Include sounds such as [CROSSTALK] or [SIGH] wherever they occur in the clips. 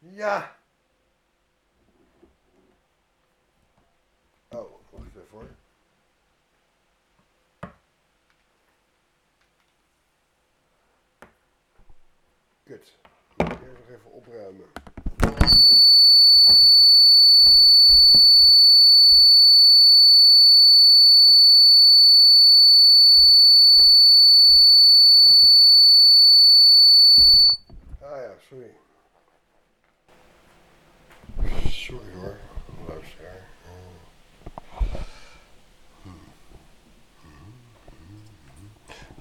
Ja. Oh, wacht even hoor. Kut. Moet ik eerst nog even opruimen. Ah ja, sorry. Sorry hoor, luisteraar.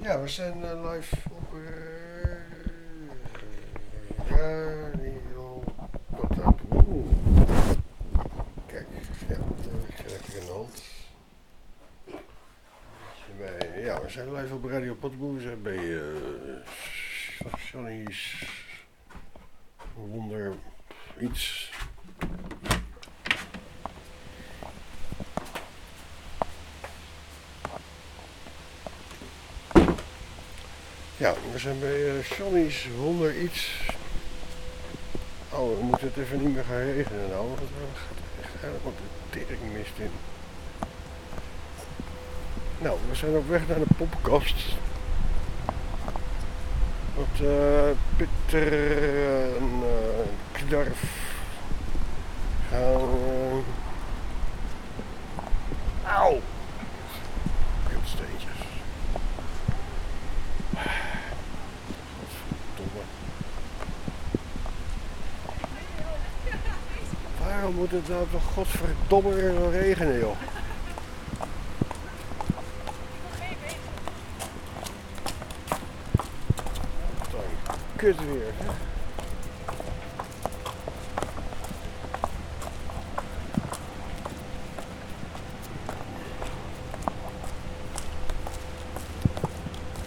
Ja, we zijn eh, live op eh, Radio Patapoe. Kijk, ja, ik heb lekker in de hand. Bij, ja, we zijn live op Radio Patapoe. We zijn bij uh, Johnny's Wonder iets. Ja, we zijn bij Johnny's Wonder iets. Oh, we moeten het even niet meer gaan regenen nou, want er gaat echt helemaal de teringmist in. Nou, we zijn op weg naar de poppenkast. Wat uh, Pieter uh, Knarf gaan... Uh... Auw! Kutsteentjes. Godverdomme. Waarom moet het nou toch godverdomme weer regenen, joh? Kut weer. Hè?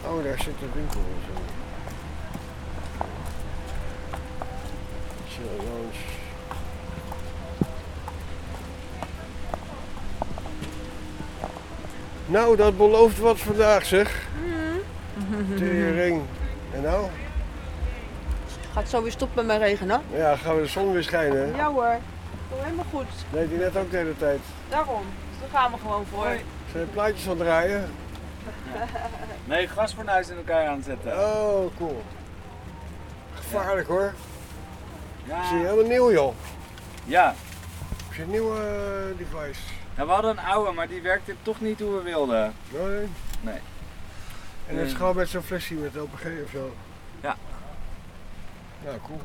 Oh, daar zit de winkel en zo. Chill Lounge. Nou, dat belooft wat vandaag zeg. Tering. En nou? Gaat zo weer stoppen met regenen? Ja, gaan we de zon weer schijnen. Ja hoor. Doe helemaal goed. Nee, die net ook de hele tijd. Daarom. Dus daar gaan we gewoon voor. Zijn er plaatjes van draaien? [LAUGHS] Nee, gasfornuis in elkaar aan het zetten. Oh, cool. Gevaarlijk hoor. Ja. Zie je helemaal nieuw joh. Ja. Heb je een nieuwe eh, device? We hadden een oude, maar die werkte toch niet hoe we wilden. Nee? Nee. En dat is gewoon met zo'n flesje met LPG of zo? Ja. Ja, cool.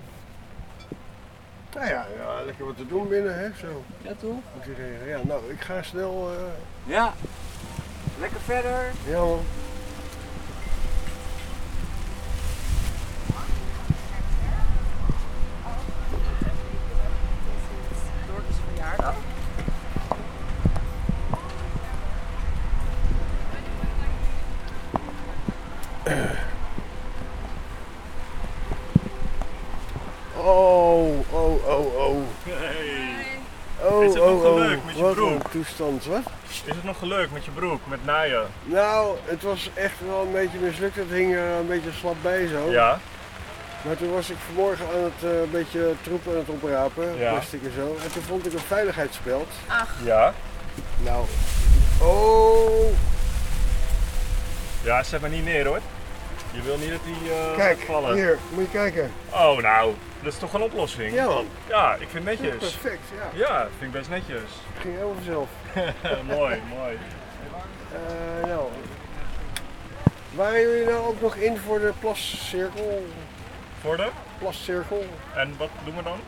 Nou ja, ja, lekker wat te doen binnen hè, zo. Ja, toch? Moet. Ja, nou, ik ga snel... eh Ja. Lekker verder. ja man. Is het nog gelukt met je broek, met naaien? Nou, het was echt wel een beetje mislukt. Het hing er een beetje slap bij zo. Ja. Maar toen was ik vanmorgen aan het eh, een beetje troep aan het oprapen, Ja. plastic en zo. En toen vond ik een veiligheidsspeld. Ja. Nou, oh, Ja, zet maar niet neer hoor. Je wil niet dat die eh, kijk, vallen. hier, moet je kijken. Oh, nou, dat is toch een oplossing? Ja man, Ja, ik vind het netjes. perfect, ja. Ja, vind ik best netjes. Het ging helemaal vanzelf. [LAUGHS] mooi, mooi. Eh, nou, waren jullie nou ook nog in voor de plascirkel? Voor de? Plascirkel? En wat doen we dan?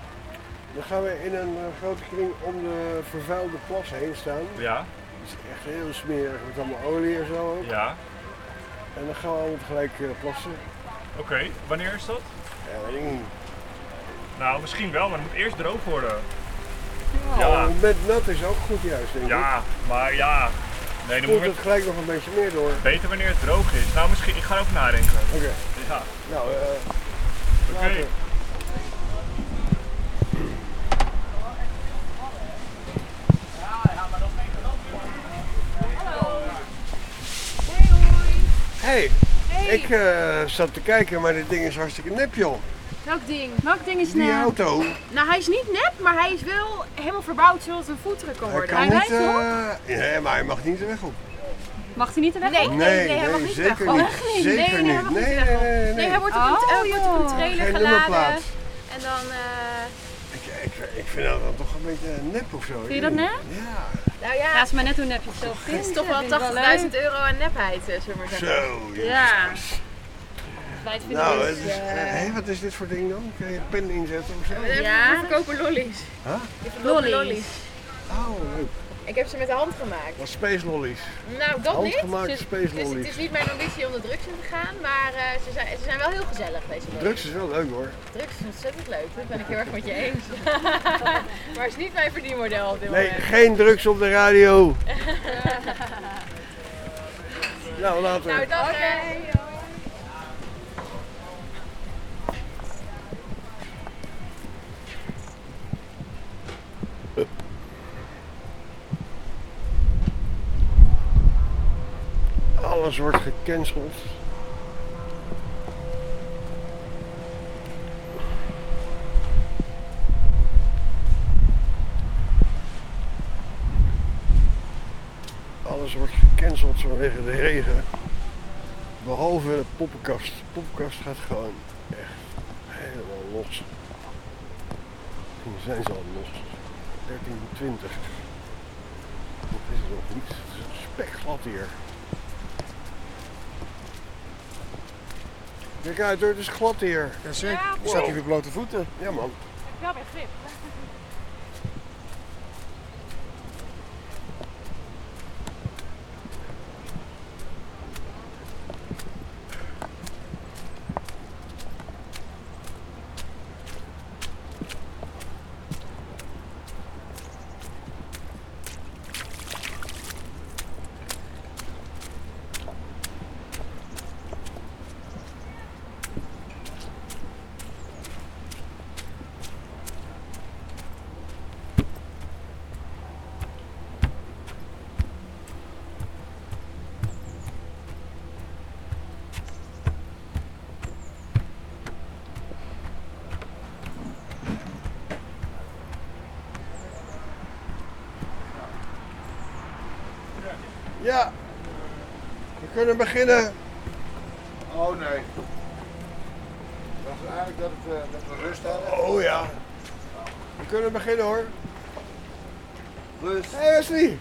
Dan gaan we in een eh, grote kring om de vervuilde plas heen staan. Ja, Het is echt heel smerig met allemaal olie en zo ook. ja. En dan gaan we allemaal tegelijk eh, plassen. Oké, wanneer is dat? Ja, weet ik niet. Nou, misschien wel, maar het moet eerst droog worden. Ja. Ja. met nat is ook goed juist, denk ik. Ja, maar ja. Nee, dan moet het gelijk nog een beetje meer door. Oké. beter wanneer het droog is. Nou, misschien, ik ga erover nadenken. Ja. Nou, eh Oké. later. Hey, ik eh, zat te kijken, maar dit ding is hartstikke nep, joh. Welk ding? Welk ding is Die nep? auto. Nou, hij is niet nep, maar hij is wel helemaal verbouwd zoals een foodtruck kan Hij worden. kan Hij niet... rijdt wel. eh, nee, maar hij mag niet de weg op. Mag hij niet de weg Nee, op? nee, nee, hij mag niet zeker weg. niet. Oh, echt niet? Zeker Nee, nee, hij niet. mag niet Nee, weg. nee, nee, nee. Nee, hij wordt op een, Oh, wordt op een joh. trailer Geen geladen. En dan, eh, Ik, ik, ik vind dat dan toch een beetje nep of zo. Vind je dat nep? Ja. nou ja, Ga ze maar net hoe nep je het zelf het vindt. is toch wel Vind ik 80.000 leuk. euro aan nepheid, eh, zullen we maar zeggen. Zo. Ja. Wij het vinden Nou, dus, het is, eh, eh, wat is dit voor ding dan? Kan je pen inzetten of zo? Ja, we verkopen lollies. Huh? Verkopen Lollies. lollies. Oh, leuk. Ik heb ze met de hand gemaakt. Wat space lollies. Nou, dat niet. Handgemaakte Dus- space dus het lollies. is niet mijn ambitie om de drugs in te gaan, maar eh, ze, zijn, ze zijn wel heel gezellig, deze lollies. Drugs is wel leuk hoor. Drugs is ontzettend leuk, dat ben ik heel erg met je eens. [LAUGHS] maar het is niet mijn verdienmodel op dit Nee, moment. geen drugs op de radio. [LAUGHS] nou, later. Nou, dat eh, Alles wordt gecanceld. Alles wordt gecanceld vanwege de regen. Behalve de poppenkast. De poppenkast gaat gewoon echt helemaal los. Toen zijn ze al los. 1320. Dat is het nog niet. Het is spekglad hier. Kijk uit hoor, het is glad hier. Ja, zeker. Ja, Ik sta hier weer blote voeten. Ja man. Wel weer grip. Ja. We kunnen beginnen. Oh nee. Ik dacht eigenlijk dat, het, eh, dat we rust hadden. Oh ja. We kunnen beginnen hoor. Rust. Hé hey Wesley.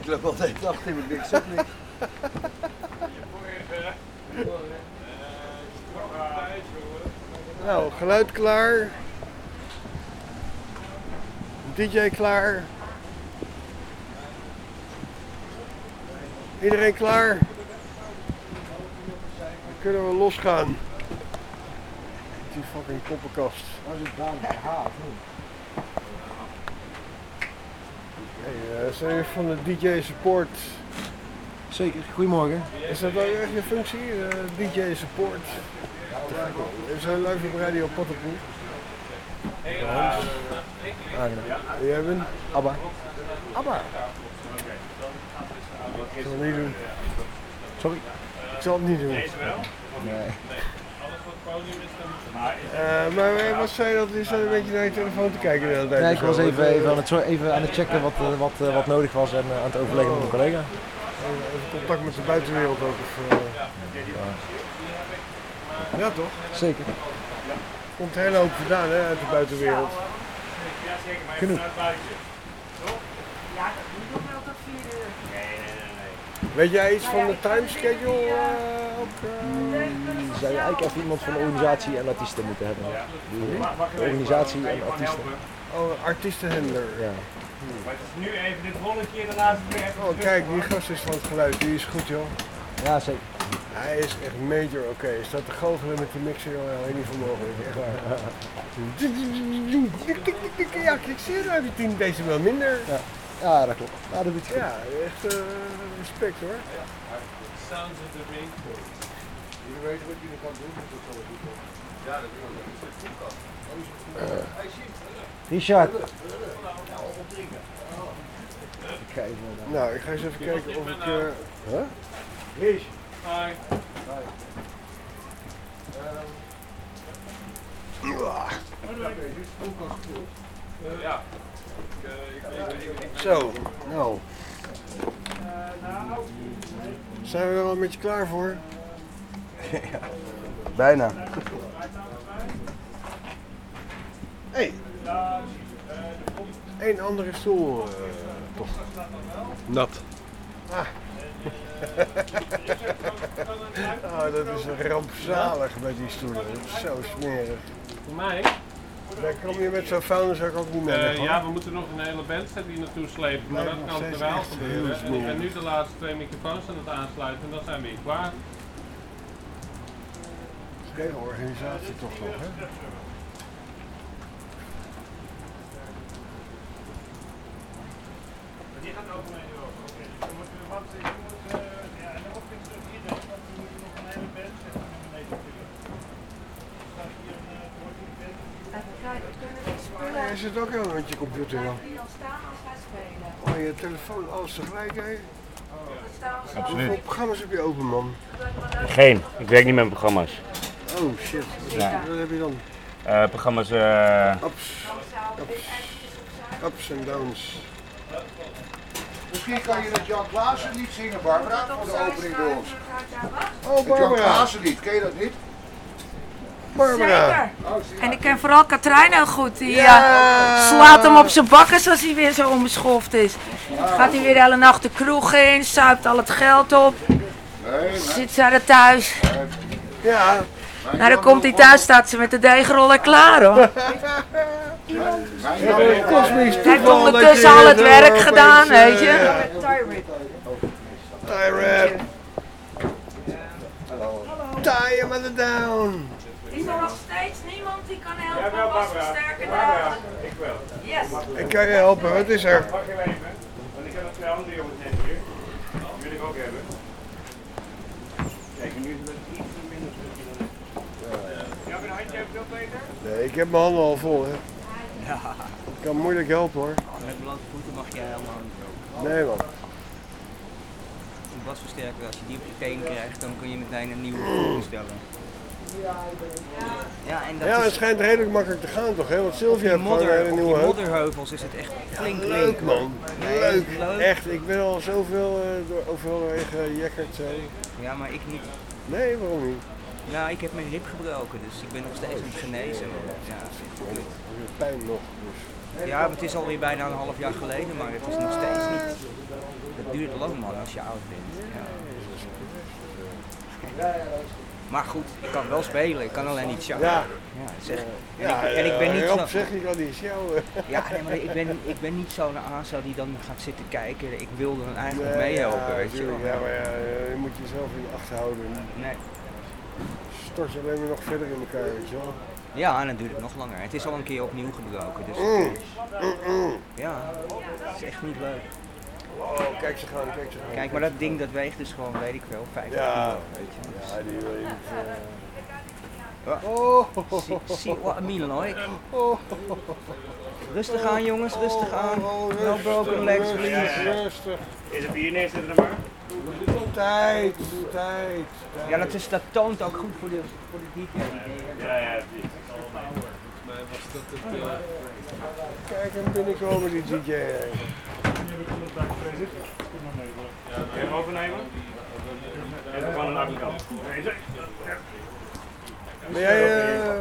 Ik loop altijd achter me, ik zeg niks. Nou, geluid klaar. DJ klaar. Iedereen klaar? Dan kunnen we losgaan. Die fucking is baan gehaald. Hey, uh, zijn jullie van de DJ support? Zeker. Goedemorgen. Is dat wel echt je functie? eh, DJ support? We zijn live op radio Pottenpoel. Hans. Aangenaam. En Jij bent? Abba. Abba. Ik zal het niet doen. Sorry. Ik zal het niet doen. Nee. Eh, maar eh, wat zei je dat? Je zat een beetje naar je telefoon te kijken de hele tijd. Nee, ik zo. was even, even, aan het, zo- even aan het checken wat, eh, wat, eh, wat nodig was en aan het overleggen met mijn collega. Even, contact met de buitenwereld ook. Of, eh, Ja toch? Zeker. Komt een hele hoop vandaan hè, uit de buitenwereld. Genoeg. Weet jij iets van de timeschedule? eh ook, eh? Zou je eigenlijk even iemand van de organisatie en artiesten moeten hebben. De organisatie en artiesten. Oh, artiestenhandler. Ja. Maar het is nu even dit keer de laatste keer Oh kijk, die gast is van het geluid. Die is goed joh. ja, zeker. Hij is echt major oké. Is dat te goochelen met die mixer? joh? Ja, weet niet van mogelijk. Echt waar. Ja, kijk, zie dan heb je 10 decibel minder. Ja, dat klopt. Ja, dat doet hij goed. Ja, echt eh, respect hoor. Jullie weten wat jullie gaan doen, dus dat zal goed worden. Ja, dat Richard. Naar Nou, ik ga eens even kijken of ik... eh huh? Hoi. Zo, nou. Zijn we er al een beetje klaar voor? [LAUGHS] Bijna. Hé. Eén andere stoel, eh, toch? Nat. Ah. oh, [LAUGHS] dat is rampzalig met die stoelen. Dat is zo smerig. Voor mij? Daar kom je met zo'n vuilniszak ook niet mee. Eh, weg, hoor. ja, we moeten nog een hele bandset hier naartoe slepen, maar dat kan terwijl echt gebeuren. heel En ik ben nu de laatste twee microfoons aan het aansluiten en dan zijn we hier klaar. Hele organisatie toch nog, hè? Die gaat ook mee over. Oké. Dan moeten we wat. Je moet, eh, ja, en dan is het hier dan. Dan moet je nog een hele band zetten naar beneden natuurlijk. Er staat hier een, eh, wordt hier een band. Je zit ook helemaal met je computer dan. Oh, je telefoon, alles tegelijk, hè? Hoeveel programma's heb je open, man? Geen, ik werk niet met programma's. Oh, shit. Wat, Ja. wat heb je dan? Eh, programma's, eh, Ups, ups, ups en downs. Misschien kan je het Jan Klaassen lied zingen, Barbara, voor de opening bij ons. Oh, Het Jan Barbara. Klaassen lied, ken je dat niet? Barbara. En ik ken vooral Katrijn heel goed. Die Ja. eh, slaat hem op zijn bakkers als hij weer zo onbeschoft is. Gaat hij weer de hele nacht de kroeg in, zuipt al het geld op. Zit ze er thuis. Ja. Nou, dan komt hij thuis, staat ze met de deegroller klaar hoor. Hij heeft ondertussen je al het er werk gedaan, eh, weet je. Tie Tie-rap. Tie him down. Is er nog steeds niemand die kan helpen Jawel, om Barbara. ik wel. Yes. Ik kan je helpen, wat is er? Wacht even, want ik heb nog twee andere jongens net hier. Die wil ik ook hebben. Kijk, nu is het iets minder. Ja, een handje heb je ook, Peter? Nee, ik heb mijn handen al vol, hè. Ja. Ik kan moeilijk helpen, hoor. Met blote voeten mag jij helemaal niet. Nee, man. Een wasversterker, als je die op je teen krijgt, dan kun je meteen een nieuwe voet instellen. Ja, en dat Ja, is... het schijnt redelijk makkelijk te gaan, toch, hè? Want Sylvia heeft die gewoon een modder, hele nieuwe modderheuvels is het echt flink leuk, link, man. Nee, Leuk. leuk. Echt, ik ben al zoveel uh, door, overwege gejekkerd. Ja, maar ik niet. Nee, waarom niet? Nou, ik heb mijn rib gebroken, dus ik ben nog steeds aan het genezen. Ja, het is. Pijn nog, dus. Ja, maar het is alweer bijna een half jaar geleden, maar het is nog steeds niet. Het duurt lang man als je oud bent. Ja. Maar goed, ik kan wel spelen, ik kan alleen niet sjouwen. Ja. ja zeg. En, Ja, ik, en ik ben niet zo... zeg je kan niet sjouwen. Ja, nee, maar ik ben, ik ben niet zo'n ASA die dan gaat zitten kijken. Ik wil dan eigenlijk Nee, meehelpen, ja, weet je wel. Ja, maar ja, je moet jezelf in acht houden. Nee. Stort je alleen maar nog verder in elkaar, weet je wel. Ja, en dan duurt het nog langer. Het is al een keer opnieuw gebroken, dus... Mm. Mm, mm. Ja, het is echt niet leuk. Oh, kijk ze gaan, kijk ze gaan. Kijk, maar dat ding dat weegt dus gewoon, weet ik wel, 50 Ja, kilo, weet je. ja, die wil je niet... eh. Oh. Zie, Milan hoor. Oh. Rustig aan jongens, rustig aan. No rustig, broken legs rustig, please. Rustig. Is het hier neerzetten dan maar? Tijd, tijd. Ja, dat, is, dat toont ook goed voor de, voor de DJ. Ja, ja, precies. Kijk hem binnenkomen, die DJ. Even overnemen? Even van een achterkant. Ben jij... eh,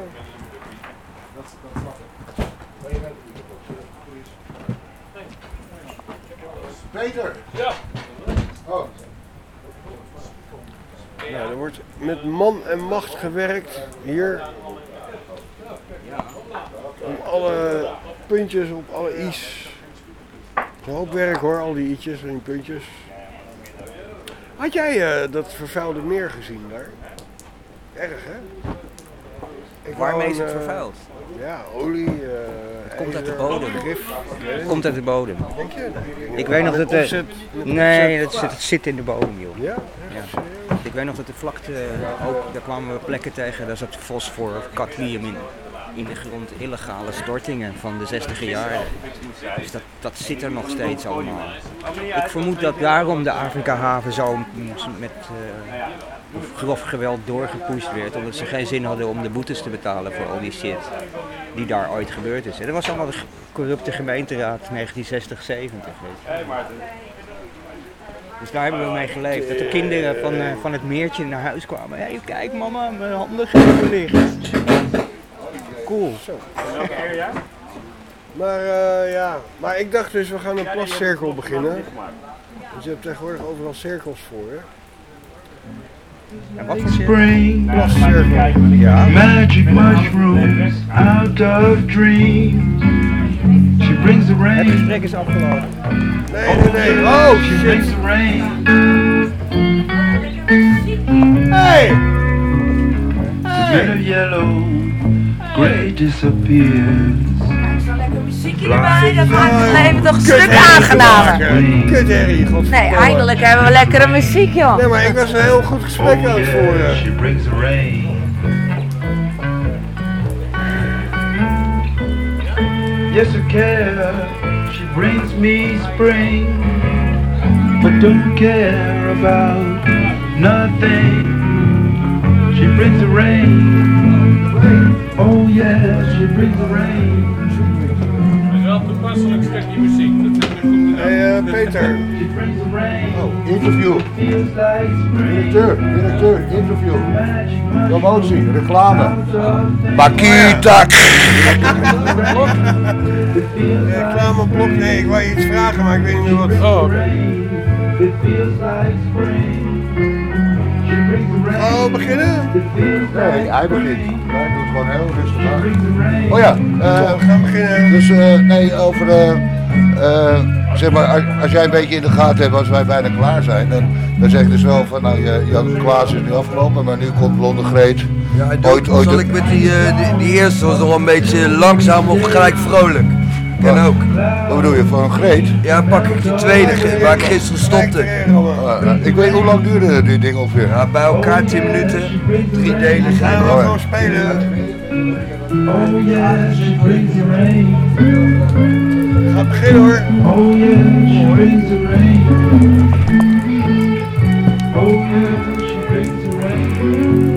Peter. Ja. Oh. Nou, er wordt met man en macht gewerkt hier. Om alle puntjes op alle i's. Een hoop werk hoor, al die i'tjes en die puntjes. Had jij eh, dat vervuilde meer gezien daar? Erg hè? Ik Waarmee is het eh, vervuild? Ja, olie. eh Komt uit de bodem. Gif. Het komt uit de bodem. Denk je? Ik weet nog dat... opzet- met nee, dat zit, het zit in de bodem joh. Ja? Ja. Ik weet nog dat de vlakte ook, daar kwamen we plekken tegen, daar zat fosfor of cadmium in. In de grond illegale stortingen van de 60 jaren. Dus dat, dat zit er nog steeds allemaal. Ik vermoed dat daarom de Afrika-haven zo met eh, grof geweld doorgepusht werd. Omdat ze geen zin hadden om de boetes te betalen voor al die shit die daar ooit gebeurd is. En dat was allemaal de corrupte gemeenteraad 1960, 70. Weet je. Dus daar hebben we mee geleefd. Dat de kinderen van, eh, van het meertje naar huis kwamen. Hé, kijk mama, mijn handen Cool. Welke area? Maar eh, ja, maar ik dacht dus we gaan een plascirkel beginnen. Dus je hebt tegenwoordig overal cirkels voor, hè? En wat voor? Spring, Plascirkel. Ja. magic mushrooms out of dreams. She brings the Het rain. gesprek is afgelopen. Nee, nee, nee. Oh, She brings shit. the rain. Hey! Of yellow, gray disappears. Zo'n lekker muziekje erbij, dat maakt het leven toch een stuk aangenamer. Kut herrie, godverdomme. Nee, eindelijk hebben we lekkere muziek, joh. Nee, maar ik was een heel goed gesprek aan het Oh voeren. she brings the rain. Yes, I care. She brings me spring, but don't care about nothing. She brings the rain. Oh yeah, she brings the rain. Het is wel een toepasselijk stukje muziek. Dat is een goed Hey, eh, Peter. She brings the rain. Oh, interview. Directeur, directeur, interview. Promotie, reclame. Makita. Reclameblok, nee, ik wou je iets vragen, maar ik weet niet meer wat. Oh. We beginnen? Nee, hij begint. Hij doet gewoon heel rustig aan. Oh ja, eh, we gaan beginnen. dus eh, nee, over eh, eh, zeg maar, als, als jij een beetje in de gaten hebt als wij bijna klaar zijn, dan, dan zeg ik dus wel van, nou, je, Jan Klaas is nu afgelopen, maar nu komt Blonde Greet. Ja, doe, Ooit- ooit zal ik met die, die, die eerste was nog een beetje langzaam of gelijk vrolijk. Kan Wat? ook. Wat bedoel je, voor een Greet? Ja, pak ik die tweede waar ik gisteren stopte. Ik weet hoe lang duurde dit ding ongeveer? Ja, bij elkaar 10 minuten, drie delen zijn Gaan we gewoon spelen? Oh yeah, she brings the rain. Ga beginnen hoor. Oh yeah, she brings the rain. Oh yeah, she brings the rain.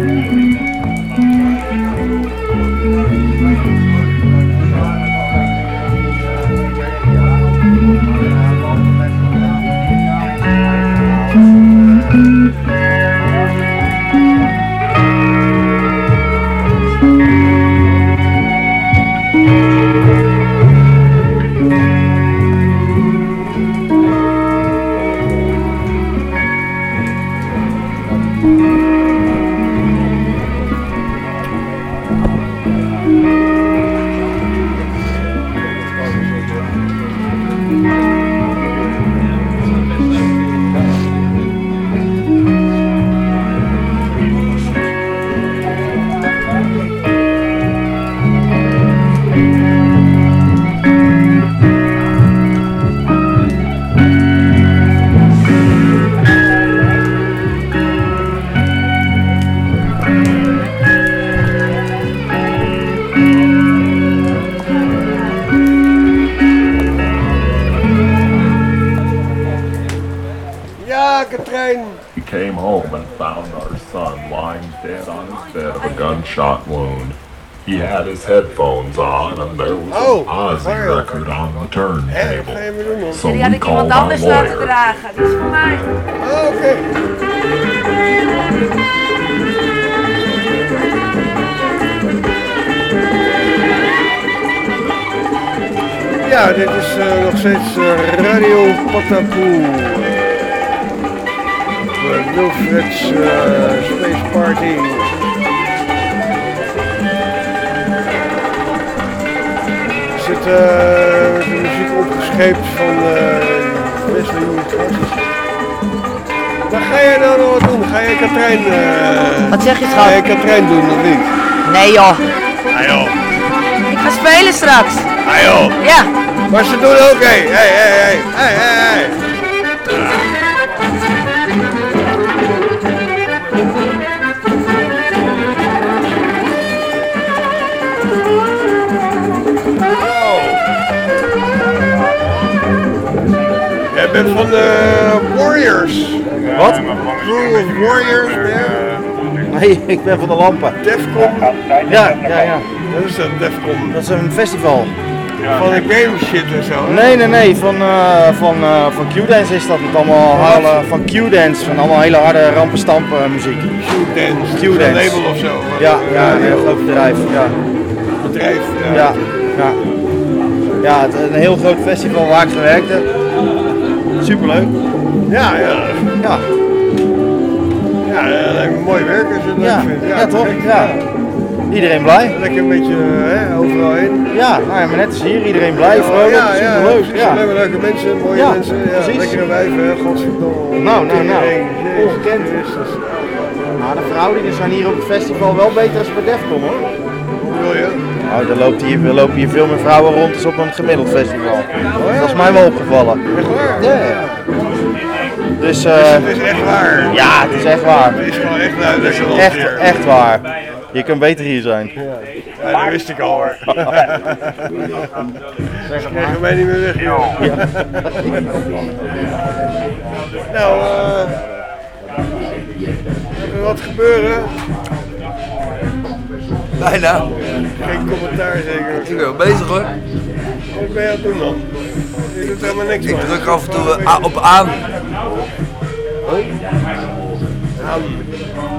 Home and found our son lying dead on his bed of a gunshot wound. He had his headphones on and there was Oh, an Ozzy sorry. record on the Hé, wat ga turntable. je me doen man? So we called our anders lawyer. dragen. Dat is voor mij. Oh, oké. Ja, dit is eh, nog steeds eh, Radio Patapoe. Wilfred's eh, Space Party. Er zit eh, de muziek opgescheept van eh Wesley Trust. Wat ga jij nou nog wat doen? Ga je Katrijn... eh, Wat zeg je, Ga je schat? Katrijn doen of niet? Nee, joh. Ah joh. Ik ga spelen straks. Ah joh. Ja. Maar ze doen ook, hé, hé, hé, hé, hé, hé, hé. Bent van de Warriors. Wat? Crew of Warriors, ben je? Nee, ik ben van de lampen. Defcon? Ja, ja, ja. Wat is dat, Defcon? Dat is een festival. Van de game shit en zo, hè? Nee, nee, nee. Van, eh van, eh van Q-Dance is dat. Met allemaal halen van Q-Dance. Van allemaal hele harde rampenstampen muziek. Q-Dance. Q-Dance. Een label of zo. Ja, ja, een heel groot bedrijf. Ja. Bedrijf, ja. Ja, ja. Ja, het, een heel groot festival waar ik gewerkt heb. Superleuk. Ja, ja. Ja. Ja, lijkt me mooi werk als je het leuk Ja, vindt. ja, toch? Ja. Iedereen blij. Lekker een beetje hè, overal heen. Ja, nou ja, maar net als hier. Iedereen blij, vrolijk, ja, ja, superleuk. Ja. Leuke mensen, mooie mensen. Ja, precies. lekkere wijven, godverdomme. Nou, nou, nou. Ongekend. Nou, de verhoudingen zijn hier op het festival wel beter dan bij Defcon hoor. Nou, er, loopt hier, er lopen hier veel meer vrouwen rond als op een gemiddeld festival. Dat is mij wel opgevallen. Echt waar? Ja. Dus, eh Het is echt waar. ja, het is echt waar. Het is gewoon echt duidelijk. Echt, waar. Je kunt beter hier zijn. Ja, dat wist ik al hoor. [LAUGHS] Ze krijgen mij niet meer weg. joh. Nou, eh. er wat gebeuren? Bijna. Geen commentaar zeker. Ik ben wel bezig hoor. Wat ben je aan het doen dan? Je doet helemaal niks Ik druk af en toe eh, op aan.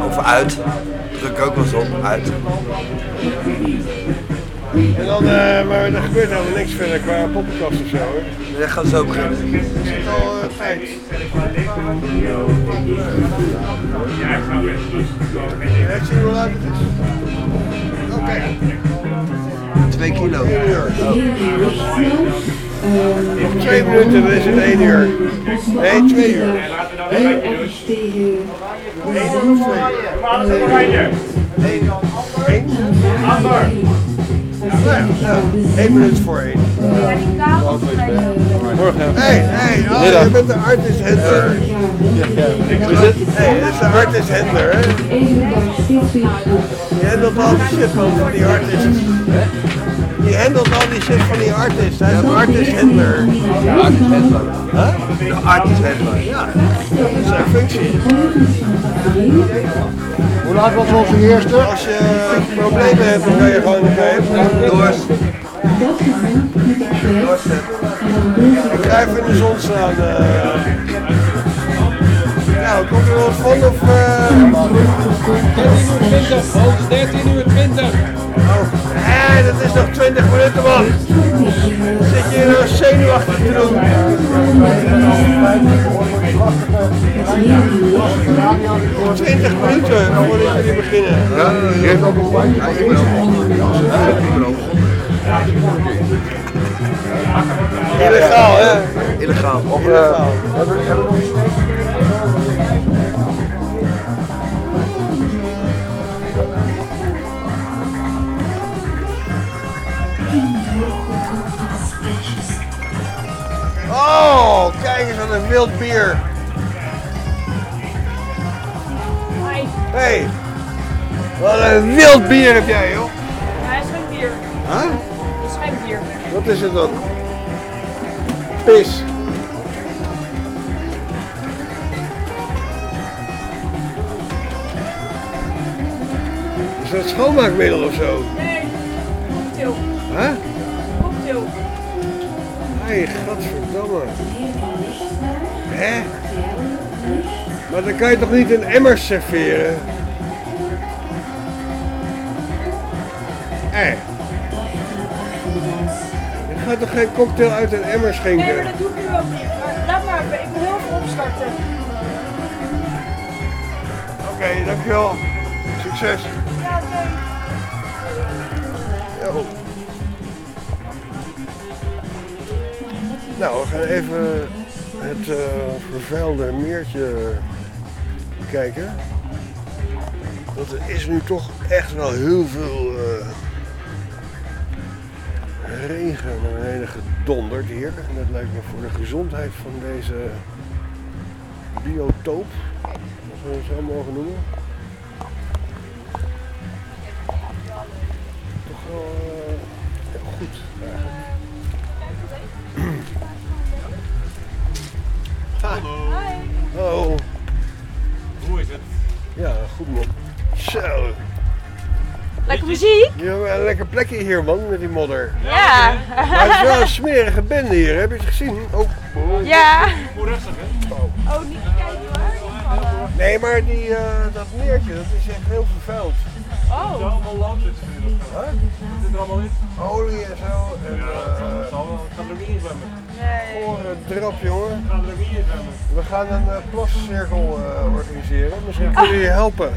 Of uit. Druk ook wel eens op. Uit. En dan, eh, maar er gebeurt helemaal niks verder qua poppenkast of zo hoor. Dat gaat zo beginnen. Het is al eh, tijd. Ja, ik zie hoe laat het is. Oké. Twee kilo. Eén uur. Nog twee minuten, dan is het één uur. Nee, twee uur. Eén uur of twee uur? Eén. Eén? Ja, ja, één minuut voor één. Morgen. Hé, hé, oh, je bent de artist handler. Is het? Hé, dat is de artist handler, hè? Je handelt al die shit van, van die artist. Je handelt al die shit van die artist. Hij is een artist handler. De artist handler. Huh? De artist handler. Ja, dat is zijn functie. Hoe laat was onze eerste? Als je problemen hebt, dan kan je gewoon nog even. Doors. Ik ga even in de zon staan. eh. Nou, komt er wat van of... eh 20, Hans, 13 uur 20. Hé, dat is nog 20 minuten man. Zit je hier nou zenuwachtig te doen? 20 minuten voordat jullie beginnen. Ja, je hebt ook een ik ben ook begonnen. Ja, ik ben ook begonnen. Illegaal, hè? Illegaal. Of, Illegaal. Oh, kijk eens aan een wild bier. Hey, wat een wild bier heb jij, joh. Hij is geen bier. Huh? Dat is geen bier. Wat is het dan? Pis. Is dat schoonmaakmiddel of zo? Nee, cocktail. Huh? Hé, gadverdamme. Hè? Maar dan kan je toch niet in emmers serveren? Hé. Je gaat toch geen cocktail uit een emmer Nee, schenken? maar dat doe ik nu ook niet. Maar laat maar, ik wil heel veel opstarten. Oké, dankjewel. Succes. Ja. Nou, we gaan even het eh, vervuilde meertje kijken. Want er is nu toch echt wel heel veel eh, regen en hele gedonderd hier. En dat lijkt me voor de gezondheid van deze biotoop, als we het zo mogen noemen. Toch wel eh, goed eigenlijk. Hallo. Hoe is het? Ja, goed man. Zo. Lekker muziek? Je hebt een lekker plekje hier man, met die modder. Ja. Maar het is wel een smerige bende hier, heb je het gezien? Oh. oh. Ja. Rustig, hè? Oh, niet kijken hoor. Nee, maar die, eh, dat meertje, dat is echt heel vervuild. Oh. Het is allemaal land er Huh? zit er allemaal in. Olie en zo. En, Ja, zal- eh, het zal wel. Er in zwemmen. Gore drap, jongen. Het gaat er ook niet in zwemmen. We gaan een uh, plascirkel eh, organiseren. Misschien kunnen jullie helpen.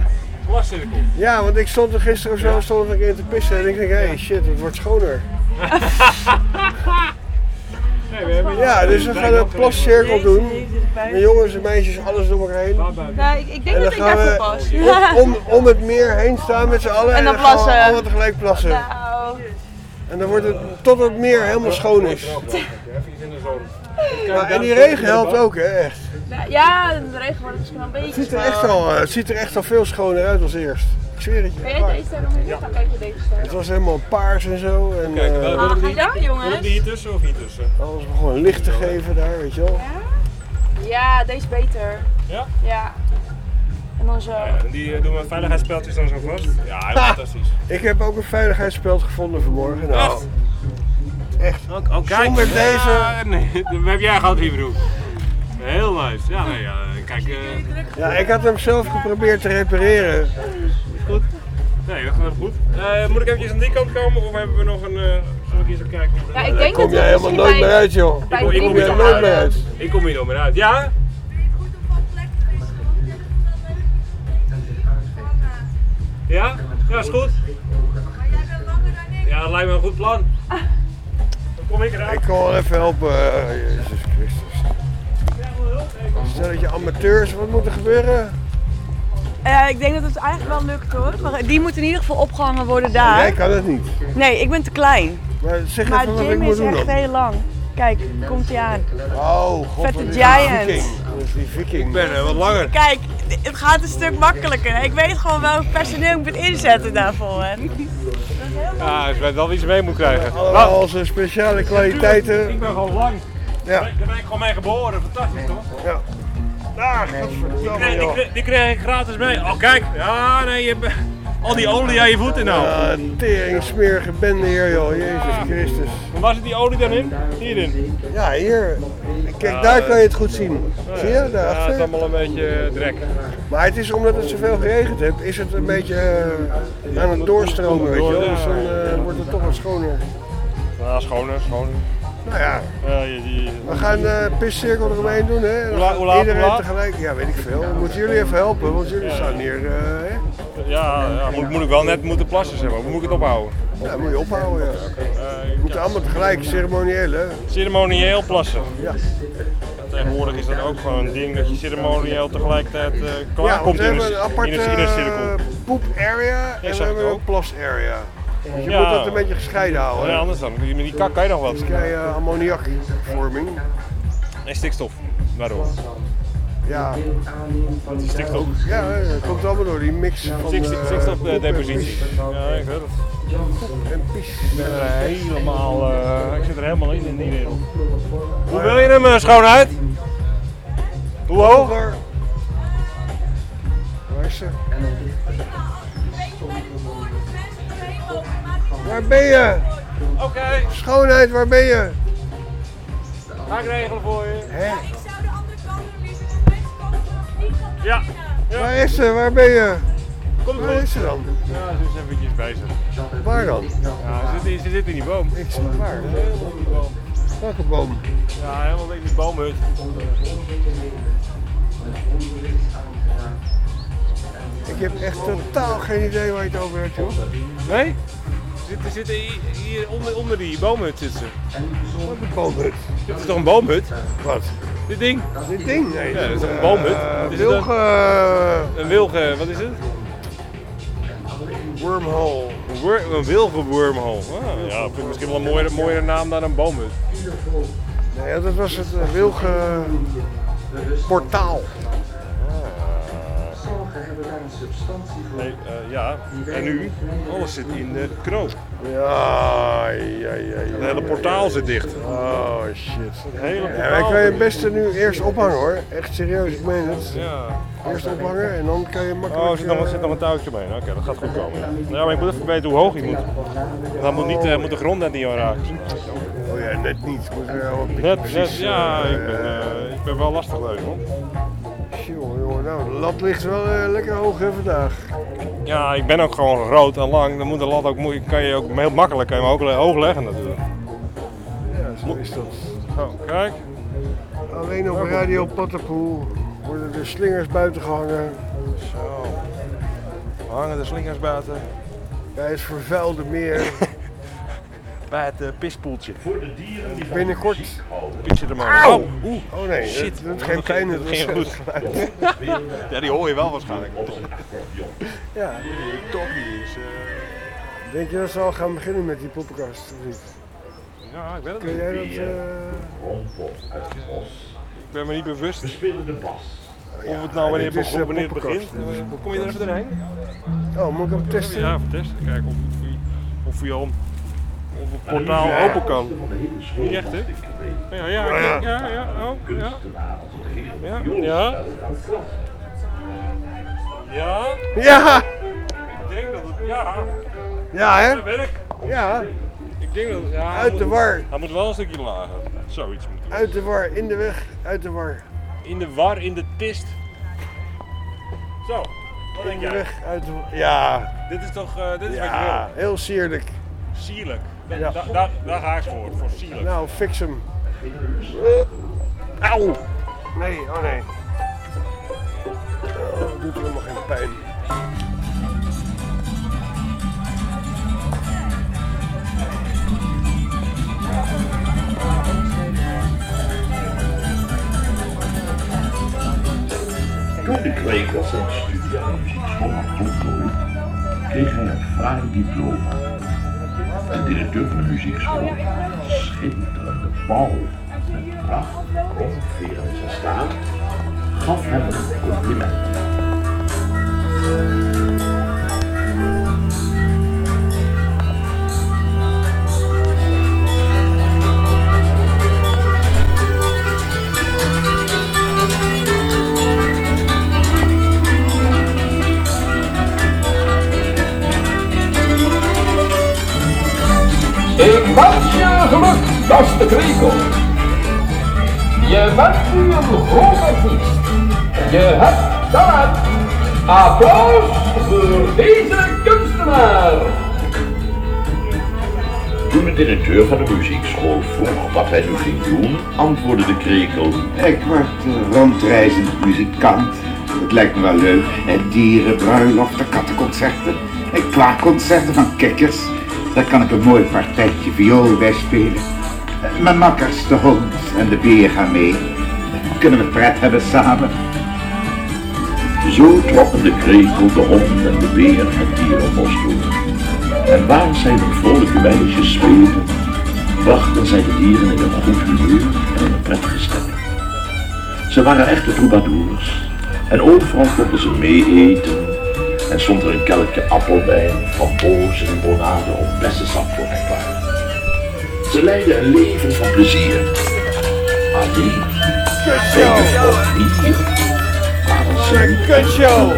Glascirkel. Ja, want ik stond er gisteren of zo stond ik in te pissen en ik denk, hé hey, shit, het wordt schoner. [LAUGHS] We Ja, dus we gaan een plascirkel doen. Met jongens en meisjes, alles door elkaar heen. Nee, ik, ik denk En dat dan ik gaan daarvoor we pas. om, om, om het meer heen staan met z'n allen En dan gaan we plassen. allemaal tegelijk plassen. Nou. En dan wordt het tot het meer helemaal schoon is. Even iets in de zon. Maar, en die regen helpt ook, hè, echt. Nou, Ja, de regen wordt misschien wel een beetje Het ziet er echt al, het ziet er echt al veel schoner uit als eerst. Ik zweer het je. Kun jij deze deze ster. Het was helemaal paars en zo. En, Kijk, eh, wil Ah, die, dan, jongens? die hier tussen of hier tussen? alles om gewoon licht te geven daar, weet je wel. Ja, deze is beter. Ja? Ja. En dan zo. Ja, en die eh, doen we veiligheidsspeltjes dan zo vast. Ja, heel fantastisch. Ik heb ook een veiligheidsspeld gevonden vanmorgen. Nou, Echt? Echt. Oh, oh, kijk. Zonder deze- Ja, nee, [LAUGHS] dat heb jij gehad, Hebrew. Heel nice. Ja, nee, ja, kijk. eh Ja, ik had hem zelf geprobeerd te repareren. Goed. Nee, dat gaat goed. Eh, moet ik eventjes aan die kant komen of hebben we nog een... eh zal ik eens even kijken? Ja, ik denk kom jij helemaal nooit bij- meer uit, joh. Ik kom- ik kom Kom hier nooit meer uit. Ik kom hier nog meer uit. Ja? Ja? Ja, is goed. Ja, dat lijkt me een goed plan. Dan kom ik eruit. Ik kan wel even helpen. eh, Jezus Christus. Stel dat je amateurs, wat moet er gebeuren? Eh, ik denk dat het eigenlijk wel lukt hoor. Maar Die moet in ieder geval opgehangen worden daar. Jij kan het niet. Nee, ik ben te klein. Maar zeg Maar even wat ik Jim moet is doen echt dan. heel lang. Kijk, komt hij aan. Oh, god, Vette is giant. viking. Dat is die viking. Ik ben eh, wat langer. Kijk, het gaat een stuk makkelijker. Ik weet gewoon welk personeel ik moet inzetten daarvoor. Hè. Ja, ik weet wel wie ze mee moet krijgen. Allemaal onze speciale kwaliteiten. Ik ben gewoon lang. Ja. Daar ben ik gewoon mee geboren. Fantastisch toch? Ja. Ah, Die kreeg, die, joh. kreeg, die kreeg ik gratis mee. Oh kijk, ja nee, je hebt al die olie aan je voeten nou. Ja, tering smerige bende hier joh, Jezus Christus. En waar zit die olie dan in? Hierin. Ja, hier. Kijk, Ja, daar eh, kan je het goed zien. Zie je, Ja, het is daarachter? allemaal een beetje eh, drek. Maar het is omdat het zoveel geregend heeft, is het een beetje eh, aan het doorstromen, weet je wel. Dus dan wordt het toch wat schoner. Ja, schoner, schoner. Nou ja, Ja, je, die, we gaan de piscirkel eromheen doen, hè. Hoe laat, Iedereen tegelijk. Ja, weet ik veel. Moeten jullie even helpen, want jullie staan hier, eh, hè. ja, ja moet, moet ik wel net moeten plassen zeg maar. Hoe moet ik het ophouden? Ja, moet je ophouden, ja. Eh, We moeten allemaal tegelijk, ceremonieel, hè. ceremonieel plassen. Ja. Tegenwoordig is dat ook gewoon een ding dat je ceremonieel tegelijkertijd klaar Ja, in hebben een, in een, in een cirkel. poep area en we hebben een ook. plas area. Dus je Ja. moet dat een beetje gescheiden houden. Ja, anders dan. Met die kak kan je nog wat. Dan krijg je eh, ammoniakvorming. En stikstof. Daardoor. Ja, die stikstof. ja, hè, dat komt allemaal door die mix van Stik- eh, Stikstofdepositie. Ja, ik weet het. En pies. Ik ben er helemaal, eh, ik zit er helemaal in in die wereld. Hoe wil je hem eh, schoon uit? Hoe hoog? Hoger. Waar is ze? Waar ben je? Oké, Schoonheid, waar ben je? ga ik regelen voor je. Hè? Ja, Waar is ze? Waar ben je? komt Waar is goed. ze dan? Ja, ze is eventjes bezig. Waar dan? Ja, ze zit, ze zit in die boom. Ik zie waar. Helemaal in die boom. Welke boom? Ja, helemaal in die boomhut. Ik heb echt totaal geen idee waar je het over hebt, joh. Nee? Zitten, zitten hier, onder, onder die boomhut zitten ze. Wat een boomhut. Dit is toch een boomhut? Wat? Dit ding? Dit ding? Nee. Ja, dat is toch een boomhut? Wat is wilge... Een wilge, wat is het? wormhole. Een, wor- een wilge wormhole. Ah, ja, vind ik misschien wel een mooiere, mooiere naam dan een boomhut. Nee, dat was het eh, wilge portaal. Nee, eh, ja. En nu? Alles zit in de knoop. Ja, ja, ja. Het hele portaal zit dicht. Oh shit. Het hele Ja, wij kan je het beste nu eerst ophangen hoor. Echt serieus, ik meen het. Ja. Eerst ophangen en dan kan je makkelijk... Oh, er zit nog, zit nog een touwtje mee. Oké, dat gaat goed komen. Ja, maar ik moet even weten hoe hoog hij moet. Dan moet, niet, eh, moet de grond net niet aan raken. Oh ja, net niet. Moet wel een beetje Net, net, ja, ik ben, eh, ik ben wel lastig leuk hoor. Jongen, jongen, nou, de lat ligt wel eh, lekker hoog hè, vandaag. Ja, ik ben ook gewoon groot en lang. Dan moet de lat ook, moe- kan je ook heel makkelijk kan je hem ook hoog leggen natuurlijk. Ja, zo is dat. Zo, kijk. Alleen op Radio Pattenpoel worden de slingers buiten gehangen. Zo. Hangen de slingers buiten. Bij het vervuilde meer. [LAUGHS] Bij het eh, pispoeltje. Voor de dieren die Binnenkort. Pietje er maar. Auw! Oh, oeh. Oh nee, Shit. dat doet geen pijn, dat was [LAUGHS] goed. [LAUGHS] Ja, die hoor je wel waarschijnlijk. Ja. Die toppie is... eh, Denk je dat ze al gaan beginnen met die poppenkast of niet? Ja, ik weet het Kun niet. jij dat... Eh, Rondpop uit het bos. Ik ben me niet bewust We spelen de bas. of het nou wanneer, dit is, begon- eh, wanneer het begint. kom je er even doorheen? Oh, moet ik hem testen? Ja, even testen. Kijken of, of, je al, of het portaal open kan. Niet echt, hè? Ja, ja, Oh, ja. ja, ja, oh, ja. Ja, ja. Ja, Ja! ik denk dat het, ja, Ja, hè? dat. Ja, Ik denk dat, ja. uit de war. Hij moet wel een stukje lager. Zoiets moet hij. Uit de war, in de weg, uit de war. In de war, in de tist. Zo, wat denk In de jij? weg, uit de war. Ja, Dit is toch, eh, dit is wat je ja, wil. heel sierlijk. Sierlijk. Da- Ja. da- daar, daar ga ik voor, voor sierlijk. Nou, fix hem. Auw! Nee, oh nee. Oh, doet helemaal geen pijn. Toen de kweker zijn studie aan had voltooid, kreeg hij een fraai diploma. De directeur van de muziekschool, een schitterende bal. Met pracht, rondveer in zijn staart, gaf hem een compliment. Geluk, beste krekel. Je bent nu een groot artiest. Je hebt talent. Applaus voor deze kunstenaar. Toen de directeur van de muziekschool vroeg wat hij nu ging doen, antwoordde de krekel. Ik word eh, rondreizend muzikant. Het lijkt me wel leuk. Eh, Dieren, bruiloften, kattenconcerten. En klaarconcerten van kikkers. Daar kan ik een mooi partijtje viool bij spelen. Mijn makkers, de hond en de beer gaan mee. Kunnen we pret hebben samen? Zo trokken de krekel, de hond en de beer het dierenbos door. En waar zij hun vrolijke wijsjes speelden, brachten zij de dieren in een goed humeur en een prettige stemming. Ze waren echte troubadours en overal konden ze mee eten en stond er een kelkje appelwijn, frambozen en bonade of bessensap voor hen klaar. Ze leidden een leven van plezier. Alleen, zeker niet Een kutshow!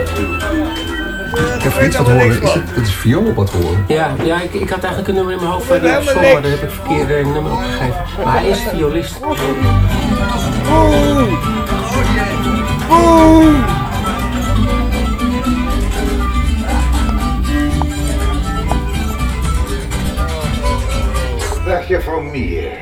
Ik heb iets wat horen. Is het, het is viool op wat horen. Ja, ja ik, ik had eigenlijk een nummer in mijn hoofd van helemaal Niels Zomer, niks. daar heb ik verkeerde nummer opgegeven. Maar hij is violist. Boom! Boom! Dag juffrouw Mier.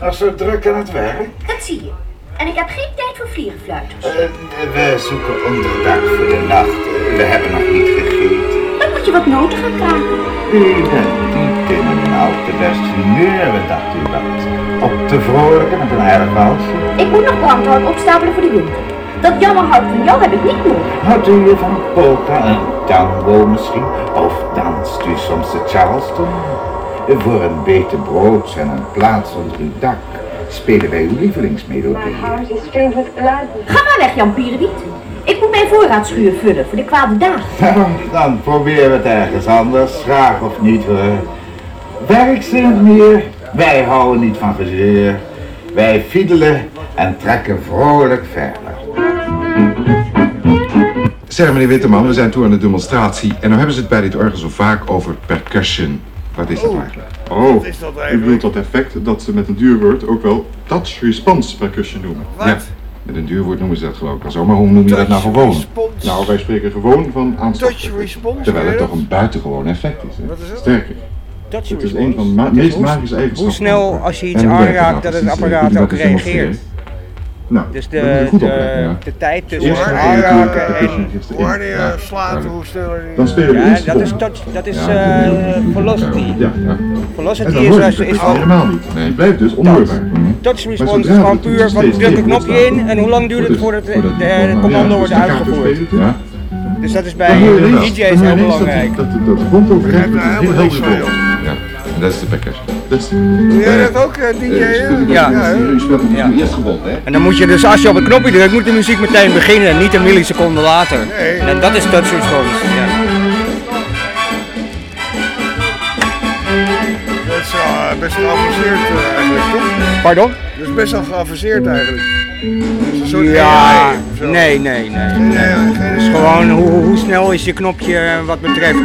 Was zo druk aan het werk? Dat zie je. En ik heb geen tijd voor vliegenfluiters. Eh, we zoeken onderdak voor de nacht. We hebben nog niet gegeten. Dan moet je wat noten gaan kraken. U bent niet in een al te best humeur, dacht u wat? Op te vrolijken met een erg valsje. Ik moet nog brandhout opstapelen voor de winter. Dat jammerhout van jou heb ik niet nodig. Houdt u hier van polka en tango misschien? Of danst u soms de Charleston? Voor een bete brood en een plaats onder uw dak spelen wij uw lievelingsmelodie. Ga maar weg, Jan Pierenwiet. Ik moet mijn voorraadschuur vullen voor de kwade dagen. [LAUGHS] Nou, dan proberen we het ergens anders, graag of niet hoor. Werkzaam meer, wij houden niet van gezeur. Wij fiedelen en trekken vrolijk verder. Zeg meneer Witteman, we zijn toe aan de demonstratie en nu hebben ze het bij dit orgel zo vaak over percussion. Wat is dat eigenlijk? Oh, Wat is dat U bedoelt dat effect dat ze met een duur woord ook wel touch response percussion noemen. Ja, met een duur woord noemen ze dat geloof ik al zo, maar hoe noem je dat nou gewoon? Nou, wij spreken gewoon van aanstoot. Touch response, Terwijl het toch een buitengewoon effect is. Hè? Wat is dat? Sterker. Touch Het is response. een van de ma- meest hoe- magische eigenschappen. Hoe snel als je iets aanraakt dat dat het apparaat ook reageert. Nou, Dus dat de, de, ja. de tijd tussen het aanraken percussion en... eerst Hoe je slaat, hoe sneller je... Dan spelen we Ja, dat is, touch, dat is eh, ja. velocity. Ja, ja. Velocity is, is, het helemaal niet. Nee, het blijft dus onhoorbaar. Touch response is gewoon het puur van druk een knopje in en hoe lang duurt het voordat voordat- commando wordt uitgevoerd. Dus dat is bij. DJ's heel ineens dat- belangrijk. Dat, dat, dat overeind wordt, dat is de percussion. Dat is Doe jij dat ook, eh, DJ? Ja. U speelt het Ja. eerst gewond, hè? En dan moet je dus, als je op het knopje drukt, moet de muziek meteen beginnen en niet een milliseconde later. Nee. En dat is touch response. Ja. Dat is eh, best wel geavanceerd eh, eigenlijk, toch? Pardon? Dat is best wel geavanceerd eigenlijk. Een soort Ja, AI of zo. nee, nee, nee. Nee, Het is gewoon hoe, hoe snel is je knopje eh, wat betreft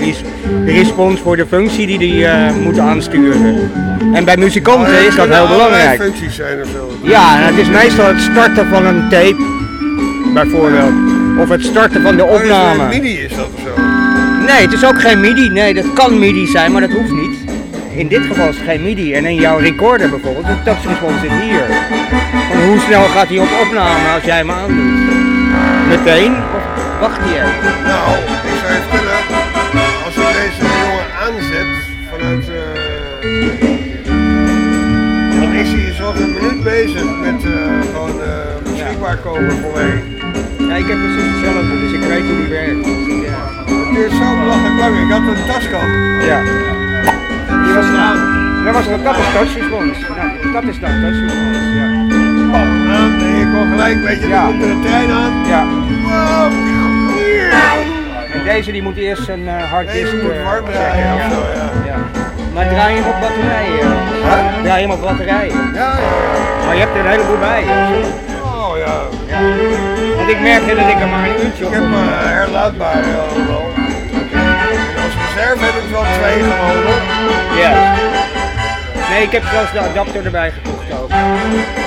res- respons voor de functie die die eh, moet aansturen. En bij muzikanten is dat heel belangrijk. functies zijn of zo. Ja, en het is meestal het starten van een tape, bijvoorbeeld. Of het starten van de Oh, dus, opname. MIDI is dat of zo. Nee, het is ook geen MIDI. Nee, dat kan MIDI zijn, maar dat hoeft niet. In dit geval is het geen MIDI. En in jouw recorder bijvoorbeeld, de touch response zit hier. Hoe snel gaat hij op opname als jij hem aandoet? Meteen? Of wacht hij even? Nou, ik zou je vertellen, als je deze jongen aanzet vanuit. eh, dan is hij zo'n een minuut bezig met eh, gewoon eh, beschikbaar komen voor mij. Ja, ik heb precies hetzelfde, dus ik weet hoe die werkt. Ja. Het duurt zo belachelijk lang. Ik had een taskant. Ja. Die was aan. Dat, was, dat is touch response. Nou, dat is dan touch response, ja. Aan. En je kon gelijk, weet je, Ja. er een trein aan. Ja. Hier. En deze die moet eerst een uh, harddisk... Deze moet eh, warm draaien ja. ja. ja. Maar draai je hem op batterijen? Draai je hem op batterijen? Ja, ja. Maar je hebt er een heleboel bij. Oh ja. ja. Want ik merkte dat ik er maar een uurtje op Ik heb uh, herlaadbaar uh, wel. Als reserve heb ik wel twee gewoon. Ja. Nee, ik heb zelfs de adapter erbij gekocht ook.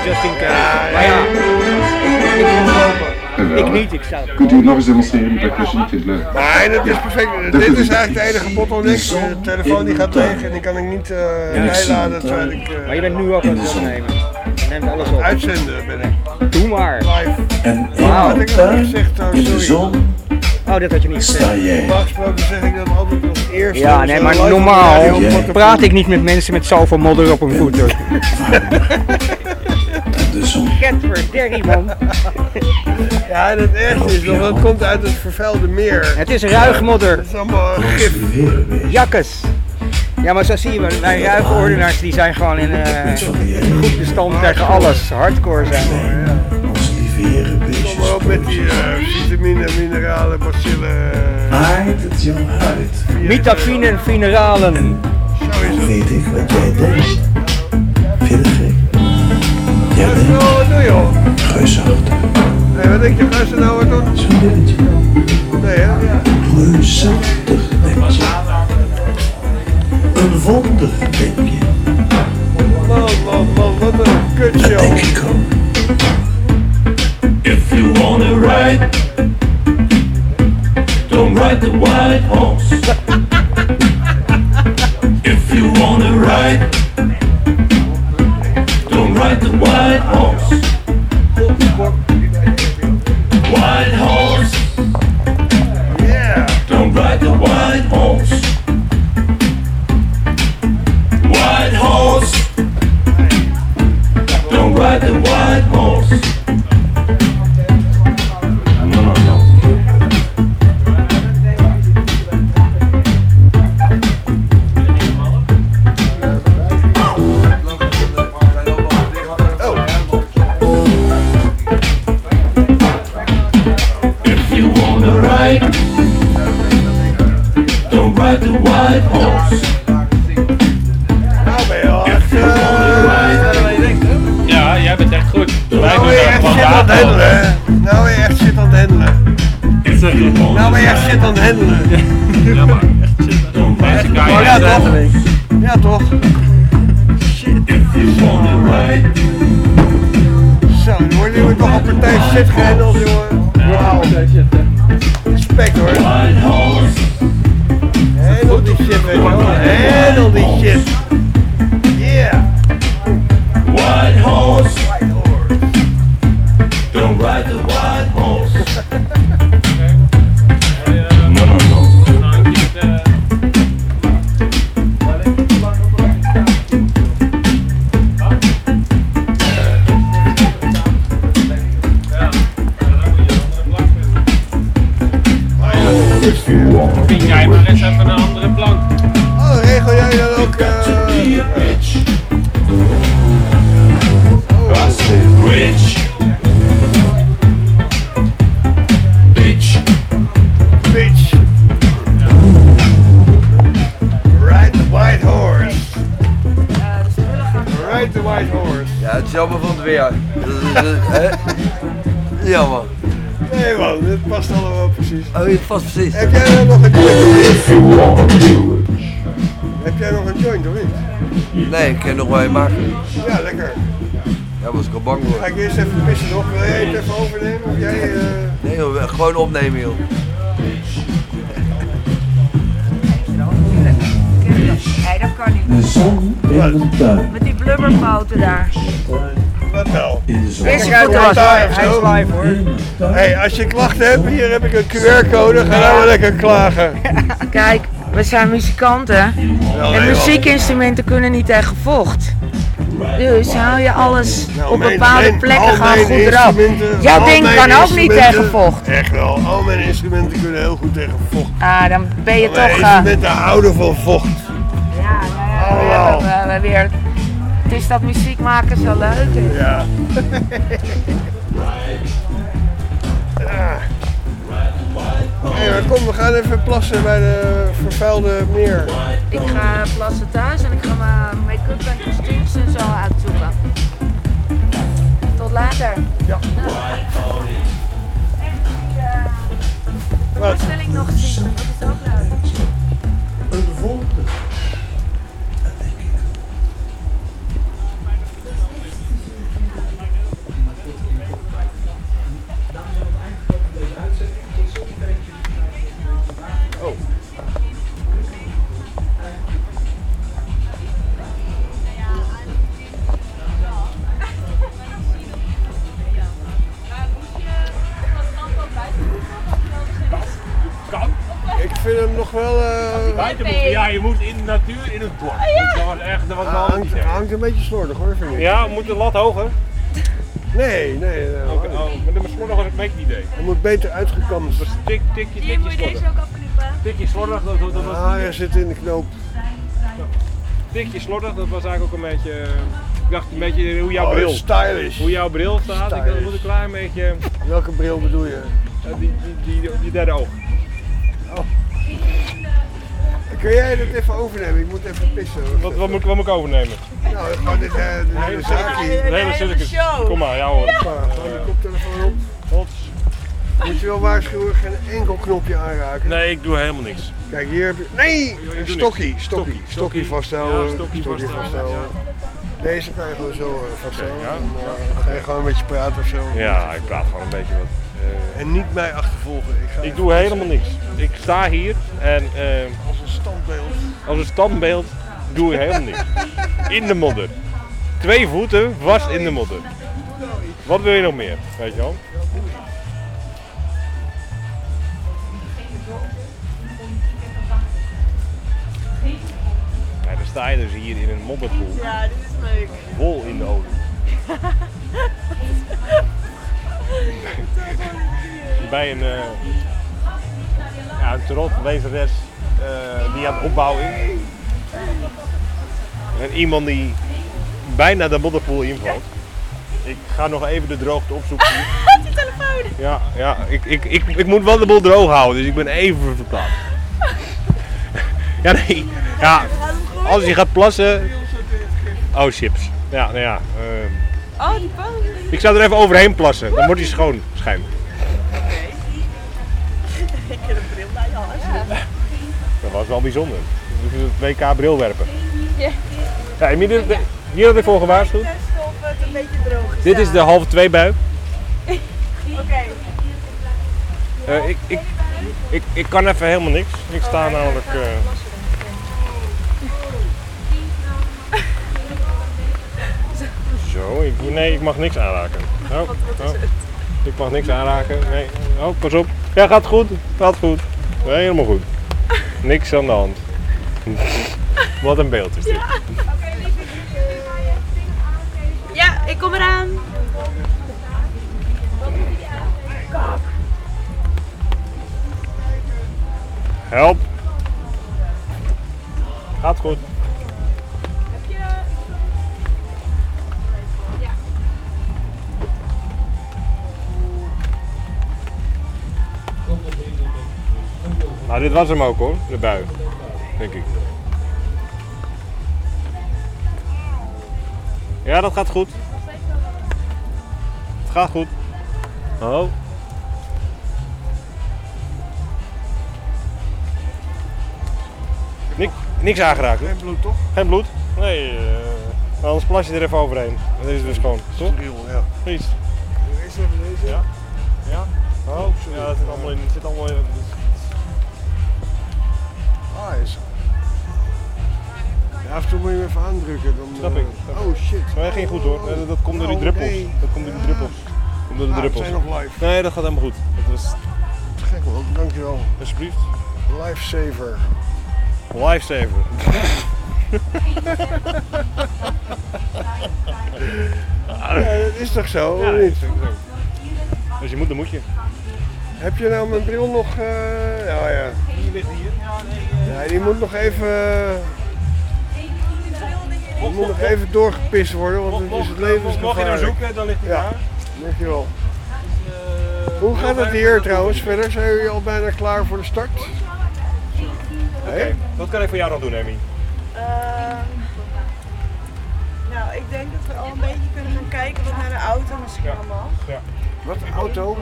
Just in case. maar ja, ik, ik, moet lopen. Ik niet, ik zou. Kunt u het nog eens demonstreren, die percussion? Ik vind het leuk. Nee, dat is perfect. Dat Dit is- eigenlijk de enige bottleneck. De telefoon die gaat leeg en die kan ik niet uh, bijladen terwijl ik... Uh, maar je bent nu ook aan het opnemen. Je neemt alles op. Uitzenden ben ik. Doe maar. Live. En Wauw. Had ik nog niet gezegd, oh, in de sorry. zon Oh, dat had je niet gezegd. Normaal gesproken zeg ik dat altijd als eerste. Ja, nee, een maar normaal praat ik niet met mensen met zoveel modder op hun voeten. de zon. Man. [LAUGHS] Ja, het ergste is nog, dat komt uit het vervuilde meer. Het is ruigmodder. Het is allemaal gif. Jakkes. Ja, maar zo zie je wel, wij ruikordenaars die zijn gewoon in eh, goed bestand tegen alles. Hardcore zijn we. Ons lieve heren beestjes. Kom maar op met die uh, vitamine, mineralen, bacillen. Aait het jouw huid. Vitamine en mineralen. Dan het. weet ik wat jij denkt. Vind je het gek? Jij bent doe je joh? reusachtig. Nee, wat denk je, ga ze nou wat doen? Zo'n dingetje. Nee hè? Reusachtig denk je. Een wonder denk je. Man, man, man, wat een kut Dat denk ik ook. If you wanna ride, don't ride the white horse. If you wanna ride, don't ride the white horse. White horse, Yeah. don't ride the white horse. Nou ben je echt shit aan het handelen. Ja, maar echt shit. Deze kan je Ja, echt toch? Ja, toch? Zo, nu wordt nu nog een partij shit gehandeld, jongen. Wauw. Respect hoor. Handel die shit, weet je wel. Handel die shit. Precies. Oh, het past precies. Heb jij nog een joint? Heb jij nog een joint of niet? Nee, ik kan nog wel een maken. Ja, lekker. Ja, was ik al bang voor. Ga ik eerst even pissen nog. Wil jij het even overnemen? Of jij... eh, Nee joh, gewoon opnemen joh. Nee, dat kan niet. De zon in de tuin. Met die blubberpoten daar. Nou? Is goed, uit, hij is live hoor. Hey, als je klachten hebt, hier heb ik een QR-code. Ga nou maar lekker klagen. [LAUGHS] Kijk, we zijn muzikanten. En muziekinstrumenten kunnen niet tegen vocht. Dus hou je alles Nou, op mijn- bepaalde mijn- plekken gewoon mijn goed eraf. instrumenten- Jouw ding mijn kan ook niet tegen vocht. Echt wel, al mijn instrumenten kunnen heel goed tegen vocht. Ah, dan ben je Al mijn toch... eh, instrumenten houden van vocht. Is dat muziek maken zo leuk is. Ja. [LAUGHS] ja. Hey, maar kom, we gaan even plassen bij de vervuilde meer. Ik ga plassen thuis en ik ga mijn make-up en kostuums en zo uitzoeken. Tot later. Ja. De voorstelling nog zien, dat is ook leuk. Een beetje slordig hoor, vind ik. Ja, moet de lat hoger? Nee, nee. nee Oké, oh, maar de slordig was een beetje het idee. Hij moet beter uitgekamd. Dus tik, tikje, tikje slordig. Tikje slordig, dat, dat was Ah, hij zit in de knoop. tikje slordig, dat was eigenlijk ook een beetje... eh, Ik dacht een beetje hoe jouw Oh, bril... stylish. Hoe jouw bril staat. Ik dacht, dat moet een klein beetje... Welke bril bedoel je? eh, die, die, die, die derde oog. Kun jij dit even overnemen? Ik moet even pissen. hoor. Wat, wat, moet, wat moet ik overnemen? Nou, gewoon dit, hele zaakje. Een hele circus. Kom maar, ja hoor. Gewoon de koptelefoon op. Hots. Moet je wel waarschuwen, geen enkel knopje aanraken. Nee, ik doe helemaal niks. Kijk, hier heb je... Nee! stokkie, stokkie. Stokkie. Stokkie vasthouden. Ja, stokkie vasthouden, Deze kan je gewoon zo eh, vasthouden. eh, dan ga je gewoon een beetje praten of zo. Ja, ik praat gewoon een beetje wat. eh, En niet mij achtervolgen. Ik, ga ik doe helemaal niks. Ik sta hier en Als een standbeeld. als een standbeeld doe ik helemaal niks. In de modder. Twee voeten vast in de modder. Wat wil je nog meer? Weet je wel? Ja, dan sta je dus hier in een modderpoel. Ja, dit is leuk. Vol in de olie. [LAUGHS] Bij een, eh ja, een trot, wezeres, eh die aan het opbouwen is. En iemand die bijna de modderpoel invalt. Ik ga nog even de droogte opzoeken. [LAUGHS] Die telefoon. Ja, ja ik, ik, ik, ik moet wel de boel droog houden, dus ik ben even verplaatst. [LAUGHS] Ja, nee. Ja, als je gaat plassen. Oh, chips. Ja, nou ja. eh, Oh, die pan. ik zou er even overheen plassen. Dan wordt hij schoon, schijnlijk. [LAUGHS] Ik heb een bril bij je. Dat was wel bijzonder. Het WK bril werpen. Ja. Ja, hier had ik voor gewaarschuwd. Of het een beetje droog is. Dit is de halve twee bui. Oké. Eh, ik, ik, ik, ik kan even helemaal niks. Ik sta namelijk. eh, Zo, ik, nee, ik mag niks aanraken. Oh, oh. Ik mag niks aanraken. Nee. Oh, pas op. Ja, gaat goed. Gaat goed. Nee, helemaal goed. Niks aan de hand. [LAUGHS] Wat een beeld is dit. Ja, ik kom eraan. Help. Gaat goed. Nou, dit was hem ook hoor, de bui. Denk ik. Ja, dat gaat goed. Het gaat goed. Oh. Nik, niks aangeraakt. Geen bloed toch? Geen bloed? Nee, eh, anders plas je er even overheen. Dat is dus gewoon, toch? ja. Precies. Eerst even deze. Ja. Ja. Oh, ja, het zit allemaal in. Het zit allemaal in Ah, is. Ja, af en toe moet je hem even aandrukken. Dan, Snap eh, ik. snap ik. Oh shit. Maar hij ging goed hoor. Nee, dat, dat komt door die Oh, druppels. nee. Dat komt door die druppels. Komt door de Ah, druppels. zijn nog live. Nee, dat gaat helemaal goed. Dat was Gek man, dankjewel. alsjeblieft. Lifesaver. Lifesaver. [LAUGHS] Ja, dat is toch zo? Ja, niet? dat. Als je moet, dan moet je. Heb je nou mijn bril nog? ja, ja. Die ligt hier. Ja, die moet nog even. Die moet nog even doorgepist worden, want het is het levensgevaarlijk. Mocht je hem zoeken, dan ligt hij Ja, daar. dankjewel. Hoe gaat het hier trouwens verder? Zijn jullie al bijna klaar voor de start? Oké, wat kan ik voor jou nog doen, Emmy? Ehm, nou, ik denk dat we al een beetje kunnen gaan kijken wat naar de auto misschien allemaal. Ja. Wat, auto?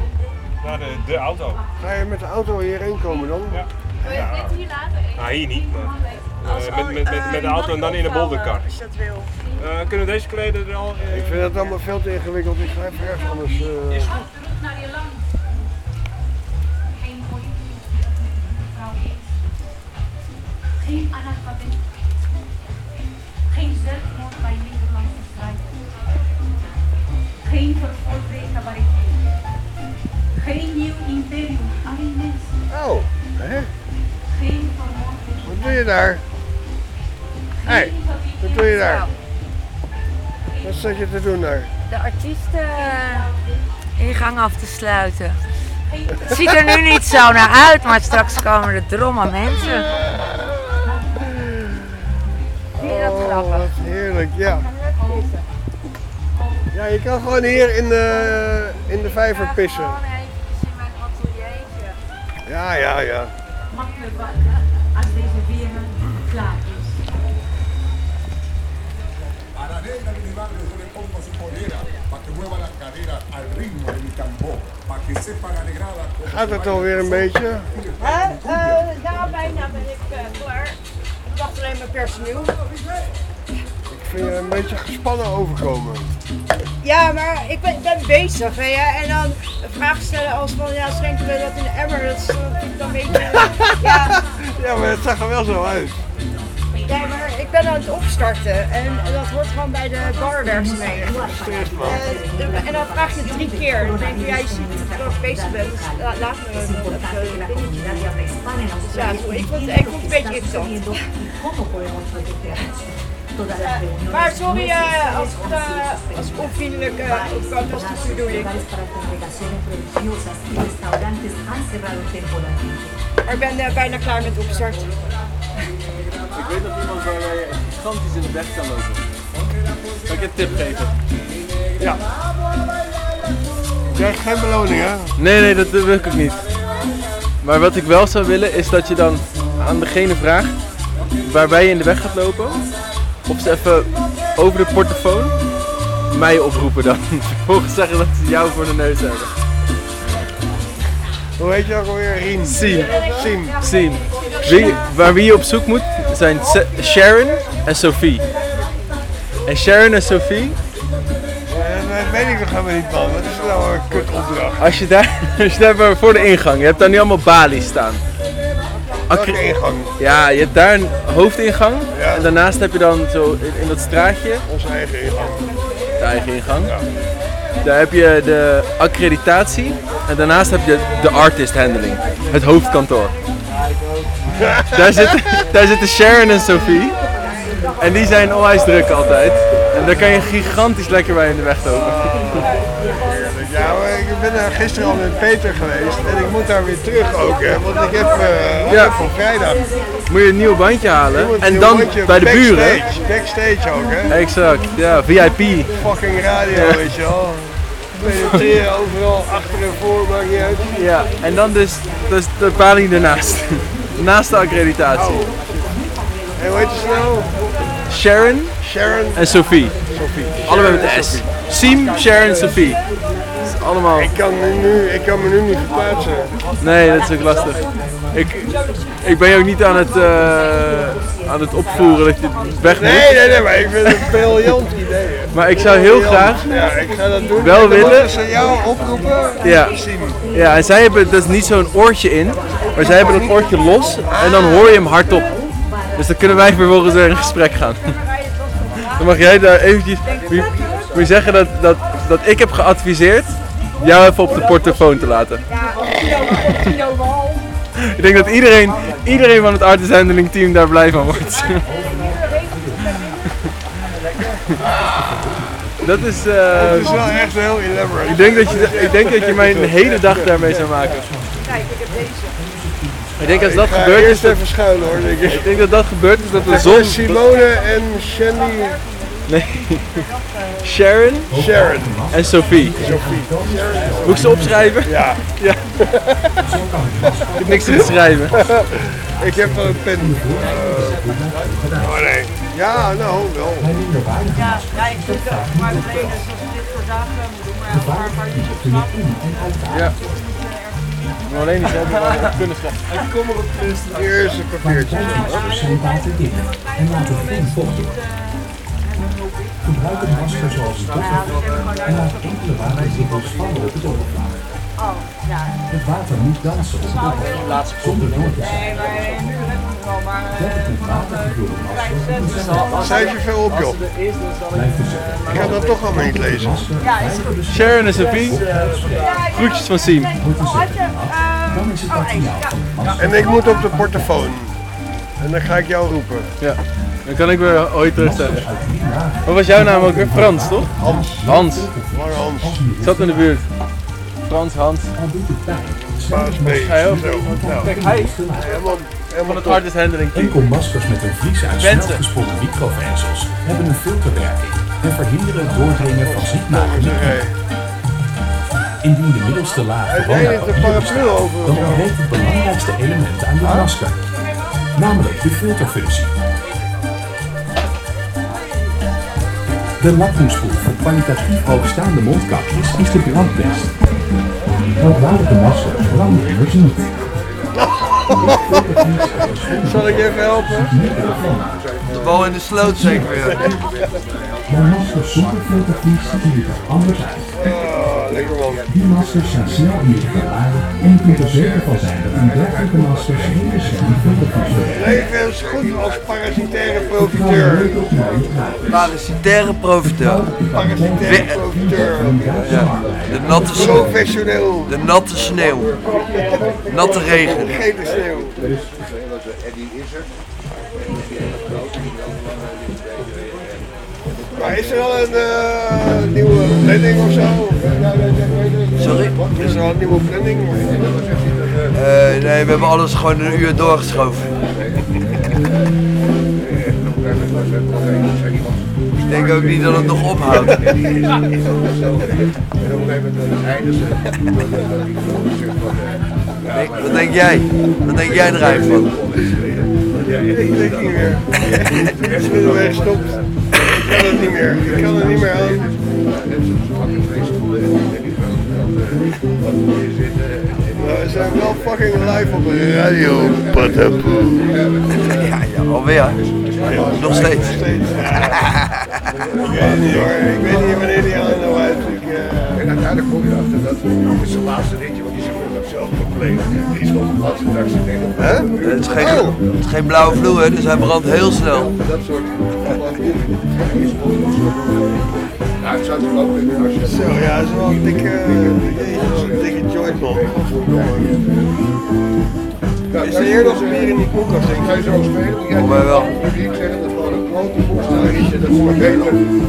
Naar de, de auto. Ga je met de auto hierheen komen dan? Ja. Wil je dit hier laten? Nou, hier niet. Maar, Als- eh, met, met, met, met de auto en dan in de bolderkar. Als je dat wil. Eh, kunnen we deze kleden er al? eh, Ik vind het allemaal veel te ingewikkeld. Ik ga even ergens anders. eh, Is goed. Geen Geen analfabet. Geen zelfmoord bij Nederlandse strijd. Geen vervolging cabaretier. Geen nieuw imperium. Alleen mensen. Oh, hè? Geen vermoord. Wat doe je daar? Hé, hey, wat doe je daar? Wat zat je te doen daar? De artiesten eh, ingang af te sluiten. Het ziet er nu niet zo naar uit, maar straks komen er drommen mensen. Vind je dat Oh, grappig? heerlijk, ja. Ja, je kan gewoon hier in de, in de vijver pissen. Gewoon eventjes in mijn ateliertje. Ja, ja, ja. Makkelijk als deze wereld klaar is. Aradera de mi barrio yo le pongo su polera para que mueva las caderas al ritmo de mi tambor, para que sepan alegrada como Gaat het alweer een beetje? Hè? Eh, ja, bijna ben ik eh, klaar. Ik wacht alleen mijn personeel. Ik vind je een beetje gespannen overkomen. Ja, maar ik ben, ben bezig, weet je. En dan vragen stellen als van, ja, schenken we dat in de emmer? Dat is, dat vind ik dan een beetje... ja, [LAUGHS] Ja, maar het zag er wel zo uit. Ja, maar ik ben aan het opstarten. En, dat hoort gewoon bij de barwerkzaamheden. Eh, en dan vraag je drie keer. Dan denk je, ja, je ziet dat ik bezig ben. Dus la- laat me eh, dingetje. Ja, ik vond, ik vond het een beetje irritant. Ja, Maar sorry eh, als het eh, als onvriendelijk uh, opkwam, dat is de bedoeling. Maar ik ben eh, bijna klaar met opstarten. Ik weet nog iemand waar wij gigantisch in de weg kan lopen. Zal ik je een tip geven? Ja. Je krijgt geen beloning, hè? Nee, nee, dat wil ik ook niet. Maar wat ik wel zou willen is dat je dan aan degene vraagt waarbij je in de weg gaat lopen. Of ze even over de portofoon mij oproepen dan. [LAUGHS] Vervolgens zeggen dat ze jou voor de neus hebben. Hoe heet je ook alweer? Rien. Siem. Siem. Siem. Wie, waar wie je op zoek moet zijn Sharon en Sophie. En Sharon en Sophie, Eh, dat weet ik nog helemaal niet man. Wat is nou een kut opdracht? als je daar, [LAUGHS] als je daar voor de ingang, je hebt daar nu allemaal balies staan. Welke ingang? Ja, je hebt daar een hoofdingang Ja. en daarnaast heb je dan zo in, in dat straatje Onze eigen ingang. de eigen ingang. Daar heb je de accreditatie en daarnaast heb je de artist handling, het hoofdkantoor. Daar zitten, daar zitten Sharon en Sophie en die zijn onwijs druk altijd. En daar kan je gigantisch lekker bij in de weg lopen. Ja, maar ik ben gisteren al met Peter geweest en ik moet daar weer terug ook, hè, want ik heb eh Ja. voor vrijdag. Moet je een nieuw bandje halen en dan bij de buren. Backstage, backstage ook, hè. Exact, ja, VIP. Fucking radio, weet je wel. Penetreren overal, achter en voor, maakt niet uit. Ja, en dan dus, dus de paling ernaast. Naast de accreditatie. En hoe heet nou? Sharon Sharon en Sophie. Sophie. Allebei met de S. Siem, Sharon, Sophie. Allemaal... Ik kan, me nu, ik kan me nu niet verplaatsen. Nee, dat is ook lastig. Ik, ik ben je ook niet aan het, eh, aan het opvoeren dat je het weg moet. Nee, nee, nee, maar ik vind het een briljant idee. Maar ik zou heel Briljant. graag Ja, ik ga dat doen. wel willen- jou oproepen. Ja. Ja, en zij hebben dus niet zo'n oortje in, maar zij hebben dat oortje los en dan hoor je hem hardop. Dus dan kunnen wij vervolgens weer in gesprek gaan. [LAUGHS] Dan mag jij daar eventjes, moet je, moet je zeggen dat, dat, dat ik heb geadviseerd jou even op de portofoon te laten. Ik denk dat iedereen, iedereen van het artist handling team daar blij van wordt. Dat is, eh, Het is wel echt heel elaborate. ik denk dat je, ik denk dat je mij een hele dag daarmee zou maken. Kijk, ik heb deze. Ik denk als dat Ik ga gebeurt is eerst dat, even schuilen hoor, denk ik. ik denk dat dat gebeurt is dat de Zon. zon... Simone en Shandy. Nee. Sharon Sharon. en Sophie. Sophie. Moet ik ze opschrijven? Ja. Ja. ik heb niks te schrijven. Ik heb een pen. Eh, oh nee. Ja, nou wel. Ja, ja, ik vind het maar alleen als ik dit soort dagen moet doen, maar een paar, paar slaap. Ja. Maar alleen niet hebben we kunnen schrijven. En kom op het plus. Eerste papiertje. zijn water dicht en laat het geen vochten. Gebruik een masker zoals een toffelvlek en laat enkele waterdruppels vallen op het oppervlak. Oh, ja. Het water moet dansen op het oppervlak, zonder door te zijn. maar nu lukt het wel, maar... 30 met watergevulde masker moet zijn Schrijf je veel op joh. Ik ga dat toch allemaal niet lezen. Ja, is goed. Sharon en Sophie, groetjes van Siem. Eh, Dan is het oh, van de masker. En ik moet op de portofoon. En dan ga ik jou roepen. Ja. Dan kan ik weer ooit terugstellen. Wat was jouw naam ook weer? Frans, toch? Hans. Hans. Lange Hans. Ik zat in de buurt. Frans, Hans. Baas B. Ga je ook? Zo. Nou, Kijk, hij helemaal, van helemaal het artist handling team. Enkel maskers met een vlies uit snelgesponnen microvezels hebben een filterwerking en verhinderen het doordringen van ziekmakende. Indien de middelste laag gewoon een papier bestaat, dan ontbreekt het belangrijkste element aan de masker. Namelijk de filterfunctie. De lakmoesproef voor kwalitatief hoogstaande mondkapjes is de brandtest. Dat waren de maskers branden immers niet. [LAUGHS] Zal ik je even helpen? De bal in de sloot zeker weer. Bij maskers zonder filtervlies ziet er anders uit. Die maskers zijn snel in te verladen en je kunt er zeker van zijn dat een dergelijke maskers geen bescherming filtervlies verlenen. Leven is goed als parasitaire profiteur. Parasitaire profiteur. Parasitaire profiteur. Ja. De natte sneeuw. Professioneel. De natte sneeuw. Natte regen. Gele sneeuw. Maar is er al een eh, nieuwe planning of zo? Sorry? Is er al een nieuwe planning? Eh, nee, we hebben alles gewoon een uur doorgeschoven. Ik denk ook niet dat het nog ophoudt. Nick, [LAUGHS] wat denk jij? Wat denk jij er eigenlijk van? Ik denk niet meer. [LAUGHS] Ik ben ermee gestopt. Ik kan het niet meer. Ik kan het niet meer aan. Nou, we zijn wel fucking live op de radio. Patapoe. Ja, ja, alweer. Nog steeds. Ik weet niet hoor. Ik weet niet wanneer die aan nou uit. Ik, eh, En uiteindelijk kom je erachter dat het zijn laatste ritje, Hè? Het is geen, het is geen blauwe vloer, hè, dus hij brandt heel snel. Dat soort. Het zou toch ook kunnen als je. Zo, ja, dat is wel een dikke, een dikke joint man. Is er hier nog bier in die koelkast? Ik ga je zo spelen, Voor mij wel. publiek zeggen dat gewoon een grote voorstel is. Dat is maar beter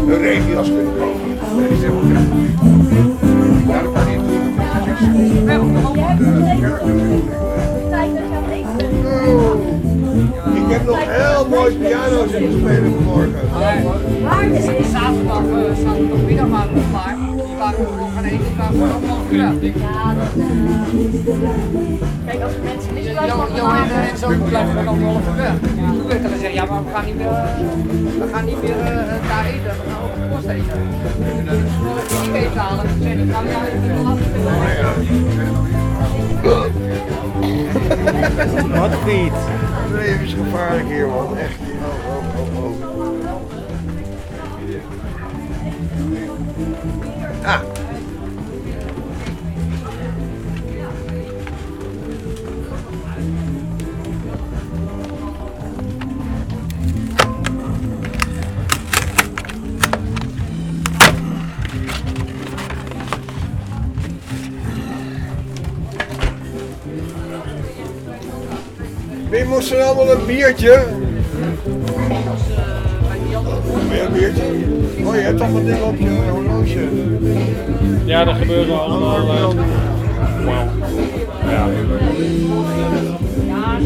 een regias kunnen kopen. Dat is helemaal Thank you. Ik heb nog heel mooi piano's in spelen vanmorgen. Zaterdag, eh, zaterdagmiddag waren we klaar. Die waren we nog gaan eten, die waren we allemaal gedaan. Kijk, als mensen niet Jo en, en zo blijven dan anderhalf uur weg. Toen werd er gezegd, ja maar we gaan niet meer, eh, we gaan niet meer eh, daar eten, we gaan op de post eten. Dus we niet eten halen. Zei ik, ja, ik ben wel Wat niet? Het leven is gevaarlijk hier man, echt. Oh, oh, oh, oh. Ah. Wie moest er allemaal een biertje? Weer een biertje? Oh, je hebt toch wat dingen op je horloge. Ja, dat gebeurt allemaal. eh, Wauw. Ja.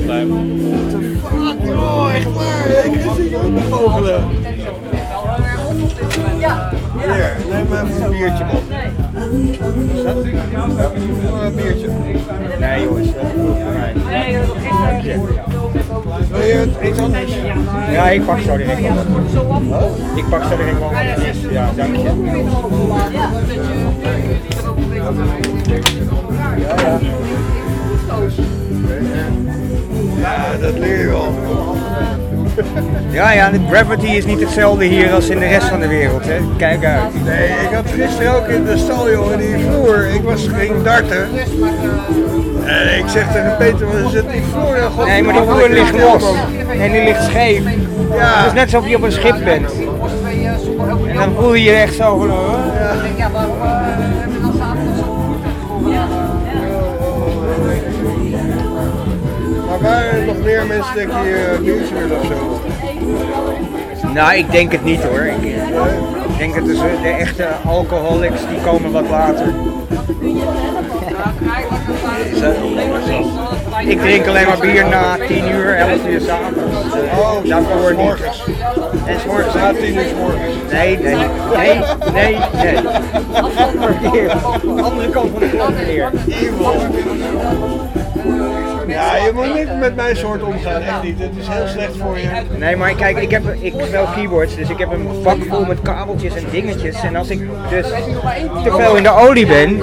Lijp. Oh, echt waar? Ik zie je ook vogelen. Hier, neem even een biertje man. Oh, een biertje. Nee jongens, dat is goed voor mij. Wil je het iets anders? Ja, ik pak zo direct wel. Ik pak zo direct wel. Ja, dank je. Ja, dat leer je wel. [LAUGHS] Ja, ja, de gravity is niet hetzelfde hier als in de rest van de wereld. Hè. Kijk uit. Nee, ik had gisteren ook in de stal, jongen, die vloer. Ik was ging darten. En ik zeg tegen Peter, wat zit die vloer? God, Nee, maar die vloer ligt los. Nee, die ligt scheef. Ja. Het is net alsof je op een schip bent. En dan voel je je echt zo van, oh. Ja, waren nog meer mensen denk je eh, biertje willen of zo? Nou, ik denk het niet hoor. Ik, ik denk dat de, de echte alcoholics die komen wat later. Ik drink alleen maar bier na 10 uur, 11 uur s'avonds. Oh, Daarvoor niet. morgens. En s morgens Na tien uur 's morgens. Nee, nee, nee, nee, nee. Andere kant van de klok weer. Ja, je moet niet met mijn soort omgaan, echt niet. Het is heel slecht voor je. Nee, maar kijk, ik, heb, ik speel keyboards, dus ik heb een bak vol met kabeltjes en dingetjes. En als ik dus te veel in de olie ben,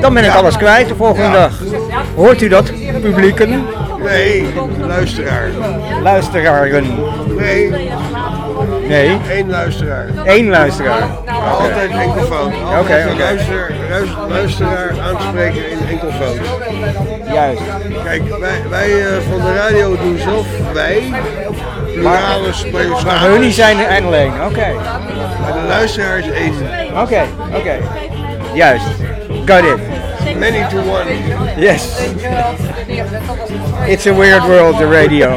dan ben ik alles kwijt de volgende dag. Hoort u dat, publieken? Nee, luisteraar. Luisteraren. Nee, Nee, één luisteraar. één luisteraar. Altijd enkelvoud. Oké, oké. luister, luis- luisteraar aanspreken in enkelvoud. Juist. Kijk, wij, wij eh, van de radio doen zelf wij. Plurale sprekers. Maar hun die zijn er alleen, oké. Maar de luisteraar is één. Oké, oké. Juist. Got it. Many to one. Yes. It's a weird world, the radio.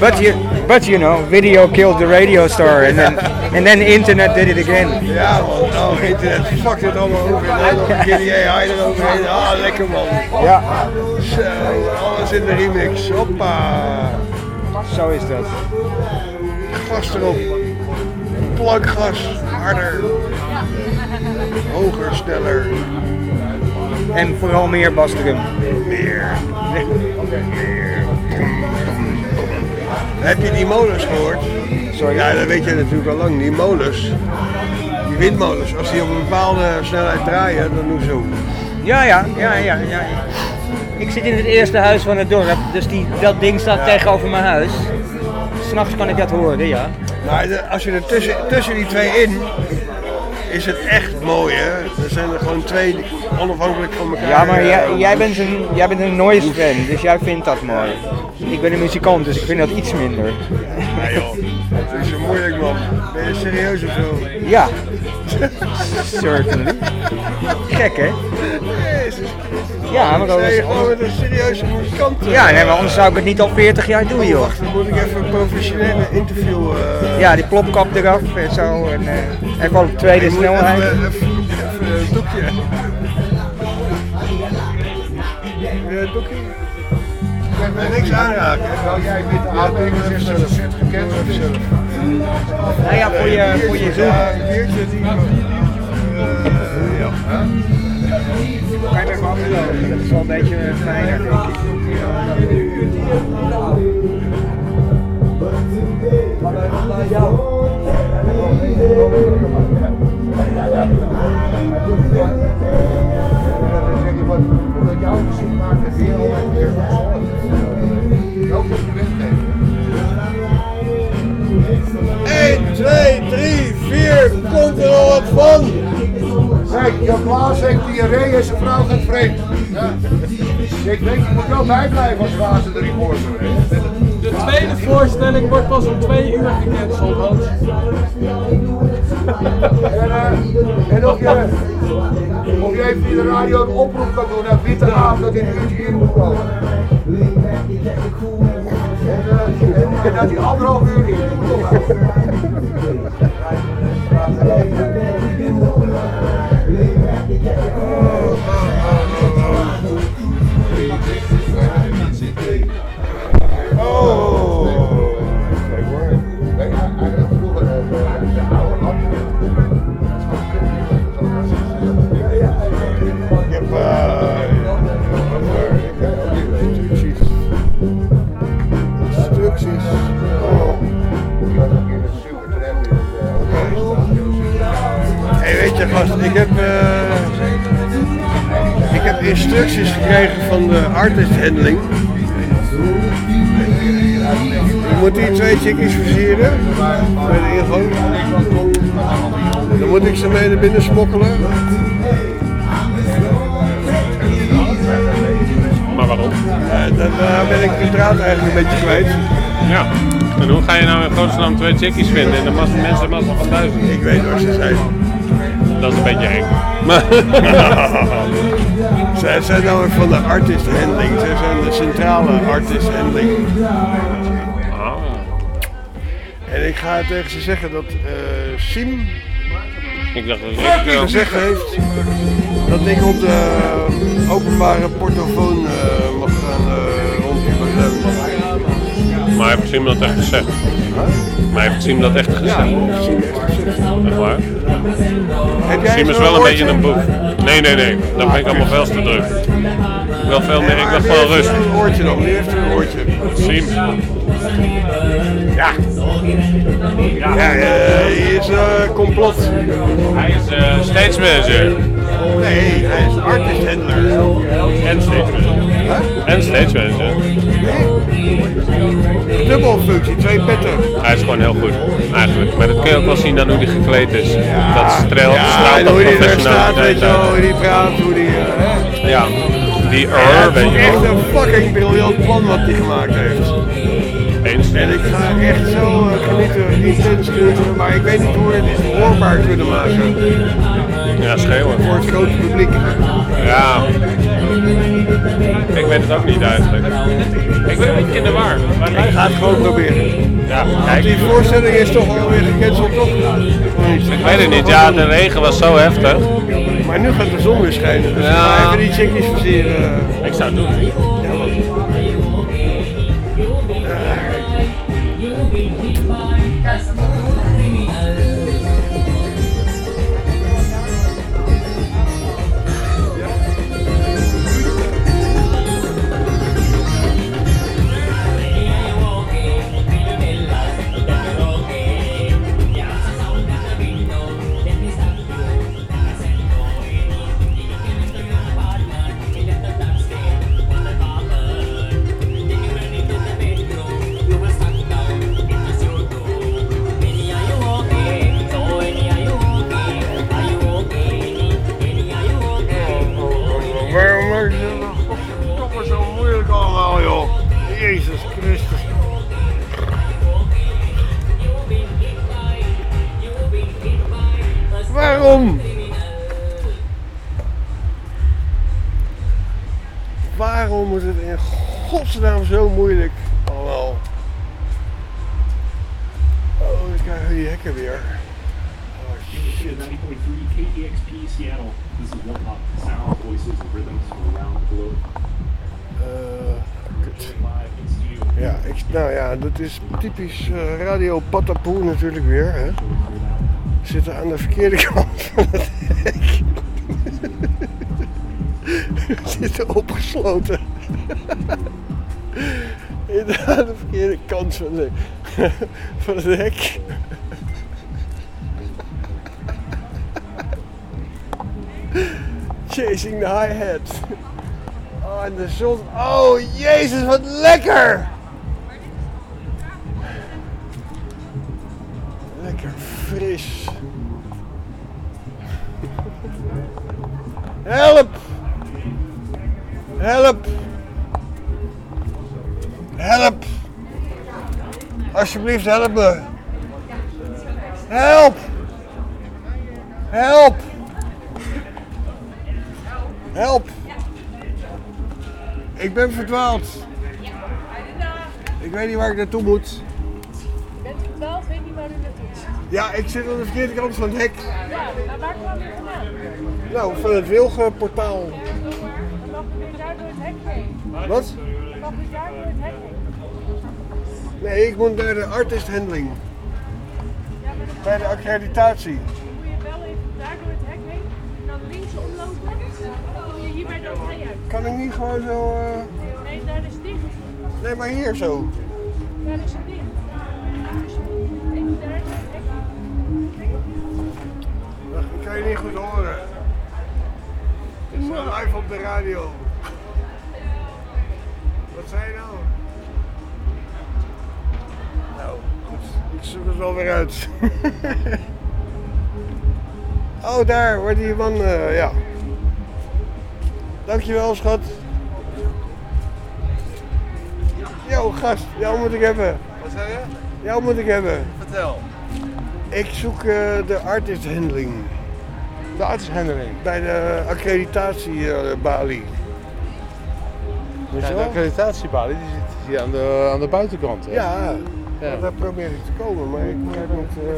But you, but you know, video killed the radio star, and then, and then the internet did it again. Ja man, oh internet, fuck dit allemaal over. En dan nog die AI eroverheen. Ah, lekker man. Ja. Zo, alles in de remix. Hoppa. Zo is dat. Gas erop. plankgas. Harder. Hoger, sneller. En vooral meer basdrum. Meer. [LAUGHS] Heb je die molens gehoord? Sorry. Ja, dat weet je natuurlijk al lang. Die molens. Die windmolens. Als die op een bepaalde snelheid draaien, dan doen ze zo. Ja, ja, ja, ja, ja. Ik zit in het eerste huis van het dorp, dus die, dat ding staat tegenover mijn huis. S'nachts kan ik dat horen, ja. Maar de- als je er tussen, tussen die twee in, is het echt mooi hè. Er zijn er gewoon twee onafhankelijk van elkaar. Ja, maar jij, jij, bent een, jij bent een noise fan, dus jij vindt dat mooi. Ik ben een muzikant, dus ik vind dat iets minder. Ja joh, dat is zo moeilijk man. Ben je serieus of zo? Ja. [LAUGHS] Certainly. Gek hè? Jezus. Ja, maar je was... gewoon met een serieuze muzikant. eh. Ja, nee, maar anders zou ik het niet al 40 jaar doen, Oh, joh. wacht, dan moet ik even een professionele interview... eh, Ja, die plopkap eraf en zo. En, eh even op tweede snelheid. Even, even, even een doekje. Ja, een doekje. Ik ben niks aanraken. Zou jij met de aantekenen 66 gekend of zelf? Nou ja, voor je, voor je zoek. Ja, een biertje die... ja. Kan je aflopen? Dat is wel een beetje fijner, denk ik. Vanzelf. Ook moet je weggeven. 1, 2, 3, 4, komt er al wat van? Kijk, Jan Klaas heeft diarree en zijn vrouw gaat vreemd. Ja. Ik denk, je moet wel bijblijven als fase de reporter. De tweede voorstelling wordt pas om twee uur gecanceld, Hans. En, eh, en of, je, of je even via de radio een oproep kan doen naar Witte Aap dat in een uurtje hier moet komen. En, eh, en, dat hij anderhalf uur hier moet komen. Oh, oh, oh. Ik heb, eh, ik heb instructies gekregen van de artist handling. Je moet die twee chickies versieren bij de ingang. Dan moet ik ze mee naar binnen smokkelen. Maar waarom? En dan eh, ben ik de draad eigenlijk een beetje kwijt. Ja. En hoe ga je nou in godsnaam twee chickies vinden in de massa, mensenmassa van duizend? Ik weet waar ze zijn. Dat is een beetje eng. Maar [LAUGHS] Zij zijn namelijk van de artist handling. Zij zijn de centrale artist handling. Ah. En ik ga tegen ze zeggen dat eh Sim ik dacht dat fucking gezegd heeft dat ik op de openbare portofoon eh, mag gaan uh, rondlopen. Maar heeft Sim dat echt gezegd? Maar heeft Sim dat echt gezegd? Echt waar? Heb jij Sim is zo'n wel een beetje een boef. Nee, nee, nee. Dat vind ik allemaal veel te druk. Wil veel meer, ik wil Wie gewoon rust. Een oortje dan, wie heeft een oortje? Sim. Ja. Ja, eh, hij is eh, complot. Hij is uh, stage manager. Nee, hij is artist handler. En stage manager. En stage manager. Dubbelfunctie, twee petten. Hij is gewoon heel goed, eigenlijk. Maar dat kun je ook wel zien aan hoe hij gekleed is. dat straalt, Ja, straalt hoe hij daar staat, weet je wel, hoe hij praat, hoe hij... eh, Ja, die er, weet is je echt wel. een fucking briljant plan wat hij gemaakt heeft. Eens. En ik ga echt zo eh, genieten, intens genieten, maar ik weet niet hoe we dit hoorbaar kunnen maken Ja, schreeuwen. voor het grote publiek. Ja. Ik weet het ook niet eigenlijk. Ik ben een beetje in de war. Maar Ik ga het gewoon proberen. Ja, kijk. die voorstelling is toch alweer gecanceld, toch? Ik weet het niet. Ja, de regen was zo heftig. Maar nu gaat de zon weer schijnen, dus Ja. even die chickies versieren. Ik zou het doen. Verkeerde kant van het hek. [LAUGHS] Zitten opgesloten. [LAUGHS] In- aan de verkeerde kant van, de, [LAUGHS] van het hek. Chasing the hi-hat. Oh, en de zon. Oh, jezus, wat! Lekker Alsjeblieft, help me! Help! Help! Help! Ik ben verdwaald. Ik weet niet waar ik naartoe moet. Je bent verdwaald, weet niet waar u naartoe. Ja, ik zit aan de verkeerde kant van het hek. Ja, maar waar kwam je vandaan? Nou, van het Wilgenportaal. Dan mag u daar door het hek heen. Wat? Dan mag u daar door het hek heen. Nee, ik moet naar de artist handling. Bij de accreditatie. Moet je wel even daar door het hek heen. En dan links omlopen. Dan kom je hier bij de entree uit. Kan ik niet gewoon zo... eh, Nee, daar is dicht. Nee, maar hier zo. Daar is het dicht. Even daar. Wacht, ik kan je niet goed horen. Het is live op de radio. Wat zei je? Nou, Ik zoek het wel weer uit. [LAUGHS] oh, daar, waar die man, eh, ja. Dankjewel, schat. Yo, gast, jou moet ik hebben. Wat zei je? Jou moet ik hebben. Vertel. Ik zoek eh, de artist handling. De artist handling? Bij de accreditatiebalie. Weet Ja, de accreditatiebalie die zit hier aan de, aan de buitenkant. Hè? Ja, Ja. daar probeer ik te komen, maar ik krijg niet... eh,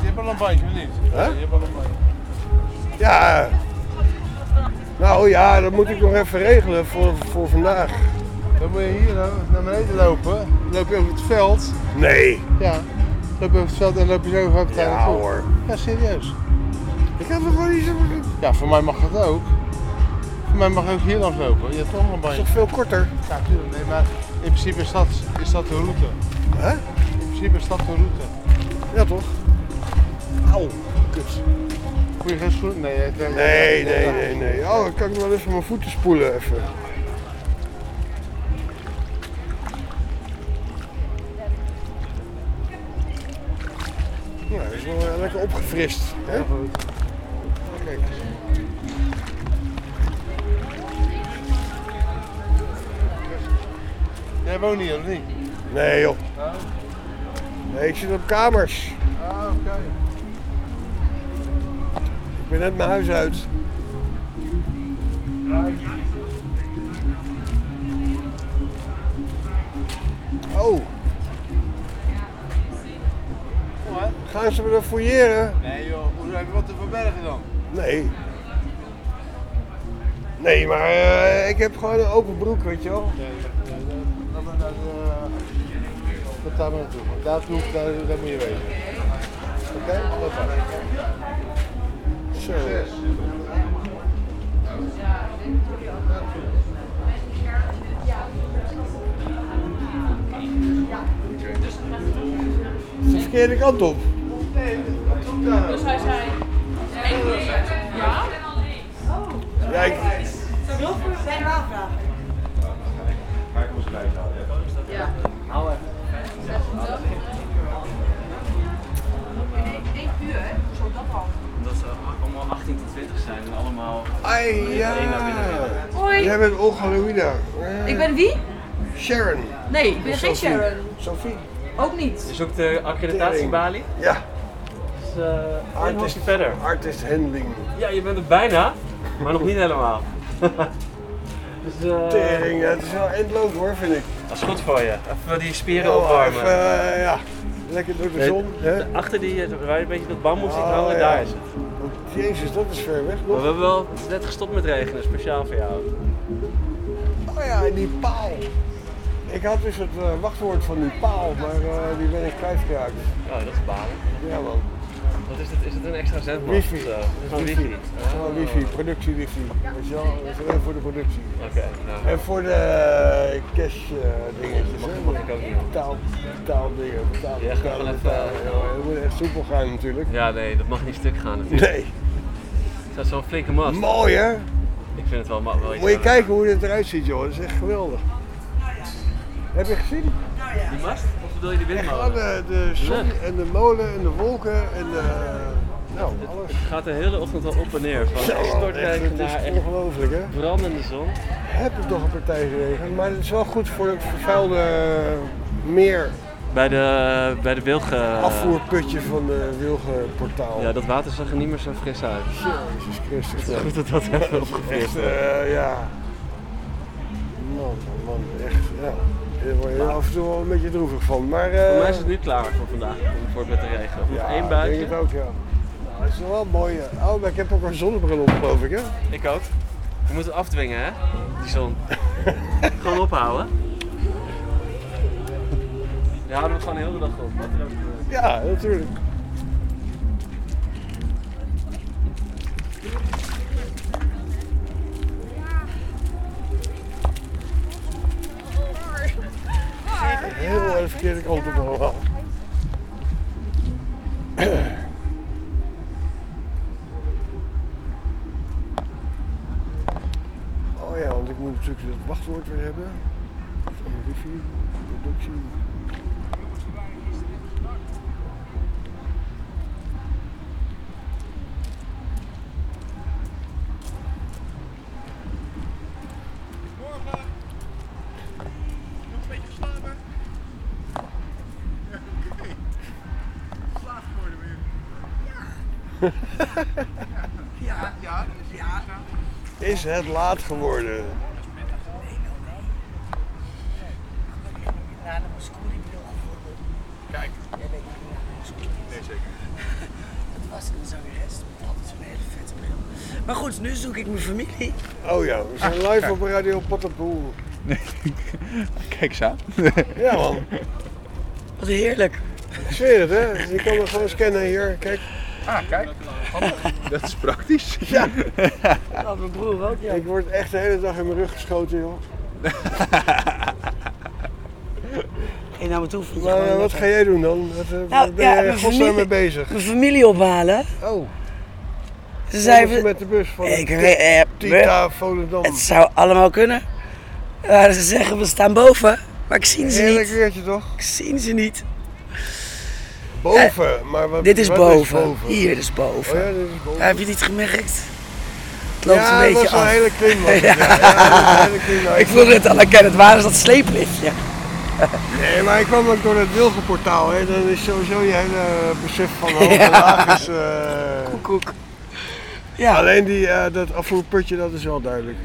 Je hebt al een bandje, of niet? Hè? Je hebt al een bandje. Ja. Nou ja, dat moet ik nog even regelen voor, voor vandaag. Dan moet je hier nou naar beneden lopen. Dan loop je over het veld. Nee. Ja. Loop je over het veld en loop je zo over het Ja hoor. Ja, serieus. Ik heb er gewoon niet zo... Ja, voor mij mag dat ook. Voor mij mag ook hier langs lopen. Je hebt toch een bandje. toch veel korter? Ja, tuurlijk. Nee, maar in principe is dat, is dat de route. Hè? In principe is dat de route. Ja toch? Auw, kut. Moet je geen schoenen? Nee, Nee, nee, nee, nee. Oh, dan kan ik wel even mijn voeten spoelen even. Ja, hij is wel eh, lekker opgefrist. Hè? Kijk. Jij woont hier of niet? Nee joh. Oh, Nee, ik zit op kamers. ah, oké. Ik ben net mijn huis uit. Oh. Gaan ze me dan fouilleren? Nee joh, hoe heb je wat te verbergen dan? Nee. Nee, maar eh, ik heb gewoon een open broek, weet je wel. Nee, Wat daar maar naartoe. Want daartoe, daar, daar moet je wezen. Oké? Dat maar. Zo. De verkeerde kant op. Dus hij zei, ja? Ja, ik, Zou ik voor zijn vragen? Ai, ja. één naar binnen rennen. Hoi. Jij bent Olga Louida. Eh, Ik ben wie? Sharon. Nee, ik ben geen Sophie. Sharon. Sophie. Ook niet. Je zoekt de accreditatiebalie? Ja. Dus, uh, één Artist, hokje verder. artist handling. Ja, je bent er bijna, maar nog niet helemaal. [LAUGHS] Dus, eh, Tering, ja, het is wel endloos hoor, vind ik. Dat is goed voor je. Even die spieren Ja, opwarmen. even, eh, ja, lekker door de Nee, zon. Hè? de- Achter die, eh, waar je een beetje dat bamboe ziet Oh, hangen, ja. daar is het. Jezus, dat is ver weg Maar nog. we hebben wel net gestopt met regenen, speciaal voor jou. Oh ja, en die paal. Ik had dus het wachtwoord van die paal, maar eh, die ben ik kwijtgeraakt. Oh, dat is balen. Ja man. Wat is het? Is het een extra zendmast Wifi. of zo? Dat is wifi. Gewoon wifi, productie wifi. Weet je wel, dat is alleen voor de productie. Oké, nou. En voor de eh, cash eh, dingetjes. Mag- mag ik ook niet. Taal, taaldingen, betalen, Ja, even- betalen. Ja, dat moet echt soepel gaan natuurlijk. Ja, nee, dat mag niet stuk gaan natuurlijk. Nee. Dat is zo'n flinke mast. Mooi hè? Ik vind het wel, iets Moet je kijken hoe dit eruit ziet joh, dat is echt geweldig. Heb je gezien? Die mast? Bedoel je Echt windmolen? de, de zon en de molen en de wolken en de, nou alles. Het gaat de hele ochtend al op en neer. Van Ja, het is naar echt ongelooflijk hè? brandende zon. Heb ik toch een partij geregend, maar het is wel goed voor het vervuilde meer Bij de, bij de wilge... afvoerputje van de Wilgenportaal. Ja, dat water zag er niet meer zo fris uit. Jezus Christus. Goed dat dat even opgefrist wordt. eh, ja. Man, man, man, echt, ja. Daar word je af en toe wel een beetje droevig van. Maar, eh, Voor mij is het nu klaar voor vandaag, voor het met de regen. Nog ja, één buitje. denk ook, ja. Nou, dat is wel wel mooi. eh. Oh, maar ik heb ook een zonnebril op, geloof ik, hè? Ik ook. We moeten het afdwingen, hè? Die zon. [LAUGHS] gewoon ophouden. Ja, houden we gewoon de hele dag op. Wat er ook gebeurt. Ja, natuurlijk. Heel de verkeerde kant op allemaal. Oh ja, want ik moet natuurlijk het wachtwoord weer hebben. Van de wifi, productie. Ja, ja, ja. Is het laat geworden? Dan was Scooby-Doo gevonden. Kijk. Jij weet niet meer hoe Scooby Nee, zeker. [LAUGHS] Het was een zangeres met altijd zo'n hele vette bril. Maar goed, nu zoek ik mijn familie. Oh ja, we zijn Ah, live kijk. op Radio Pottenpoel. [LAUGHS] Kijk eens aan. Ja man. Wat heerlijk. Ik zweer het hè, je kan het gewoon scannen hier, kijk. Ah, kijk. [LAUGHS] Dat is praktisch. [LAUGHS] Ja. Dat mijn broer ook, ja. Ik word echt de hele dag in mijn rug geschoten joh. [LAUGHS] Geen naar me toe. vind je Maar gewoon eh, wat lekker. ga jij doen dan? Wat, eh, Nou, ben ja, je mijn godsnaam familie- mee bezig? Mijn familie ophalen. Oh. Ze zei Of met de bus van ik weet, eh, Tita Volendam. Het zou allemaal kunnen. Maar ze zeggen we staan boven, maar ik zie ze Heerlijk niet. weertje toch? Ik zie ze niet. Boven, maar wat, Dit is wat boven. Hier, is boven. Oh ja, dit is boven. Ja, heb je het niet gemerkt? Het loopt Ja, een het beetje af. het. ja. Dat was een hele klim. [LAUGHS] Ik voelde het al herkennen. Het waren dat sleepliftje. Nee, maar ik kwam ook door het Wilgenportaal. Hè. Dan is sowieso je hele besef van [LAUGHS] hoog en Ja. laag is... eh, Koek, Ja. Alleen die, eh, dat afvoerputje, dat is wel duidelijk.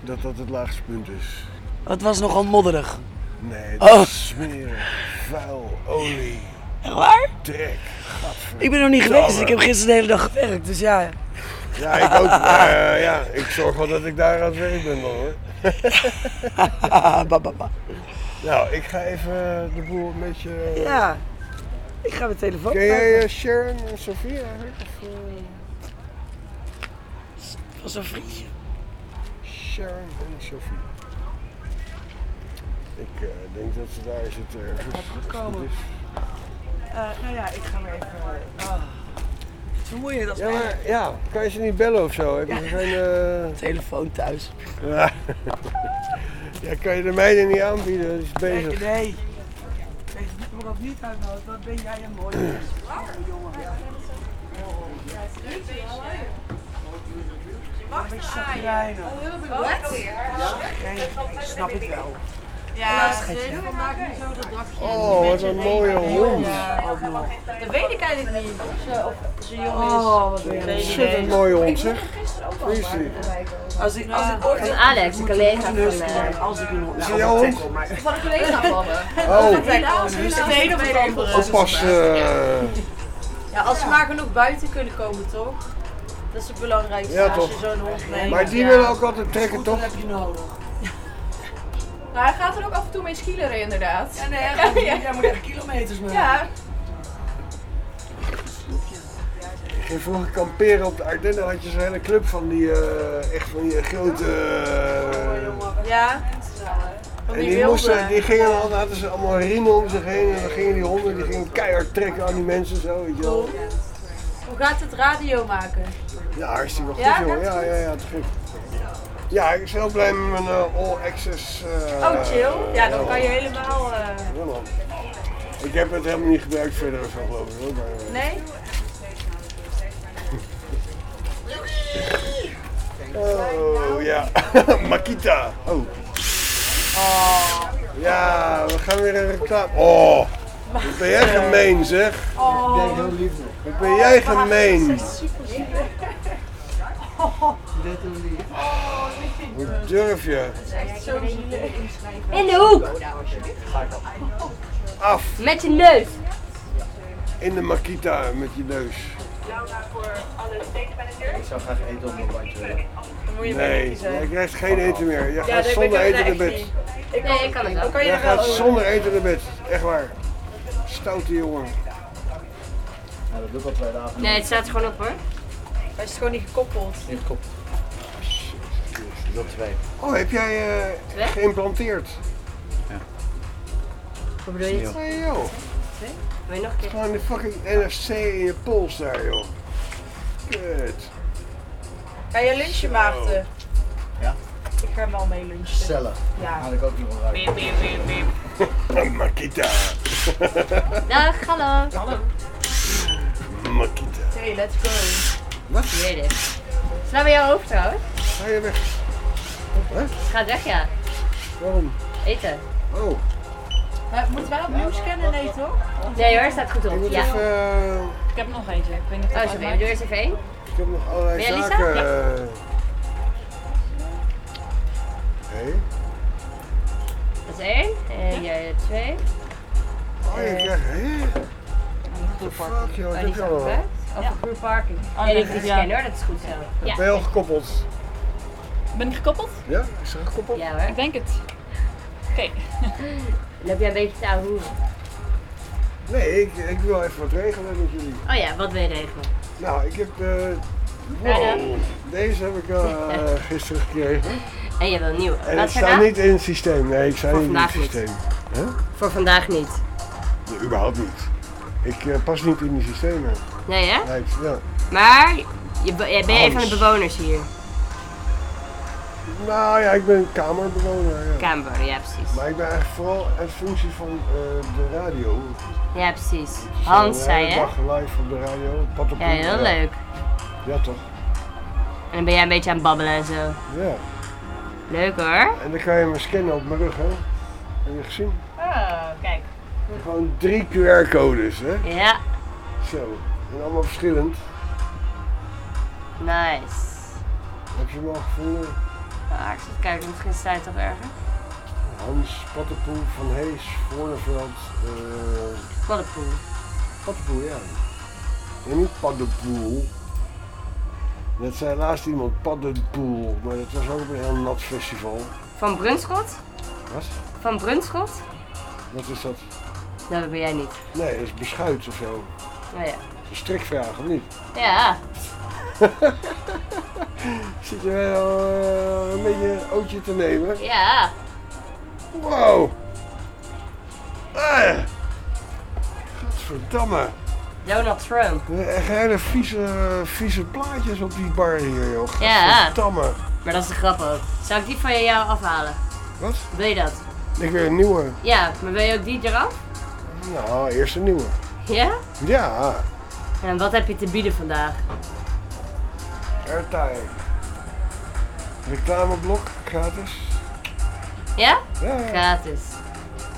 Dat dat het laagste punt is. Het was nogal modderig. Nee, Oh. dat is smerig, vuil, olie, Echt waar? trek. Ik ben nog niet geweest. dus Ik heb gisteren de hele dag gewerkt. Dus ja. Ja, ik ook. Maar eh, ja, ik zorg wel dat ik daar aan het werk ben dan hoor. [LAUGHS] Ba, ba, ba. Nou, ik ga even de boel een beetje... eh, Ja. Ik ga mijn telefoon Ken jij eh, Sharon en Sophie eigenlijk? Of, eh, Van zo'n vriendje. Sharon en Sophie. Ik eh, denk dat ze daar zitten ergens. Gaat goed komen. Eh, nou ja, ik ga weer even... ah. Het is vermoeiend als Ja, maar ja, kan je ze niet bellen of zo? Heb je geen... eh, Telefoon thuis. Ja. ja, kan je de meiden niet aanbieden? Dat is bezig. Nee, nee. Wees me dat niet uithouden. Wat ben jij een mooie [CLEARS THROAT] jongen. Een beetje chagrijnig. Wat? Chagrijnig, ik snap het wel. Ja, vandaag niet zo dat dagje. Oh, wat een mooie hond. Dat weet ik eigenlijk niet. Of ze, of ze jong is. Oh, wat een mooie hond zeg. Wie is die? Als ik, als ik ooit... Van Alex, een collega van... Als ik een Is die jouw hond? Van een collega van me. [LAUGHS] Oh. Een of het andere. Oppas. eh, Ja, als ze maar genoeg buiten kunnen komen, toch? Dat is het belangrijkste Ja, als toch. je zo'n hond neemt. Maar die ja. willen ook altijd trekken, toch? heb je nodig. Nou, hij gaat er ook af en toe mee skileren inderdaad. Ja, nee, echt [LAUGHS] niet. Jij moet echt kilometers mee. Ja. Ik ging vroeger kamperen op de Ardennen, had je zo'n hele club van die, eh, echt van die grote... eh, Ja. Van en die moesten, die gingen dan, hadden ze allemaal riemen om zich heen en dan gingen die honden, die gingen keihard trekken aan die mensen zo, weet je wel. Hoe gaat het radio maken? Ja, hartstikke goed Ja, jongen. gaat Ja, ja, ja, te gek. Ja, ik ben heel blij met mijn eh, All Access. eh, Oh, chill. Ja, dan kan je helemaal... eh, Ja, man. Ik heb het helemaal niet gebruikt verder of zo geloof ik hoor. Maar, Nee? Oh ja, [LAUGHS] Makita. Oh. Ja, we gaan weer een reclame. Oh, wat ben jij gemeen zeg. Oh. Wat ben jij gemeen. Hoe durf je? Zo zielig. In de hoek! Af. Met je neus. In de Makita met je neus. Ik zou graag eten op mijn bandje willen. je Nee, jij krijgt geen eten meer. Jij Ja, gaat nee, zonder eten naar het bed. Ik Nee, ik kan het wel. Dan kan je gaat zonder eten naar bed. Echt waar. Stoute jongen. Ja, dat doe ik al twee dagen. Nee, het staat er gewoon op hoor. Hij is gewoon niet gekoppeld. Niet gekoppeld. Dat twee. Oh, heb jij eh, Twee? geïmplanteerd? Hoe bedoel je het? Nee joh. Wil je nog een keer? Gewoon de fucking NFC in je pols daar joh. Kut. Ga je lunchen, Maarten? Ja? Ik ga wel mee lunchen. Cellen. Ja. Had ik ook nog wel Beep, beep, beep, beep. Makita. Dag, hallo. Hallo. Makita. Hey, let's go. Wat? Je weet het. Sla bij jouw hoofd trouwens. Ga je weg? Het gaat weg, ja. Waarom? Eten. Oh. Maar moeten wij opnieuw scannen? Nee, toch? Nee hoor, staat goed Ik op. moet Ja. even... eh, Ik heb nog eentje. Ik weet niet of Oh, sorry. Doe eerst even één. ik heb nog allerlei Ben jij Lisa? zaken. Ja. eh. Hé? Dat is één. En jij twee. Oh, je Eh, krijgt... Hé? Fuck joh, Oh, dat die heb je gaat al. Over groen parking. Oh, en nee, ik die ja. hoor, dat is goed zo. Ja. Ben je al gekoppeld? Ben ik gekoppeld? Ja? Is er gekoppeld? Ja hoor. Ik denk het. Oké. [LAUGHS] Dan heb jij een beetje te ahoeren. Nee, ik, ik wil even wat regelen met jullie. Oh ja, wat wil je regelen? Nou, ik heb... eh wow, deze heb ik eh, [LAUGHS] gisteren gekregen. En je wil een nieuwe. En Wat ik sta niet in het systeem. Nee, ik sta niet in het vandaag niet. systeem. Huh? Voor vandaag niet. Nee, überhaupt niet. Ik eh, pas niet in die systemen. Nee hè? Nee, ja. Maar je, be- jij bent een van de bewoners hier. Nou ja, ik ben een kamerbewoner. Ja. Kamerbewoner, ja precies. Maar ik ben eigenlijk vooral in functie van eh, de radio. Ja precies. Hans zei je. dag live op de radio. Pat op Ja, heel leuk. Ja, toch? En dan ben jij een beetje aan het babbelen en zo. Ja. Leuk hoor. En dan kan je me scannen op mijn rug, hè? Heb je gezien? Ah, kijk. Gewoon drie QR-codes, hè? Ja, Zo. En allemaal verschillend. nice. Heb je hem al gevonden? Ah, ik zit kijken, misschien staat het toch erger. Hans Pattenpoel van Hees, Voorneveld. eh Paddenpoel. Pattenpoel, ja. En niet Paddenpoel. Dat zei laatst iemand Paddenpoel, maar dat was ook een heel nat festival. Van Brunschot? Wat? Van Brunschot? Wat is dat? Nou, dat ben jij niet. Nee, dat is beschuit of zo. Nou ja. Een strikvraag, of niet? [LAUGHS] Ja. Zit je wel eh, een beetje een ootje te nemen? Ja. Wow! Ah. Godverdamme. Donald Trump. Echt hele vieze, vieze plaatjes op die bar hier, joh. Ja. Godverdamme. Maar dat is de grap ook. Zou ik die van jou afhalen? Wat? Wil je dat? Ik wil een nieuwe. Ja, maar wil je ook die eraf? Nou, eerst een nieuwe. Ja? Ja, En wat heb je te bieden vandaag? airtime. Reclameblok, gratis. Ja? Ja. Gratis.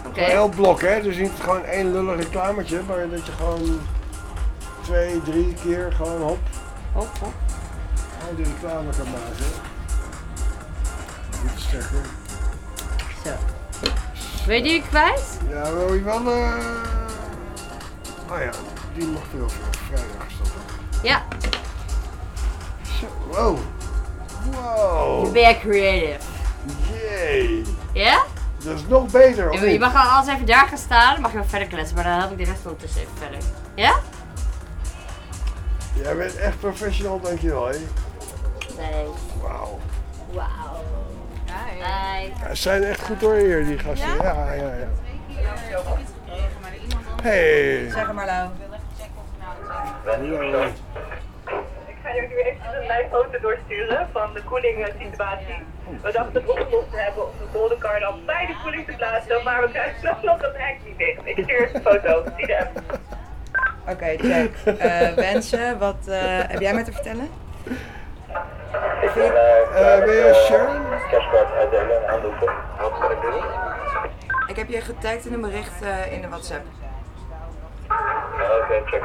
Oké. Een heel blok, hè? Dus niet gewoon één lullig reclametje, maar dat je gewoon twee, drie keer gewoon hop, Hop, hop. gewoon die reclame kan maken. Niet te sterker. Zo. Weet je die kwijt? Ja, wil je wel. eh Oh ja, die mocht er over vrijdag stoppen. Ja. Zo, wow. Wow. Nu ben jij creative. Jee. Ja? Dat is nog beter, of Je, je mag gewoon alles even daar gaan staan, dan mag je wel verder kletsen, maar dan help ik de rest ondertussen even verder. Ja? Jij bent echt professional, dankjewel, hè? Nee. Wauw. Wauw. Hi. Ja, ze zijn echt goed hoor hier, die gasten. Ja, ja, ja. Hey. Zeg maar, Lau. Hallo. Ik ga jullie nu even een live foto doorsturen van de koelingssituatie. We dachten het opgelost te hebben om de golden card al bij de koeling te plaatsen, maar we krijgen nog nog een hek niet dicht. Ik stuur eens een foto. Zie je. Oké, check. Eh wensen, wat eh, heb jij mij te vertellen? Eh, ben je Sharon? Cashcard uitdelen en handdoeken. Wat kan ik doen? Ik heb je getagd in een bericht eh, in de WhatsApp. Oké, check.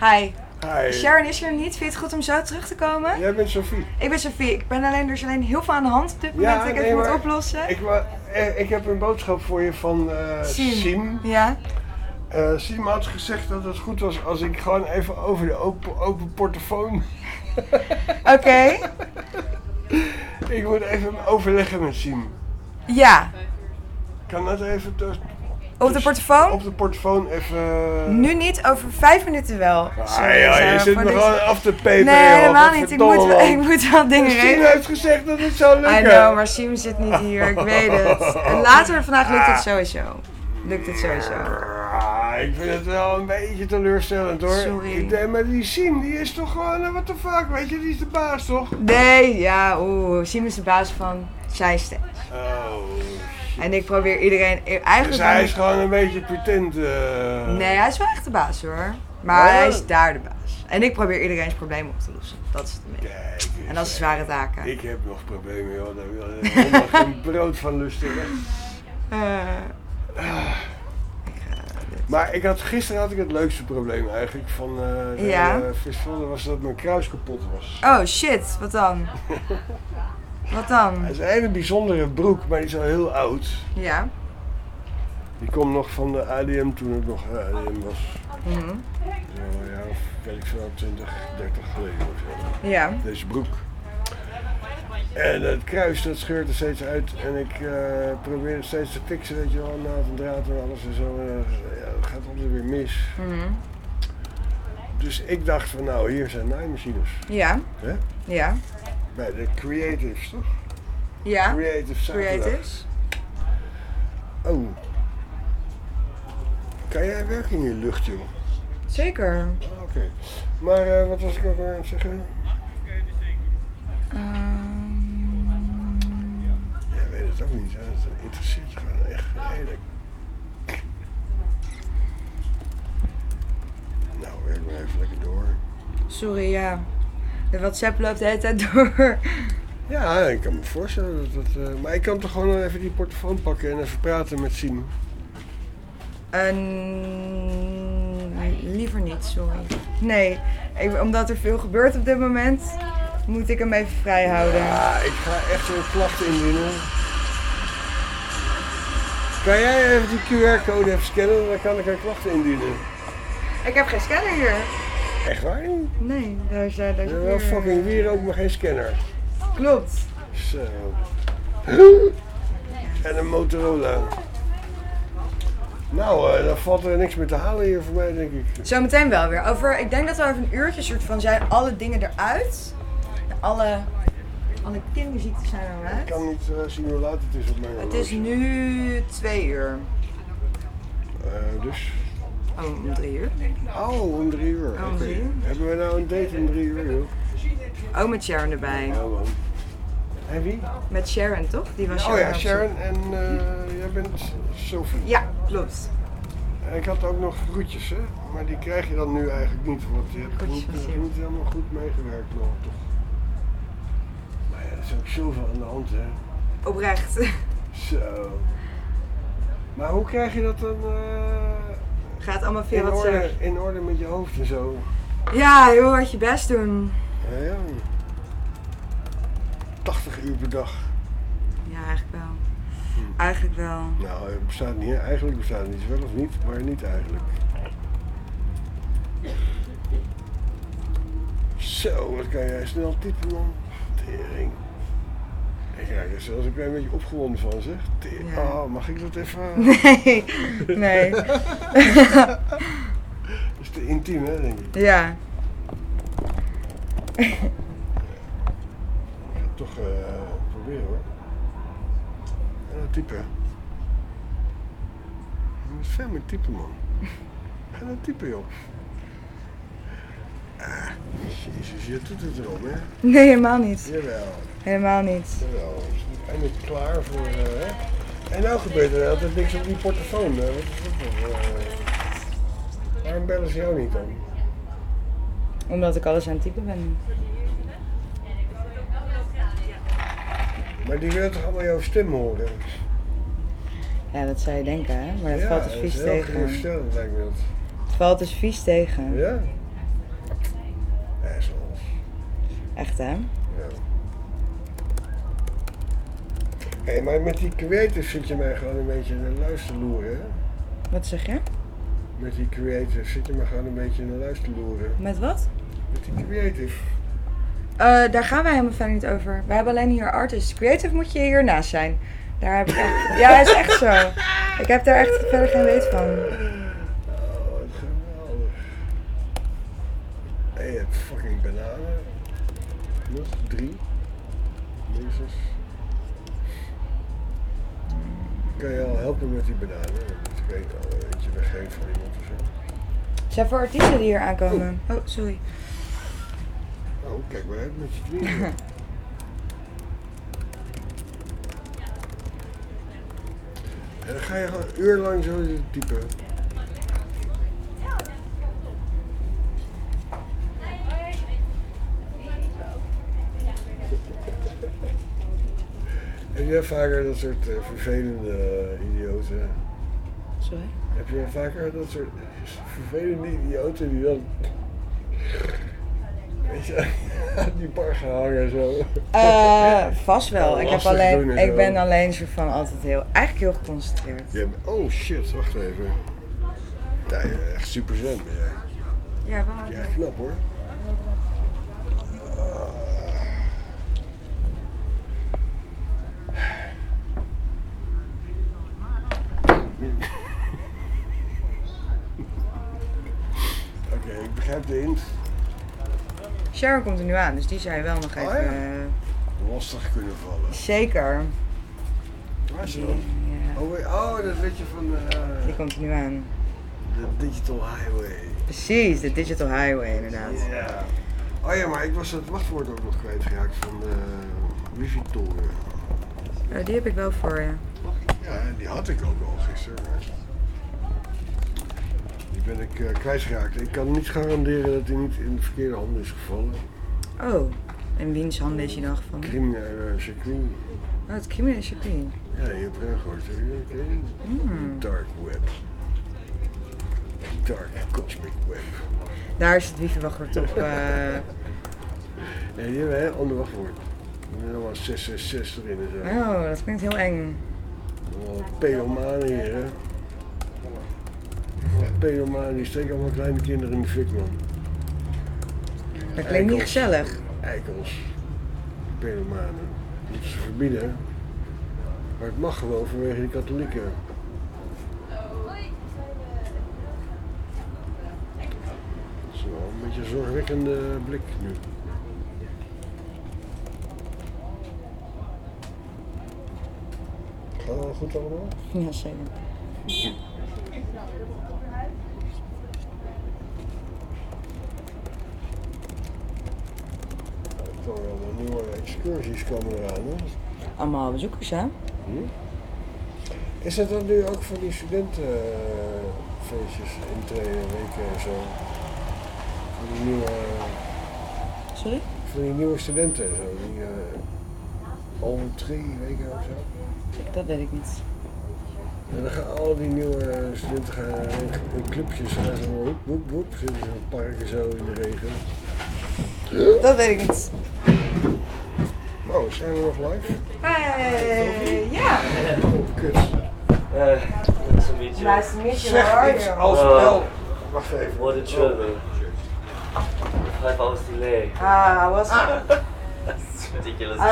Hi. Hi. Sharon is er niet. Vind je het goed om zo terug te komen? Jij bent Sophie. Ik ben Sophie. Ik ben alleen, er is alleen heel veel aan de hand op dit moment. ik even moet maar oplossen. Ik, eh, ik heb een boodschap voor je van eh Siem. Siem. Ja. Eh, Siem had gezegd dat het goed was als ik gewoon even over de open, open portofoon. [LAUGHS] Oké. ik moet even overleggen met Siem. Ja. Kan dat even tussen? Op de portofoon? Op de portofoon even. Nu niet, over vijf minuten wel. Ah, ja, je zit me gewoon af te peperen. Nee, helemaal niet. Ik moet, man. ik moet wel dingen Siem regelen. heeft gezegd dat het zou lukken. I know, maar Siem zit niet hier. Ik weet het. [LAUGHS] En later vandaag lukt het sowieso. Lukt het sowieso. Ah, ik vind het wel een beetje teleurstellend hoor. Sorry. Ik denk, maar die Siem die is toch gewoon, eh, what the fuck, weet je, die is de baas toch? Nee, ja, oeh. Siem is de baas van Zijste. Oh. En ik probeer iedereen e- eigenlijk... Dus hij is gewoon een beetje pretend. eh. Nee, hij is wel echt de baas hoor. Maar hij is daar de baas. En ik probeer iedereen's problemen op te lossen. Dat is het mee. En dat is zware taken. Ik heb nog problemen joh, daar wil ik geen brood van lusten. Eh, Ah. Maar ik had, gisteren had ik het leukste probleem eigenlijk van eh de Ja? hele festival. Dat was dat mijn kruis kapot was. oh shit, wat dan? [LAUGHS] wat dan? Het is een hele bijzondere broek, maar die is al heel oud. Ja. Die komt nog van de ADM toen het nog ADM was. Mhm. Zo, ja, of weet ik veel, 20, 30 geleden of zo. Ja. Deze broek. En het kruis dat scheurt er steeds uit en ik eh, probeer het steeds te fixen, weet je wel, naad en draad en alles en zo. En, eh, ja, het gaat altijd weer mis. Mhm. Dus ik dacht van nou, hier zijn naaimachines. Ja. Hè? Ja. Bij de Creatives, toch? Ja. Creative zaterdag. Creatives. Oh. Kan jij werken in je lucht, joh? Zeker. Oké. Maar eh, wat was ik ook aan het zeggen? Weet het ook niet? Het interesseert je gewoon echt hele... Nou, werk maar even lekker door. Sorry, ja. De WhatsApp loopt de hele tijd door. Ja, ik kan me voorstellen dat dat... eh, maar ik kan toch gewoon even die portofoon pakken en even praten met Siem. En liever niet, sorry. Nee, ik, omdat er veel gebeurt op dit moment, moet ik hem even vrij houden. Ja, ik ga echt een klacht indienen. Kan jij even die QR-code even scannen? Dan kan ik een klacht indienen. Ik heb geen scanner hier. Echt waar niet? Nee, daar is, daar is wel fucking weer ook, maar geen scanner. Klopt. Zo. En een Motorola. Nou, dan valt er niks meer te halen hier voor mij, denk ik. Zometeen wel weer. Over, ik denk dat we over een uurtje soort van zijn alle dingen eruit. Alle, alle kinderziektes zijn Ik eruit. kan niet eh, zien hoe laat het is op mijn Het is nu twee uur. Eh, dus. Oh, om drie uur. Oh, om drie uur. Oh, om Oké. drie uur. Hebben we nou een date om drie uur, joh? Ook met Sharon erbij. Ja, man. En wie? Met Sharon, toch? Die was oh ja, op Sharon zoek. en eh, jij bent Sophie. Ja, klopt. En ik had ook nog groetjes, hè? Maar die krijg je dan nu eigenlijk niet, want je hebt niet helemaal goed meegewerkt nog, toch? Er is ook zoveel aan de hand, hè? Oprecht. [LAUGHS] Zo. Maar hoe krijg je dat dan eh, Gaat allemaal via in, wat orde, zeg. in orde met je hoofd en zo? Ja, heel hard je best doen. Ja, ja. 80 uur per dag. Ja, eigenlijk wel. Eigenlijk wel. Nou, het bestaat niet. Eigenlijk bestaat het niet. Wel of niet, maar niet eigenlijk. Zo, wat kan jij snel typen, man. Tering. Ik krijg er zelfs een beetje opgewonden van, zeg. Ja. Oh, mag ik dat even? [LAUGHS] Nee, nee. dat [LAUGHS] is te intiem, hè, denk ik. Ja. Ik ga het toch eh, proberen, hoor. En dan typen. Je moet veel meer typen, man. Ga dan typen, joh. Ah, jezus, je doet het erom, hè? Nee, helemaal niet. Jawel. Helemaal niet. Zijn eindelijk klaar voor... eh? En nou gebeurt er altijd niks op die portofoon. hè? Wat is dat voor... eh, waarom bellen ze jou niet dan? Omdat ik alles aan het typen ben. Maar die willen toch allemaal jouw stem horen? Ja, dat zou je denken, hè? Maar dat ja, valt dus vies tegen. geruststellend, lijkt me dat. Het valt dus vies tegen. Ja? Assholes. Echt, hè? Hé, maar met die creatives zit je mij gewoon een beetje in de luisterloeren, hè? Wat zeg je? Met die creatives zit je mij gewoon een beetje in de luisterloeren. Met wat? Met die creative. Eh, daar gaan wij helemaal verder niet over. Wij hebben alleen hier artists. Creative moet je hiernaast zijn. Daar heb ik echt... Ja, is echt zo. Ik heb daar echt verder geen weet van. Oh, wat geweldig. En je hebt fucking bananen. Nog drie. Minstens. Kan je al helpen met die bananen? Dat ik weet al een eentje weggeven van iemand of zo. Zijn voor artiesten die hier aankomen? Oh, sorry. Oh, kijk maar uit met je tweeën. [LAUGHS] En dan ga je gewoon een uur lang zo typen. Heb jij vaker dat soort eh, vervelende idioten? Sorry? Heb je vaker dat soort vervelende idioten die dan... Weet je, [LAUGHS] aan die bar gaan hangen zo? Eh, vast wel. [LAUGHS] Ik, heb alleen, ik zo. ben alleen soort van altijd heel, eigenlijk heel geconcentreerd. Oh shit, wacht even. Ja, ja, echt super zen ben jij. Ja, wel. Ja, knap hoor. Oké, ik begrijp de hint. Sharon komt er nu aan, dus die zou je wel nog even... Oh ja? eh, Lastig kunnen vallen. zeker. Waar is ze dan? Oh, wait, oh, dat weet je van eh, Die komt er nu aan. de Digital Highway. Precies, de Digital Highway inderdaad. Ja. Oh ja, maar ik was het wachtwoord ook nog kwijtgeraakt van de wifi-toren. Eh, die heb ik wel voor je. Ja, die had ik ook al gisteren. maar Die ben ik eh, kwijtgeraakt. Ik kan niet garanderen dat hij niet in de verkeerde handen is gevallen. Oh, in wiens handen is hij dan gevallen? Criminele circuit. Oh, het criminele circuit. Ja, je hebt erin gehoord. Hmm. Dark web. Dark cosmic web. Daar is het wifi-wachtwoord op. eh, [LAUGHS] Nee, die hebben een heel ander wachtwoord. Er zijn allemaal 666 erin en zo. Oh, dat klinkt heel eng. Pedomanen hier, hè. Pedomanen, die steken allemaal kleine kinderen in de fik, man. Dat klinkt niet gezellig. Eikels. Pedomanen. Moeten ze verbieden. Maar het mag gewoon vanwege die katholieken. Dat is wel een beetje een zorgwekkende blik nu. Wel goed allemaal? Ja, zeker. Er komen wel nieuwe excursies komen eraan, hè? Allemaal bezoekers, hè? Hm? Is dat dan nu ook voor die studentenfeestjes, intreden, weken en zo? Voor die nieuwe... Sorry? Voor die nieuwe studenten en zo. Die, eh, over twee weken of zo. Dat weet ik niet. En dan gaan al die nieuwe studenten gaan in, clubjes gaan ze woep woep woep zitten ze in het park en zo in de regen. Dat weet ik niet. Oh, zijn we nog live? Hey, ja. Oh, kut. nice to meet you. Nice to meet you. Zeg How are iets you? als Uh, wel. Wacht even. What a travel. Five hours delay. Ah, was That's [LAUGHS] ridiculous. Uh.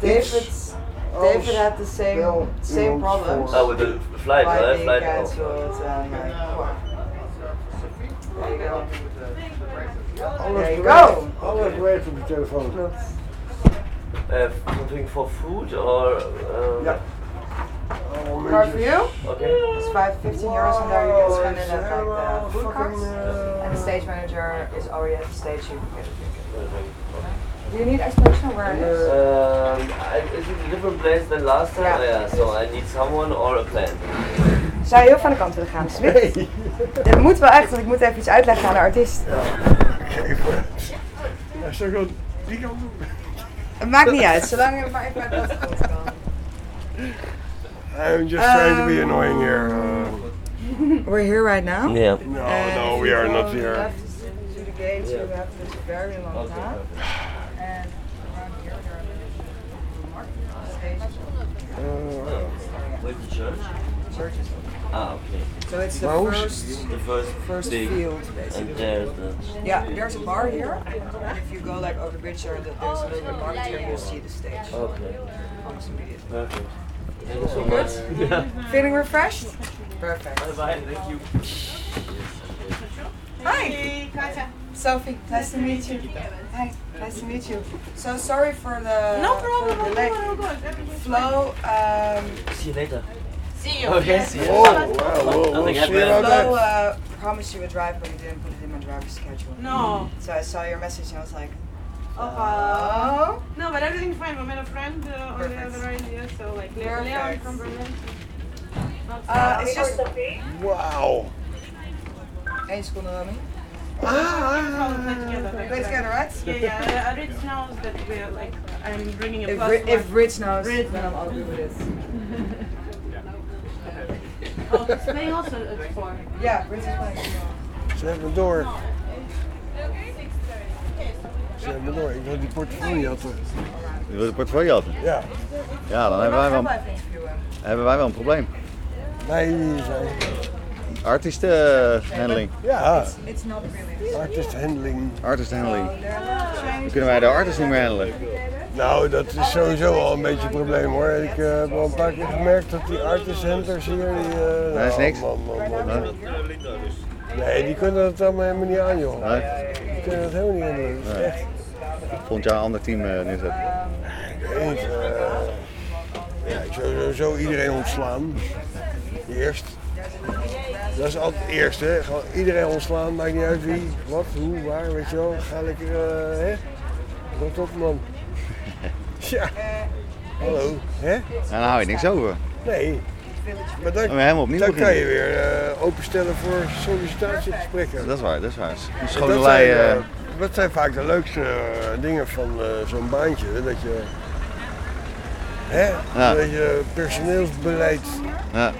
David, David, David had the same Wel same iemand problems. Oh, with the flight, Flight right? being Flight. Oh. cancelled and like, there you go. Alles There you bewerkt- go. Alles bewerkt op de telefoon. Uh, something for food or? Uh, Yeah. Card for you? Okay. It's 5, 15 euros and there you can spend it at like the food carts. And the stage manager is already at the stage, you can get a ticket. Do you need explanation of where it is? Um, it a different place than last time? Yeah. Yeah, so I need someone or a plan. Zou je heel van de kant willen gaan, alsjeblieft? [LAUGHS] Dit moet wel echt, want ik moet even iets uitleggen aan de artiest. Oké, vooruit. Ja, zeg gewoon die kant op. Het maakt niet uit, zolang je maar even uit de kant kan. I'm just trying to be Um, annoying here. Uh, We're here right now. Yeah. no, no, we are not here. left to the you have this very long path. And around here there are little marked stages. The church? Church Ah, okay. So it's the Mouse? first, The first, first big, field, and basically. there's the. Yeah, there's a bar here, and if you go like over the bridge there, th- there's a little bit market here, you'll see the stage. Okay. Almost immediately. Perfect. Thank you so much. good? [LAUGHS] Yeah. Feeling refreshed? Perfect. Bye bye. Thank you. Hi. Sophie, nice to meet you. Hi, nice to meet you. So sorry for the No for problem, the no delay. problem, no problem. Flo, um, See you later. See you. Okay. See you. Whoa, wow, whoa, Nothing whoa, see happened. about that? Flo uh, promised you a drive, but he didn't put it in my driver's schedule. No. So I saw your message and I was like, Oh. oh. No, but everything's fine. We met a friend uh, on the Perfect. other idea, so like Perfect. Leon from Berlin. Uh, it's just Wow. één seconde, Romy. Ah, Play together, right? Yeah, yeah. Uh, Rich knows that we're like I'm bringing a If, plus Ri- if one. Rich knows, Rich then I'm all good with it. Oh, it's also at four. Yeah, Rich is playing. Zet me door. Zet me door. Ik wil die portefeuille hadden. Je wilt een portfolio hadden? Ja. Ja, dan hebben wij wel, hebben wij wel een probleem. Wij zijn. Artist eh, handling. Ja. It's not really. Artist handling. Artist handling. Dan kunnen wij de artist niet meer handelen. Nou, dat is sowieso al een beetje een probleem hoor. Ik eh, heb wel een paar keer gemerkt dat die artist handlers hier, die... eh, Dat is nou, niks. Man, man, man, man. Nee. Nee, die kunnen dat allemaal helemaal niet aan joh. Nee. Die kunnen dat helemaal niet aan doen. Dat is Nee. echt... Volgend jaar een ander team eh, neerzetten. Ik weet niet. eh, ja, ik zou sowieso iedereen ontslaan. Eerst. Dat is altijd het eerste. Hè. Gewoon iedereen ontslaan, maakt niet uit wie, wat, hoe, waar, weet je wel. Ga lekker, eh hè. Rot op man. [LAUGHS] Ja. Hallo, hè? En dan hou je niks over. Nee. Maar dan, helemaal opnieuw dan kan je weer eh, openstellen voor sollicitatiegesprekken. Dat is waar, dat is waar. Een schone lei, eh, dat zijn vaak de leukste dingen van zo'n baantje. hè, Dat je, hè, Ja. dat je personeelsbeleid, ja.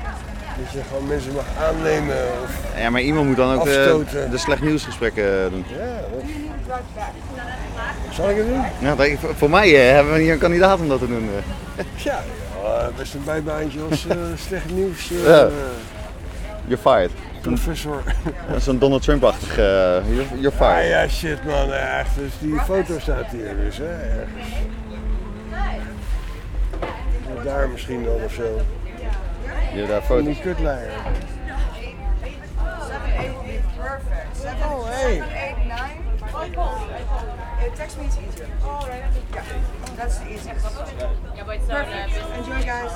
Dat je gewoon mensen mag aannemen. Of, ja, maar iemand moet dan ook de, Afstoten. de slecht nieuwsgesprekken doen. ja, dat- Zal ik het doen? Ja, dat- voor- mij eh, hebben we hier een kandidaat om dat te doen. eh. Ja, ja best een bijbaantje als eh, [LAUGHS] slecht nieuws. eh, Ja. You're fired. Professor. [LAUGHS] Dat is Zo'n Donald Trump-achtig. eh, you're, you're Ah fired. ja, shit man, echt. Dus die foto staat hier dus, hè, ergens. Daar misschien dan of zo. Je daar foto's. die kutleier. 7, 8 would be perfect. 7, Oh, hey. 7, 8, 9. Text me, it's easier. Yeah, that's the easiest. Perfect. Enjoy, guys.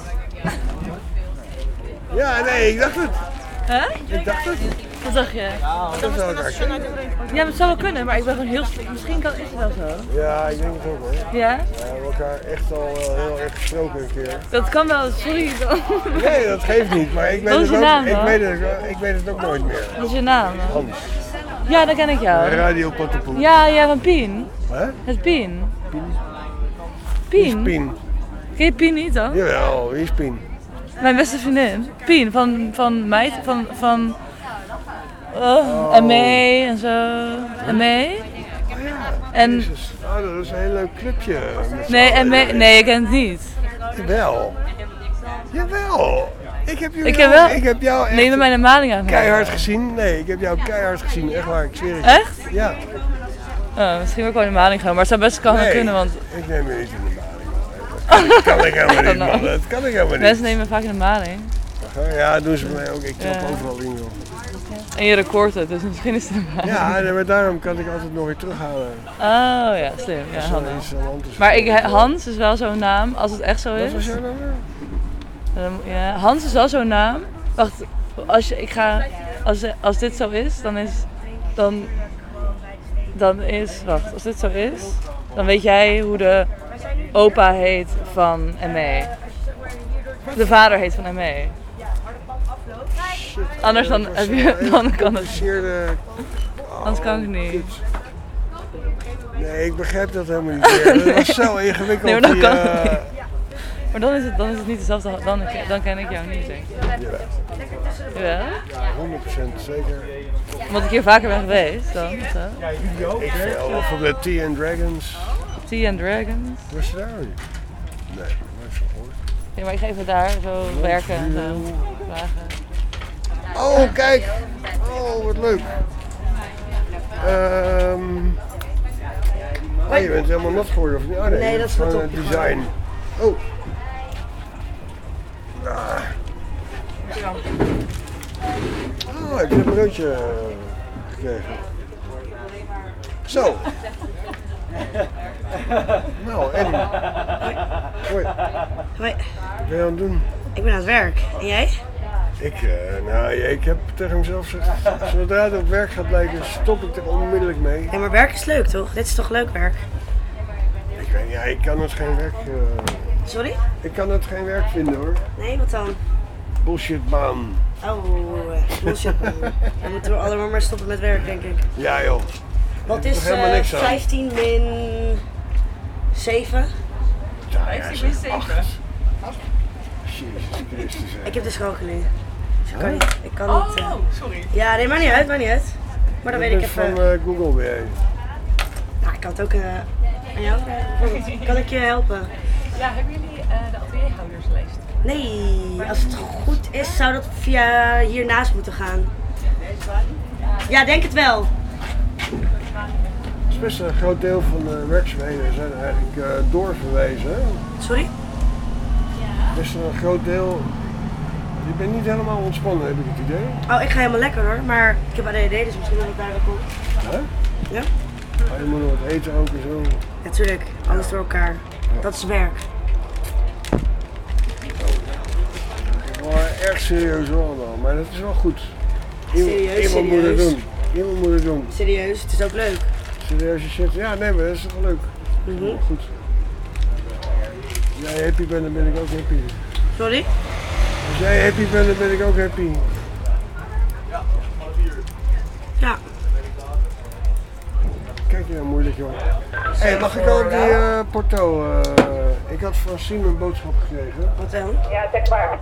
Ja, nee, ik dacht het. Huh? Ik dacht het. Wat dacht je? Dat zou ik. Ja, zou wel kunnen, maar ik ben gewoon heel slecht. Misschien kan, is het wel zo. Ja, ik denk het ook hoor. Ja? Ja, we hebben elkaar echt al eh, heel erg gesproken een keer. Dat kan wel, sorry dan. [LAUGHS] Nee, dat geeft niet, maar ik weet, Wat is het je ook, naam ik, dan? weet het, ik weet het ook nooit meer. Wat is je naam? Hans. Ja, dan ken ik jou. Radio Pattenpoel. Ja, ja, van Pien. Hè? Het Pien. Is Pien? Pien? Ken je Pien niet dan? Jawel, wie is Pien? Mijn beste vriendin. Pien van, van meid, van, van oh, en mee en zo. En mee. En, Jezus, oh, dat is een heel leuk clubje. nee, en mee, nee, ik ken het niet. Jawel. Jawel. Ik heb, jou, Ik heb wel- ik heb jou echt Neem maling aan. keihard gezien. Nee, ik heb jou keihard gezien. Echt waar, ik zweer het. je. Echt? Ja. Oh, misschien wil ik wel in de maling gaan, maar het zou best kan Nee, kunnen, want... Ik neem je niet in de maling. Dat kan ik helemaal [LAUGHS] niet, man. Dat kan ik helemaal niet. Mensen nemen me vaak in de maling. Ja, doen ze mij ook. Ik trap Ja. overal in, joh. En je recordt het, dus misschien is het maling. Ja, maar daarom kan ik altijd nog weer terughalen. Oh ja, slim. Ja. Maar ik, Hans is wel zo'n naam, als het echt zo is. Wat was jouw naam? Ja, Hans is wel zo'n naam. Wacht, als, je, ik ga, als, als dit zo is, dan is, dan, dan is, wacht, als dit zo is, dan weet jij hoe de opa heet van ME. De vader heet van ME. Anders dan, heb je, dan kan het. Anders kan het niet. Nee, ik begrijp dat helemaal niet meer. Dat was zo ingewikkeld. [LAUGHS] Nee, maar dan die, kan het eh, niet. Maar dan is het, dan is het niet dezelfde, dan, dan ken ik jou niet, denk ik. Ja? Ja, 100% zeker. Omdat ik hier vaker ben geweest dan. Zo. Ik veel, bijvoorbeeld Tea and Dragons. Tea and Dragons. Was je daar? Nee, nooit van gehoord. Ja, maar ik ga even daar zo werken en zo vragen. Oh, kijk! Oh, wat leuk. Ehm oh, je bent helemaal nat geworden, of niet? Oh, nee, Nee, dat is wat gewoon op- het design. Oh. Ah. Oh, ik heb een broodje eh, gekregen. Zo. Nou, en? Hoi. Hoi. Wat ben je aan het doen? Ik ben aan het werk. En jij? Ik, eh, nou, ja, ik heb tegen mezelf gezegd, zodra het op werk gaat blijken, stop ik er onmiddellijk mee. Ja, maar werk is leuk toch? Dit is toch leuk werk? Ik, weet, ja, ik kan het geen werk... eh, Sorry? ik kan het geen werk vinden hoor. Nee, wat dan? Bullshitbaan. Oh, eh, bullshit. Dan moeten we allemaal maar stoppen met werk, denk ik. Ja joh. Wat is helemaal eh, niks aan. 15 min 7? Ja, ja, zeg, acht. Jezus Christus. hè. Ik heb de school nu. Dus ik kan niet. Ik kan niet eh, sorry. Ja, nee, maakt niet uit, maakt niet uit. Maar dan weet ik even. van eh, Google ben jij. Nou, ik kan het ook eh, aan jou vragen. [LAUGHS] Kan ik je helpen? Ja, hebben jullie eh, de atelierhouderslijst? Nee, als het goed is, zou dat via hiernaast moeten gaan. Ja, denk het wel. Het is best een groot deel van de werkzaamheden zijn eigenlijk eh, doorverwezen. Sorry? Best een groot deel. Je bent niet helemaal ontspannen, heb ik het idee. Oh, ik ga helemaal lekker hoor, maar ik heb ADHD, dus misschien dat ik daar wel komt. Hè? Ja? Maar je moet nog wat eten ook en zo. Natuurlijk, alles door elkaar. Dat is werk. Maar erg serieus wel allemaal, maar dat is wel goed. Iemand, Serieus, moet het doen. Moet het doen. Serieus, het is ook leuk. Serieuze shit. Ja, nee, maar dat is toch wel leuk. Mhm. Goed. Als jij happy bent, dan ben ik ook happy. Sorry? Als jij happy bent, dan ben ik ook happy. Ja. Kijk je nou moeilijk, joh. Hey, mag ik ook die eh, porto? eh, ik had van Siem een boodschap gekregen. Wat dan? Ja, zeg maar.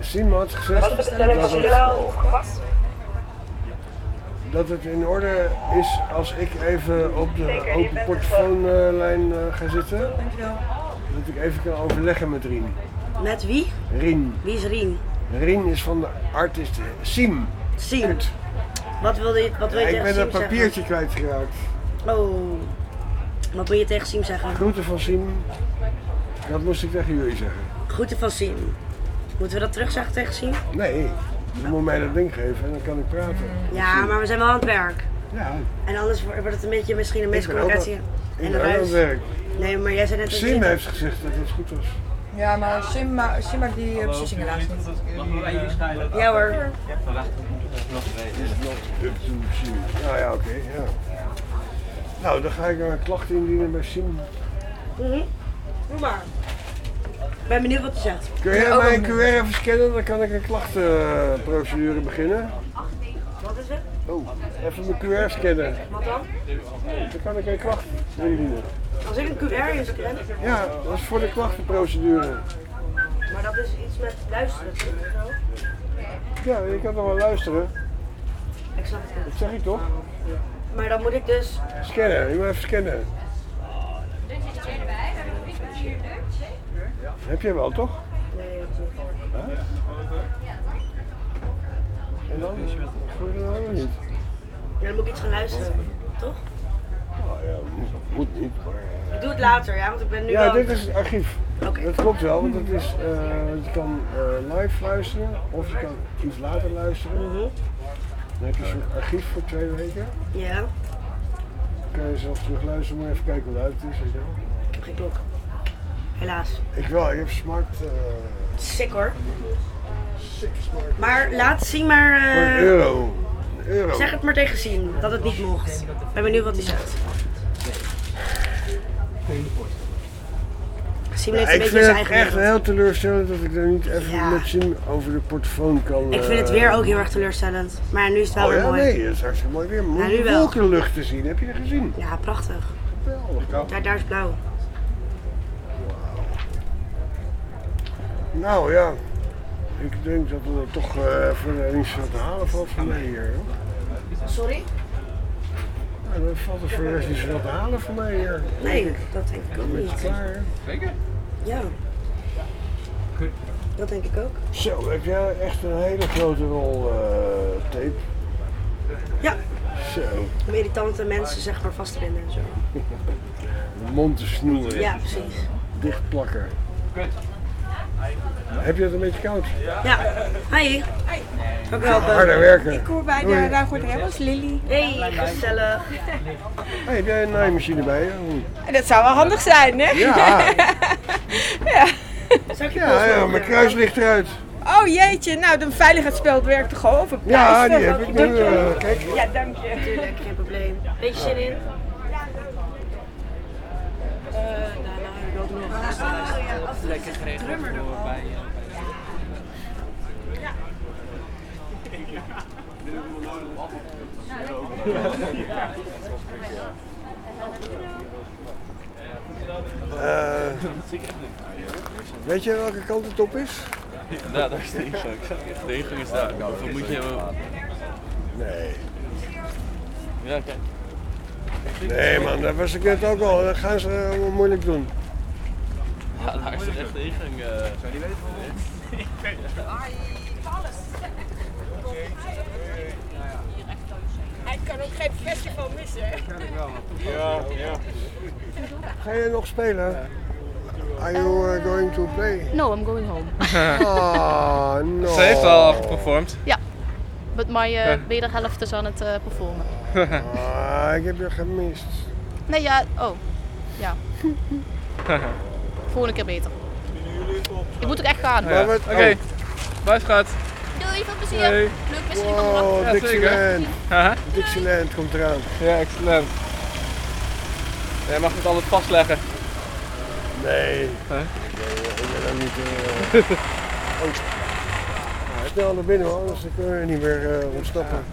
Siem had gezegd Wat bestelling Bilal opgepakt? Dat het in orde is als ik even op de open portofoonlijn eh, ga zitten. Dat ik even kan overleggen met Rien. Met wie? Rien. Wie is Rien? Rien is van de artist Siem. Siem. Wat wilde je, wat wil je Ja, ik ben een papiertje kwijtgeraakt. zeggen? Oh. Wat wil je tegen Siem zeggen? Groeten van Siem. Dat moest ik tegen jullie zeggen. Groeten van Siem. Moeten we dat terugzeggen tegen Siem? Nee, je moet mij dat ding geven en dan kan ik praten. Ja, maar we zijn wel aan het werk. Ja. En anders wordt het een beetje misschien een miscommunicatie. En ben de ruis. het werk. Nee, maar jij zei net dat Sim heeft gezegd dat het goed was. Ja, maar Sim, ma- Sim maakt die uh, beslissingen laatst niet. Ja hoor. Nou ja, oké. ja. Nou, dan ga ik een klacht indienen bij Sim. Mhm. Doe maar. Ik ben benieuwd wat je zegt. Kun jij mij een QR even scannen? Dan kan ik een klachtenprocedure beginnen. Wat is het? Oh, even mijn QR scannen. Wat dan? Dan kan ik een klacht indienen. Als ik een QR inscan, Ja, dat is voor de klachtenprocedure. maar dat is iets met luisteren. toch? Zo? Ja, je kan nog wel luisteren. Ik snap het Dat niet. zeg ik toch? Maar dan moet ik dus. Scannen, je moet even scannen. Heb jij wel, toch? Nee, niet. En dan? Dan nog niet. Ja, dan moet ik iets gaan luisteren. Toch? Nou ja, moet, niet. maar- Ik doe het later, ja, want ik ben nu Ja, wel... dit is het archief. Dat klopt wel, want het is, eh, je kan eh, live luisteren of je kan iets later luisteren. Dan heb je een soort archief voor twee weken. Ja, Dan kan je zelf terug luisteren, je even kijken hoe luid het is. Weet je wel. ik heb geen klok. Helaas. Ik wel, ik heb smart. eh Sick hoor. sick smart. Maar laat zien maar... Voor een euro. Een euro. Zeg het maar tegen Sien, dat het niet mocht. Ik ben benieuwd wat hij zegt. Sien Ja, ik vind het echt wereld. heel teleurstellend dat ik er niet even Ja. met Sim over de portofoon kan. Ik vind het eh, weer ook heel erg teleurstellend. Maar nu is het wel Oh weer ja, mooi. nee, dat is hartstikke mooi weer. Moet Ja, nu wel. wolkenlucht te zien, heb je gezien? Ja, prachtig. Geweldig. Daar, daar is blauw. Nou ja, ik denk dat er toch eh voor de niet zo te halen valt voor mij hier. hoor. Sorry? Ja, dan valt er voor de rest niet zoveel te halen voor mij hier. Nee, dat denk ik ook niet. klaar. Zeker? Ja. Dat denk ik ook. Zo, heb jij echt een hele grote rol eh, tape. Ja. Zo, Om irritante mensen zeg maar vast te binden en zo. de mond te snoeren. Ja, precies. Dicht plakken. Heb je het een beetje koud? Ja. Hi. Ook helpen. Harder werken. Ik hoor bij de. Ruigoord Remmels, Lily. Hey, gezellig. Hey, heb jij een naaimachine bij je? Dat zou wel handig zijn, hè? Ja. [LAUGHS] ja. Ja, ja, mijn kruis ligt eruit. Oh jeetje, nou de veiligheidsspeld werkt toch gewoon over Ja, die heb ik nu, eh, kijk. Ja, dank je. Tuurlijk, geen probleem. Beetje zin in? Lekker geregeld voor bij Eh, weet je welke kant het op is? Ja, daar is de ingang. De ingang is daar. Nou, dan moet je... Nee. Ja, kijk. Nee man, dat was ik net ook al. Dat gaan ze allemaal moeilijk doen. Ja, daar is echt de ingang. eh. Zou je niet weten Hij kan ook geen festival missen. Ja, ja. Ga je nog spelen? Are you uh, going to play? No, I'm going home. [LAUGHS] Ah, no. Ze heeft al geperformed. Ja, but my uh, wederhelft is aan het eh, performen. [LAUGHS] Ah, ik heb je gemist. Nee, ja, oh. Ja, [LAUGHS] volgende keer beter. Ik moet ook echt gaan. Ja. Oké, bye schat. Doei, veel plezier. Hey. Leuk wisseling van de Wow, Ja, Dixieland. Haha. Dixieland komt eraan. Ja, excellent. Jij mag het altijd vastleggen. Nee. Huh? Ik ben er niet... eh, [LAUGHS] oh. Nou, snel naar binnen hoor, anders kunnen we niet meer eh, ontsnappen.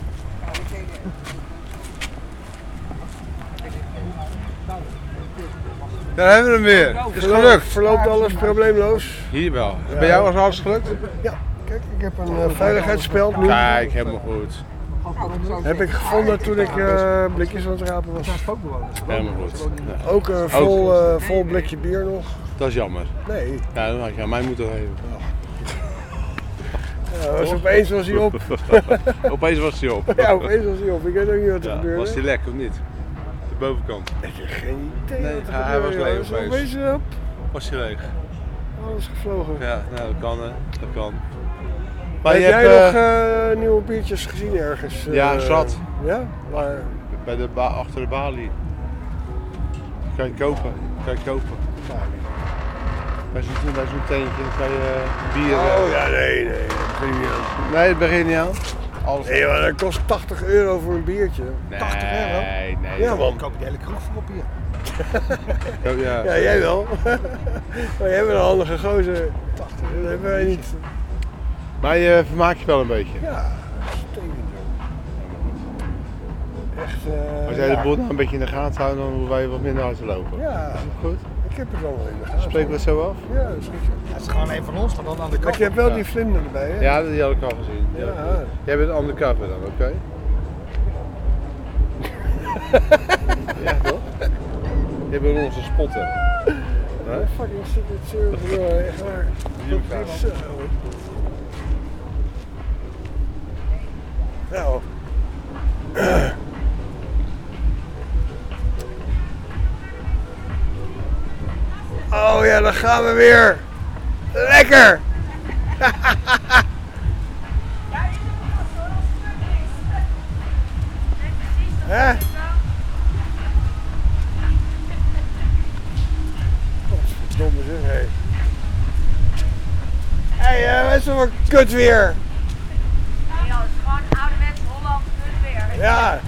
Daar hebben we hem weer. Is Verloopt- gelukt. Verloopt alles probleemloos? Hier wel. Ja. Bij jou was alles gelukt? Ja, kijk, ik heb een eh, veiligheidsspeld nu. Kijk, helemaal goed. Heb ik gevonden toen ik eh, blikjes aan het rapen was. Helemaal goed. Ja. Ook een vol, eh, vol blikje bier nog. Dat is jammer. Nee. Ja, dan had je aan mij moeten geven. Ja, was opeens was hij op. [LAUGHS] opeens was hij op. Ja, opeens was hij op. Ik weet ook niet wat er Ja, gebeurde. was hij lek of niet? De bovenkant. Ik heb geen idee Nee, wat er hij, was leeg was opeens. opeens op. Was hij leeg? Alles gevlogen. Ja, nou, dat kan hè. Dat kan. heb je jij hebt, nog eh, eh, nieuwe biertjes gezien ergens? Ja, eh, zat. Ja? Waar? Bij de ba achter de balie. Kan je kopen. Kan je kopen. Bij zo'n bij tentje kan je bier... Oh ja, nee, nee. Dat begin je niet aan. Nee, dat begint niet aan. Alles. Nee, maar dat kost 80 euro voor een biertje. 80 euro? Nee, nee. Ja, man. koop je hele kroeg voor op hier. [LAUGHS] Oh, ja. Ja, jij wel. [LAUGHS] maar jij bent een handige gozer. 80 euro, dat hebben wij niet. Maar je vermaakt je wel een beetje. Ja, stevig. echt... eh, Als jij de boel nou een beetje in de gaten houdt, dan hoeven wij wat minder hard te lopen. Ja, Is dat goed? Ik heb het allemaal in de gaten. Spreken we het zo af? Ja, dat is goed. Dat is gewoon een van ons, maar dan aan de Maar je hebt wel die vlinder erbij, hè? Ja, die had ik al gezien. Ja. Jij bent undercover dan, oké? [LAUGHS] ja, toch? Je bent onze spotter. Ja, fucking secret service, joh, echt waar. Dat is zo. Nou. [CLEARS THROAT] Oh ja, dan gaan we weer. Lekker! [LAUGHS] Hè? Godverdomme zeg, hé. Hé, hey, wat is toch voor kut weer? Ja, het is gewoon ouderwets Holland kut weer. Ja.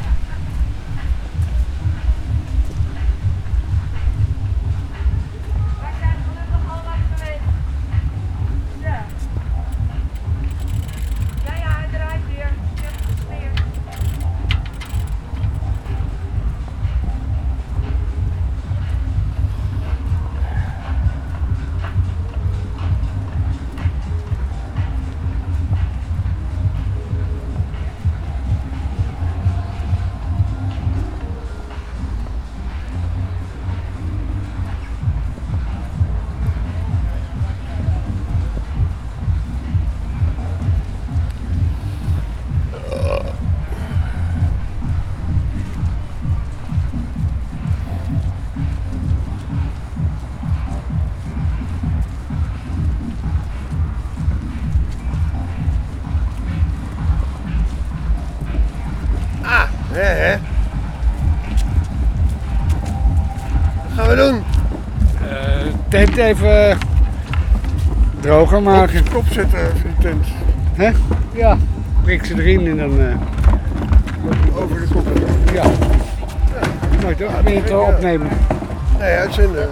Tent even droger maken. Kop zetten voor de tent. Hè? Ja, prik ze erin en dan... eh, Over de kop. ja. Mooi toch? Ben je het opnemen? Nee, uitzenden.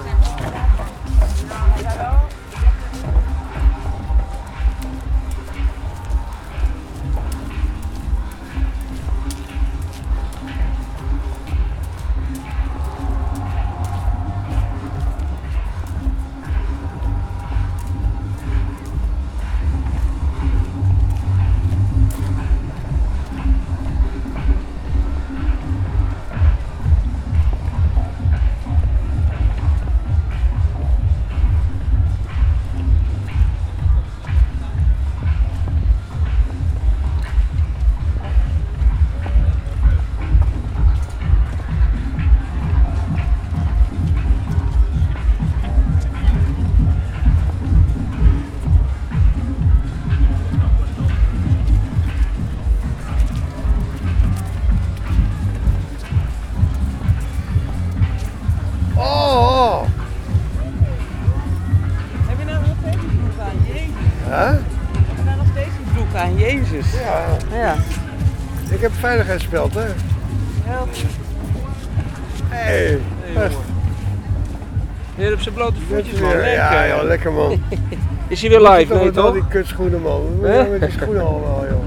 Voetjes, man. Lekker. Ja, joh, lekker man. [LAUGHS] Is hij weer live? Nee, toch? die kutschoenen, man. Wat met die schoenen allemaal, joh?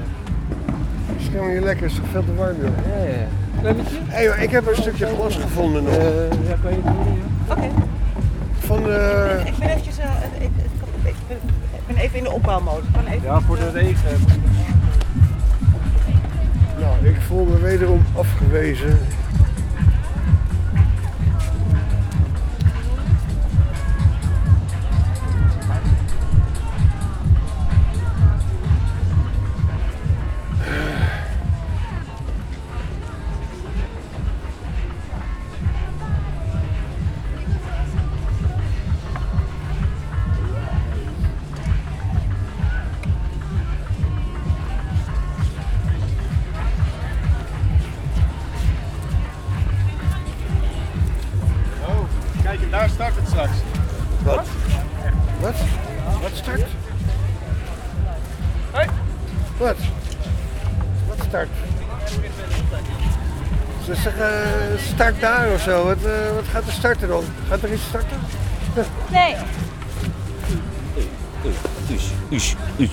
Scherm je lekker, is toch veel te warm, joh. Ja, ja. Klemmetje? Hé, joh, ik heb een stukje glas gevonden nog. Eh, ja, kan je het doen, ja. Oké. Van de... Ik ben eventjes, eh, ik, ik, ik ben, even in de opbouwmodus. Even Ja, voor de regen. Nou, ik voel me wederom afgewezen. Of zo. Wat, eh, wat gaat er starten dan? Gaat er iets starten? Nee. Jee,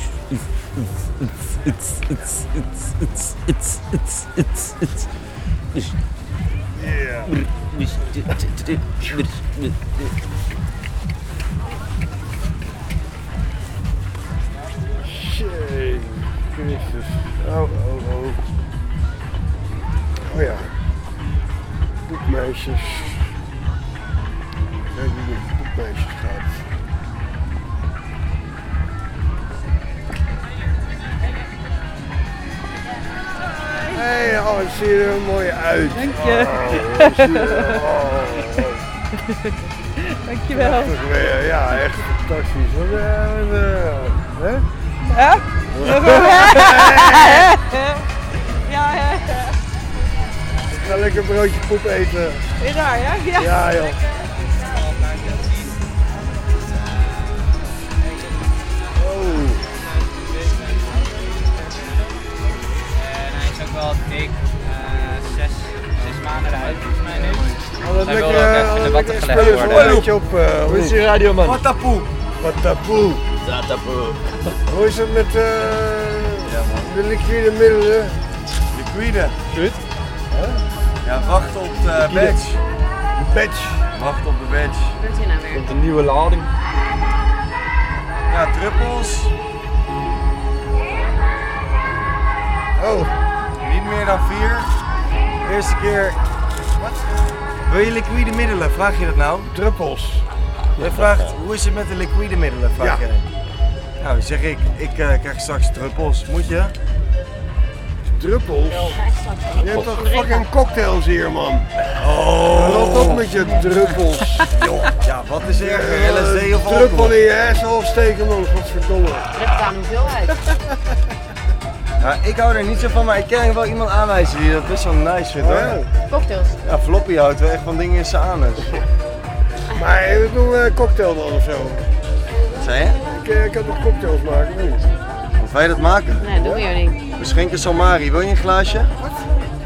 [LAUGHS] Dankjewel. Prachtig weer. Ja, echt fantastisch. Wat, eh, eh, hè? Ja? [LAUGHS] ja, ja. Ik ga lekker een broodje poep eten. Is daar, ja? Ja. Ja, joh. Spullen worden. een beetje op. eh, Hoe is die radioman? Wat tapoe. Wat tapoe. Hoe is het met eh, de liquide middelen? Liquide. Goed. Ja, wacht op de badge. De badge. Wacht op de badge. Is nou weer? Komt een nieuwe lading. Ja, druppels. Oh. Niet meer dan vier. Eerste keer. Wat? Wil je liquide middelen? Vraag je dat nou? Druppels. Jij vraagt hoe is het met de liquide middelen? Vraag Ja. jij. Nou, zeg ik, ik eh, krijg straks druppels. Moet je? Druppels? Je hebt toch fucking cocktails hier, man? Oh. Rot op met je druppels. [LAUGHS] Joh, ja, wat is erger? LSD of Druppel alcohol? in je hersenhoofd steken, man. Godverdomme. Ligt aan hoeveelheid. Ja, ik hou er niet zo van, maar ik kan wel iemand aanwijzen die dat best wel nice vindt hoor. Oh, Cocktails. Ja, Floppy houdt wel echt van dingen in zijn anus. [LAUGHS] Maar we doen een cocktail dan of zo. Wat zei je? Ik, eh, ik kan toch cocktails maken, of niet? Wat wil je dat maken? Nee, doen we hier niet. We schenken Salmari. Wil je een glaasje?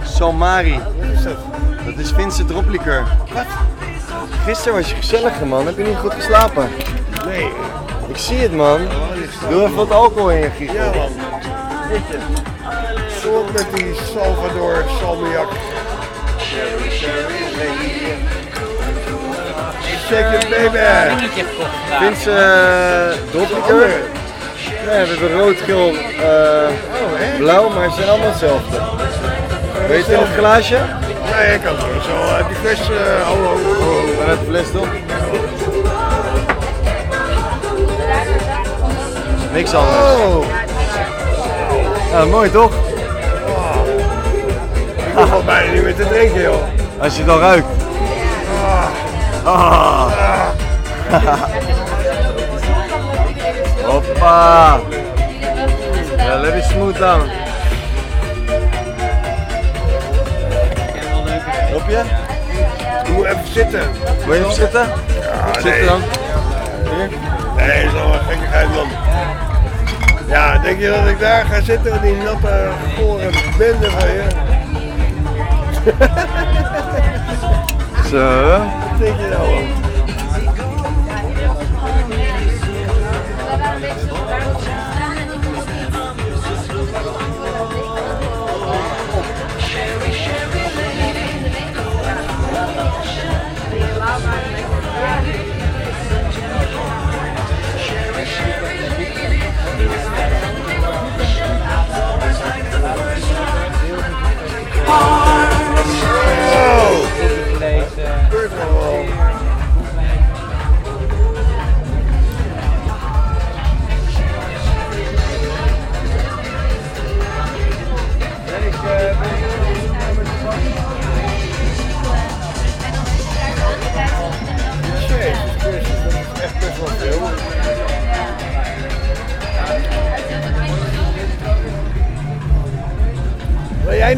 Salmari. Wat is dat? Dat is Finse droplikeur. Wat? Gisteren was je gezellig man. Heb je niet goed geslapen? Nee. Ik zie het man. Doe even wat alcohol in je giegel. Ja, man. Op met die Salvador Salmiak. Shake it, baby. Uh, droplikeur. Nee, we hebben rood, geel, eh, blauw, maar ze zijn allemaal hetzelfde. Wil je het glaasje? Nee, ik kan het zo. Heb je fles? eh, oh, oh, oh. Je fles toch? Niks anders. Oh. Ja, mooi toch? Ik hoef al bijna niet meer te drinken, joh. Als je het al ruikt. Ah. Hoppa. Ja, let it smooth down. Op je? Moet even zitten. Wil je even zitten? Ja, Zitten nee. dan. Nee, is wel een gekkigheid, man. Ja, denk je dat ik daar ga zitten in die natte, gore bende van je? Zo. Wat denk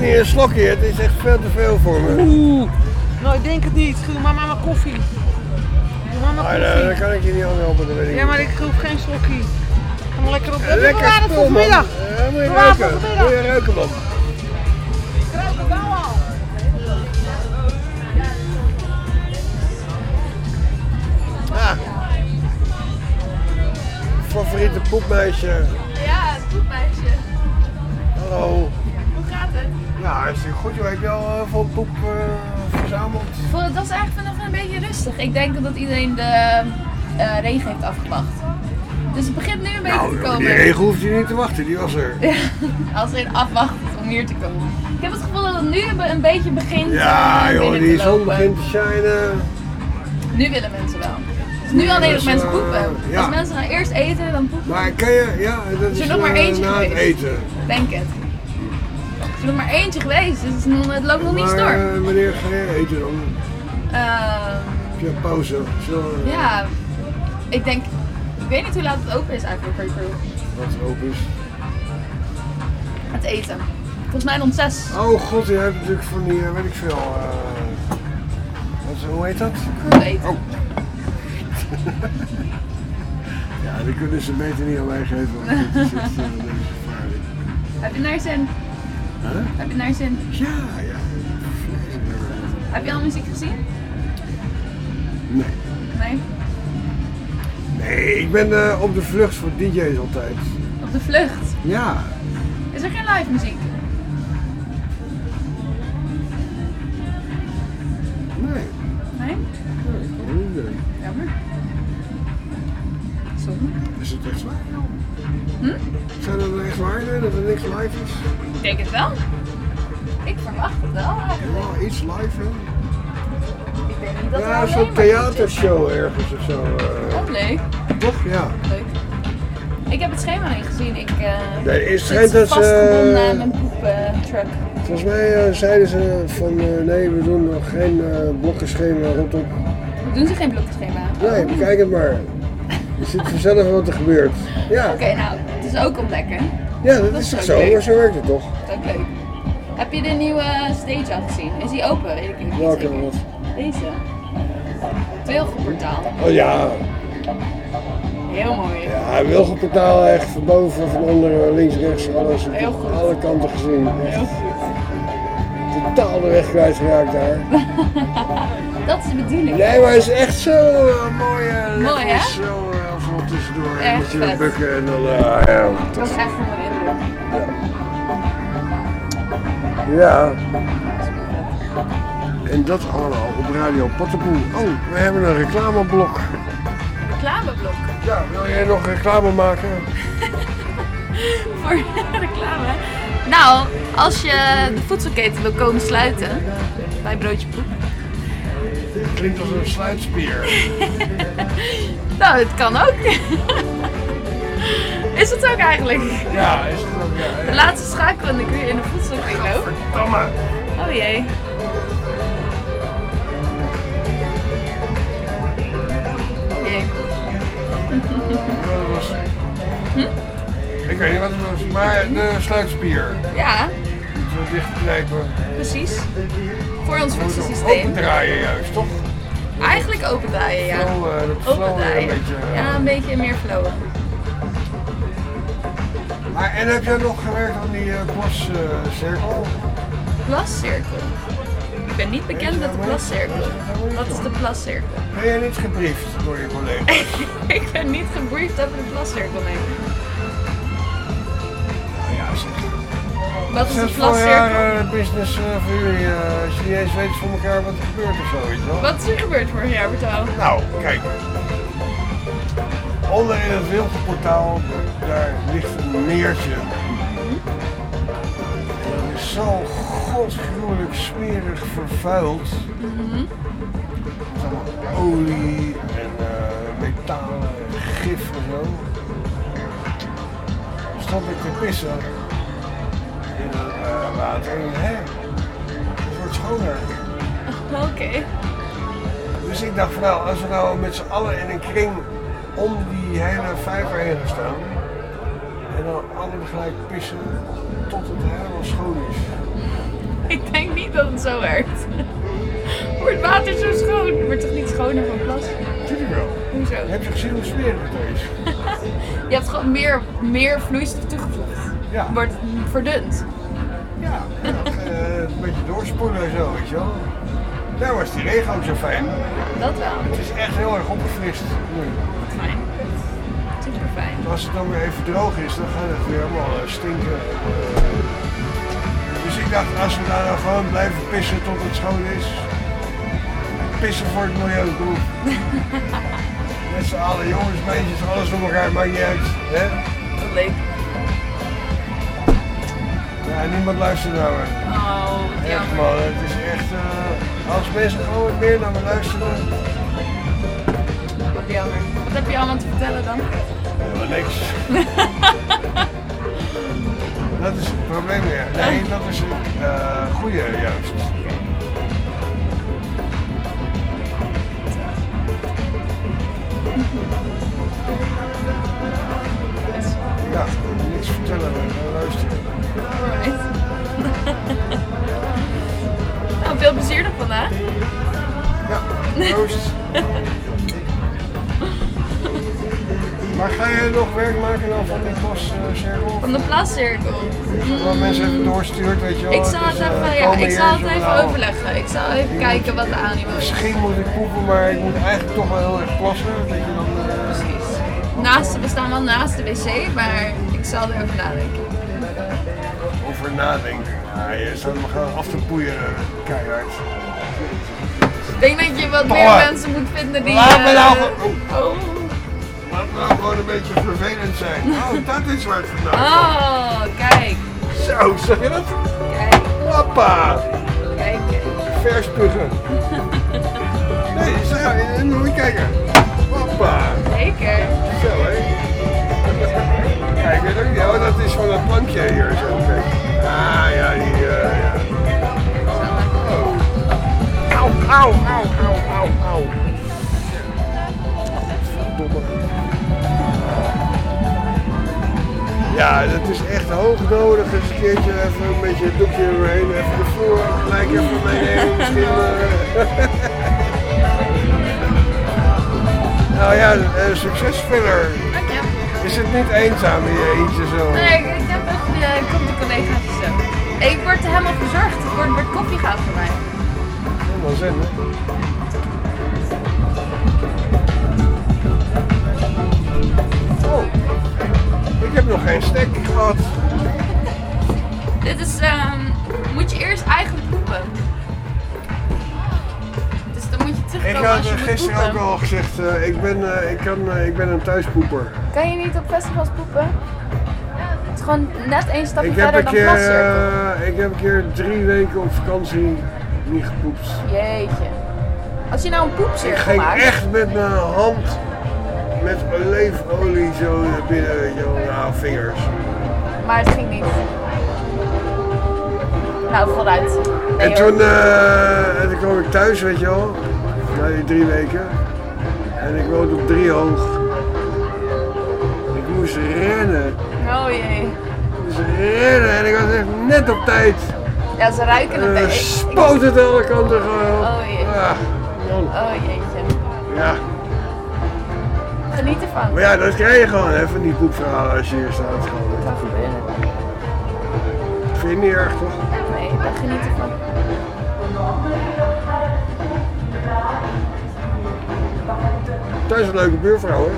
niet een slokje? Het is echt veel te veel voor me. Oeh. Nou, ik denk het niet. Doe maar maar mijn koffie. Doe maar mijn Maar eh, daar koffie. kan ik je niet aan helpen, dat weet ik Ja, maar ik hoef geen slokje. Ga maar lekker op. Lekker Bewaar het vanmiddag. Eh, moet je ruiken. Moet je ruiken, man. Ik ruik het wel al. Ah. Favoriete poepmeisje. Goed joh. Heb je al eh, veel poep eh, verzameld? Dat is eigenlijk nog een beetje rustig. Ik denk dat iedereen de eh, regen heeft afgewacht. Dus het begint nu een beetje te Nou, komen. die regen hoeft je niet te wachten, die was er. Ja, [LAUGHS] als er afwacht om hier te komen. Ik heb het gevoel dat het nu een beetje begint Ja joh, die te zon begint te shinen. Nu willen mensen wel. Het is nu alleen dat mensen poepen. ja. Als mensen gaan eerst eten, dan poepen Maar kan je, ja, dat Is er nog maar eentje na het geweest? eten. Denk het. Is nog maar eentje geweest, dus het, nog- loopt nog niet door. eh, wanneer ga je eten dan? Ehm, Heb je een pauze? Zo, ja, ik denk, ik weet niet hoe laat het open is eigenlijk voor je crew. Wat open is. Het eten. Volgens mij rond zes. Oh god, je hebt natuurlijk van die, eh, weet ik veel. eh, wat, hoe heet dat? Crew eten. Oh. [LAUGHS] ja, die kunnen ze beter niet aan mij geven. Want dit is echt. Heb je naar zin? Huh? Heb je naar zin? Ja, ja. Heb je al muziek gezien? Nee. Nee? Nee, ik ben eh, op de vlucht voor DJ's altijd. Op de vlucht? Ja. Is er geen live muziek? Nee. Nee? Nee. Jammer. Sorry. Is het echt waar? Hm? Zou dat echt waar zijn dat er niks live is? Ik denk het wel. Ik verwacht het wel eigenlijk. Ja, iets live hè? Ik denk niet dat Ja, zo'n theatershow ergens of zo. eh. Oh, leuk. Toch? Ja. Leuk. Ik heb het schema niet gezien. Ik eh Nee, is schijnt dat ze- vastgebonden aan mijn poeptruck. Volgens mij eh, zeiden ze van nee, we doen nog geen blokkenschema rondom. Doen ze geen blokschema? Nee, bekijk het maar. Je ziet vanzelf wat er gebeurt. Ja, Oké, nou, het is ook ontdekken. ja dat, is toch zo, leuk. maar zo werkt het toch? Dat is ook leuk. Heb je de nieuwe stage al gezien? Is die open? Weet ik niet. Welke wat? Deze. Wilgenportaal. Oh ja, Heel mooi. ja Wilgenportaal echt van boven, van onder, links, rechts, alles. Heel goed. alle kanten gezien. Echt Heel goed. totaal de weg kwijtgeraakt daar. [LAUGHS] Dat is de bedoeling. Nee, maar het is echt zo eh, mooi. eh, Mooi, hè? Zo uh, tussendoor. Echt Moet je bukken en dan. eh, ja, Het was echt voor mijn indruk. Ja. En dat allemaal op Radio Pattenboel. Oh, we hebben een reclameblok. Reclameblok. Ja, wil jij nog reclame maken? [LAUGHS] Voor [LAUGHS] reclame. Nou, als je de voedselketen wil komen sluiten bij Broodje Poep. Klinkt als een sluitspier. [LAUGHS] Nou, het kan ook. [LAUGHS] Is het ook eigenlijk? Ja, is het ook, ja. De laatste schakel en ik weer in de voedselkringloop. Domme. Oh jee. Jee. Dat was... Ik weet niet wat het was, maar de sluitspier. Ja, Moeten we dichtknijpen. precies. Voor ons voedselsysteem. Opendraaien juist, toch? Eigenlijk opendraaien, ja. Flow, eh, dat flow Opendraaien. een beetje, eh. Ja, een beetje meer flowen. Maar, en heb jij nog gewerkt aan die uh, plascirkel? Plascirkel. Ik ben niet bekend met de plascirkel. Wat is de plascirkel? Ben je niet gebriefd door je collega's? [LAUGHS] ik ben niet gebriefd over de plascirkel, nee. ja, zeg. Wat is jaar plascirkel? eh, business eh, voor jullie, eh, als je niet eens weet voor elkaar wat er gebeurt of zo, weet je wel? Wat is er gebeurd vorig jaar? Nou, kijk. Onder in het Wilgenportaal, daar ligt een meertje. En dat is zo godsgruwelijk smerig vervuild. Allemaal olie en eh metalen en gif en zo. Stop ik te pissen in water hè, het wordt schoner. Oké. Dus ik dacht van nou, als we nou met z'n allen in een kring om die hele vijver heen gaan staan en dan alle tegelijk pissen tot het helemaal schoon is. [LAUGHS] Ik denk niet dat het zo werkt. [LAUGHS] Wordt water zo schoon? Het wordt toch niet schoner van plas? Tuurlijk wel. Hoezo? Heb je gezien hoe smerig het is? [LAUGHS] Je hebt gewoon meer, meer vloeistof toegevoegd. Ja. Wordt verdund. Ja, eh, een beetje doorspoelen en zo, weet je wel. Daar was die regen ook zo fijn. Dat wel. Het is echt heel erg opgefrist nu. Fijn. Super fijn. Als het dan weer even droog is, dan gaat het weer helemaal eh, stinken. Dus ik dacht, als we daar nou gewoon blijven pissen tot het schoon is. Pissen voor het milieu, op. [LAUGHS] Met z'n allen, jongens, meisjes, alles door elkaar, maakt niet uit. Hè? Leuk. Ja, niemand luistert naar me. Oh, Echt jammer. man, het is echt, eh, als mensen gewoon meer naar me luisteren, Wat jammer. Wat heb je allemaal te vertellen dan? helemaal niks. [LAUGHS] dat is het probleem weer. Nee, dat is het eh, goede juist. Ja, niks vertellen, maar luisteren. Alright. [LAUGHS] nou, veel plezier nog vandaag. Ja, proost. [LAUGHS] Maar ga jij nog werk maken dan van die pascirkel? Van de plascirkel. Wat mensen even doorstuurt, weet je wel. Ik zal het Dus, eh, even, ja, ik zal het even overleggen. Ik zal even kijken wat de animo is. Misschien moet ik poepen, maar ik moet eigenlijk toch wel heel erg plassen. Dat je dan, eh, Precies. Naast, we staan wel naast de wc, maar ik zal erover nadenken. Over nadenken. Ja, je staat me gewoon af te poeieren, keihard. Ik denk dat je wat meer mensen moet vinden die... Laat me eh, nou gewoon- Oh. Laat me nou gewoon een beetje vervelend zijn. Oh, dat is waar het vandaan komt. Oh, kijk. Zo, zeg je dat? Kijk. Hoppa! Kijk. Verspugen. [LAUGHS] Nee, zo, en moet je kijken. Hoppa! Zeker. Ja, ik weet ook niet. Oh, dat is van dat plankje hier. Zo, kijk. Ah, ja, die, eh, ja. Oh. Auw, auw, auw, auw, auw, auw. Verdomme. Ja, dat is echt hoog nodig. Eens een keertje even een beetje het doekje erheen. Even de vloer gelijk even meenemen. [LAUGHS] Misschien. eh. nou ja, eh, het niet eenzaam in je eentje zo? Nee, ik, ik heb echt, ja, ik kom de collega's zo. Ik word helemaal verzorgd. Er wordt, wordt koffie gehaald voor mij. Helemaal zin, hè? Oh, ik heb nog geen stek gehad. Dit is, ehm, moet je eerst eigenlijk poepen. Dus dan moet je Ik terugkomen had als je eh, moet gisteren ook al gezegd, eh, ik, ben, eh, ik, kan, eh, ik ben een thuispoeper. Kan je niet op festivals poepen? Het is gewoon net één stapje Ik heb, verder een dan keer, eh, ik heb een keer drie weken op vakantie niet gepoept. Jeetje. Als je nou een Ik poepcirkel ging maakt. echt met mijn hand met olijfolie zo binnen, wel, nou, vingers. Maar het ging niet. Nou, vooruit. Nee, En toen, eh, en toen kwam ik thuis, weet je wel, na die drie weken. En ik woonde op drie hoog. Rennen en ik was echt net op tijd. Ja, ze ruiken het. Eh, Ik- ik- spoot het alle kanten gewoon. Oh jee. Ah. Oh jeetje. Ja. Geniet ervan. Maar ja, dat krijg je gewoon hè, van die poepverhalen als je hier staat. Gewoon. Kan gebeuren. Vind je niet erg, toch? Nee, daar geniet ervan. Thuis een leuke buurvrouw, hè?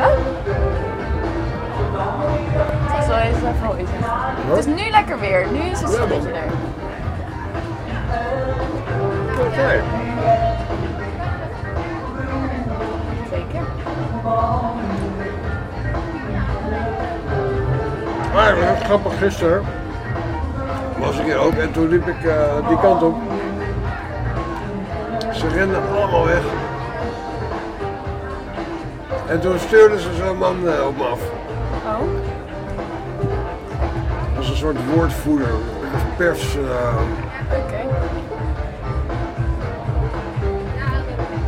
Ja? Het is wel eens het. Is nu lekker weer. Nu is het zonnetje er. Oké. Zeker. Maar dat was grappig, gisteren was ik hier ook en toen liep ik eh, die kant op. Ze renden allemaal weg. En toen stuurde ze zo'n man eh, op me af. Soort woordvoerder, of pers. Oké.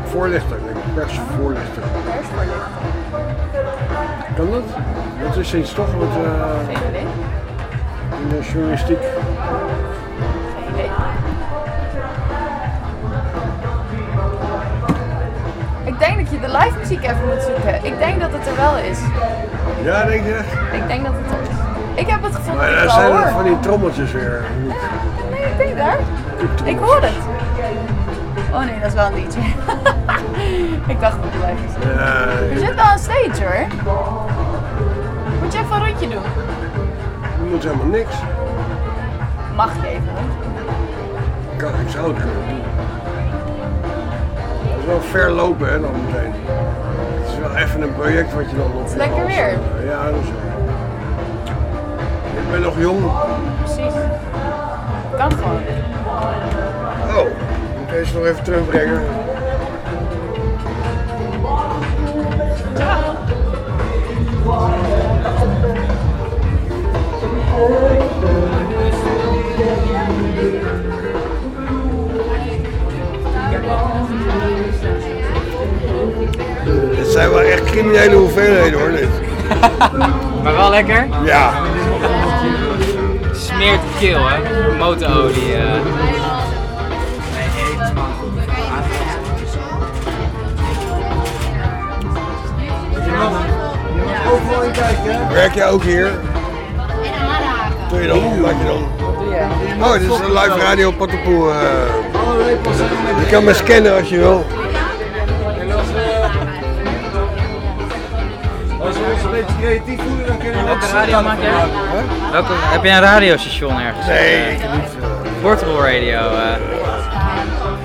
voorlichter, denk ik. Persvoorlichter. Persvoorlichter. Kan dat? Dat is iets toch wat eh, in de journalistiek. Ik denk dat je de live muziek even moet zoeken. Ik denk dat het er wel is. Ja, denk je? Ik denk dat het er is. Ik heb het gevoel dat ik het zijn het van die trommeltjes weer. Nee, ik denk daar. Ik hoor het. Oh nee, dat is wel een liedje. [LAUGHS] ik dacht dat het. Ja, Er zit wel een stage hoor. Moet je even een rondje doen. je moet helemaal niks. mag je even. Kan, ik zou het kunnen doen. Dat is wel ver lopen hè, dan meteen. Het is wel even een project wat je dan op Het is je lekker weer. Ja, dat is. Ik ben nog jong. Precies. Kan gewoon. Oh, ik moet deze nog even terugbrengen. Dit zijn wel echt criminele hoeveelheden hoor, dit. [LAUGHS] Maar wel lekker? Ja. Smeert de keel, hè? Motorolie. eh. Hè? Werk jij ook hier? Doe je dan? Wat je dan? Oh, dit is een live radio Patapoe. eh. je kan me scannen als je wil. Creatief voelen, dan kunnen we ook radio? Welke, heb je een radiostation ergens? Nee, ik niet. Portable radio. eh.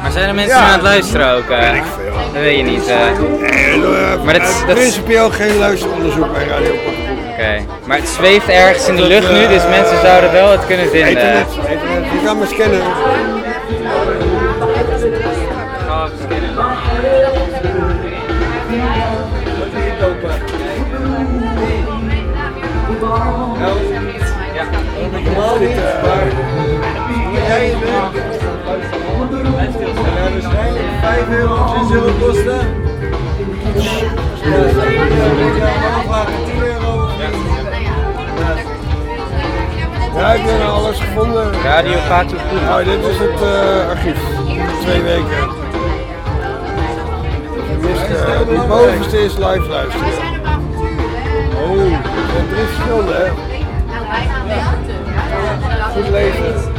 Maar zijn er mensen Ja. aan het luisteren ook? eh? Weet ik veel. Dat weet je niet. eh. maar dat, is- Eh, dat is- principieel geen luisteronderzoek bij Radio. Oké, maar het zweeft ergens in de lucht nu, dus mensen zouden wel het kunnen vinden. Internet, internet. Je kan me scannen. Euro of 6 euro kosten. Ja, dan moet je allemaal vragen 10 euro. Ja, ik heb alles gevonden. Radio Patapoe. Oh, dit is het eh, archief. Twee weken. Eh, die bovenste is live luisteren. Oh, er zijn drie verschillende, hè? Goed lezen.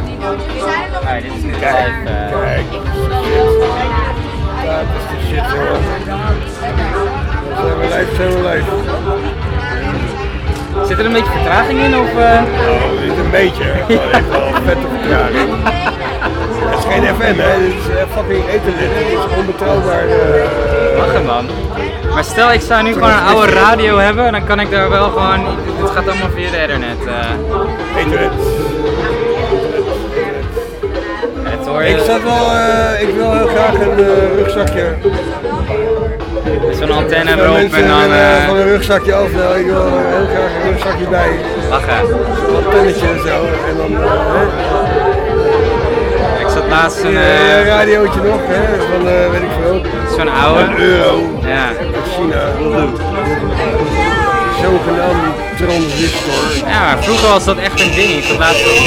Kijk, eh. kijk. Dat is de shit, hoor. Zijn we live, zijn we live. Zit er een beetje vertraging in of? Oh, niet een beetje. [LAUGHS] Echt wel vette vertraging. Het is geen FM, hè? Dit is eh, fucking internet. Het is onbetrouwbaar. eh, Lachen man. Maar stel ik zou nu gewoon een oude radio hebben, dan kan ik daar wel gewoon. Het gaat allemaal via de internet. eh. Internet. Hoor je. Ik zat wel, eh, ik wil heel graag een eh, rugzakje. Met zo'n antenne erop mensen en dan. eh, van een rugzakje af, nou, ik wil heel graag een rugzakje bij. Lachen. Wat pennetje en zo. En dan Ik zat laatst een. een radiootje nog, hè, van weet ik veel. Zo'n oude. Een euro. Ja. China. Zogenaamd Ja, maar vroeger was dat echt een ding. Ik zat laatst ook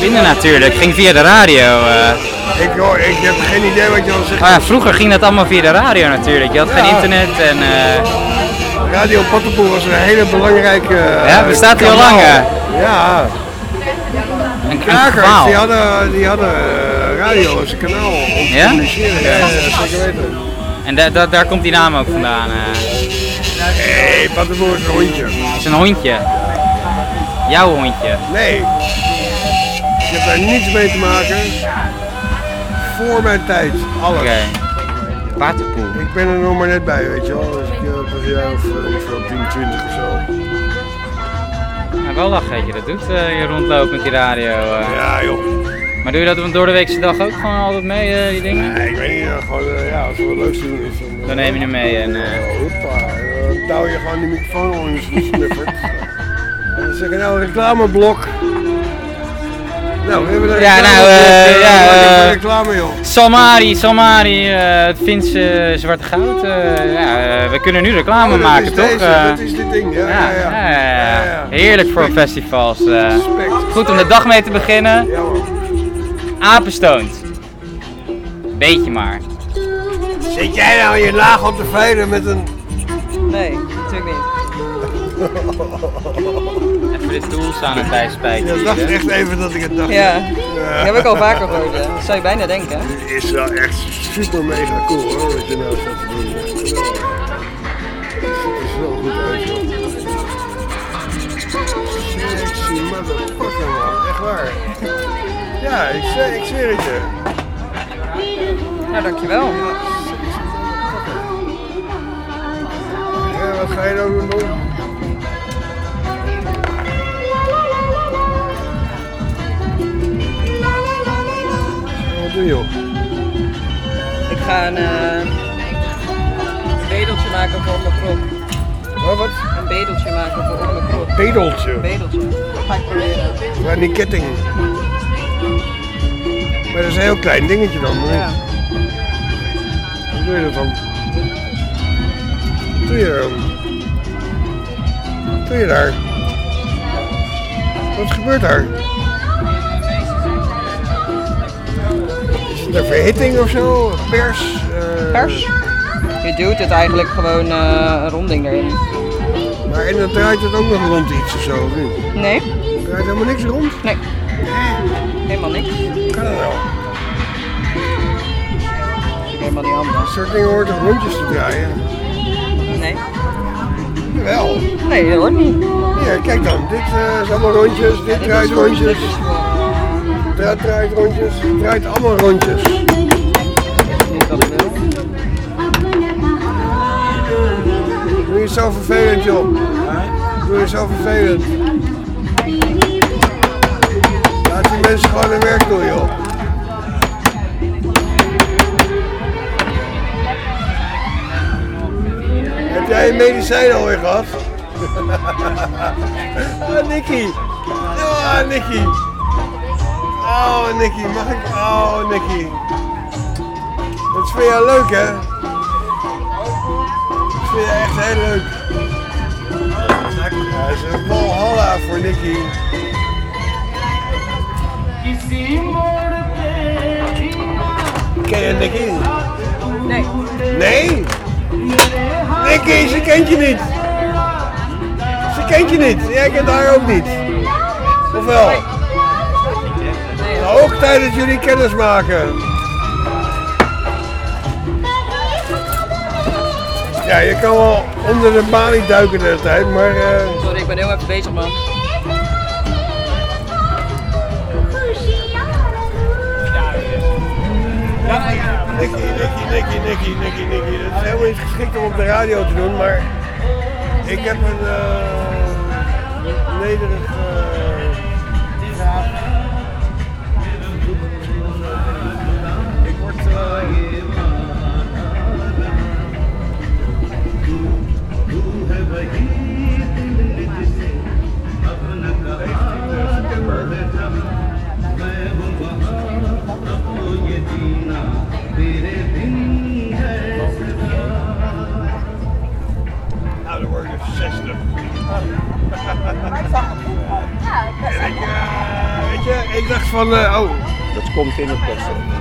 Binnen natuurlijk, ging via de radio. eh. Ik, hoor, ik heb geen idee wat je al zegt. Maar ja, vroeger ging dat allemaal via de radio natuurlijk. Je had geen Ja. internet en... eh, Radio Pattenpoel was een hele belangrijke. eh, Ja, bestaat die al kanaal. lang, hè? Ja. een, een Krakers, verhaal. die hadden, die hadden eh, radio als een kanaal om te Ja? communiceren. Ja, ja, zeker weten. En da- da- daar komt die naam ook vandaan. eh. Nee, Pattenpoel is een hondje. Het is een hondje. Jouw hondje. Nee. Ik heb daar niets mee te maken. Voor mijn tijd. Alles. Oké. Paterpoel. Ik ben er nog maar net bij, weet je wel. Dus ik eh, was een jaar of eh, veel 10, 20 of zo. Maar wel lachen dat je dat doet, eh, je rondloopt met die radio. eh. Ja joh. Maar doe je dat door de weekse dag ook gewoon altijd mee, eh, die dingen? Nee, ik weet niet. eh, gewoon, eh, ja, als er leuks te doen is. Dan, Dan neem je hem mee en... eh, Hoppa, dan touw je gewoon die microfoon om je snuffert. [LAUGHS] En dan zeg je nou reclameblok. Nou, we hebben een Ja, nou, eh, ja, reclame joh. Salmari, Salmari, het Finse zwarte goud. ja, we kunnen nu reclame Oh, maken, is toch? deze, dat is dit ding, ja, ja, ja. ja. Heerlijk voor festivals. Goed om de dag mee te beginnen. Apenstoont. Beetje maar. Zit jij nou je nagel te vijden met een... Nee, natuurlijk niet. Even de stoel staan een tijdspijt. Je dacht echt even dat ik het dacht. Ja, dat heb ik al vaker gehoord. ja. Dat zou je bijna denken. Het is wel echt super mega cool hoor, wat je nou staat te doen. Het is wel goed uit joh. Sexy motherfucker man, echt waar. Ja, ik, zweer- ik zweer het je. Nou, dankjewel. Ja, wat ga je nou doen? Wat doe je joh? Ik ga een eh, bedeltje maken voor mijn krop. Wat, wat? Een bedeltje maken voor mijn krop. Bedeltje? Een bedeltje. Dat ga ik proberen. Maar die ketting. Maar dat is een heel klein dingetje dan, Ja. Hoe doe je dat dan? Wat doe je dan? Wat doe je daar? Wat gebeurt daar? Is het een verhitting of zo? Pers? eh, Pers? Je duwt het eigenlijk gewoon eh, een ronding erin. Maar en dan draait het ook nog rond iets of zo, of niet? Nee. Draait helemaal niks rond? Nee. Helemaal niks. Kan dat wel? Helemaal niet handig. Dat soort dingen hoort toch rondjes te draaien? Nee. Wel. Nee, dat hoort niet. Hier, kijk dan. Dit eh, is allemaal rondjes, dit draait rondjes. Dat draait rondjes, het draait allemaal rondjes. Doe je zo vervelend, joh. Doe je zo vervelend. Laat die mensen gewoon hun werk doen, joh. Heb jij een medicijn alweer gehad? [LAUGHS] ah, Nicky. Ah, Nicky. Oh, Nicky, mag ik? Oh, Nicky. Dat vind je leuk, hè? Dat vind je echt heel leuk. Ja, dat is een Valhalla voor Nicky. Je Nicky? Nee. Nee? Nicky, ze kent je niet. Ze kent je niet. Jij kent haar ook niet. Of wel? Hoog tijd dat jullie kennis maken. Ja, je kan wel onder de balie duiken de hele tijd, maar... eh, Sorry, ik ben heel even bezig, man. Nicky, Nicky, Nicky, Nicky, Nicky, Nicky. Het is helemaal niet geschikt om op de radio te doen, maar ik heb een eh nederig ik, eh, weet je, ik dacht van, eh, oh. Dat komt in het beste.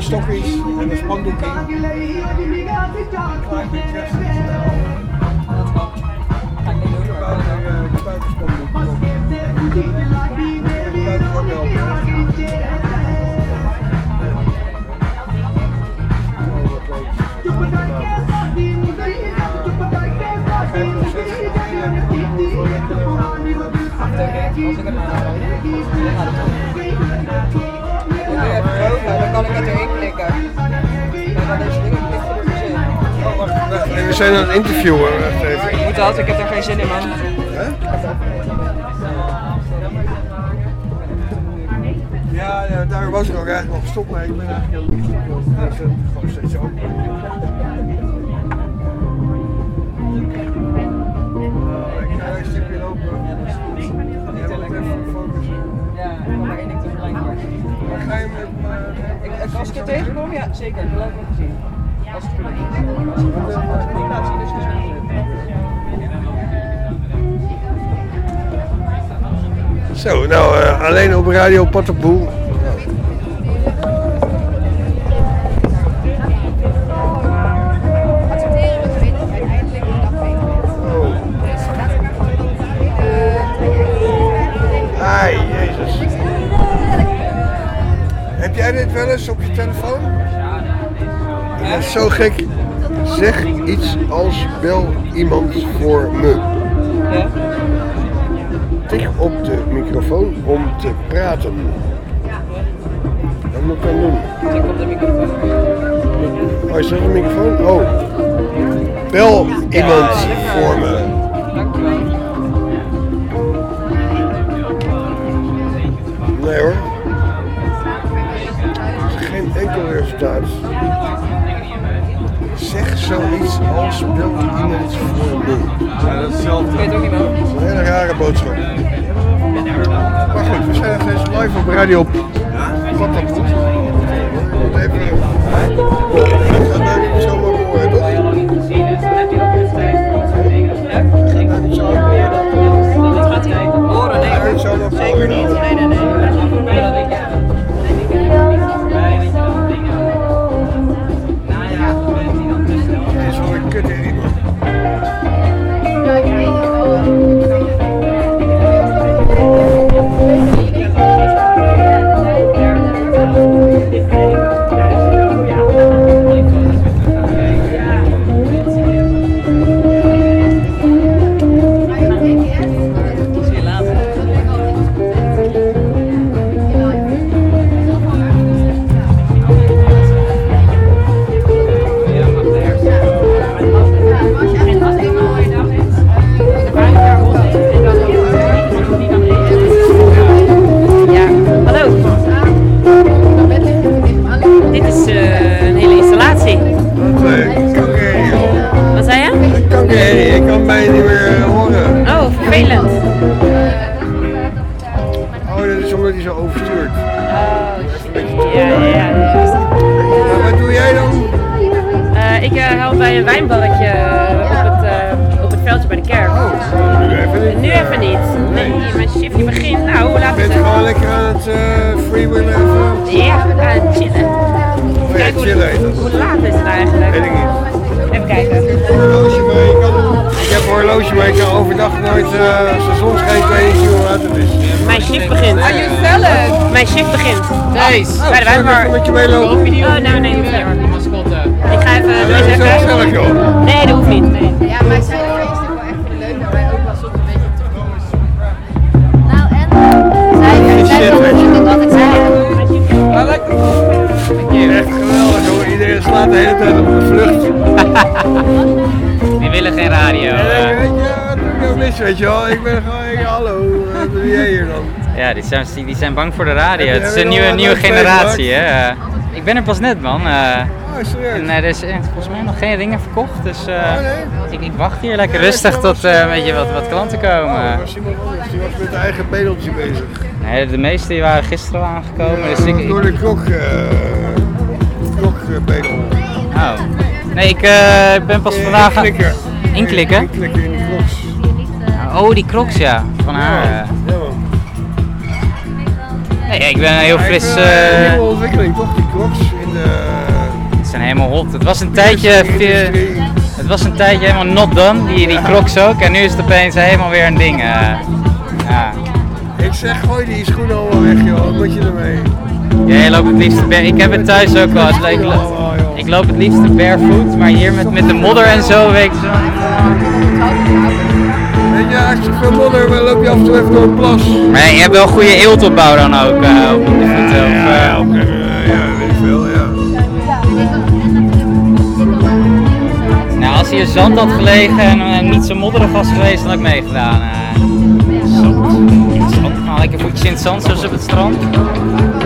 Twee stokjes en een spandoekje. Interviewen. Wacht even. Ik moet dat, ik heb er geen zin in man. Ja, ja, daar was ik ook eigenlijk al gestopt, maar ik ben eigenlijk heel lief. Ja, ik zit gewoon steeds open. Oh, ik ga een stukje lopen. Jij moet even focussen. Ja, ik kan maar één ding tegelijk maar. Maar ga je met Ik- Als ik er tegenkom, ja zeker, laat ik wel zien. Zo, nou, eh, alleen op Radio Pattenboel. Ai, jezus. Heb jij dit wel eens op je telefoon? Dat is zo gek. Zeg iets als bel iemand voor me. Tik op de microfoon om te praten. Wat moet ik dan doen? Tik op de microfoon. Oh, is dat een microfoon? Oh. Bel iemand voor me. Zoiets als bel iemand voor me. Ja, dat is hetzelfde. Ik weet ook niet wel. Een hele rare boodschap. Maar goed, we zijn nog steeds live op radio. Wat dat. Even. Ik ga daar niet zomaar bij een wijnbarretje eh, op, het, eh, op het veldje bij de kerk. Nu even niet. Nu even niet. Nee, mijn shiftje begint. Nou, hoe laat is het? gewoon lekker aan het uh, freewheelen even. Ja, aan het chillen. Oh ja, Kijk, hoe, chillen dat. hoe laat is het eigenlijk? Weet ik niet. Even kijken. Horloge, maar ik, kan, ik heb een horloge, maar ik kan overdag nooit, eh als de zon schijnt, weet ik niet hoe laat het is. Mijn shift begint. Are you selling? Mijn shift begint. Nice. Bij de wijnbar. Met je meelopen? Oh, nou nee, niet. Ik even Ja, dat is wel gezellig, joh. Nee, dat hoeft niet. Nee. Ja, maar zij is ook wel echt voor de leuk, maar wij ook wel soms een beetje op te komen. Nou en? Zij, zij niet dat wat ik zei. Echt geweldig hoor, iedereen slaat de hele tijd op de vlucht. [LAUGHS] Die willen geen radio. Eh. ik, weet je, wat doe ik nou mis, weet je wel? Ik ben gewoon, ik, hallo, eh, wat doe jij hier dan? Ja, die zijn, die zijn bang voor de radio. Het is een nieuwe, nieuwe generatie, hè. Eh, Ik ben er pas net, man. Eh, Oh, serieus? en, eh, er is eh, volgens mij nog geen ringen verkocht, dus eh, Oh, nee? ik, ik wacht hier lekker rustig tot een beetje wat, wat klanten komen. Oh, anders, die was met zijn eigen bedeltje bezig. Nee, de meeste die waren gisteren al aangekomen, dus ik... Door de klok, klokbedel. Oh. Nee, ik ben pas vandaag... Inklikken. Inklikken? Inklikken in kloks. Oh, die crocs, ja. Van haar. Ja. Nee, ik ben heel fris... Eh, een nieuwe ontwikkeling, toch? Die crocs helemaal hot. Het was een tijdje, veel- het was een tijdje helemaal not done, die, die crocs ook. En nu is het opeens helemaal weer een ding. eh. ja. Ik zeg, gooi die schoenen allemaal weg, joh. Wat moet je ermee? Jij loopt het liefst bare- Ik heb het thuis ook wel. Ik, lo- ik loop het liefst barefoot, maar hier met, met de modder en zo weet je zo. Weet je, als je veel modder hebt, dan loop je af en toe even door een plas. Maar je hebt wel goede eeltopbouw dan ook eh, op de voeten. Of, Ja, eh, oké, als hier zand had gelegen en eh, niet zo modderig was geweest, dan had ik meegedaan. eh. Zand. Nou, lekker voetjes in het zand, zoals op het strand.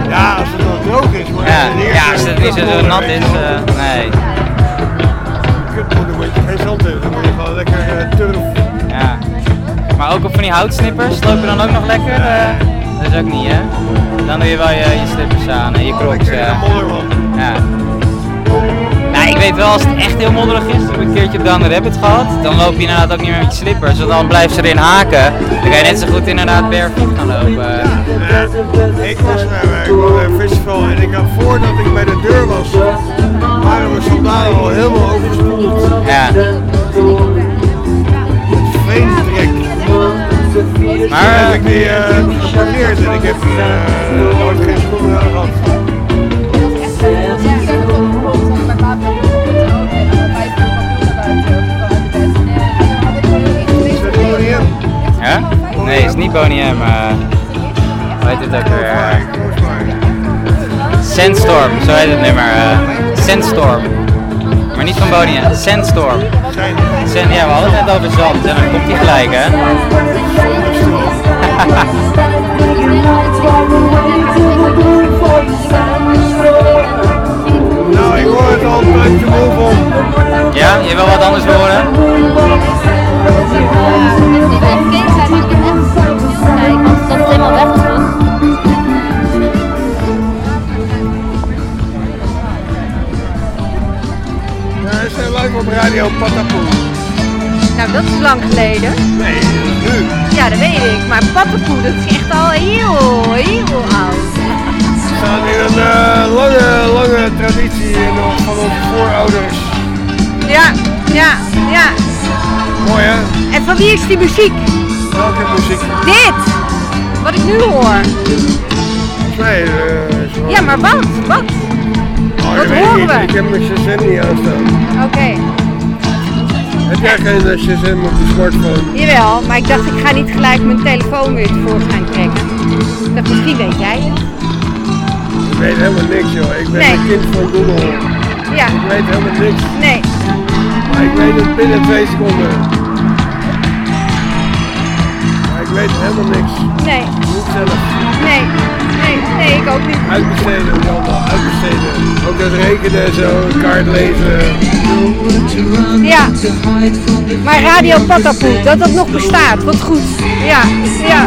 Ja, als het wel droog is, maar Ja, als het ja als het niet zo nat is, eh, nee. Kutmoeder, moet je geen zand hebben, dan moet je gewoon lekker eh, turf. Ja. Maar ook op van die houtsnippers lopen dan ook nog lekker? eh, dat is ook niet, hè? Dan doe je wel je, je slippers aan en je crocs. eh. Ja. Nou, ik weet wel, als het echt heel modderig is, een keertje op Down the Rabbit gehad, dan loop je inderdaad ook niet meer met je slippers, want dan blijft ze erin haken. Dan kan je net zo goed inderdaad barefoot gaan lopen. Ik was naar ik was naar een festival en ik had voordat ik bij de deur was, waren we soldaten al helemaal overspoeld. Ja. Veentrek. Maar, Toen heb ik die eh, geparkeerd en ik heb eh, nooit geen schoenen gehad. Nee, het is niet Boney M. eh, hoe heet het ook weer? Sandstorm, zo heet het nummer. eh Sandstorm. Maar niet van Boney M, Sandstorm. Sand, ja, we hadden het net over zand en dan komt hij gelijk, hè? Nou, ik hoor het al on. Ja, je wil wat anders horen? Dat helemaal weg? Ja, op radio Patapoe. Nou, dat is lang geleden. Nee, nu. Ja, dat weet ik. Maar Pattenpoe, dat is echt al heel, heel oud. We staan in een eh, lange, lange traditie van onze voorouders. Ja, ja, ja. Mooi hè? En van wie is die muziek? Welke muziek? Dit! Wat ik nu hoor. Nee, eh, wel- Ja, maar wat? Wat? Oh, wat horen niet. we? Ik heb mijn Shazam niet aanstaan. Oké, Heb jij geen eh, Shazam op je smartphone? jawel. Maar ik dacht, ik ga niet gelijk mijn telefoon weer tevoorschijn trekken. Ik dacht, misschien weet jij het. Ik weet helemaal niks joh. Ik ben Nee. een kind van Google. Ja. Ik weet helemaal niks. Nee. Maar ik weet het binnen twee seconden. Weet helemaal niks. Nee. Niet zelf. Nee. Nee, nee, ik ook niet. Uitbesteden, allemaal uitbesteden. Ook dat rekenen en zo, kaart lezen. Ja. Maar Radio Patapoe, dat dat nog bestaat. Wat goed. Ja, ja.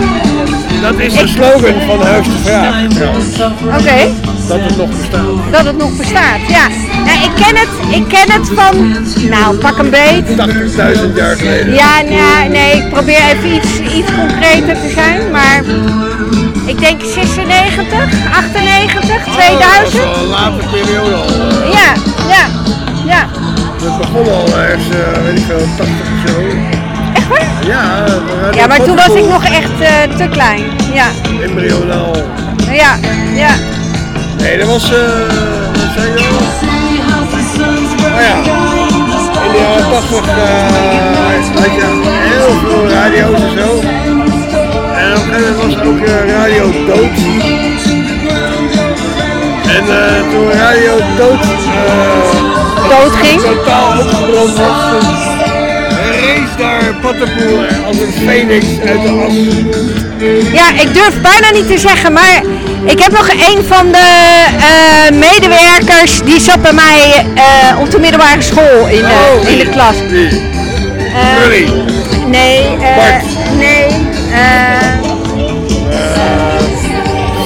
Dat is de slogan van Huis de Vraag trouwens. Oké. Dat het nog bestaat. Dat het nog bestaat, ja. Nou, ik ken het, ik ken het van, nou pak een beet. 80.000 jaar geleden. Ja, nou, nee, ik probeer even iets, iets concreter te zijn, maar ik denk 96, 98, 2000. Oh, dat is wel een late periode al. eh. Ja, ja, ja. Het begon al ergens, eh, weet ik veel, 80 of zo. Echt waar? Ja, we Ja, maar toen was ik nog echt eh, te klein. Ja, Embryonaal. ja, ja. Nee, dat was, eh, wat zei je nou? Oh ja, in de jaren 80 eh, had je heel veel radio's en zo. En op een gegeven moment was ook eh, radio dood. En eh, toen radio dood, Dood ging? totaal opgebrand was, rees daar als een phoenix uit de as. Ja, ik durf bijna niet te zeggen, maar ik heb nog een van de eh, medewerkers die zat bij mij eh, op de middelbare school in de, Oh, in de klas. Wie? Eh. Nee, eh, nee. eh,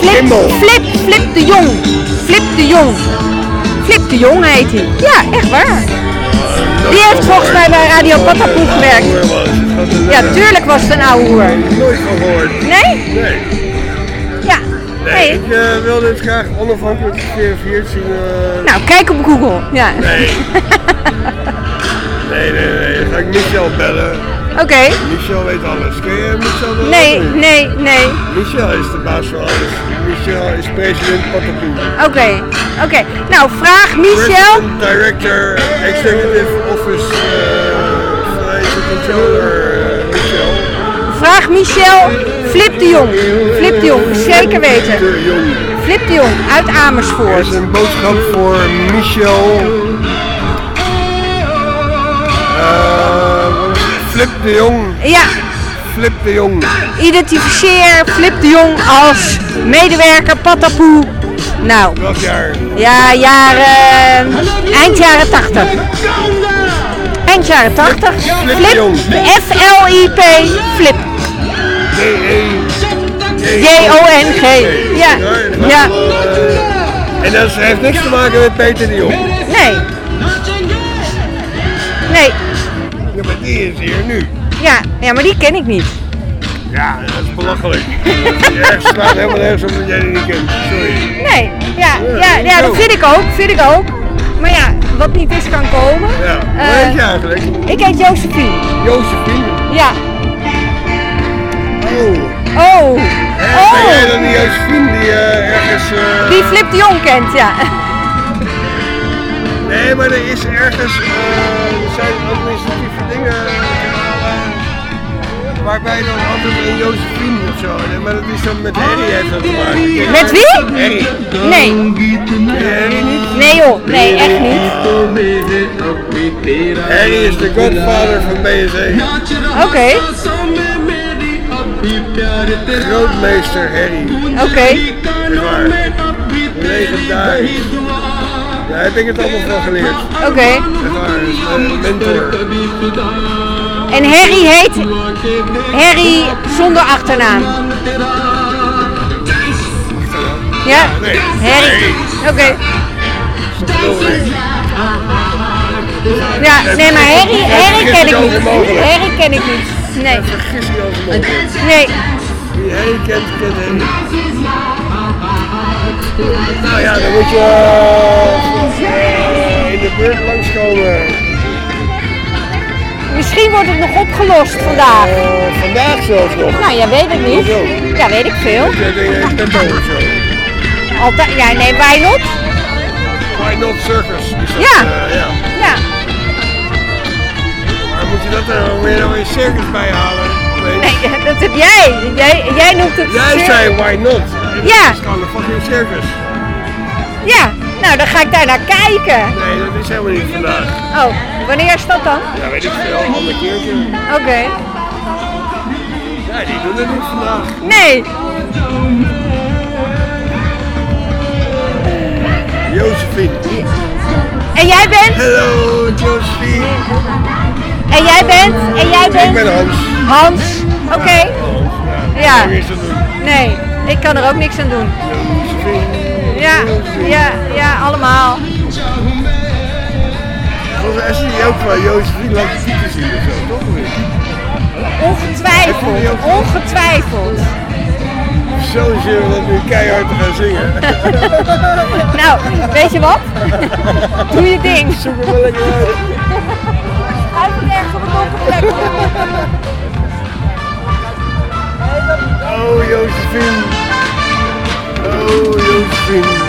Flip, Flip, Flip de Jong. Flip de Jong. Flip de Jong heet hij. Ja, echt waar. Die heeft volgens mij bij Radio Patapoe gewerkt. Ja, tuurlijk was het een oude hoer. Nooit van gehoord. Nee? Nee. Ja. Nee, ik eh, wil dit graag onafhankelijk geverifieerd zien. eh. Nou, kijk op Google. Ja. Nee. [LAUGHS] Nee, nee, nee. Dan ga ik Michel bellen. Oké. Michel weet alles. Ken je Michel wel? Nee, nee, nee. Michel is de baas van alles. Michel is president Patatouille. Oké, oké. Nou, vraag Michel. President, Director, Executive Office, eh Financial Controller, eh, Michel. Vraag Michel Flip de Jong. Flip de Jong, zeker weten. De Jong. Flip de Jong uit Er Amersfoort. is een boodschap voor Michel. Eh, het? Flip de Jong. Ja. Flip de Jong. Identificeer Flip de Jong als medewerker Patapoe. Nou. Welk jaar? Ja, jaren. eind jaren 80. Eind jaren 80. Flip. F-L-I-P. Flip. J-O-N-G. Ja. Ja. En dat heeft niks te maken met Peter de Jong. Nee. Nee. Ja, maar die is hier nu. Ja, ja, maar die ken ik niet. Ja, dat is belachelijk. [LAUGHS] Het slaat helemaal nergens op dat jij die niet kent. Sorry. Nee, ja, ja, ja, dat vind ik ook, vind ik ook. Maar ja, wat niet is kan komen. Ja, hoe Eh, heet je eigenlijk? Ik heet Josephine. Josephine? Ja. Oh. Oh. Ben jij dan die Josephine die eh, ergens... eh, Die Flip de Jong kent, ja. Nee, maar er is ergens... eh, er zijn administratieve dingen eh, waarbij dan altijd een Josephine of zo. Nee, Maar dat is dan met Harry heeft dat. Met wie? Harry. Nee. Je? Nee joh, nee, echt niet. Harry is de godfather van BSE. Oké. Grootmeester Harry. Oké. Legendarisch. Daar heb ik het allemaal van geleerd. Oké. Dat is mijn mentor. En Harry heet Harry zonder achternaam. Ja? Nee. Harry. Oké. Ja, nee, maar Harry, Harry ken ik niet. Harry ken ik niet. Nee. Nee. Wie Harry kent, kent Harry. Nou ja, dan moet je eh, in de buurt langskomen. Misschien wordt het nog opgelost vandaag. Eh, vandaag zelfs nog. Nou, jij weet het niet. Ja, weet ik veel. Ik ben zo. Altijd, ja, nee, why not? Why not circus? Dat, Ja. eh, ja. Ja. Maar moet je dat er dan weer nou een circus bij halen? Nee. [LAUGHS] Dat heb jij. Jij, jij noemt het... Jij zei why not? Ja. Het is gewoon een fucking circus. Ja, nou dan ga ik daar naar kijken. Nee, dat is helemaal niet vandaag. Oh, wanneer is dat dan? Ja, weet ik veel, een ander keertje. Oké. Ja, die doen het niet vandaag. Nee. Josephine. En jij bent? Hallo, Josephine. En jij bent? En jij bent? Ik ben Hans. Hans. Oké. Ja. Niks aan doen. Nee, ik kan er ook niks aan doen. Ja, ja, ja, allemaal. Volgens mij is ook van laat je fietsen zien of zo, toch? Ongetwijfeld, ongetwijfeld. Zo zullen we dat nu keihard te gaan zingen. [LAUGHS] Nou, weet je wat? Doe je ding. Zoek er wel lekker uit. Hij moet ergens op een donkere plek. Oh, Josephine. Oh. Oh.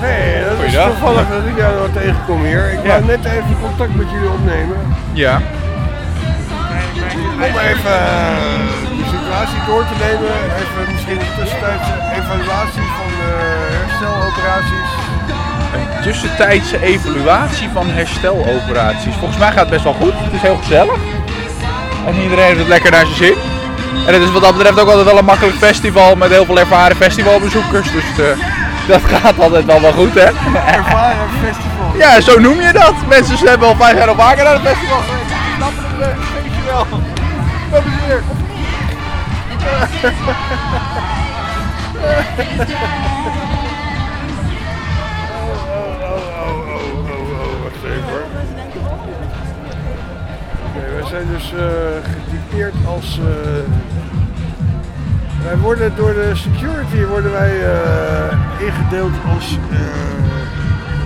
Hey, dat is Goeiedag. toevallig dat ik jou nou tegenkom hier. Ik wou net even contact met jullie opnemen. Ja. Om even eh, situatie door te nemen. Even misschien een tussentijdse evaluatie van de hersteloperaties. Een tussentijdse evaluatie van hersteloperaties. Volgens mij gaat het best wel goed. Het is heel gezellig. En iedereen heeft het lekker naar zijn zin. En het is wat dat betreft ook altijd wel een makkelijk festival met heel veel ervaren festivalbezoekers. Dus eh, dat [LAUGHS] gaat altijd wel wel goed, hè? Ervaren festival. Ja, zo noem je dat. Mensen hebben al vijf jaar of vaker naar het festival geweest. Eh, feestje wel. Wij zijn dus eh, getypeerd als... eh, wij worden door de security worden wij eh, ingedeeld als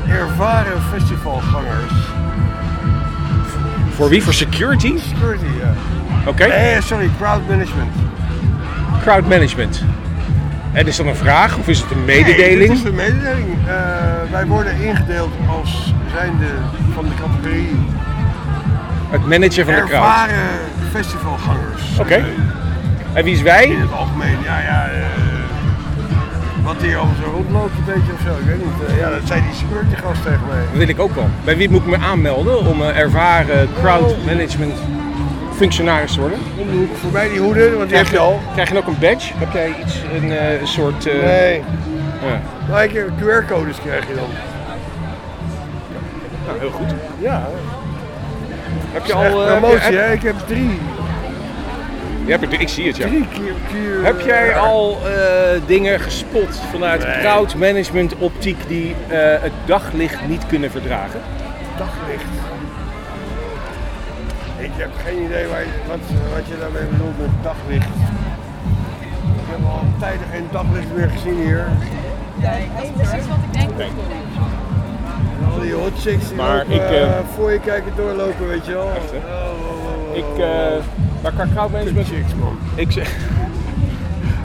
ervaren festivalgangers. Voor wie? Voor security? Security, ja. Oké. Eh, sorry, crowd management. Crowd management. En is dat een vraag of is het een mededeling? Nee, dit is een mededeling. Eh, wij worden ingedeeld als zijnde van de categorie Het manager van de crowd. ervaren festivalgangers. Oké. En wie is wij? In het algemeen, ja, ja. eh, wat hier allemaal zo rondloopt, een beetje of zo, ik weet niet. Eh, ja, dat zijn die security gasten tegen mij. Dat wil ik ook wel. Bij wie moet ik me aanmelden om ervaren crowd management functionaris worden? Voor mij die hoeden, want die Krijg heb je al. Krijg je ook een badge? Heb jij iets, een eh, soort... eh, Nee. Ja. Heb QR-codes krijg je dan. Nou, heel goed. Ja. Heb je al... eh, heb je- hè? Ik heb drie. Je hebt er- ik zie het, ja. Drie keer. keer Heb jij al eh, dingen gespot vanuit Nee. crowd management optiek die eh, het daglicht niet kunnen verdragen? daglicht? Ik heb geen idee waar je, wat, wat je daarmee bedoelt met daglicht. Ik heb al tijden geen daglicht meer gezien hier. Dat is precies wat ik denk. En al die hot chicks die Maar lopen, ik, eh, eh, voor je kijken doorlopen, weet je wel. Echt, hè? Oh, oh, oh, Ik, oh, oh. maar qua crowd management... Chicks, man. Ik zeg...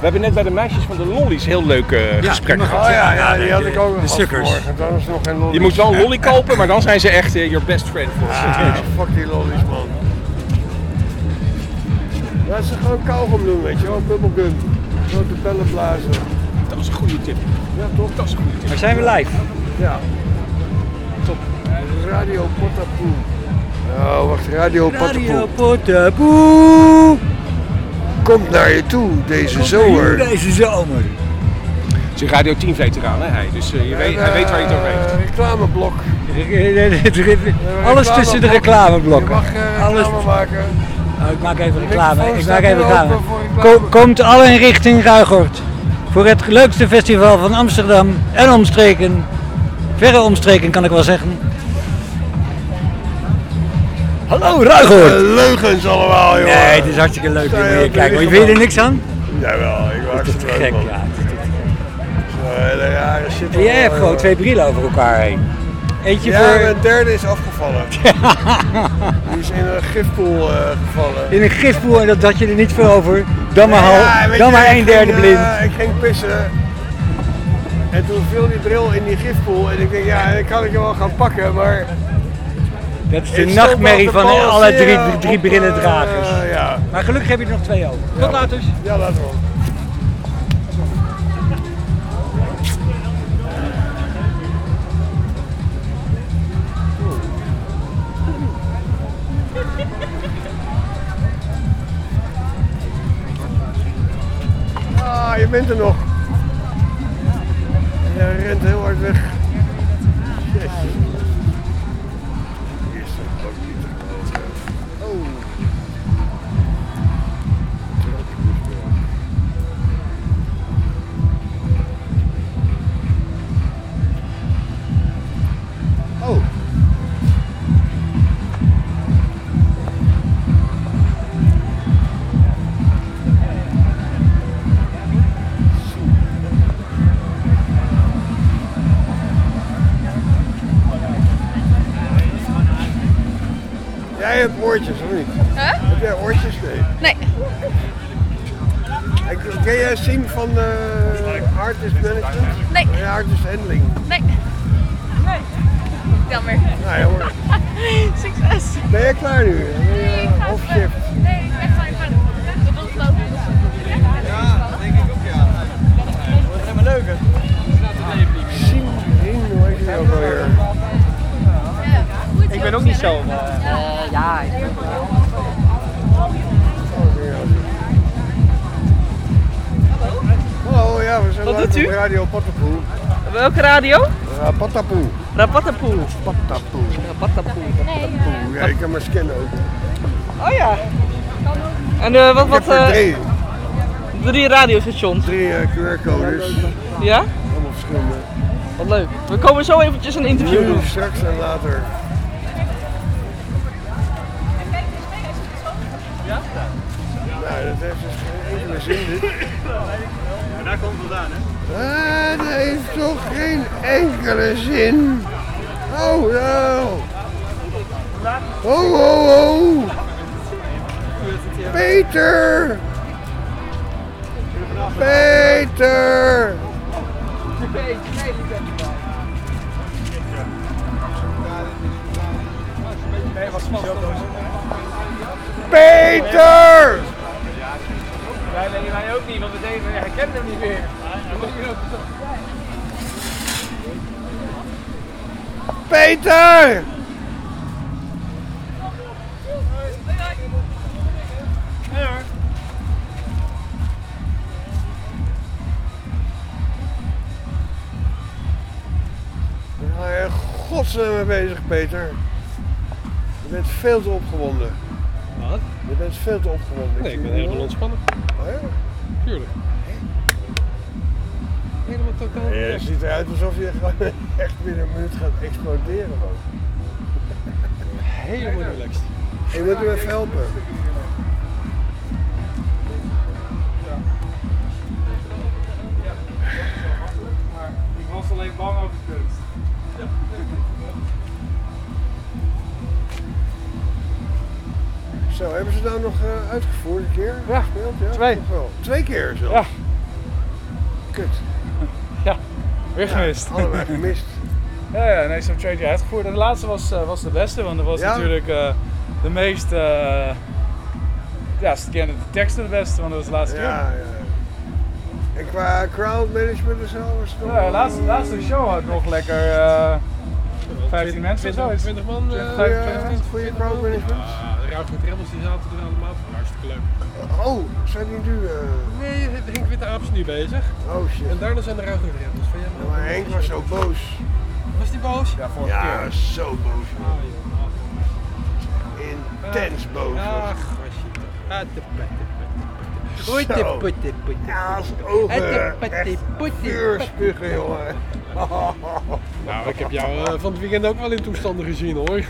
We hebben net bij de meisjes van de lollies heel leuk eh, gesprek Oh gehad. ja, ja, die had ik ook De vanmorgen. Dat was nog geen lollies. Je moet wel een lolly kopen, maar dan zijn ze echt eh, your best friend. voor Ah, fuck die lollies, man. Laat ze gewoon kauwgom doen, weet je wel. Bubblegum. Grote bellen blazen. Dat is een goede tip. Ja, toch? Dat is een goede tip. Maar zijn we live? Ja. Top. Radio Potapoe. Oh, wacht. Radio Potapoe. Potapoe. Komt naar je toe deze zomer. Deze zomer. Het is een Radio 10 veteraan, hè, hij. Dus eh, je weet, hij weet waar je het over heeft. Eh, reclameblok. Alles tussen de reclameblokken. Je mag eh, Alles- maken. Nou, ik maak even reclame. Ik maak even reclame. komt allen richting Ruigoord. Voor het leukste festival van Amsterdam en omstreken. Verre omstreken kan ik wel zeggen. Hallo Ruigoord! Eh, leugens allemaal, joh. Nee, het is hartstikke leuk. Op de kijken, maar je er niks aan? Jawel, ik is het te gek, ja. Zo'n hele rare shit. En jij hebt allemaal, gewoon twee brillen over elkaar heen. Eentje Ja, voor... mijn derde is afgevallen. [LAUGHS] Die is in een gifpoel eh, gevallen. In een gifpoel en dat had je er niet veel over. Dan maar, Ja, dan je, maar een derde ging, blind. eh, ik ging pissen. En toen viel die bril in die gifpoel. En ik denk, ja, dan kan ik hem wel gaan pakken, maar... Dat is de nachtmerrie van alle drie, drie op, brillendragers. eh, ja. Maar gelukkig heb je er nog twee over. Tot later. Ja, later wel. Ah, je bent er nog. Je rent heel hard weg. Radio? Rapatapoe. Rapatapoe. Patapoe. Rapatapoe. Patapoe. Ja, ik kan maar scannen ook. Oh ja. En eh, wat, wat, eh, drie. Drie radiostations. Drie eh, QR-codes. Ja? Allemaal verschillende. Wat leuk. We komen zo eventjes een interview Nu, doen. straks en later. Nou, dat heeft dus geen enkele zin dit. Maar daar komt het vandaan, hè? Dat heeft toch geen enkele zin. Oh, nou. Oh, oh, oh. Peter. Peter. Peter. Wij ook niet, want we kent hem niet meer. Peter. Waar je godsnaam mee bezig, Peter? Je bent veel te opgewonden. Wat? Je bent veel te opgewonden. Nee, ik ben helemaal ontspannen. Oh ja? Tuurlijk. Totaal Ja, het ziet eruit alsof je gewoon echt binnen een minuut gaat exploderen. Man. Helemaal relaxed. Je moet hem even helpen. Ik was alleen bang over kunst. Zo, hebben ze nou nog eh, uitgevoerd een keer? Ja, Gespeeld, ja? twee. Twee keer zelfs? Ja. Kut. Ja, weer gemist. Ja, allebei gemist. [LAUGHS] Ja, ja, nee, zo'n trade uitgevoerd. En de laatste was, eh, was de beste, want dat was Ja? natuurlijk eh, de meest. eh ja, ze kenden de teksten de beste, want dat was de laatste Ja, keer. ja. En qua crowd management en zo was het nog Ja, de laatste, de laatste show had nog lekker eh 15 mensen of 20, zoiets. 20 man. eh, 25. Goede crowd management? Ja, de met Rebels die zaten er allemaal. Hartstikke leuk. Oh, zijn die nu... eh, Nee, Henk Witte Aap is nu bezig. Oh shit. En daarna zijn de Rauw met Rebels. Van, ja, Ja, maar Henk was zo boos. Was die boos? Ja, vorige Ja, keer. zo boos. Intens boos. was Ach, hij. gastje toch. Ah, de de putte, putte. Ja, als het pette, echt putte, Vuur putte. spugen, jongen. Nou, ik heb jou eh, van het weekend ook wel in toestanden gezien hoor. Nou,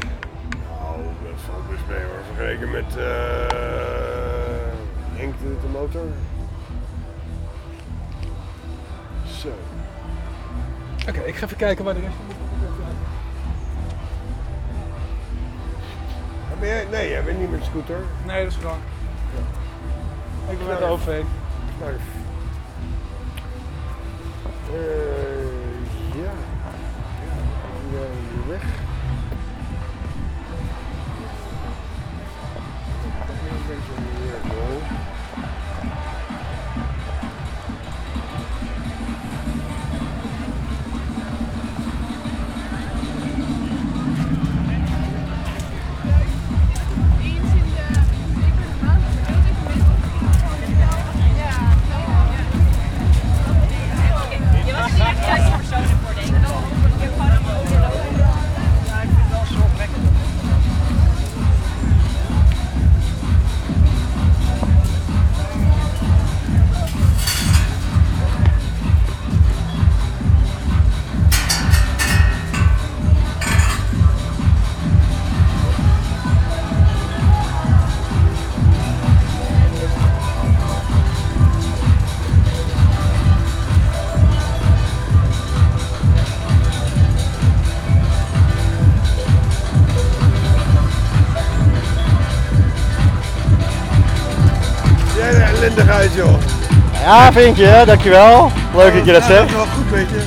dat valt best mee hoor. Vergeleken met eh Henk de, de motor. Zo. Oké, ik ga even kijken waar de rest Ben jij, nee, jij bent niet met scooter. Nee, dat is gewoon. Ik ben met de OV. Knarf. Eh, ja. Weg. Zo. Ja, vind je, dankjewel. Leuk dat je dat zegt. wel goed, weet je.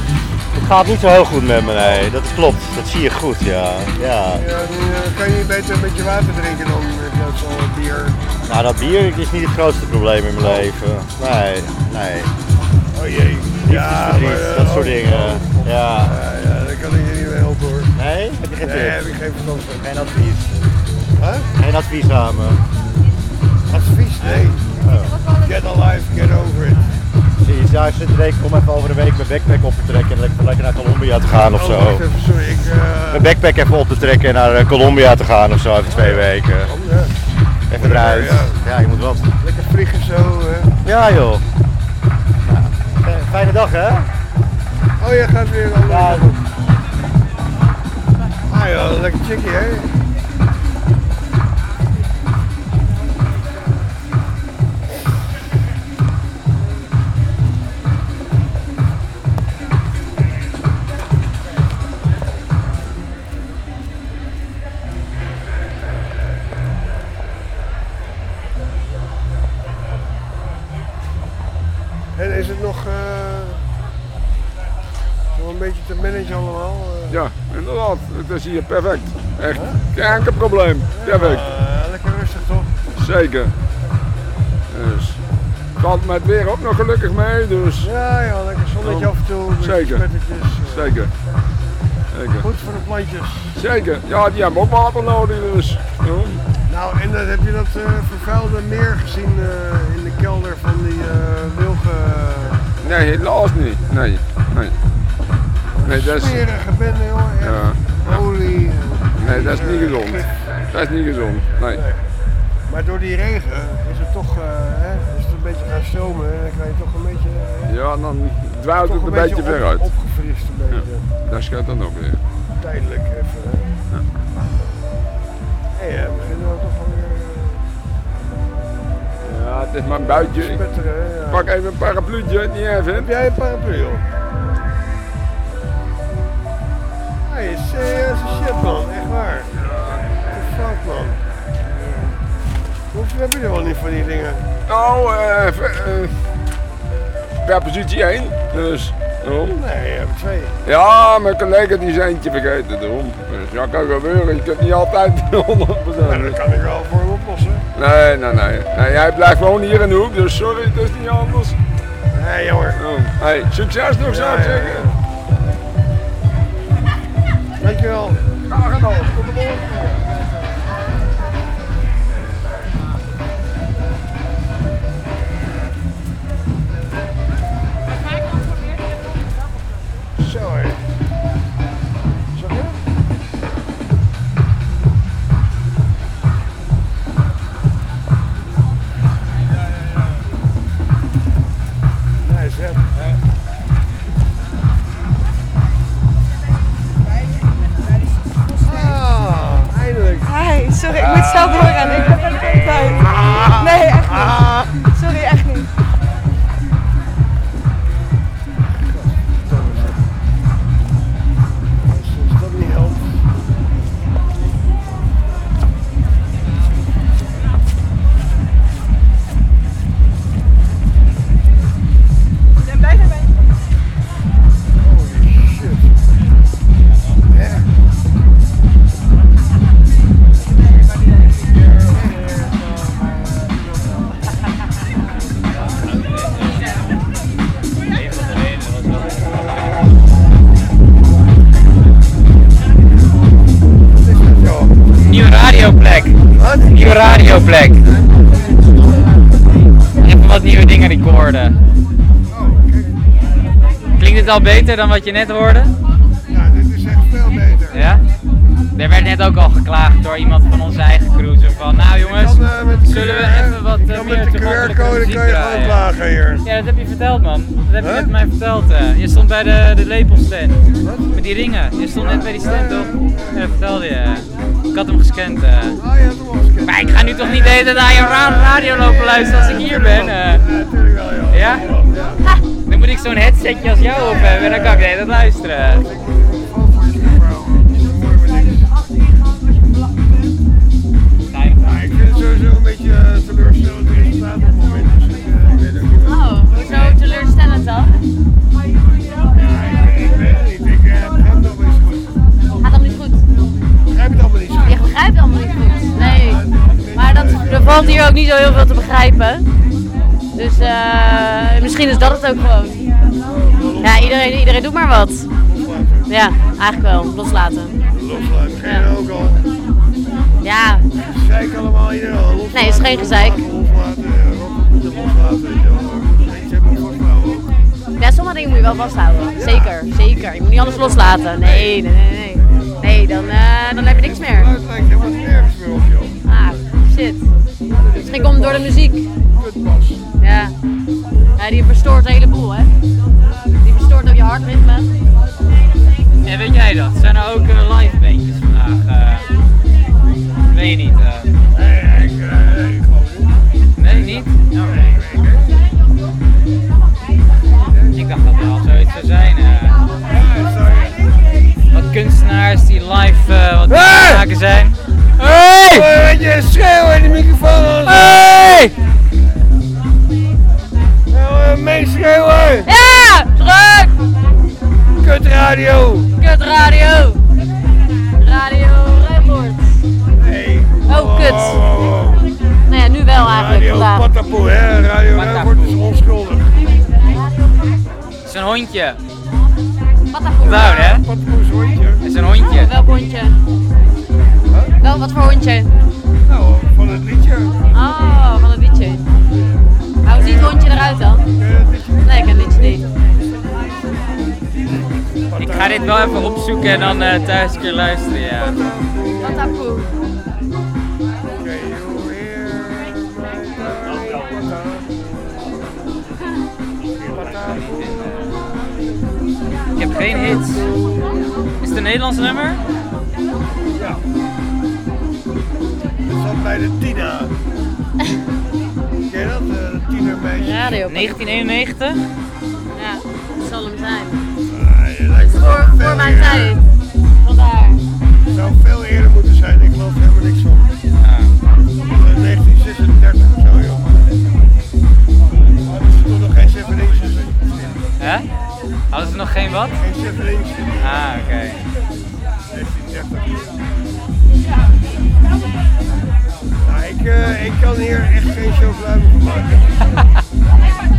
Het gaat niet zo heel goed met me, nee. Dat klopt, dat zie je goed, ja. ja. Ja, nu eh, kan je niet beter een beetje water drinken dan in plaats van bier. Nou, dat bier is niet het grootste probleem in mijn leven. Nee, nee. Oh jee. Ja, eh, dat soort oh, dingen. oh. Ja. Ja, ja, daar kan ik je niet mee helpen hoor. Nee? Heb je geen Nee, tip? heb ik geen verstand van. Geen advies? Huh? Geen advies aan me? Advies? Nee. Get alive, get over it. Zit te denken om even over de week mijn backpack op te trekken en lekker, lekker naar Colombia te gaan of Oh, even, sorry. Ik, eh, Mijn backpack even op te trekken en naar eh, Colombia te gaan of zo, even twee weken. ja. Even eruit. Ja. Ja, je moet wel. Lekker vliegen zo. hè. Ja joh. Fijne dag, hè? Oh, jij gaat weer op. Ah ja, lekker chickie, hè? Is hier perfect. Echt. Geen enkel probleem. Perfect. Eh, lekker rustig toch? Zeker. Dus. Valt met weer ook nog gelukkig mee, dus. Ja, ja, lekker zonnetje af en toe. Zeker. eh. Zeker. Zeker. Goed voor de plantjes. Zeker. Ja, die hebben ook water nodig, dus. Nou, en dan heb je dat eh, vervuilde meer gezien eh, in de kelder van die eh wilge... Nee, helaas niet. Nee, nee. Nee, dat is. Smerige bende, jongen. Ja. Olie. Nee, dat is niet gezond. Dat is niet gezond. Nee. Maar door die regen is het toch, eh, hè, is het een beetje gaan stromen en dan krijg je toch een beetje... eh, Ja, dan dwaalt het een beetje ver uit. Opgefrist een beetje. Ja, dat gaat dan ook weer. Tijdelijk even. Hè. Hé, hey, we beginnen toch weer... Ja, het is maar een buitje. Spetteren, ja. Pak even een parapluutje, niet even. Heb jij een paraplu, joh? Is als shit, man. Echt waar. What the fuck, man. Hoeveel heb je er wel niet van die dingen? Nou, eh, ver- eh, per positie 1. Dus, daarom. Nee, je hebt twee. Ja, mijn collega die is eentje vergeten, daarom. Dus ja, kan gebeuren. Je kunt niet altijd [LAUGHS] 100%. Maar dat kan ik wel voor hem oplossen. Nee, nee, nee. nee. Jij blijft gewoon hier in de hoek, dus sorry, het is niet anders. Nee, jammer. Oh. Hey, succes nog, zou ik zeggen. Dankjewel. Graag gedaan. Tot de volgende Het al beter dan wat je net hoorde? Ja, dit is echt veel beter. Ja? Er werd net ook al geklaagd door iemand van onze eigen crew. Zo van, nou jongens, kan, eh, met zullen we even wat eh, meer met de QR-code kan je gewoon klagen hier. Ja, dat heb je verteld man. Dat heb je net mij verteld. eh. Je stond bij de, de lepelstand. Met die ringen. Je stond net bij die stand toch? Ja, dat vertelde je. Ik had hem gescand. Oh, je hebt hem al gescand. Maar ik ga nu toch niet de hele tijd naar je ra- radio lopen luisteren als ik hier ben. Ja, natuurlijk wel, joh. Ja? Moet ik zo'n headsetje als jou op hebben en dan kan ik de hele tijd luisteren. Ja, ik vind het sowieso een beetje eh, teleurstellend resultaat op het moment. Dus ik, ik weet het niet. Oh, hoezo teleurstellend dan? Ja, ik, ik weet het niet. Ik eh, begrijp het allemaal niet zo goed. Gaat allemaal niet goed. Ik begrijp het allemaal niet zo goed. Je begrijpt allemaal niet goed. Nee. Maar dat, er valt hier ook niet zo heel veel te begrijpen. Dus eh, misschien is dat het ook gewoon. Ja, iedereen, iedereen doet maar wat. Ja, eigenlijk wel. Loslaten. Loslaten, je ook al. Ja. Gezeik allemaal, iedereen al. Loslaten, Nee, het is geen gezeik. Loslaten, loslaten, ook. Ja, sommige dingen moet je wel vasthouden. Zeker, zeker. Je moet niet alles loslaten. Nee, nee, nee, nee. Nee, dan, eh, dan heb je niks meer. Het lijkt helemaal nergens meer op, joh. Ah, shit. Misschien komt het door de muziek. kutpas. Ja. ja, die verstoort een heleboel, hè? En weet jij dat? Zijn er ook eh, live bandjes vandaag? eh? weet je niet? eh? Nee, niet? Oh, Ik dacht dat er al zoiets zou zijn. eh. Wat kunstenaars die live eh, wat maken zijn. Hey! Weet je, schreeuwen Kutradio! Kut radio! Radio Rijnvoort. Nee. Oh, kut. Nou ja, nu wel eigenlijk Radio vandaag. Patapoe, hè? Radio Rijnvoort is onschuldig. Het is een hondje. Patapoe. Hè? Patapoe is een hondje. Het is een hondje. Welk hondje? Wel, wat voor hondje? Nou, van het liedje. Oh, van het liedje. Hoe ziet het hondje eruit dan? Nee, ik ken het liedje niet. Ik ga dit wel even opzoeken en dan eh, thuis een keer luisteren, ja. Patapoe. Ik heb geen hits. Is het een Nederlands nummer? Ja. Het zat bij de Tina. [LAUGHS] Ken je dat? Eh, De tienermeisje. Radio. 1991? Voor, voor mijn eerder. tijd. Vandaar. Het zou veel eerder moeten zijn, ik geloof helemaal niks van. Eh, 1936 of zo, joh. Hadden ze toen nog geen 7 inches. Hè? Hadden ze nog geen wat? Geen 7 inches. Ah, oké. 1930. Nou, ik, eh, ik kan hier echt geen chocolade van maken. [LAUGHS]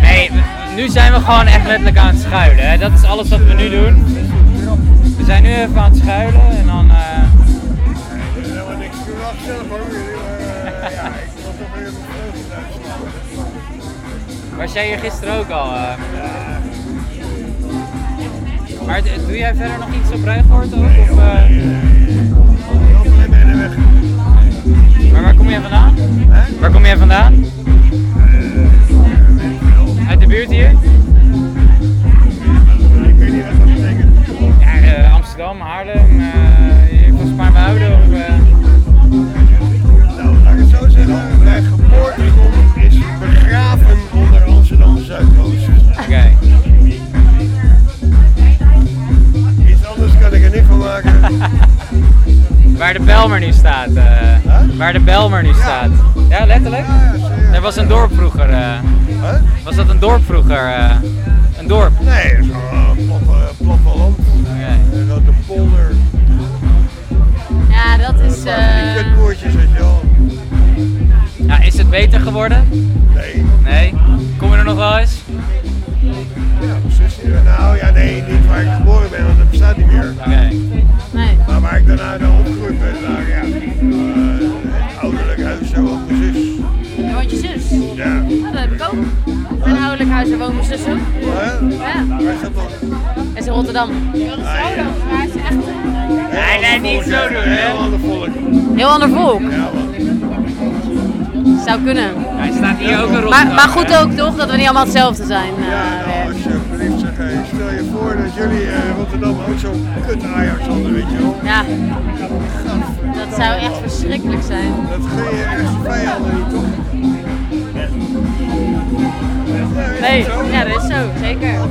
Nee, nu zijn we gewoon echt letterlijk aan het schuilen. Hè? Dat is alles wat we nu doen. We zijn nu even aan het schuilen en dan. eh, Er is helemaal niks te wachten zelf hoor. Eh, ja, ik toch weer was jij hier gisteren ook al? eh? Maar doe jij verder nog iets op Rijnvoort ook? Of, eh? alleen maar weg. Waar kom jij vandaan? Waar kom jij vandaan? Uit de buurt hier? Amsterdam, Haarlem, van Spaarnwoude of... eh, Nou, laat ik het zo zeggen. Mijn geboortegrond is begraven onder Amsterdam Zuidoost. Oké. Iets anders kan ik er niet van maken. [LAUGHS] Waar de Belmer nu staat. eh, Waar de Belmer nu staat. Ja, letterlijk? Er was een dorp vroeger. eh. Was dat een dorp vroeger? eh? Een dorp? Nee, kutboertjes, wel. Ja, is het beter geworden? Nee. Nee? Kom je er nog wel eens? Ja, precies. Nou ja, nee, niet waar ik geboren ben, want dat bestaat niet meer. Oké. Nee. Maar waar ik daarna dan opgegroeid ben, daar ja. eh, het ouderlijk huis zo op mijn zus. Je woont je zus? Ja. Ja, dat heb ik ook. Mijn ouderlijk huis, daar woont mijn zus ook. Ja. Waar is dat dan? Dat is in Rotterdam. Ah, ja. Maar het is echt Nee, niet zo doen, hè? Heel ander volk. heel ander volk. Ja, man. Zou kunnen. Hij staat hier ook een Maar, Rotterdam. maar goed ook toch, dat we niet allemaal hetzelfde zijn. eh, Ja, nou, als je alsjeblieft zeg, hey, stel je voor dat jullie eh, Rotterdam ook zo'n kut Ajax hadden, weet je wel. Ja. Dat zou echt verschrikkelijk zijn. Dat gun je echt vijanden niet, toch? Nee, ja, dat is zo, zeker. Ja.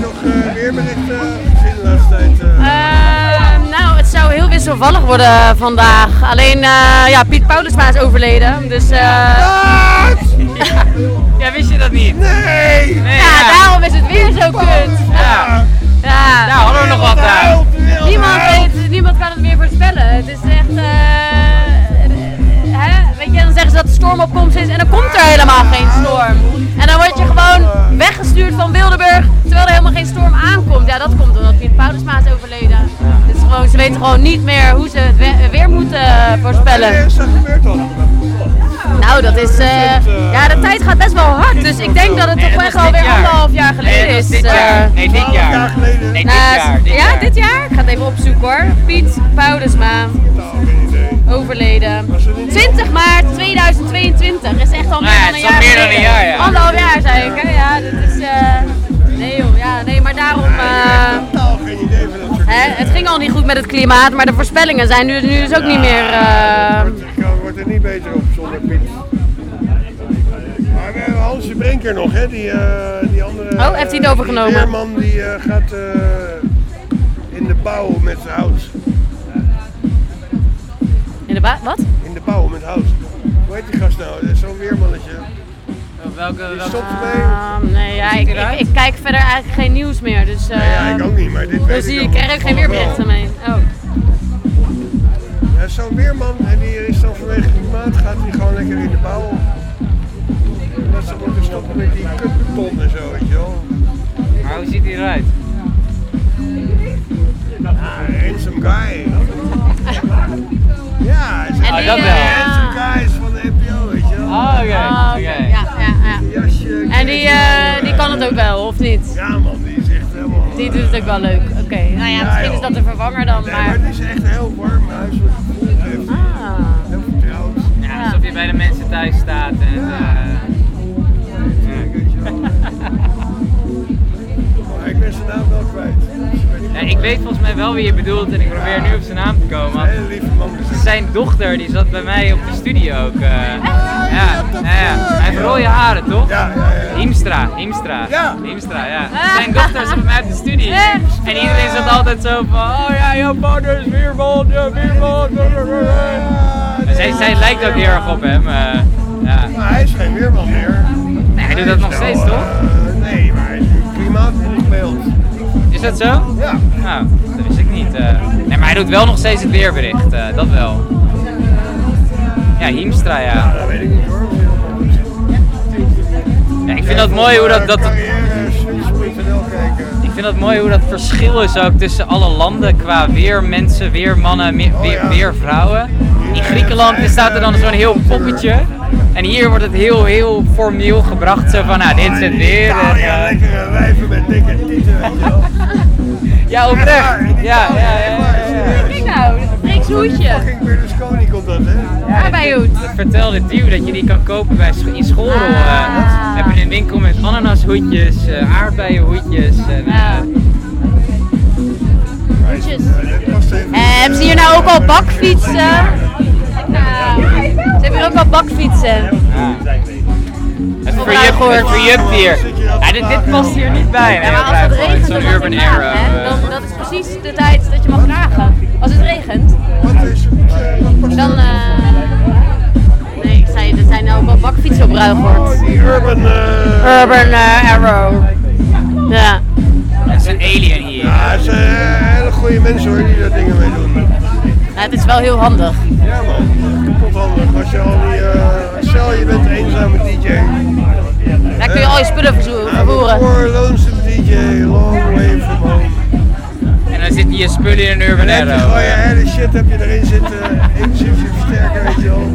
Nog eh, weerberichten gezien de laatste tijd? eh? Ehm, nou, het zou heel wisselvallig worden vandaag. Alleen, eh, ja, Piet Paulusma is overleden. Dus, eh [LAUGHS] Ja, wist je dat niet? Nee! nee ja, daarom is het weer zo kut. Ja. Ja. Daar hadden we nog wat aan. Niemand weet, niemand kan het meer voorspellen. Het is echt, dan zeggen ze dat de storm op komst is en dan komt er helemaal geen storm. En dan word je gewoon weggestuurd van Wildeburg, terwijl er helemaal geen storm aankomt. Ja, dat komt omdat Piet Paulusma is overleden. Dus gewoon, ze weten gewoon niet meer hoe ze het we- weer moeten eh, voorspellen. Wanneer is dat gebeurd dan? Nou, dat is, eh, ja, de tijd gaat best wel hard. Dus ik denk dat het toch echt alweer anderhalf jaar geleden is... Dit jaar. eh, Nee, dit jaar. Nee, dit nou, jaar. Ja, dit jaar? Ik ga het even opzoeken hoor. Piet Paulusma. Overleden. 20 maart 2022. Is echt al meer Nou ja, dan het een is al jaar meer dan een jaar, ja. Anderhalf jaar zei ik, hè? Ja, dat is... eh, Nee joh, ja, nee, maar daarom... eh, Hè, het ging al niet goed met het klimaat, maar de voorspellingen zijn nu, nu dus ook niet meer... eh, Ik word er niet beter op zonder Piet. Maar we hebben Hans de Brinker nog, hè? Die, eh, die andere. Oh, heeft hij het overgenomen? Die weerman die eh, gaat eh, in de bouw met hout. In de ba wat? In de bouw met hout. Hoe heet die gast nou? Dat is Zo'n weermannetje. Welke, Die stopt ermee. Ah, nee, ja, ik, ik, ik kijk verder eigenlijk geen nieuws meer, dus... eh, ja, ik ook niet, maar dit weet Dus ik die nog. krijg ik geen weerberichten mee. Oh. Ja, Zo'n weerman en die is dan vanwege klimaat gaat hij gewoon lekker in de bouw. Dat ze moeten stoppen met die kutbeton en zo, weet je wel. Maar hoe ziet hij eruit? Ah, handsome guy. Dat wel. handsome guy is van de NPO, weet je wel. Oh, oké. Ah, oké. oké. Ja, ja, ja. En die, eh, die kan het ook wel, of niet? Ja man, die is echt helemaal... Die doet het ook wel leuk. Oké, nou ja, misschien is dat de vervanger dan, Nee, maar... maar het is echt een heel warm huis. wat gevoeld heeft. Ah. Heel vertrouwd. Ja, alsof je bij de mensen thuis staat en... eh, [LAUGHS] Maar ik ben zijn naam wel kwijt. Ja, ik weet volgens mij wel wie je bedoelt en ik probeer nu op zijn naam te komen. want Hele lieve man. Zijn dochter die zat bij mij op de studio ook. eh. ja, ja, ja. Hij heeft rode haren toch? Ja, ja, ja. Hiemstra. Ja. Hiemstra, ja. Zijn dochter zat bij mij op de studie. En iedereen zat altijd zo van, oh ja, jouw vader is weerman, ja, weerman. En zij, zij lijkt ook heel erg op hem. eh, ja. Maar hij is geen weerman meer. Nee, hij doet dat nog steeds toch? eh, nee, maar hij is nu klimaatbeeld. Is dat zo? Ja. Nou, dat wist ik niet. eh. nee, maar hij doet wel nog steeds het weerbericht, eh, dat wel. Ja, Hiemstra, ja. Dat weet ik niet hoor. ja ik vind dat mooi hoe dat... dat ik vind dat mooi hoe dat verschil is ook tussen alle landen qua weermensen, weermannen, me- weer, weervrouwen. In Griekenland staat er dan zo'n heel poppetje. En hier wordt het heel, heel formeel gebracht. Zo van, nou, dit is het weer. Ja, eh, lekkere wijven met dikke tieten. Ja, oprecht. Ja, ja, ja. Kijk nou, hoedje. Fucking Berlusconi komt dat, hè? Aardbeihoed. Dat vertelde Duw dat je die kan kopen bij in schoolrol. eh. We hebben een winkel met ananashoedjes, eh aardbeienhoedjes. En, eh, Hoedjes. Eh, hebben ze hier nou ook al bakfietsen? Nou, ze hebben hier ook al bakfietsen. Het verjupt hier. Ja, dit, dit past hier niet bij. Ja, maar als het regent, zo'n dan urban hè? eh. Dan, dat is precies de tijd dat je mag dragen. Als het regent, dan... eh nee, ik zei, er zijn ook wel bakfietsen op Ruigoord. Die urban... eh, Urban Arrow. Ja. Het is een alien hier. Ja, het zijn hele goede mensen hoor, die daar dingen mee doen. Ja, het is wel heel handig. Ja man, kapot handig. Als je al die... eh, stel je bent een eenzame DJ. Daar kun je al je spullen vervoeren. Voor lonesome DJ, long way from home. En dan zitten je spullen in een urban Dan heb je arrow. gewoon je eh. hele shit heb je erin zitten, inclusief je versterker, weet je wel.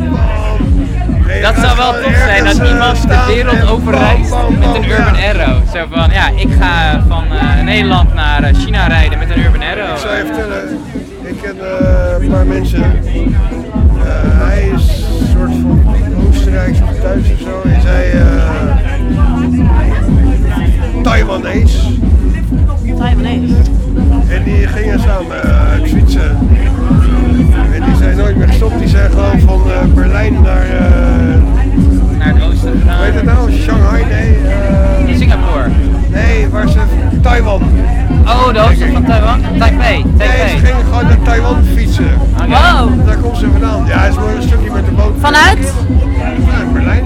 Nee, Dat zou wel tof zijn, dat eh, iemand de wereld overreist met een ja. urban arrow. Zo van, ja, ik ga van eh, Nederland naar China rijden met een urban arrow. Ik zou je vertellen, ken eh, een paar mensen. Eh, hij is een soort van Oostenrijks of Duits of zo. Is hij eh Taiwanese. Taiwanese. En die gingen samen fietsen. En die zijn nooit meer gestopt. Die zijn gewoon van Berlijn naar. Eh, Naar het nou? Shanghai? Nee. eh, Singapore. nee, waar ze. Taiwan. Oh, de hoofdstad van Taiwan? Taipei. Nee, ze Taipei. gingen gewoon naar Taiwan fietsen. Wow. Daar komt ze vandaan. Ja, is maar een stukje met de boot. Vanuit? Vanuit Berlijn.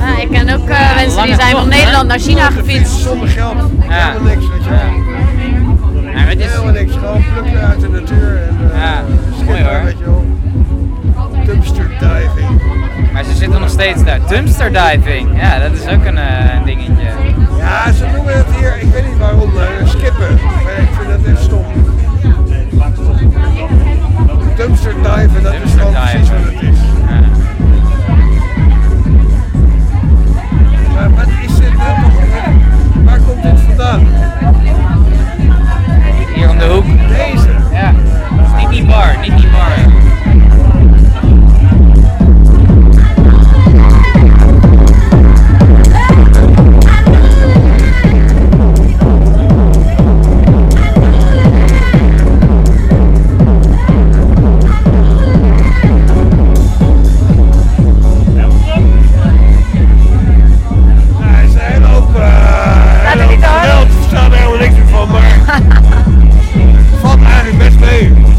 Ja, ik ken ook eh, mensen die zijn van? Nederland naar China gefietst. Zonder geld. Ja. Helemaal niks, weet je wel. Ja, maar het is, Helemaal niks. Gewoon plukken uit de natuur. En, eh, Ja, mooi hoor. Weet je wel. Dumpster diving. Maar ze zitten nog steeds daar. Dumpster diving, ja, dat is ook een, eh, dingetje. Ja, ze noemen het hier, ik weet niet waarom, eh, skippen. Maar ik vind dat echt stom. Dumpster diven, dat dumpster is gewoon precies wat het is. Maar wat is dit? Nou eh, waar komt dit vandaan? Hier om de hoek. Deze? Ja. Bar, niet bar.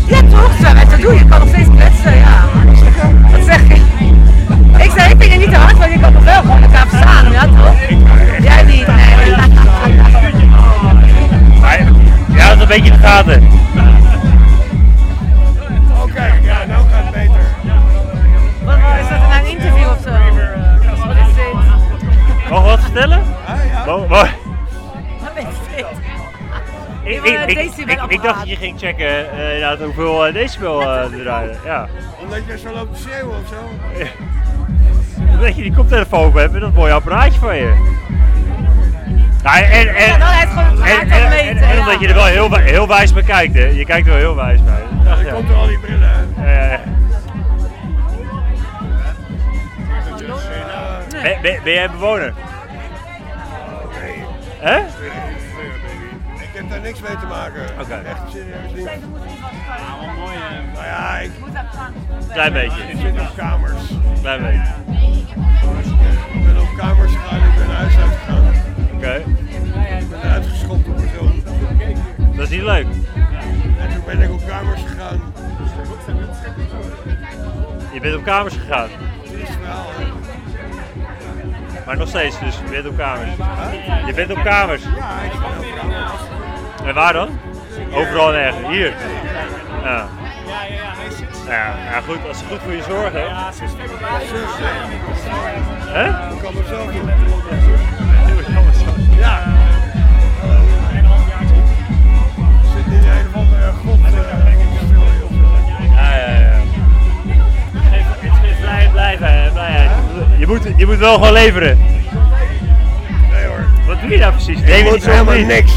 Ja, toch? Zwemmen, dat doe je. Kan nog steeds kletsen, ja. Wat zeg je? Ik zeg ik vind het niet te hard, want je kan nog wel gewoon elkaar verstaan, ja toch? Jij niet, nee. Ja, dat is een beetje gaten. Oké, ja, nou gaat het beter. Wat is dat, nou een interview of zo? Wat is dit? Wat vertellen? Ik, ik, ik, ik dacht dat je ging checken eh, inderdaad hoeveel uh, decibel eh er draaien. Ja. Omdat jij zo loopt te schreeuwen of zo. [LAUGHS] Dat je die koptelefoon op hebt en dat mooie apparaatje van je. Ja, en, en, Ja, ja. omdat je er wel heel, heel wijs bij kijkt, hè. Je kijkt er wel heel wijs bij. Er je. komt er al die brillen uit. Ja, ja, ja. Ben, ben, ben jij bewoner? Nee. Hè? Ik heb daar niks mee te maken. Oké. Echt serieus niet. Nou ja, ik, Klein beetje. ik zit op kamers. Klein beetje. Ik ben op kamers gegaan, ik ben huis uitgegaan. Oké. Ik ben uitgeschopt op persoon. Dat is niet leuk. En toen ben ik op kamers gegaan. Je bent op kamers gegaan. Triest verhaal, hè? Maar nog steeds, dus je bent op kamers. Je bent op kamers. Ja, ik ben op kamers. En waar dan? Overal en ergens. Hier. Ja. Ja, ja, goed, als ze goed voor je zorgen. Hè? Ik kan mezelf doen. Ja. Ik zit in een of andere god. Ja, ja, ja. Het is blij, blijven, blijheid. Je moet, je moet wel gewoon leveren. Nee hoor. Wat doe je nou precies? Ik Neem je moet niet zo helemaal niet? niks.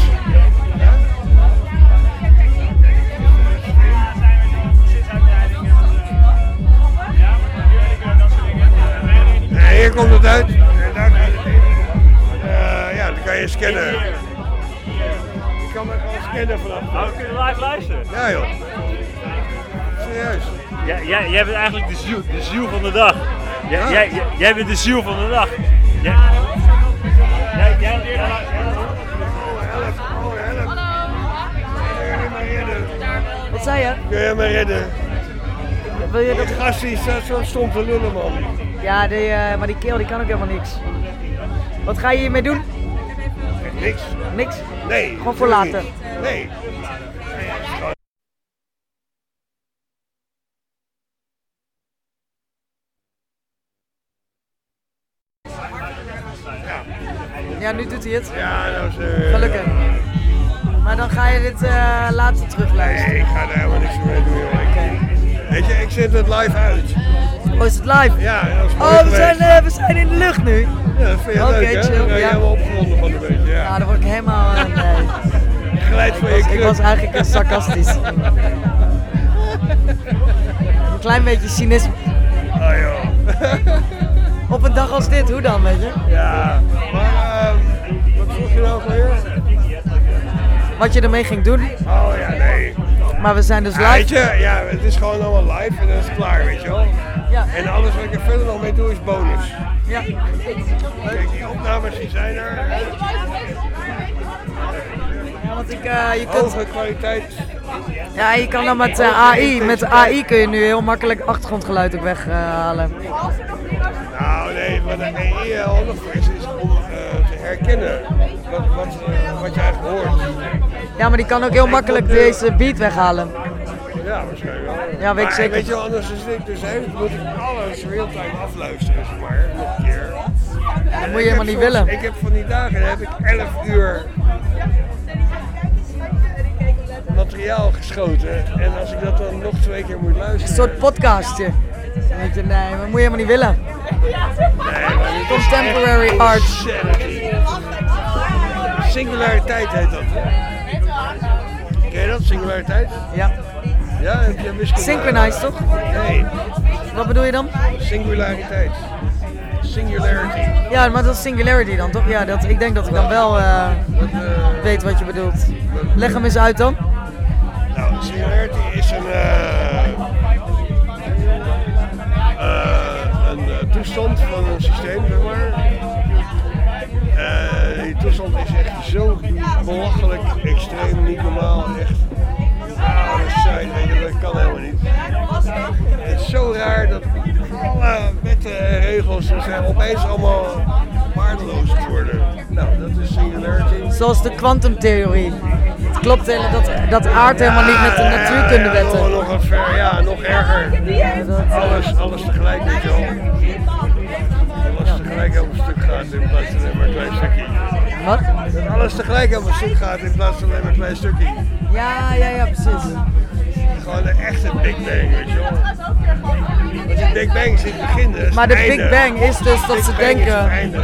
Komt het uit. En daar gaat het in. Eh, ja, dan kan je scannen. Je kan me gewoon scannen vanaf. Nou, we kunnen live luisteren. Ja joh. Serieus. Ja, jij, jij bent eigenlijk de ziel, de ziel van de dag. Jij, Ja. jij, jij, jij bent de ziel van de dag. Jij, jij, jij, jij- Wat zei je? Kun je me redden? Wil je Die gast die staat zo stom te lullen man. Ja, die, eh, maar die kerel die kan ook helemaal niks. Wat ga je hiermee doen? Niks. Niks? Nee. Gewoon voor later? niet. Nee. Ja, nu doet hij het. Ja, live? Ja, dat is mooi Oh, we zijn, eh, we zijn in de lucht nu. Ja, dat vind je Oké, leuk hè? chill, ben je ja. helemaal opgewonden van een beetje. Ja. Ja, dan word ik helemaal... eh, [LAUGHS] nee. Glijdt van je ik, was, ik was eigenlijk eh, sarcastisch. [LAUGHS] een klein beetje cynisme. Oh joh. Op een dag als dit, hoe dan, weet je? Ja, maar ehm, wat vroeg je nou weer? Wat je ermee ging doen. Oh ja, nee. Maar we zijn dus Ja, weet live. je, ja, het is gewoon allemaal live en dan is het klaar, weet je wel. Ja. En alles wat ik er verder nog mee doe is bonus. Ja. Kijk, die opnames die zijn er. Ja, want ik, eh, je kunt... Hoge kwaliteit. Ja, je kan dan met eh, AI, met AI kun je nu heel makkelijk achtergrondgeluid ook weghalen. Nou nee, wat de AI handig is, is om eh, te herkennen wat, wat, wat je eigenlijk hoort. Ja, maar die kan ook heel makkelijk deze beat weghalen. Ja, waarschijnlijk wel. Ja, weet ik zeker. Weet je wel, anders is dit dus hè, moet ik alles real-time afluisteren, zeg maar, nog een keer. dat moet je helemaal niet soms- willen. Ik heb van die dagen heb ik 11 uur materiaal geschoten. En als ik dat dan nog twee keer moet luisteren. Een soort podcastje. Weet je, nee, dat moet je helemaal niet willen. Nee, Contemporary art. Singulariteit heet dat. Ken je dat, singulariteit? Ja. Ja, heb je wiskunde? Synchronized, toch? Nee. Wat bedoel je dan? Singulariteit. Singularity. Ja, maar dat is singularity dan, toch? Ja, dat, ik denk dat ik dan wel eh, weet wat je bedoelt. Leg hem eens uit dan. Nou, singularity is een, eh, eh, een eh, toestand van een systeem, zeg maar. Toestand is echt zo belachelijk extreem, niet normaal, echt. Ah, dat je, dat kan helemaal niet. Het is zo raar dat alle wetten en regels eh, opeens allemaal waardeloos worden. Nou, dat is singularity. Zoals de kwantumtheorie. Het klopt helemaal, dat, dat aardt helemaal niet met de Ja, natuurkundewetten. nog, een ver, ja, nog erger. Alles, alles tegelijk, weet je wel. Alles tegelijk op een stuk gaat in plaats van maar een klein stukje. Wat? Dat alles tegelijk helemaal zoek gaat in plaats van alleen maar een klein stukje. Ja, ja, ja, precies. Gewoon een echte Big Bang, weet je wel. Want die Big Bang het begin dus Maar de Big. Bang is dus dat ze denken- einde.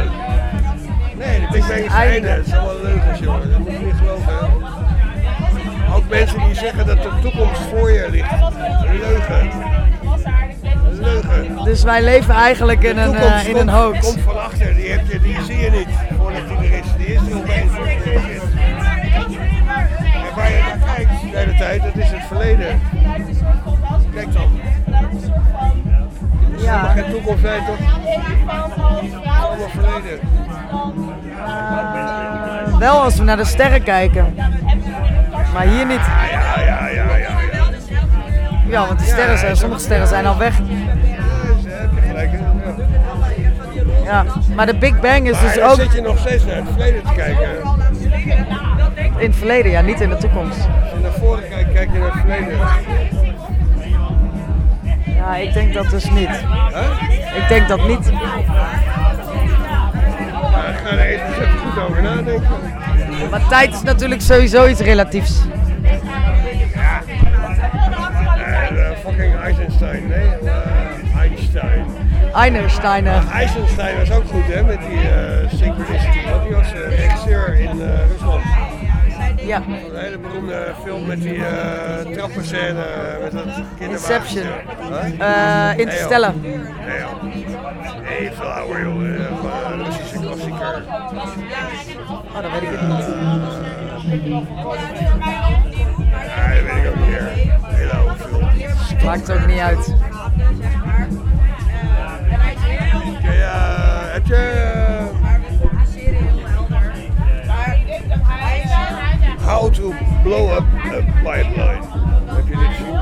Nee, de Big Bang is het Einde. Het is allemaal leugens, jongen. Dat moet je niet geloven. Ook mensen die zeggen dat de toekomst voor je ligt. Leugen. Leugen. Dus wij leven eigenlijk in De een, eh, in een komt- hoax. komt van achter, die, heb je, die zie je niet er is. Die is er opeens. En waar je naar kijkt de hele tijd, dat is het verleden. Kijk dan. Ja. helemaal geen toekomst bij, toch? Het is allemaal verleden. Eh, wel als we naar de sterren kijken. Maar hier niet. Ja, ja, ja, ja. Ja, want de sterren zijn, sommige sterren zijn al weg. Ja. Ja, maar de Big Bang is Maar dus dan ook zit je nog steeds naar het verleden te kijken. in het verleden, ja, niet in de toekomst. Als je naar voren kijkt, kijk je naar het verleden. Ja, ik denk dat dus niet. Ik denk dat niet. Ja, ik ga er even goed over nadenken. Maar tijd is natuurlijk sowieso iets relatiefs. En eh, fucking Eisenstein, nee, eh, Einstein. Einstein. eh. Eisenstein was ook goed hè, met die eh, synchronicity, want die was eh, regisseur in eh, Rusland. Ja. Een hele beroemde film met die uh, trappenscène met dat kinderwagentje. Inception. Huh? Interstellar. Nee. Nee veel ouder joh. Een Russische klassieker. Oh, dat weet ik het niet. Ja, dat weet ik ook niet meer. Hele oude film. Maakt ook niet uit. Ja, heb je... eh, How to blow up a pipeline. Heb je dit gezien?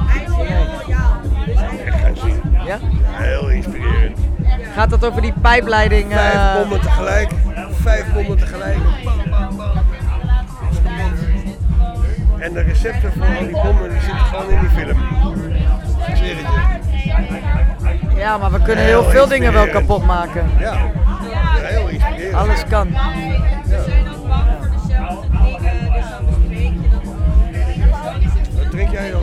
Echt gaan zien. Ja? Heel inspirerend. Gaat dat over die pijpleiding? eh, Vijf bommen tegelijk. Vijf bommen tegelijk. Bam, bam, bam. Als kapot. En de recepten voor al die bommen die zitten gewoon in die film. Ja, maar we kunnen heel, Heel veel dingen wel kapot maken. Ja, heel. Alles kan. Wat drink jij dan?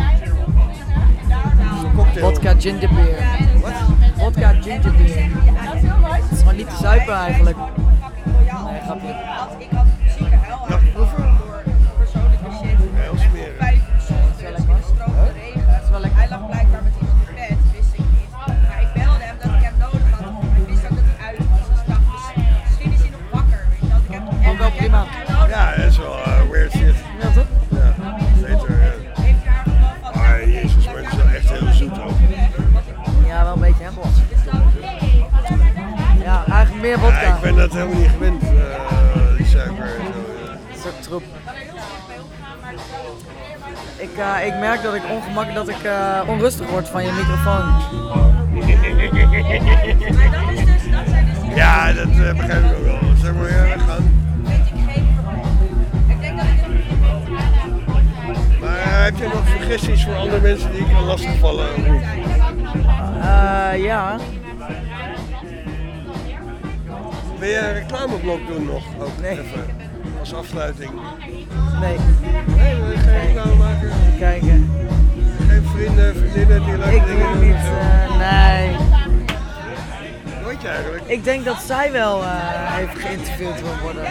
Vodka gingerbeer. Wat? Vodka gingerbeer. Het is gewoon niet te zuipen eigenlijk. Nee, grapje. Ja, ik ben dat helemaal niet gewend, eh, die suiker en zo. ja. Troep. Ik, eh, ik merk dat ik ongemakkelijk, dat ik eh, onrustig word van je microfoon. [LAUGHS] Ja, dat begrijp ik ook wel. Zeg maar, ja, weggaan. Maar heb je nog suggesties voor andere mensen die ik kan lastigvallen? Eh, ja. Wil je een reclameblok doen nog? Ook even, als afsluiting. Nee. Nee, wil je geen reclame maken? Kijken. Geen vrienden, vriendinnen die leuke Ik dingen doe doen? niet. of zo? eh, nee. Nooit je eigenlijk? Ik denk dat zij wel eh, even geïnterviewd wil worden.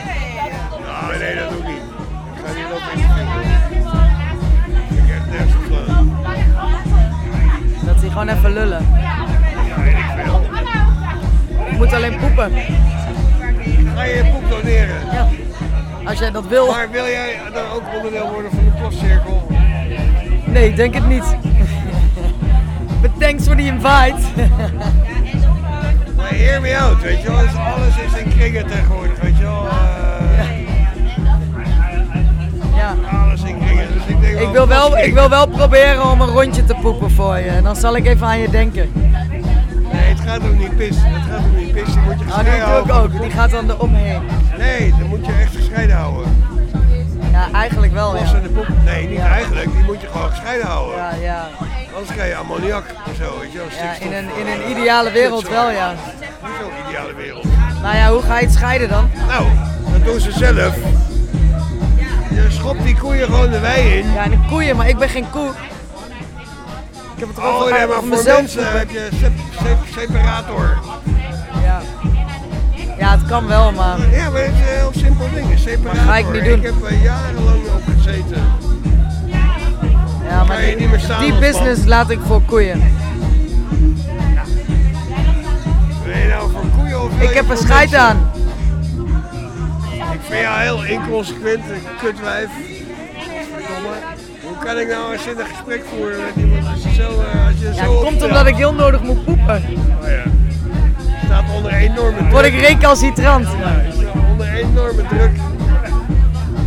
Nou, nee, dat doe ik niet. Ik ga niet op interviewen. Ik heb nergens op slaan. Dat die gewoon even lullen. Ja, weet ik veel. Ik moet alleen poepen. Ga je je poep doneren? Ja. Als jij dat wil. Maar wil jij dan ook onderdeel worden van de postcirkel? Nee, ik denk het niet. But thanks for the invite. Maar hear me out, weet je wel. Dus alles is in kringen tegenwoordig, weet je wel. Eh, ja. Alles in kringen. Dus ik denk Ik wil, wel, ik wil wel proberen om een rondje te poepen voor je. En dan zal ik even aan je denken. Het gaat om die pis. Het gaat om die pis. Die moet je Ah, gescheiden die doe ik houden. ook. Die gaat dan eromheen. Nee, dan moet je echt gescheiden houden. Ja, eigenlijk wel, ja. de poep. Nee, niet eigenlijk. Die moet je gewoon gescheiden houden. Ja, ja. Anders krijg je ammoniak en zo, weet je wel. Ja, in een, in een ideale wereld wel, ja. Hoezo ideale wereld? Nou ja, hoe ga je het scheiden dan? Nou, dat doen ze zelf. Je schopt die koeien gewoon de wei in. Ja, en de koeien, maar ik ben geen koe. Ik heb het er Oh nee, maar voor mensen heb je sep- sep- separator. Ja. ja, het kan wel, maar... Ja, maar het is een heel simpel ding. Een separator. ga ik niet doen. Ik heb er jarenlang op gezeten. Ja, maar je niet meer staan die business laat ik voor koeien. Wil je nou voor koeien of Ik heb voor scheid aan. Ik vind jou heel inconsequent, een kutwijf. Hoe kan ik nou een zinnig gesprek voeren met iemand als je zo... eh, als je Ja, zo komt omdat ik heel nodig moet poepen. Oh ja. Je staat onder enorme druk. Word ik recalcitrant. Ja, je staat onder enorme druk.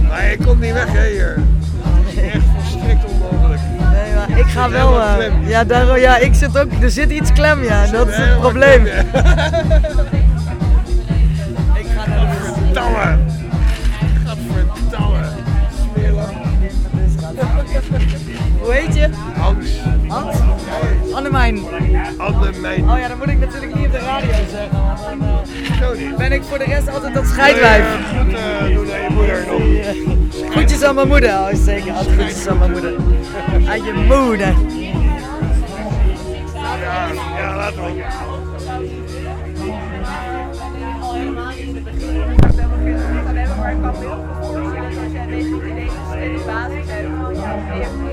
Maar je komt niet weg hè hier. Het is echt volstrekt onmogelijk. Nee, maar ik ga wel... klem. ja, daar, ja, ik zit ook... Er zit iets klem, ja. Dat is het probleem. Ik ga [LAUGHS] Hoe heet je? Hans. Hans? Annemijn. Annemijn. Oh ja, dan moet ik natuurlijk niet op de radio zeggen. want dan, eh, Zo niet. ben ik voor de rest altijd dat scheidwijf. Eh, Goed eh, doen aan je moeder nog. Groetjes aan mijn moeder. Oh, zeker. Altijd groetjes aan mijn moeder. Aan je moeder. Ja, ja, laten we. We hebben maar een kampioen gevoerd. Als jij weet hoe je deze in de basis hebt.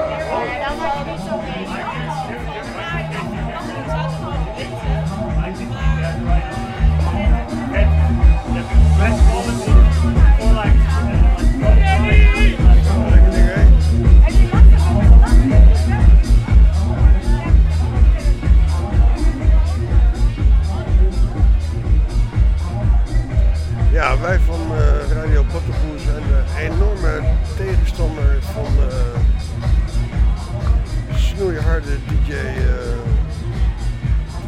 tegenstander van eh snoeiharde DJ eh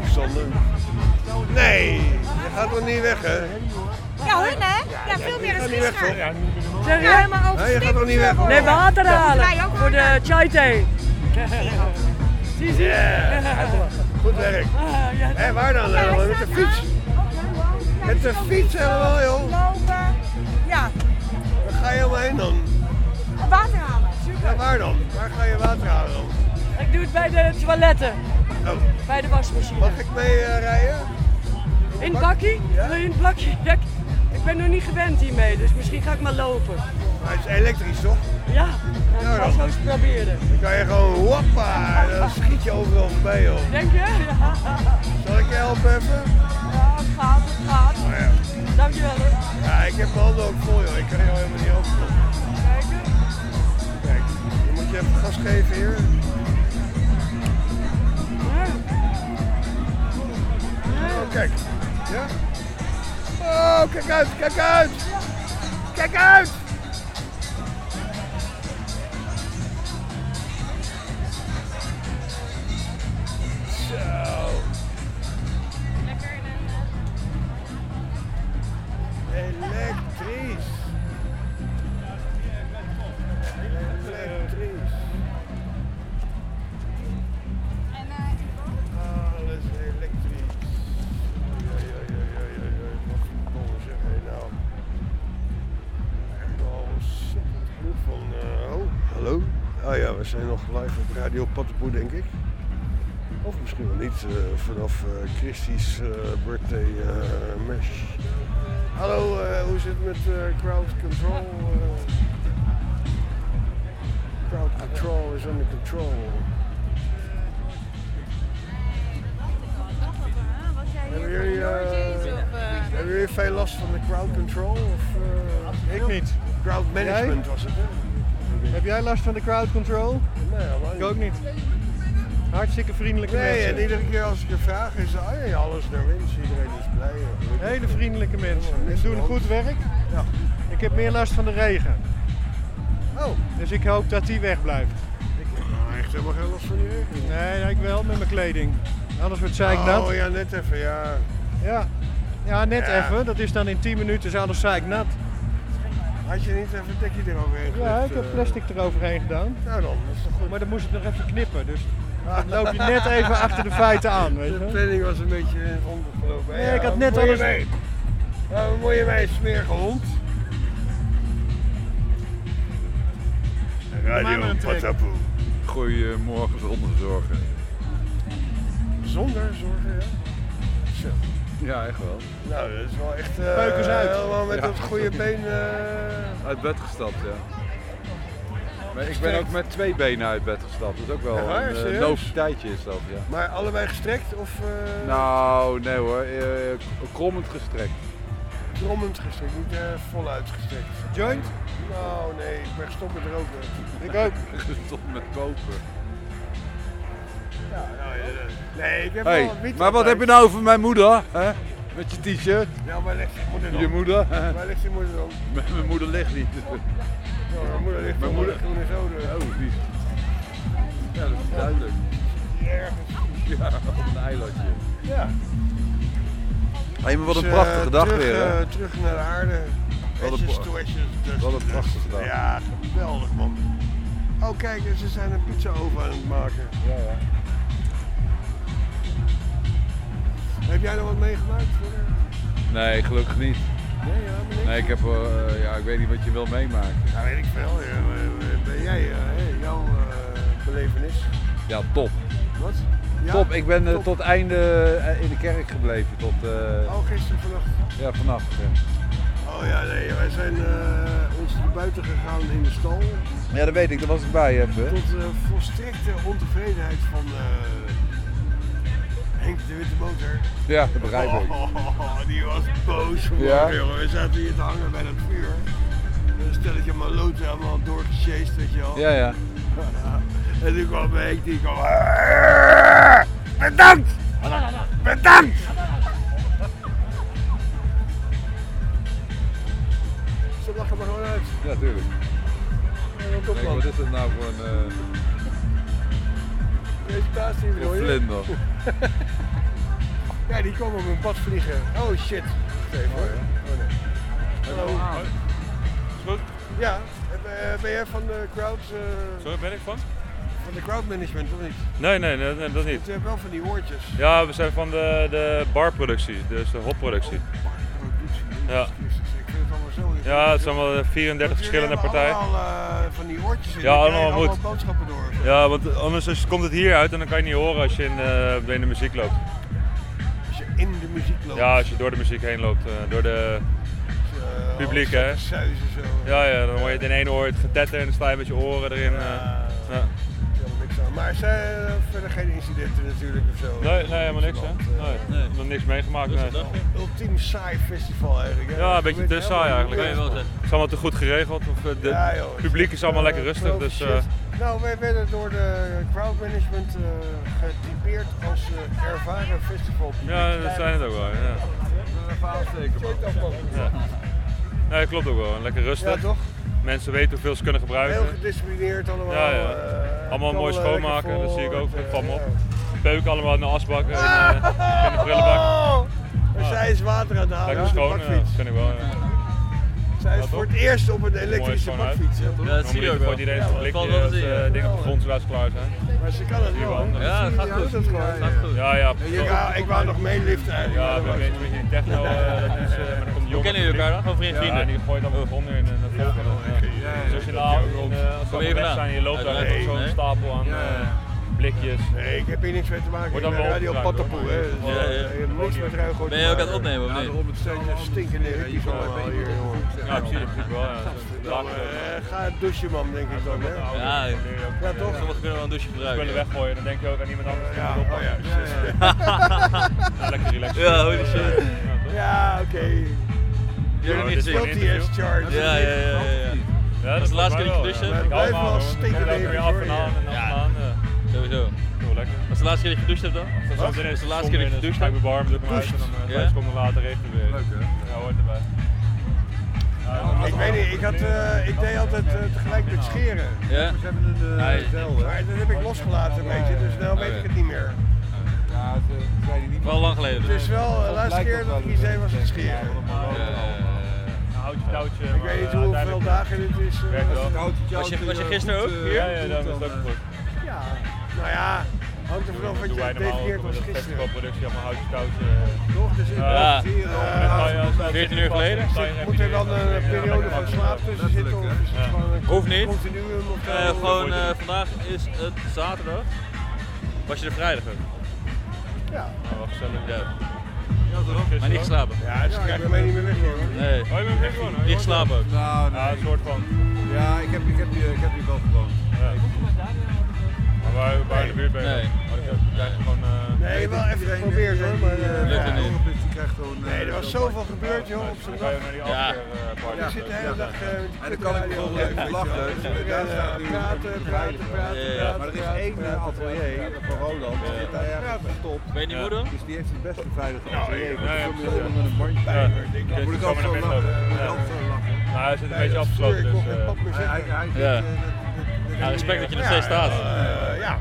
toestanden. Nee, je gaat toch niet weg hè? Ja, hun hè? Ja, veel meer dan gaat niet weg toch? gisteren. Zeg Ja, helemaal over Nee, je gaat toch niet weg? Nee, water halen. Voor de chai thee. Zie je? Ja, goed werk. Hé, waar dan? Met de fiets? Met de fiets helemaal joh. Lopen. Ja, Waar ga je helemaal heen dan? Water halen. Ja, waar dan? Waar ga je water halen dan? Ik doe het bij de toiletten. Oh, Bij de wasmachine. mag ik mee eh, rijden? In het bakkie? Wil je in het? [LAUGHS] Ja, ik, ben nog niet gewend hiermee, dus misschien ga ik maar lopen. Maar het is elektrisch toch? Ja, Ja, ik ga dan. zo eens proberen. Dan kan je gewoon wappa, dan schiet je overal voorbij joh. Denk je? [LAUGHS] Ja. Zal ik je helpen even? Ja, het gaat, het gaat. Oh ja. Dankjewel hoor. Ja, ik heb mijn handen ook vol joh, ik kan jou helemaal niet helpen. Even gas geven hier. Oh, kijk. Ja? Oh, kijk uit, kijk uit! Kijk uit! Zo. Elektrisch. Elektrisch. Live op Radio Pattenpoe denk ik. Of misschien wel niet, eh, vanaf eh Christie's eh, birthday mesh. Hallo, hoe zit het met crowd control? crowd control is under control. Hebben jullie, hebben jullie veel last van de crowd control? Of, Ik niet. Crowd management was het, hè? Heb jij last van de crowd control? Nee, Ik ook niet. Hartstikke vriendelijke Nee, mensen. en iedere keer als ik je vraag is, oh ja, alles naar winst, iedereen is blij. Hele vriendelijke mensen. En doen goed werk. Ja. Ik heb meer last van de regen. Oh. Dus ik hoop dat die wegblijft. Ik heb nou echt helemaal geen last van die regen. Nee, ik wel met mijn kleding. Anders wordt zeiknat. Oh ja, net even, ja. Ja, ja net Ja. even. Dat is dan in 10 minuten is alles zeiknat. Had je niet even een dekje eroverheen Ja, ik heb eh? plastic eroverheen gedaan. Nou dan, dat is toch goed. Maar dan moest het nog even knippen. Dus dan loop je net even achter de feiten aan. Weet je De planning was een beetje ondergelopen. Nee, ik had net alles... Mee. Ja, wat moet je mij, smerige hond? trek. Patapoe. Goedemorgen zonder zorgen. Zonder zorgen, ja. Zo. Ja, echt wel. Nou, dat is wel echt... eh Peukers uit. Helemaal met Ja. dat goede been... eh, Uit bed gestapt, ja. Maar ik ben ook met twee benen uit bed gestapt. Dat is ook wel waar? een uh, Serieus? noviteitje is dat, ja. Maar allebei gestrekt of... eh Nou, nee hoor. eh, krommend gestrekt. Krommend gestrekt, niet eh, voluit gestrekt. Joint? Nou, nee, ik ben gestopt met roken. Ik ook. [LAUGHS] Gestopt met kopen. Nee, ik heb Hey, wel wiet maar wat heb je nou over mijn moeder? Hè? Met je t-shirt? Ja, waar ligt je moeder dan? Je moeder? Waar ligt je moeder dan? Mijn mijn moeder ligt niet. Ja, mijn moeder ligt Mijn moeder- de groene zoden. Oh, die. Ja, dat is duidelijk. Ergens. Ja, op een eilandje. Ja. Hé, maar wat een Dus, prachtige eh, dag terug, weer, hè? eh, terug naar de aarde. Wat een wat een prachtige dag. Ja, geweldig man. Oh kijk, ze zijn een pizza oven aan het maken. Ja, ja. Heb jij nog wat meegemaakt? Nee, gelukkig niet. Nee, ja. Nee, ik heb, eh, ja, ik weet niet wat je wil meemaken. Ja, weet ik veel. Ja, maar, eh, ben jij, eh, jouw eh, belevenis? Ja, top. Wat? Ja? Top, ik ben eh, Top. tot einde eh, in de kerk gebleven. Tot, eh, Oh, gisteren vannacht. Ja, vannacht. Ja. Oh ja, nee, wij zijn eh, ons naar buiten gegaan in de stal. ja, dat weet ik, daar was ik bij even. Tot eh, volstrekte ontevredenheid van eh, Henk de Witte Motor. Ja, dat begrijp ik. Oh, die was boos Ja? jongen. We zaten hier te hangen bij dat vuur. Een stelletje maloten allemaal doorgesjeest, weet je wel. Ja, ja. [LAUGHS] En toen kwam Henk, die kwam... "Ah, Bedankt! Bedankt! Ze lachen me gewoon uit. Ja, tuurlijk. Ja, wat is dat nou voor een, eh, Presentatie bedoel je? vlinder? [LAUGHS] Ja, die komen op mijn pad vliegen. Oh shit. Even hoor. Oh, nee. Hallo. Is goed? Ja, eh, ben jij van de crowd? eh, Sorry, ben ik van? Van de crowd management of niet? Nee, nee, nee, nee, dat niet. Je hebt wel van die oortjes. Ja, we zijn van de, de barproductie, dus de hopproductie. Ja. Het allemaal zo. Ja, het zijn wel 34 verschillende partijen. Allemaal eh, van die oortjes in. Ja, allemaal moet. boodschappen door. Ja, want anders komt het hier uit en dan kan je niet horen als je in, eh, in de muziek loopt. Als je in de muziek loopt. Ja, als je door de muziek heen loopt, eh, door de Eh, publiek hè. zo. Ja, ja, dan hoor je het in één oor het getetter en dan sta je met je oren erin. eh. ja. Maar er zijn eh, verder geen incidenten natuurlijk of zo. Nee, nee, helemaal niks hè. Nee, nee. nog niks meegemaakt. Nee. Ultiem saai festival eigenlijk. hè? Ja, een beetje Je te saai eigenlijk. Het is allemaal te goed geregeld. Of, eh, de Ja, joh, publiek is allemaal lekker rustig. Dus, eh, Nou, wij werden door de crowd management eh, getypeerd als eh, ervaren festivalpubliek. ja, dat zijn het ook wel. Ja. Ja. Nee, klopt ook wel. Lekker rustig. Ja, toch? Mensen weten hoeveel ze kunnen gebruiken. Heel gedisciplineerd allemaal. Ja, ja. Eh, allemaal mooi eh, schoonmaken, dat zie ik ook. Dat eh, op. Peuken allemaal in de asbak, in, eh, [LAUGHS] in de prullenbak. Oh, maar zij is water aan het halen. Lekker schoon, ja, bakfiets. vind ik wel. Ja. Zij is Ja, voor het eerst op een elektrische bakfiets. Ja, dat zie je ook wel. iedereen zijn blikje als eh, dingen op de grond zodat ze klaar zijn. Maar ze kan het wel. Ja, dat gaat goed. het gewoon. Gaat goed. Ja, ja. Ik wou, ik wou nog meeliften eigenlijk. Ja, we weten een beetje in techno. [LAUGHS] eh, dat is, eh, maar dan komt jongen kennen jullie elkaar dan? Gewoon vrienden, Ja, vrienden? die gooit en dat volk. en dan, ja. Je daar in, eh, als ze Kom je allemaal weg vandaan? zijn en je loopt daar met zo'n nee? stapel aan eh, blikjes. Nee, ik heb hier niks mee te maken. Wordt Ik dan ben wel Radio Patapoe. hoor. hè. Ja, eh, ja. niks met ruigoed Ben je ook aan het opnemen, of niet? Ja, het steentje stinkende hippies allemaal hier, jongen. Ja, precies, wel. Ja. Eh, ga douchen, man, denk ik dan. Hè? Ja, Ja, toch? sommigen kunnen wel een douche gebruiken. spullen weggooien, dan denk je ook aan iemand anders. Ja, oh ja. Ja, lekker relaxed. Ja, holy shit. Ja, oké. Jullie Ja, niet Guilty as charged. Ja, ja, ja, ja. Dat is de laatste keer dat je gedoucht Maar hebt? het blijft wel stinkende weer af en aan en af Ja. en aan. ja. Sowieso. Lekker. Was de laatste keer dat je gedoucht hebt dan? Dat is is de laatste keer dat je gedoucht hebt? Ik ben warm, doe ik hem uit en dan eh, Ja? vijf seconden later regent het weer. Leuk hè? Ja, hoort erbij. Ik weet niet, ik, had, eh, ik deed altijd eh, tegelijk met scheren. Ja? Ze hebben een Ja, uh, Maar dat heb ik losgelaten een beetje, dus nu weet ik het niet meer. Ja, ze zeiden niet Wel lang geleden. Het is wel, de laatste keer dat ik iets deed was het scheren. Houtje, touwtje. Ik weet niet hoeveel dagen dit is. eh. Was je, was je gisteren ook hier? Ja, ja, dan is het ook goed. Ja, nou ja, hangt er vanaf wat je wij normaal definieert als gisteren. festivalproductie, allemaal houtje, touwtje. Toch? Dus in Ja. hier, Ja, dan kan je als- als 14 je uur geleden? Moet er dan een periode van slaap tussen zitten? Of is het gewoon een Hoeft niet. continuum? Of Eh, gewoon eh, vandaag is het zaterdag. Was je er vrijdag ook? Ja. Nou, wel gezellig. Ja. Maar niet geslapen? Ja, dus ik krijg hem niet meer weg hoor. Nee. Oh, je bent weg gewoon? Niet geslapen ook? Nou, Ja, een soort van. Ja, ik heb, ik heb, hier, ik heb hier wel gewoond. Maar waar, waar in de buurt ben je? Nee. Gewoon... eh, Nee, wel even geprobeerd hoor. Maar, eh, Lukt er ja. niet. Die krijgt gewoon... Nee, er was zoveel gebeurd joh op zo'n Dan kan dag. je naar die Ja. Ik zit de hele dag eh, En dan kan ik bijvoorbeeld even lachen. Dus daar staat nu praten, praten, praten, Maar er is één eh, atelier van Roland, die zit daar ergens verstopt. Ben je niet moeder? Dus die heeft het beste veilige Ja, atelier. ja, Want er komt met een bandje bij. Dan moet ik Gewoon altijd zo lachen. Nou, hij zit een beetje afgesloten, dus... eh, Hij, eh, respect dat je nog steeds staat. Eh, ja,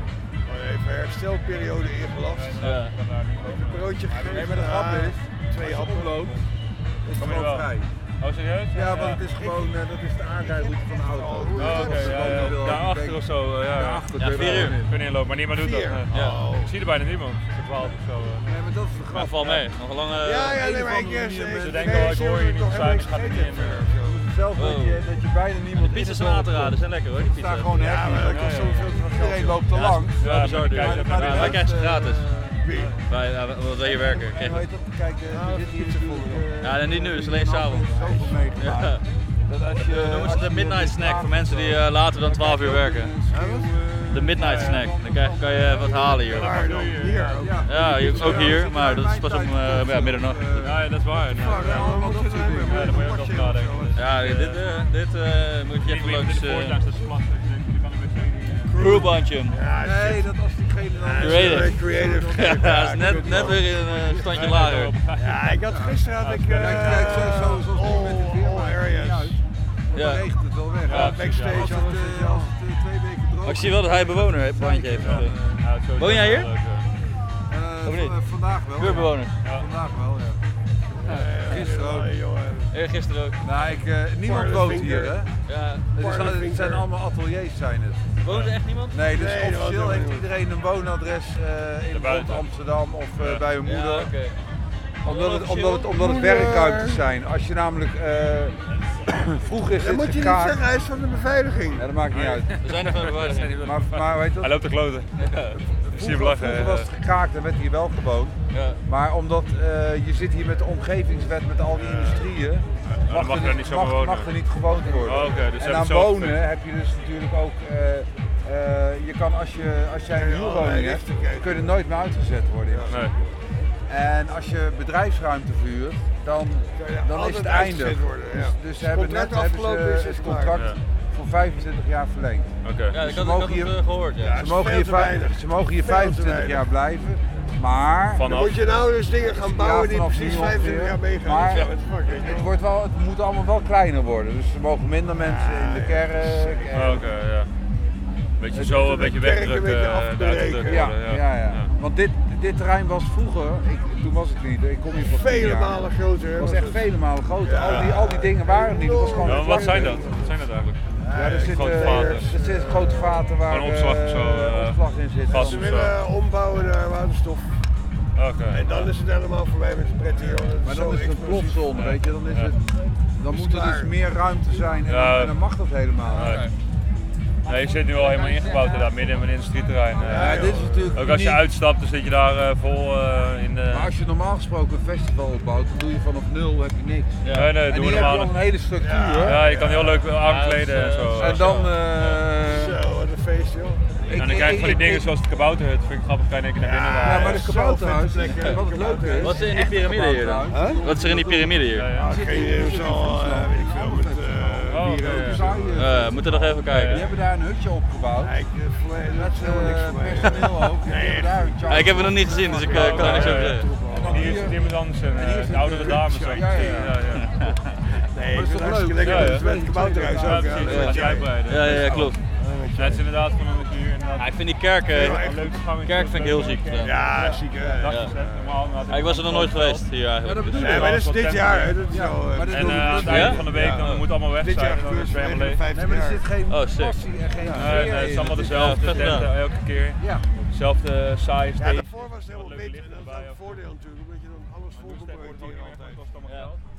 even herstelperiode ingelast. Ja. Een broodje gegeten. Nee, maar de grap is, twee happen. oploopt, is het gewoon vrij. Oh, serieus? Ja, want het is gewoon, eh, dat is de aanrijroute van de auto. Oh, oké, ja, ja. Daarachter of zo, eh, ja. Daarachter Ja, vier uur. in. Kun je inlopen, maar niemand doet dat. Ja. Ik zie er bijna niemand. Voor 12 of zo. eh. Nee, maar dat is de Maar grap. val mee. Nog een lange... Ja, ja, nee, maar ik Ze met- denken al, ik hoor je niet op zijn, gaat het niet in. Zelf dat je, dat je bijna niemand De in pizza's het van dorp Atera, die komt. zijn lekker hoor, die staan pizza's. gewoon Ja, maar dat kost zoveel veel geld. Iedereen loopt te Ja, lang. is Ja, bizar duur. wij krijgen ze gratis. Wie? Wij, omdat wij hier werken. En krijgen hoe we- heet dat? Kijk, we zitten hier Ja, en niet nu, dus alleen s'avonds. Zoveel meegemaakt. Ja. Dat als je, Dan noemen ze de je midnight dit snack voor mensen die eh, later dan 12 uur werken. De midnight snack. Dan krijg, kan je wat halen hier. Hier ook. Ja, hier- ook hier, maar dat is pas om eh, ja, middernacht. Ja, dat is waar. Ja, dat moet je. Ja, dit, eh, dit eh, moet je kan ik met Crewbandje. Nee, dat als diegene dan... Creative. Creative. [LAUGHS] Ja, dat is net, net weer een eh, standje lager. Ja, ik had gisteren had ik eh Kijk, zo, zo, zoals nu met het weer, all areas. Ja. dan regent het wel weg. Ja, backstage Als het, twee weken droog Maar ik zie wel dat hij een bewoner heeft, bandje heeft. Woon jij hier? Eh, Of niet? v- vandaag wel. Buurtbewoner. Ja. Vandaag wel, ja. Gisteren ook. Eergisteren ook. Nou, ik, eh, niemand woont hier, hè? Ja. Het, is, al- het zijn allemaal ateliers, zijn het. Woont er echt niemand? Nee, dus Nee, officieel heeft iedereen een woonadres eh, in rond buiten. Amsterdam of eh, Ja. bij hun moeder. Ja, oké. Omdat het, omdat het, omdat het Moeder. werkruimtes zijn. Als je namelijk... eh [CLEARS THROAT] vroeger is dit moet je niet gekaakt. zeggen, hij is van de beveiliging. Ja, dat maakt niet uit. We zijn er van de beveiliging. Maar, maar weet je Hij wat? loopt te kloten. [LAUGHS] Zie hem Vroeger, lachen. vroeger was het gekaakt en werd hier wel gewoond. Ja. Maar omdat eh, je zit hier met de omgevingswet met al die industrieën, dan mag er er niet- mag, wonen. mag er niet gewoond worden. Oh, oké, dus en hebben aan wonen heb je dus natuurlijk ook, eh, eh, je kan als, je, als jij een huurwoning nee, hebt, kun je er nooit meer uitgezet worden. Nee. En als je bedrijfsruimte vuurt, dan, Ja, dan is het einde. worden, ja. Dus, dus Het hebben net hebben afgelopen is, ze is het contract. Voor 25 jaar verlengd. Oké. Ja, ik Ze ik het eh, gehoord. Ja. Ja, Ze mogen, hier weinig. ze mogen hier Veel te 25 weinig. jaar blijven, maar Dan Vanaf. moet je nou dus dingen gaan bouwen die precies nu 25 ongeveer. jaar meegaan. Maar het, wordt wel, het moet allemaal wel kleiner worden. Dus er mogen minder mensen in de kerk. en- Oh, Oké, ja. Beetje Het zo een beetje een wegdrukken. beetje eh, ja, ja, ja. Want dit, dit terrein was vroeger, ik, toen was ik er niet, ik kom hier voor Vele jaar. malen groter. Het was echt het. vele malen groter. Ja. Al, die, al die dingen waren er niet. Het was gewoon Ja, wat zijn dat? Wat zijn dat eigenlijk? Ja, er zitten, grote eh, vaten. er zitten grote vaten waar Gewoon opslag of zo, eh, eh, opslag in zit. gas Ze willen ombouwen naar waterstof. Oké. En dan is het helemaal voorbij met de pret hier. want het Maar dan zo is het een plotzone, weet je. Dan, is Ja. het, dan moet er dus meer ruimte zijn en, Ja. dan, en dan mag dat helemaal. Nee. Je zit nu al helemaal ingebouwd inderdaad, midden in een industrieterrein. eh. Ja, dit is natuurlijk Ook als je uitstapt, dan zit je daar eh, vol eh, in de... Maar als je normaal gesproken een festival opbouwt, dan doe je vanaf nul heb je niks. Ja. Nee, nee, en je normaal. al een hele structuur. Ja, je kan heel leuk aankleden en zo. En dan... eh, Zo, wat een feest joh. En dan krijg je van die dingen zoals de kabouterhut, vind ik grappig, kan je in één keer naar binnen Ja, maar de Zo kabouterhuis, wat het leuke is... Wat is er in die piramide hier dan? Wat is er in die piramide hier? Ja, ja. Geen idee, zo, weet ik veel, Oh, bier. Eh, moeten nog even Die kijken. hebben daar een hutje opgebouwd. Ja, ik, eh, dat is helemaal niks voor mij. eh, personeel ook. Die Nee, daar een Ja, ik heb het nog niet gezien, dus ik eh, kan er niks over zeggen. En hier zit iemand anders, een, eh, een oudere een dame. hutje. zo. Ja, ja, ja. Nee, dat is toch leuk? lekker. Ja, Dat is ja. met het kabouterhuis Ja, ook. Ja. Ja, klopt. Het is inderdaad van een Ja, ik vind die kerk, eh, Ja, een leuke gang. kerk vind ik heel ziek. gedaan. Ja, ziek, hè? Ja. Ja, ik was er nog nooit geweest hier eigenlijk. dat dus- bedoel ik. Nee, maar dat is dit jaar, hè, dat is Ja, wel, eh, dit En eh, aan het einde Ja? van de week dan Ja. moet het allemaal weg Dit zijn. jaar Dan gebeurt het het helemaal leeg. 50 Nee, maar er jaar. zit geen Oh, passie en geen Nee, het is allemaal dezelfde tenten elke keer. Ja. Dezelfde saaie Ja, steen. daarvoor was het helemaal lichten dat is een voordeel natuurlijk, omdat je dan alles vol Doestek wordt gebruikt ook hier altijd.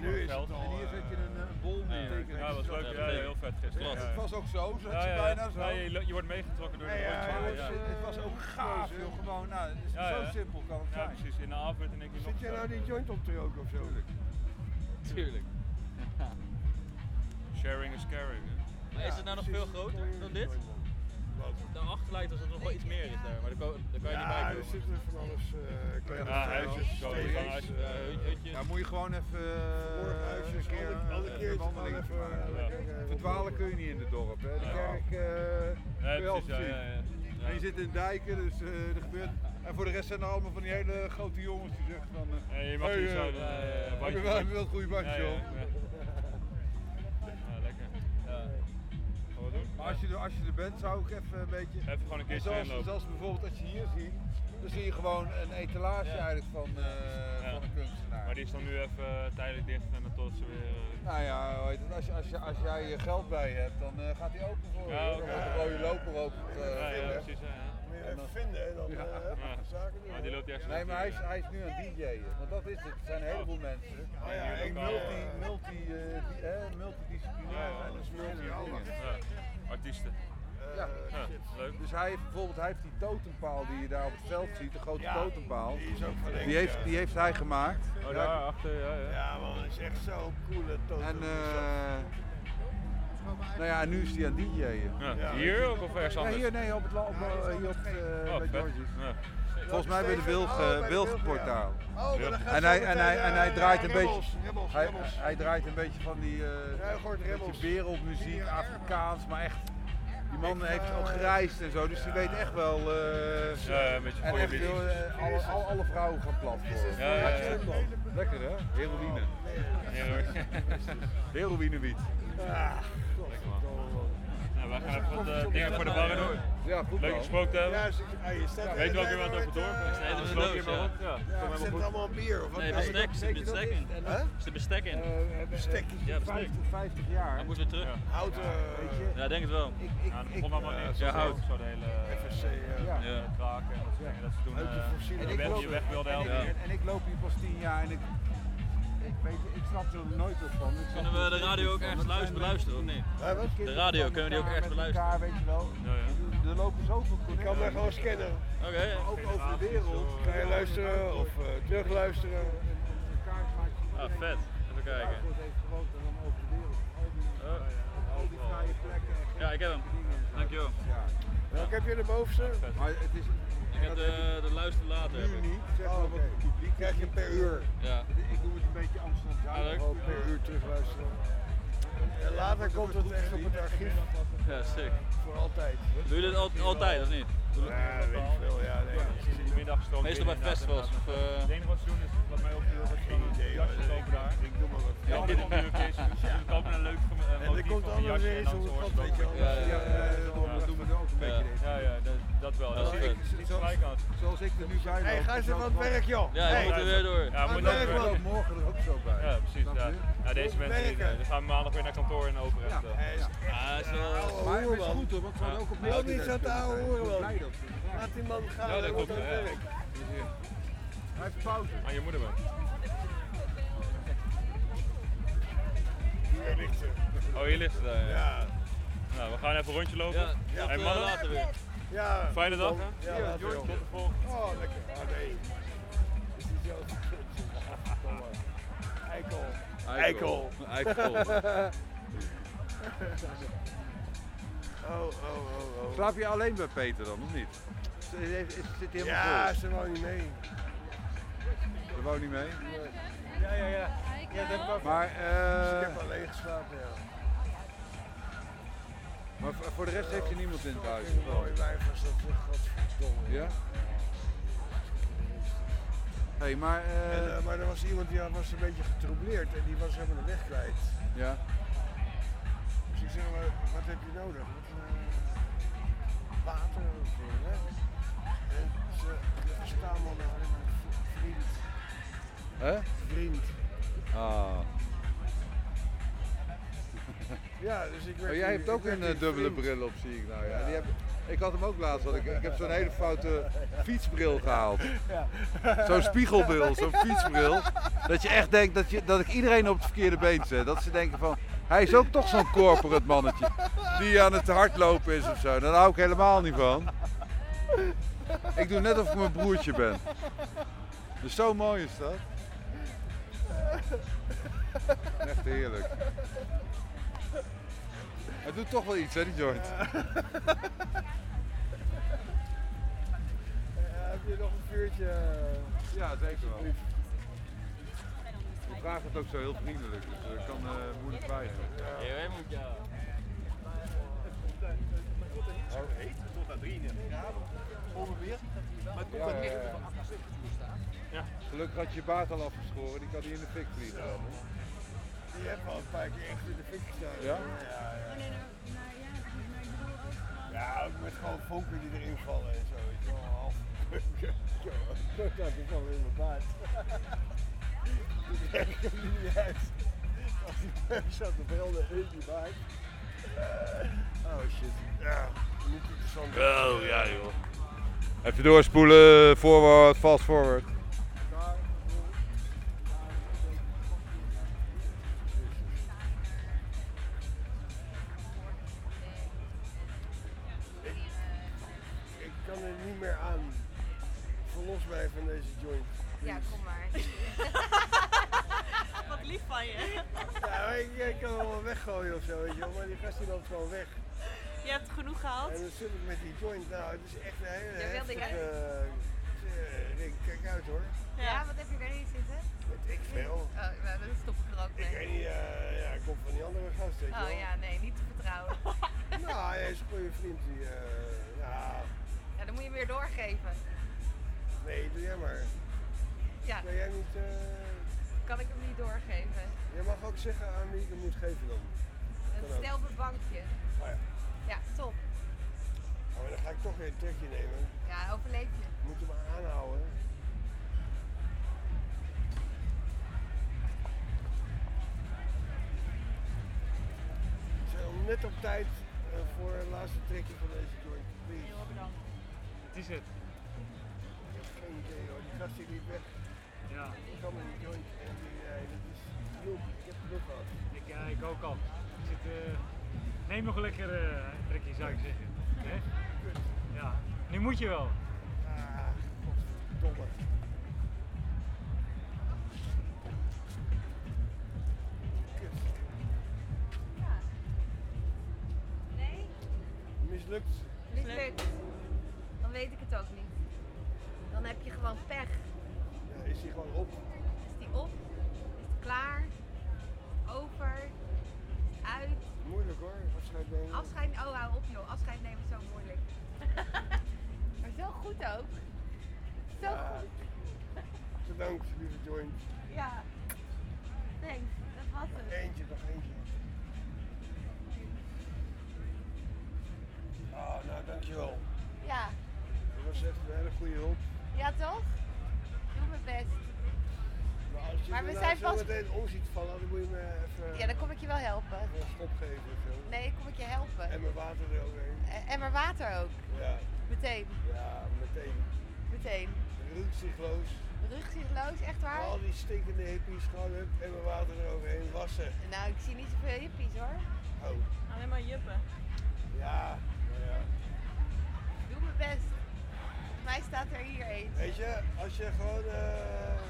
Nu is het al... En hier zet je een, eh, een bol neer. Ja, dat was leuk. Ja, ja, heel vet gisteren. Ja, Het was ook zo, had je bijna zo. Ja, je, je wordt meegetrokken door de Ja, rondje. Het ja, was, ja. het was ook gaaf, joh. Gewoon, nou, het is Ja, zo simpel kan het Ja, zijn. precies. In de avond en ik nog. Zit jij nou die joint op te roken of zo? Tuurlijk. [LAUGHS] Sharing is caring. hè? Maar is het nou nog veel groter dan dit? Daarachter lijkt alsof er nog wel iets meer is daar, maar daar, kan je niet bij Ja, komen. er zit er van alles. eh, kleine Ja, huisjes, huisjes, zo, steentjes, zo'n huis, eh, Ja. Ja, moet je gewoon even eh, huisjes, een keer alle- een wandeling eh, eh, Verdwalen kun je niet in het dorp. Hè. De kerk eh Nee, kun je precies. altijd Ja, zien. ja, ja. En je zit in dijken, dus eh, er gebeurt. En voor de rest zijn er allemaal van die hele grote jongens die zeggen van. eh, Ja, je mag hey, niet eh, zo. eh, bandje- je wel, heb je wel een goede bandje, ja, joh. Maar als je, er, als je er bent, zou ik even een beetje. Even gewoon een keertje inlopen. zoals bijvoorbeeld als je hier ziet, dan zie je gewoon een etalage Ja. eigenlijk van, eh, Ja. van een kunstenaar. Maar die is dan nu even tijdelijk dicht en dan tot ze weer. eh, Nou ja, heet het, als, je, als, je, als jij je geld bij je hebt, dan eh, gaat hij open voor Ja, je. oké. Dan wordt de rode loper ook. eh, ja, ja, precies. Ja, ja. Moet je even vinden, hè, dan Ja. eh, Ja. zaken doen. Maar die loopt echt Nee, maar hij is, hij is nu aan het DJ'en. Want dat is het. Er zijn een heleboel mensen Oh ja, die ik multi, multi, eh, die, eh, multidisciplinair zijn. Dus dingen. Ja, artiesten. Ja. Ja, leuk. Dus hij heeft bijvoorbeeld hij heeft die totempaal die je daar op het veld ziet, de grote Ja, totempaal. die is ook van Henk, Die heeft, ja. die heeft hij gemaakt. Oh, daar achter, ja, ja. Ja, man, dat is echt zo coole totem. En eh nou ja, en nu is hij aan DJ'en. Ja, Ja. Hier ook of ergens Ja, anders? hier, nee, op het, op, eh, hier op het, eh, Oh, bij. George's. Volgens mij bij de Wilg, uh, Wilgenportaal. Oh, En hij, en hij, en hij eh, draait een beetje, hij, hij draait een beetje van die uh, Rebels. wereldmuziek, Afrikaans, maar echt, die man heeft ook gereisd en zo, dus die weet echt wel, eh, beetje en goede echt heel, eh, alle, alle, alle vrouwen gaan plat. Ja, ja, ja. Lekker hè, heroïne. Ja, hoor. Nou, wij gaan even wat eh, dingen voor de barren doen. Ja, goed Leuk gesproken te hebben. Ja, ah, je staat Weet je er ook weer wat over eh, Dan de sloop je doos, maar op. Ja, goed. allemaal bier of wat? Nee, bestek, er zit weet bestek in. niet? Er zit bestek in. Eh, Bestek. Ja, bestek. 50, 50 jaar. Hij moet weer terug. Weet je, Ja, denk het wel. ik, begon allemaal niks. Ja, hout. Zo de hele FSC, kraken en dat soort dingen. Dat ze toen eh, En weg, loop- je weg wilden en ik, helpen. en, en ik loop hier pas 10 jaar en ik, ik snap er nooit wat van. Ik Kunnen we de radio ook ergens luisteren, beluisteren of niet? Ja, De radio, kunnen we die ook ergens beluisteren? weet je wel. Ja, ja. Er lopen zoveel Je kan mij gewoon scannen. Oké. Ook over de wereld. Kan je luisteren of uh, terugluisteren. Ah, vet. Even kijken. Die, Oh. Ja, ik heb hem. Dankjewel. Ja. Welke heb je de bovenste? Maar het is, Ik heb de, de luister later. heb nu ik. niet, zeg maar, Oh, wat Krijg je per uur. Ja. Ik doe het een beetje Amsterdam Zuid. leuk. Gewoon per uur terugluisteren. En later komt het echt op het archief Ja, sick. voor altijd. Doe je dit al, altijd of niet? Ja, weet ik veel. Ja, nee. In de middag Meestal bij festivals. Of, eh, Het enige wat ze doen is, wat mij opviel, dat ze Geen idee, een jasje hoor. kopen daar. Ik doe maar wat. Ja, dit location. Ze kopen een leuk eh, En er komt allemaal jasje weer en eens dan hoe het weet je wel. Ja, ja, Ja, ja. eh, dat doen we ook een beetje. Ja, ja, dat, dat wel. Dat is is gelijk aan. Zoals ik er nu bij Hé, loop, ga eens zo even aan het gewoon- werk, joh. Ja, je Hey. moet er weer door. Ja, moet ook morgen er ook zo bij. Ja, precies. Ja. Ja, deze mensen die, Werken. die gaan maandag weer naar kantoor in Overrecht. Ja. eh. Hey, Ah, is wel... Maar het hoor, is goed hoor, want ze hadden ook op Loop niet zo te Ik Laat die man gaan. Ja, dat hij klopt, ja. Hij heeft pauze. Aan je moeder wel. Hier ligt ze. Oh, hier ligt ze daar. Ja. Ja. Nou, we gaan even een rondje lopen. Ja, tot Hey, mannen. later weer. Ja. Fijne dag, hè? Ja, later, Tot de volgende. Oh, lekker. Oh, nee. Is die zo? Domme. Eikel. Eikel. Eikel. [LAUGHS] Oh, oh, oh, oh. Slaap je alleen bij Peter dan, of niet? Is- Zit helemaal Ja, vol? ze wou niet mee. Dat wou niet mee. Ja, ja, ja. ja dat heb ik ook. Maar, Dus ik eh, heb alleen geslapen, ja. maar voor de rest heeft je niemand in het huis. Mooi wijf was dat, godverdomme. Ja? Hey, maar, eh, En, eh, maar er was iemand die was een beetje getroubleerd en die was helemaal de weg kwijt. Ja. Ik zeg maar, wat heb je nodig? Wat, eh, water of? En ze staan naar een vriend. Hè? Vriend. Ah. Ja, dus ik werd Oh, jij hebt ook een eh, dubbele vriend. bril op, zie ik nou. Ja. Die heb, ik had hem ook laatst. Want ik, ik heb zo'n hele foute fietsbril gehaald. Ja. Zo'n spiegelbril, zo'n fietsbril. Dat je echt denkt dat, je, dat ik iedereen op het verkeerde been zet. Dat ze denken van, hij is ook toch zo'n corporate mannetje. Die aan het hardlopen is of zo. Daar hou ik helemaal niet van. Ik doe net of ik mijn broertje ben. Dus zo mooi is dat. Echt heerlijk. Het doet toch wel iets, hè, die joint. [LAUGHS] Heb je nog een vuurtje? Ja, zeker wel. Ik vraag het ook zo heel vriendelijk, dus dat kan eh, moeilijk weigeren. Ja, wij moeten ja. Oh, heet, tot aan 33 graden. Ongeveer. Maar het komt Ja, echt op 78 toe staan. Ja. Gelukkig had je je baard al afgeschoren, die kan die in de fik vliegen. Die hebt al een paar keer echt in de fik gestaan. Ja? Ja, ja. Ja, ook met gewoon vonken die erin vallen en zo. Weet je wel, half. [LAUGHS] Dat is wel in mijn baard. Dat komt niet uit. Als die zat te velden in die baard. Oh shit. Ja, niet interessant. Oh, ja joh. Even doorspoelen, forward, fast forward. Ik, ik kan hem wel weggooien of zo, weet je wel. Maar die gast die loopt gewoon weg. Je hebt genoeg gehad. En dan zit ik met die joint. Nou, het is echt een hele Jij wilde heftige... eh, ding. Kijk uit hoor. Ja, wat heb je erin zitten? Weet ik veel. Oh, nou, dat stop ik er ook Ik weet niet, eh, ja, ik kom van die andere gast, weet je Oh wel. ja, nee, niet te vertrouwen. [LAUGHS] Nou, hij is een goede vriend. Die, eh, ja, Ja, dan moet je hem weer doorgeven. nee, doe jij maar. Ja. Kan jij niet... Kan ik hem niet doorgeven? jij mag ook zeggen aan wie ik hem moet geven dan. Een Kan stelpe bankje. Oh ja. Ja, top. Oh, maar dan ga ik toch weer een trekje nemen. Ja, overleef je. Moet hem maar aanhouden. We zijn al net op tijd eh, voor het laatste trekje van deze joint. Please. Heel bedankt. Het is het. Ik heb geen idee hoor, die gast die liep weg. Ja. Ik kwam in die joint genoeg, ik heb genoeg gehad. Ik, ja, ik ook al. Ik zit, eh, neem nog een lekker eh, trekje, zou ik zeggen. Hè? Ja, nu moet je wel. Ah, godverdomme. Kut. Nee? Mislukt. Mislukt. Dan weet ik het ook niet. Dan heb je gewoon pech. Ja, is hij gewoon op? Is die op? Is die klaar? Over? Uit? Moeilijk hoor, afscheid nemen. Afscheid, oh hou op joh, afscheid nemen is zo moeilijk. [LAUGHS] maar zo goed ook. Zo Ja. goed. Bedankt, lieve joint. Ja. Thanks, dat was het. Eentje, nog eentje. Ah, nou dankjewel. Ja. Dat was echt een hele goede hulp. Ja toch? Doe mijn best. Maar als je Maar we zijn pas- meteen om ziet vallen, dan moet je me even Ja, dan kom ik je wel helpen. even een stop geven of zo. Nee, kom ik je helpen. En mijn water eroverheen. En, en maar water ook. Ja. Meteen. Ja, meteen. Meteen. Rukzichtloos. Rugzichtloos, echt waar? Al die stinkende hippies gewoon hup, en mijn water eroverheen wassen. Nou, ik zie niet zoveel hippies hoor. Oh. Alleen maar juppen. Ja, nou ja. Doe mijn best. Mij staat er hier eens. Weet je, als je gewoon eh,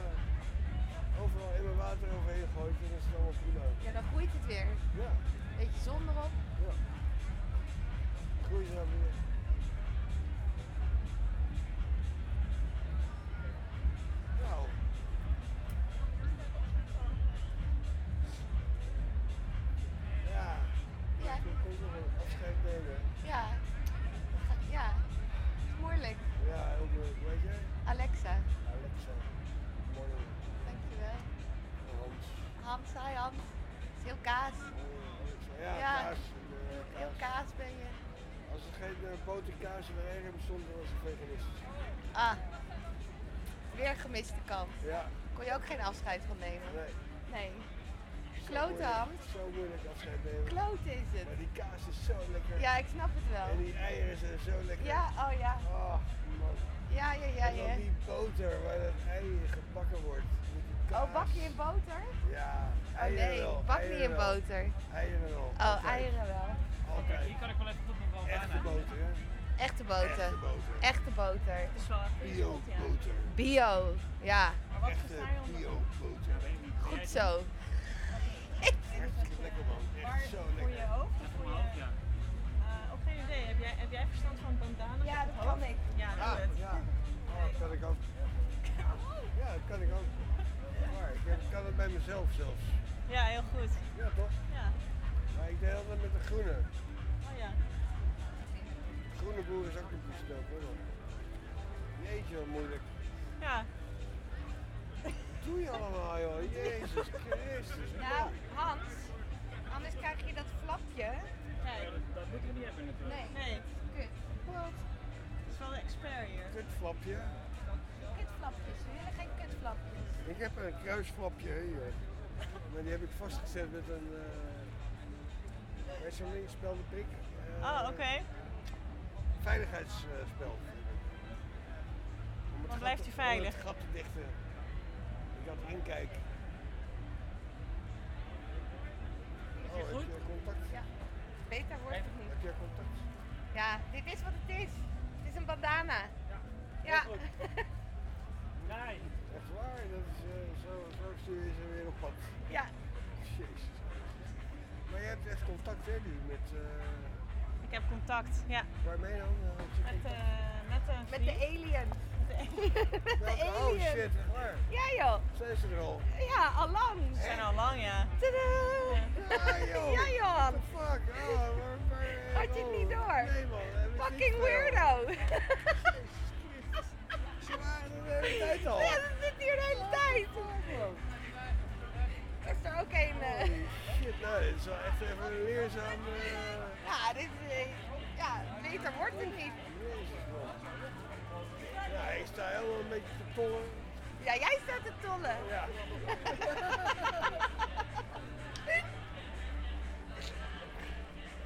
overal in mijn water overheen gooit, dan is het allemaal prima. Ja, dan groeit het weer. Ja. Beetje zon erop. Ja. Groei zo weer. Nou. Ja. Ja. Ik kon nog een afscheid nemen. Ja. Ja. Het is moeilijk. Ja, heel moeilijk. Weet jij? Alexa. Alexa. ham, saai ham. Is heel kaas. Oh, ja, kaas. Eh, heel, kaas ben je. Als er geen eh, boterkaas en eieren bestond, dan was ik veganist. Ah, weer gemiste kans. Ja. Kon je ook geen afscheid van nemen? Nee. Nee. Klote. Zo moeilijk afscheid nemen. Kloot is het. Maar die kaas is zo lekker. Ja, ik snap het wel. En die eieren zijn zo lekker. Ja, oh ja. Oh, man. Ja, ja, ja. En dan ja. die boter waar dat ei gebakken wordt. Oh, kaas. bak je in boter? Ja, Oh eieren nee, wel. bak niet in wel. boter. Eieren wel. Oh, Altijd. eieren wel. Altijd. Hier kan ik wel even goed nog wel Echte boter, hè? Echte boter. Echte boter. Echte boter. Het is wel echt Bio boter. Bio, ja. Echte bio boter. Goed zo. Hartstikke lekker man. Echt zo Voor je lekker. hoofd of voor je... Ja. Eh, ook geen idee. Heb jij, heb jij verstand van bandana? Ja, dat kan ik. Ja, doe Ah, het. ja. Oh, dat kan ik ook. [LAUGHS] Ja, dat kan ik ook. Ik kan het bij mezelf zelfs. Ja, heel goed. Ja, toch? Ja. Maar ik deed altijd met de groene. Oh ja. Groene boer is ook een pistool, hoor. Jeetje, wat moeilijk. Ja. Wat doe je allemaal, joh? Jezus Christus. Nou, Hans, anders krijg je dat flapje. Kijk. Dat moeten we niet hebben natuurlijk. Nee. Nee. Kut. Het is wel de expert hier. Kutflapje. Kutflapjes. Ik heb een kruisflapje hier. Maar die heb ik vastgezet met een. eh met zo'n linkspel de prik. Eh, Oh, oké. Veiligheidsspel. Om het Dan blijft hij veilig. Om het gat te dichten. Ik had inkijk. Oh, heb je contact? Ja. Beter wordt het niet. Heb jij contact? Ja, dit is wat het is. Het is een bandana. Ja. Nee. [LAUGHS] Echt waar? Dat is, eh, zo, zo stuur je ze weer op pad. Ja. Jezus. Maar je hebt echt contact, hè, nu met. eh Ik heb contact, ja. waarmee dan? Met, eh met een Met de alien. Met de alien. [LAUGHS] Oh shit, echt waar? Ja joh. Zijn ze er al? Ja, al lang. Ze zijn al lang, ja. Tadaa. Ja joh! [LAUGHS] Ja joh. What the fuck? Oh, waar, waar, Had je het niet door? Nee man. Fucking weirdo. De hele tijd al. Ja, dat zit hier de hele tijd. Is er ook een... eh, Holy shit, nou, dit is wel echt even een leerzaam... eh, Ja, dit is... eh, Ja, beter wordt het niet. Ja, ik sta helemaal een beetje te tollen. Ja, jij staat te tollen. Ja. [LAUGHS]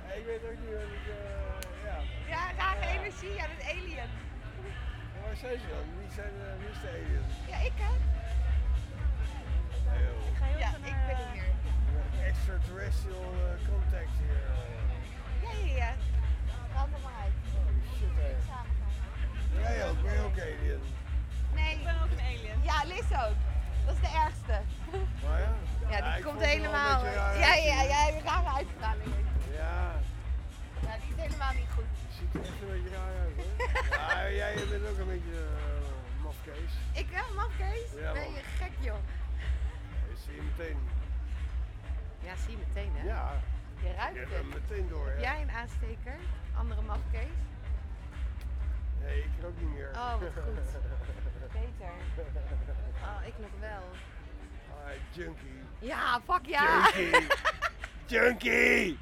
Ja, ik weet ook niet wat ik... eh, ja. Ja, rare energie. Ja, dat is alien. Maar waar zijn ze dan? Wie, zijn, eh, wie is de alien? Ja, ik hè? Nee, joh. Ja, ik ben het meer. Extraterrestrial eh, contact hier. Ja, ja, ja. Haal het er maar uit. Shit, hè. Jij ook, ben je ook alien? Nee. Ik ben ook een alien. Ja, Liz ook. Dat is de ergste. Maar ja? Ja, die ik komt helemaal... raar Ja, ja, jij hebt een rare uitstraling. Ja, Ja, die is helemaal niet goed. Ziet er echt een beetje raar uit hoor. [LAUGHS] ja, jij bent ook een beetje uh, mafkees. Ik wel, mafkees? Ja, ben je gek, joh. Dat zie je meteen. Ja, zie je meteen, hè? Ja, Je je ruikt hebt het. hem meteen door. Heb Ja. jij een aansteker? Andere mafkees? Nee, ik rook niet meer. Oh, wat goed. [LAUGHS] Beter. Oh, ik nog wel. Ah, junkie. Ja, fuck ja! Junkie! [LAUGHS] junkie!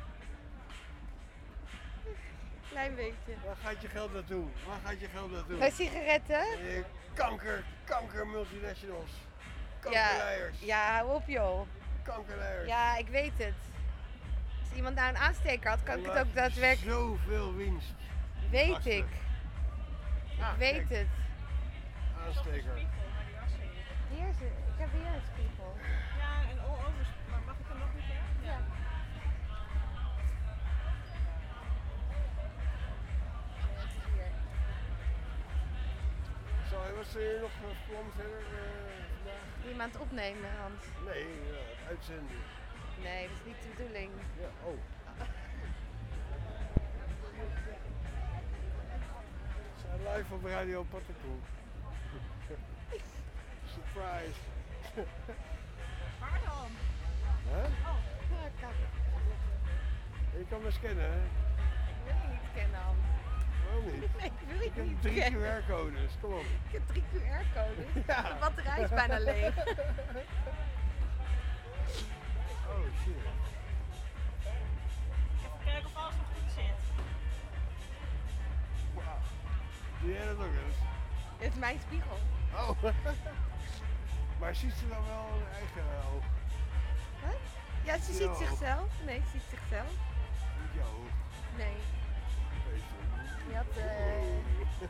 Klein beetje. Waar gaat je geld naartoe? Waar gaat je geld naartoe? Bij sigaretten? Eh, Kanker, kanker multinationals. Ja, Kankerleiers. ja, hou op joh. Kankerleiers. Ja, ik weet het. Als iemand nou een aansteker had, kan ik het ook daadwerkelijk... Zoveel winst. Weet Achter. ik. Ah, Ik weet kijk. het. Aansteker. Hier is het. Ik heb hier een Zo, was er hier nog een plan verder eh, vandaag? Iemand opnemen, Hans. Nee, het uitzenden. Nee, dat is niet de bedoeling. Ja, oh. We zijn live op Radio Pattenpoel. [LAUGHS] Surprise. Waar dan? Hè? Oh, ja, kijk. Je kan me scannen, hè? Ik wil je niet kennen, Hans. Waarom niet? Nee, ik wil je Ik heb niet drie. QR-codes, kom op. Ik heb drie QR-codes. Ja. De batterij is bijna leeg. [LAUGHS] Oh shit. Even kijken of alles nog goed zit. dat ook eens? Het is mijn spiegel. Oh. [LAUGHS] maar ziet ze dan wel een eigen oog? Wat? Ja, ze ziet zichzelf. Nee, ze ziet zichzelf. Niet jouw oog. Nee. Je had, eh,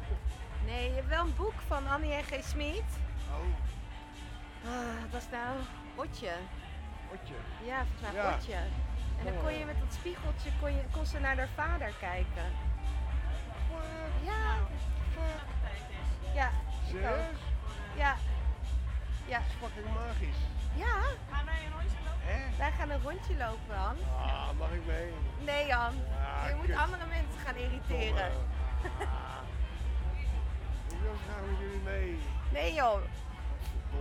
Nee, je hebt wel een boek van Annie en G. Smit. Oh. Ah, dat is nou Otje. Otje. Ja, volgens mij Ja. Otje. En dan kon je met dat spiegeltje kon je, kon ze naar haar vader kijken. Ja. Ja. Serieus? ook. Ja. Ja. Fucking magisch. Ja. Gaan wij een rondje lopen? Wij gaan een rondje lopen, Hans. Ah, mag ik mee? Nee, Jan. Ja, je moet kut. andere mensen gaan irriteren. Ik wil graag met jullie mee. Nee, joh.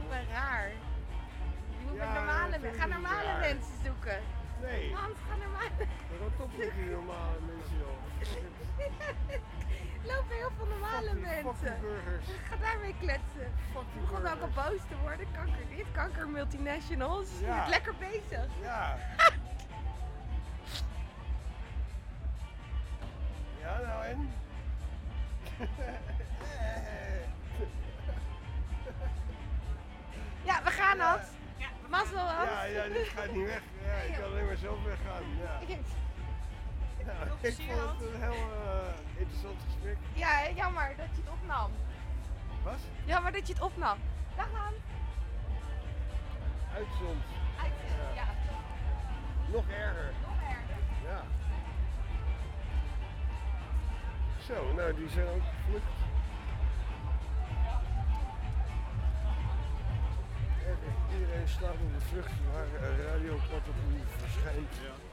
Ik ben raar. Je moet Ja, met normale, dat vind ga niet normale raar. mensen zoeken. Nee. Hans, ga normale. Rot op met die normale mensen, joh. [LAUGHS] Lopen heel veel normale mensen. burgers. Ga daarmee kletsen. Ik begon ook al boos te worden. Kanker dit, kanker multinationals. Je Ja. bent lekker bezig. Ja. [LAUGHS] Ja, nou en? Ja, we gaan, Hans. Mazzel, Hans. Ja, ja, dit gaat niet weg. Ja, ik kan alleen maar zelf weggaan. Ja. Ja, ik vond het een heel eh, interessant gesprek. Ja, jammer dat je het opnam. Wat? Jammer dat je het opnam. Dag, Hans. Uitzond. Uitzend, ja. Nog erger. Nog erger. Ja. Zo, nou die zijn ook gevlucht. En Iedereen slaat op de vlucht waar Radio Patapon verschijnt. Ja.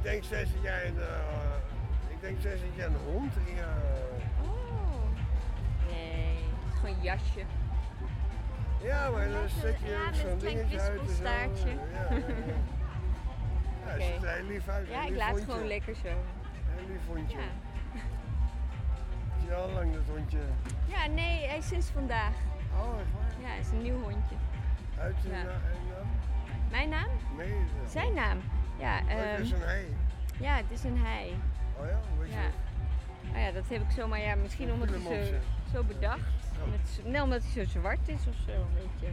Ik denk steeds dat jij een, eh, ik denk steeds dat jij een hond in je... Oh. Nee, het is gewoon een jasje. Ja, maar dan zet je Ja, zo'n dingetje uit en zo. Ja, ja, ja. Ja, ziet er heel lief uit. Ja, ik laat het gewoon lekker zo. Heel lief hondje. Ja. Heb je al lang dat hondje? Ja, nee, hij is sinds vandaag. Oh, echt waar? Ja, hij is een nieuw hondje. Uit je Ja. naam? Mijn naam? Nee. Zijn naam? Ja, Oh, het ehm, is een hij. ja, het is een hij. Oh ja, hoe weet je Ja. dat? Oh ja, dat heb ik zomaar, ja, misschien omdat filmopzet. zo, zo bedacht. Oh. Met, nee, omdat hij zo zwart is of zo, een beetje.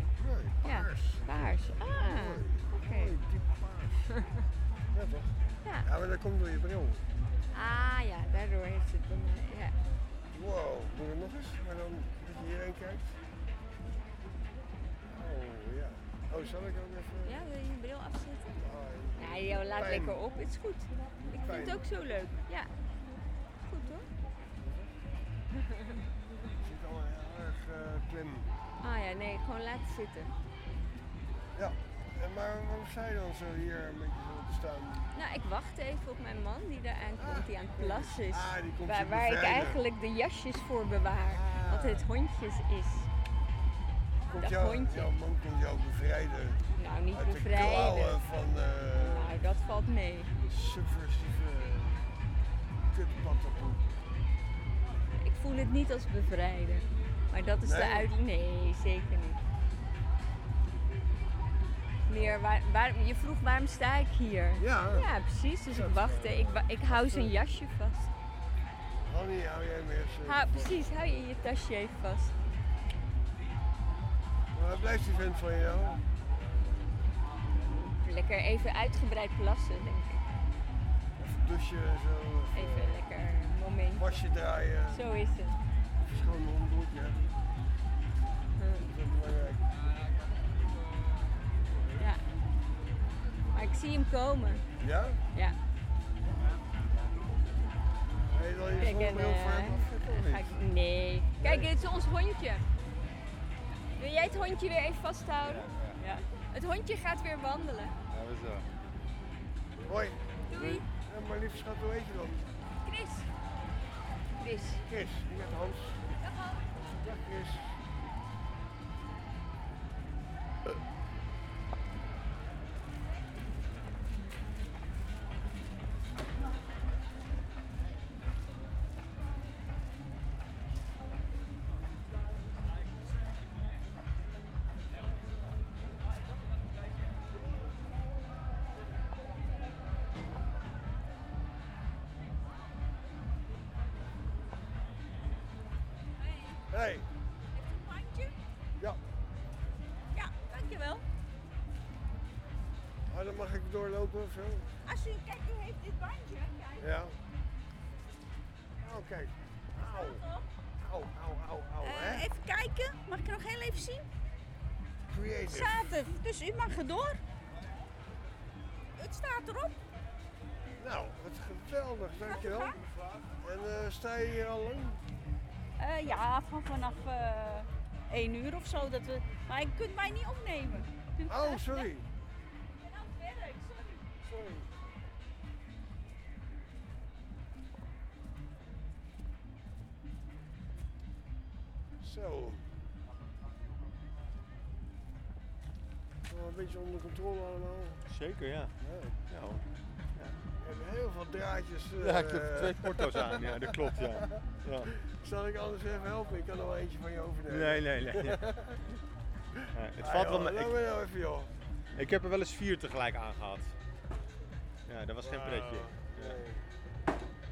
Ja, paars. Ah, oké. Mooi, diep paars. ja toch? [LAUGHS] Ja. Ja, maar dat komt door je bril. Ah ja, daardoor heeft het dan, ja. Wow, doe het nog eens, maar dan dat je hierheen kijkt. Oh ja. Oh, zal ik ook even... Ja, wil je je bril afzetten? Oh, Nee, joh, laat lekker op. Het is goed. Ik vind het ook zo leuk. Ja. Goed hoor. Het zit allemaal heel erg klem. Ah ja, nee, gewoon laten zitten. Ja, en maar waarom sta je dan zo hier een beetje zo te staan? Nou, ik wacht even op mijn man die daar aankomt, die aan het plassen is. Ah, die komt waar je waar ik eigenlijk de jasjes voor bewaar. Wat het hondjes is. Komt Dat jou, hondje. jouw man komt jou bevrijden. Nou, niet uit de bevrijden. klauwen van eh Nou, dat valt mee. subversieve kutpatapoe. Ik voel het niet als bevrijden. Maar dat is de uit... Nee, zeker niet. Meer, waar, waar, je vroeg waarom sta ik hier? Ja. Ja, precies. Dus ik wachtte. Ik, ik hou zijn jasje vast. Honey, hou jij me eens. Hou, vast. precies, hou je je tasje even vast. Waar blijft die vent van jou? Lekker even uitgebreid plassen, denk ik. Even douchen en zo. of, Even lekker moment. Wasje draaien. Zo is het. Even schoon ja. Dat is belangrijk. Ja. Maar ik zie hem komen. Ja? Ja. Heb je dan je Kijk, en, zonnebril voor hem eh, nee. Kijk, dit is ons hondje. Wil jij het hondje weer even vasthouden? Ja. Het hondje gaat weer wandelen. Ja, we zo. Hoi. Doei. Ja, maar lieve schat, hoe heet je dan? Chris. Chris. Chris, die met Hans. Dag Hans. Dag Chris. Doorlopen of zo? Als u, kijk, u heeft dit bandje. Kijk. Ja. Oh, kijk. Auw. Auw, auw, auw, auw. Eh, even kijken. Mag ik nog heel even zien? Creative. Zaterdag. Dus u mag er door. Het staat erop. Nou, wat geweldig, dankjewel. En eh, sta je hier al lang? Eh, ja, van vanaf eh 1 uur of zo. Dat we... Maar je kunt mij niet opnemen. Oh, sorry. Zo. Wel een beetje onder controle allemaal. Zeker, ja. Ja. Ja, hoor. Heel veel draadjes. eh, Ja, ik heb twee porto's aan, ja, dat klopt, ja. [LAUGHS] ja. Zal ik anders even helpen? Ik kan er wel eentje van je overnemen. Nee, nee, nee. [LAUGHS] Ja, het Ah, valt wel joh, me nou even, joh. Ik heb er wel eens vier tegelijk aangehad. Ja, dat was geen pretje. Ja.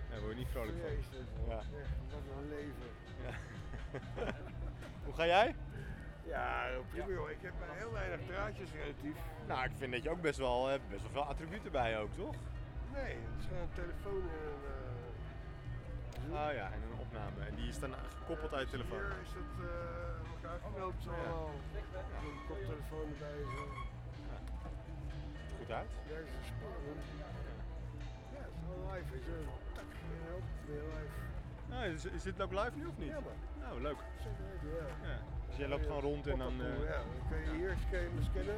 Daar word je niet vrolijk van. Jezus. Ja. Echt, wat een leven. Ja. [LAUGHS] Hoe ga jij? Ja, prima joh. Ik heb maar heel weinig draadjes relatief. Nou, ik vind dat je ook best wel, eh, best wel veel attributen bij je ook, toch? Nee, het is gewoon een telefoon en een... eh, Ah ja, en een opname. En die is dan gekoppeld aan je telefoon. Hier is het eh elkaar geknoopt zo allemaal. Een koptelefoon erbij zo. Goed uit. Ja, is spannend. Ja, het is wel live. Tak, weer live. Nou, is, is dit ook live nu of niet? Ja, man. Oh, leuk. Zeker weten, ja. Ja. Dus jij loopt gewoon rond en dan... eh, Ja, dan kun je hier kun je scannen.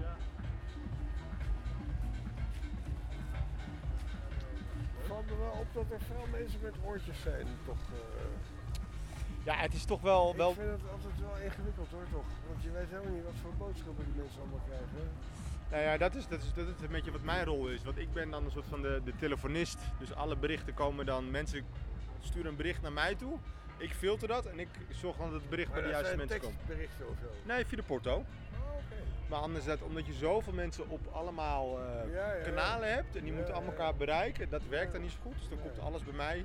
Ja. Het valt me wel op dat er veel mensen met oortjes zijn, toch? eh. Ja, het is toch wel... wel... Ik vind het altijd wel ingewikkeld hoor, toch? Want je weet helemaal niet wat voor boodschappen die mensen allemaal krijgen. Nou ja, dat is, dat, is, dat is een beetje wat mijn rol is. Want ik ben dan een soort van de, de telefonist. Dus alle berichten komen dan... Mensen sturen een bericht naar mij toe. Ik filter dat en ik zorg dan dat het bericht Maar bij de juiste mensen komt. tekstberichten of zo. Nee, via de porto. Oh, oké. Maar anderzijds, omdat je zoveel mensen op allemaal eh, Ja, ja, kanalen hebt en die moeten allemaal elkaar bereiken, dat werkt dan niet zo goed. Dus dan komt alles bij mij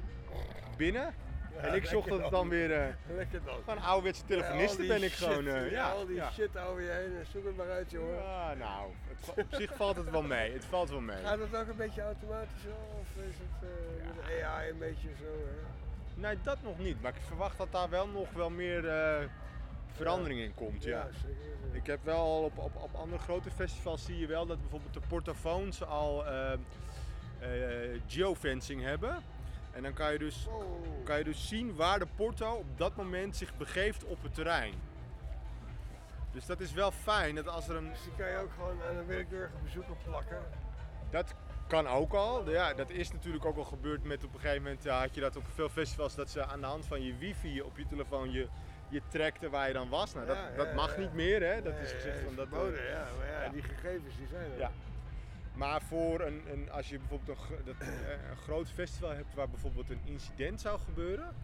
binnen. En ik lekker dat het dan. weer. eh, Lekker dan. Gewoon ouderwetse telefoniste Ja, al ben ik gewoon. eh, ja, al die shit hou je heen en zoek het maar uit, jongen. Ja, nou, op zich valt het wel mee. Het valt wel mee. Gaat het ook een beetje automatisch? Of is het eh, met AI een beetje zo? Hè? Nee, dat nog niet. Maar ik verwacht dat daar wel nog wel meer eh, verandering in komt. Ja. Ja, zeker weten. Ik heb wel al op, op, op andere grote festivals zie je wel dat bijvoorbeeld de portofoons al eh, eh, geofencing hebben. En dan kan je, dus, kan je dus zien waar de porto op dat moment zich begeeft op het terrein. Dus dat is wel fijn dat als er een. Dus die kan je ook gewoon aan een willekeurige bezoeker plakken. Dat kan ook al. Ja, dat is natuurlijk ook al gebeurd met op een gegeven moment ja, had je dat op veel festivals dat ze aan de hand van je wifi op je telefoon je, je trackte waar je dan was. Nou, dat, Ja, ja, dat mag niet meer hè. Dat Nee, is gezegd van dat. verboden, eh, ja. Maar ja. die gegevens die zijn er. Ja. Maar voor een, een, als je bijvoorbeeld een, dat, eh, een groot festival hebt waar bijvoorbeeld een incident zou gebeuren,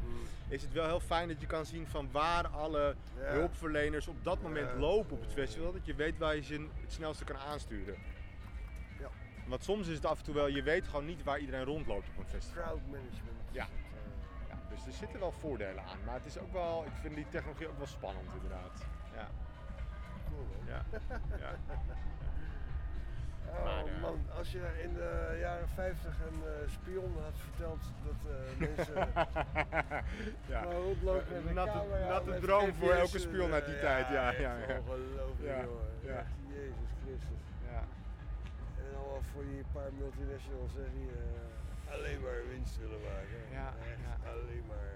is het wel heel fijn dat je kan zien van waar alle Ja. hulpverleners op dat moment Ja. lopen op het festival. Dat je weet waar je ze het snelste kan aansturen. Ja. Want soms is het af en toe wel, je weet gewoon niet waar iedereen rondloopt op een festival. Crowd management. Ja. ja. Dus er zitten wel voordelen aan. Maar het is ook wel, ik vind die technologie ook wel spannend inderdaad. Ja. Cool. Ja. [LAUGHS] Oh Maar, eh, man, als je in de jaren 50 een eh, spion had verteld dat eh, mensen [LAUGHS] Ja. rondlopen met een Natte- camera natte droom GPS, voor elke spion uit die tijd, ja, ja, ja. Ongelooflijk, Ja, jongen. ja. Echt, Jezus Christus. Ja. En allemaal voor die paar multinationals hè, die alleen maar winst willen maken. Ja, Echt ja. alleen maar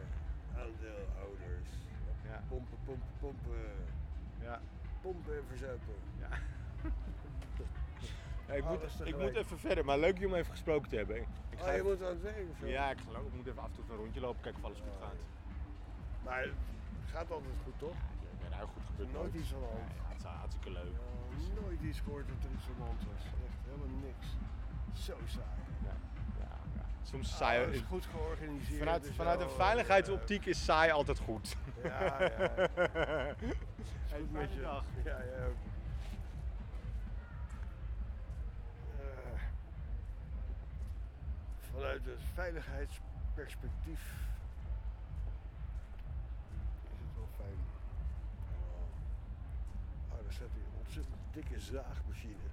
aandeelhouders. Ja. Pompen, pompen, pompen. Ja. Pompen en verzuipen. Ja. Ja, ik, moet, ik moet even verder, maar leuk je om even gesproken te hebben. Ik Oh, je moet aan het werk of zo? Ja, ik geloof ik moet even af en toe een rondje lopen, kijken of alles goed gaat. Maar het gaat altijd goed, toch? Ja, nou goed gebeurt Nooit iets aan de hand. Ja, het is hartstikke leuk. Ja, nooit iets gehoord dat er iets aan de hand was. Echt helemaal niks. Zo saai. Ja, ja, ja. Soms Ah, saai. het is goed georganiseerd. Vanuit, dus vanuit een veiligheidsoptiek is saai altijd goed. Ja, ja. [LAUGHS] Goed met je. fijne dag. Ja, jij vanuit het veiligheidsperspectief is het wel fijn. Oh, oh daar staat een ontzettend dikke zaagmachine.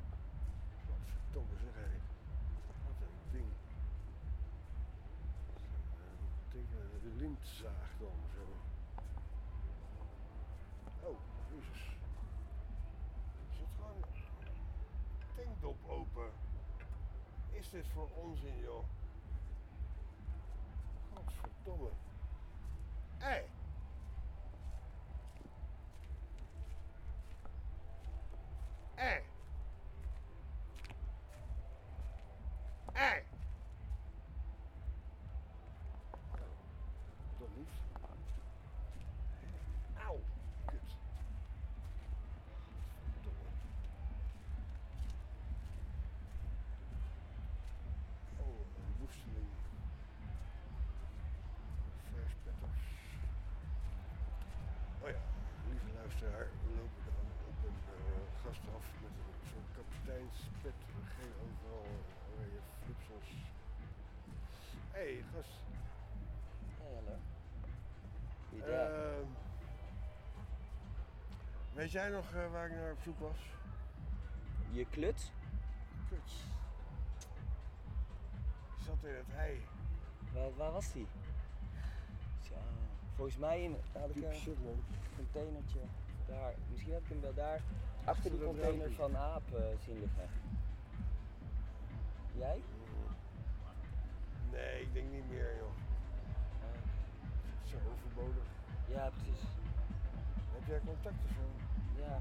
Wat verdomme zeg hij. Wat een ding. Een eh, dikke de lintzaag dan zo. Oh, jezus. Er zit gewoon een tankdop open. Is dit voor onzin joh? Weet jij nog eh, waar ik naar op zoek was? Je kluts? Kuts. Die zat in het hei. Waar, waar was die? Tja, volgens mij in, had ik een shit, containertje daar. Misschien heb ik hem wel daar achter die container van Aap eh, zien liggen. Jij? Nee, ik denk niet meer, joh. Zo overbodig. Ja, precies. Heb jij contacten zo? Ja.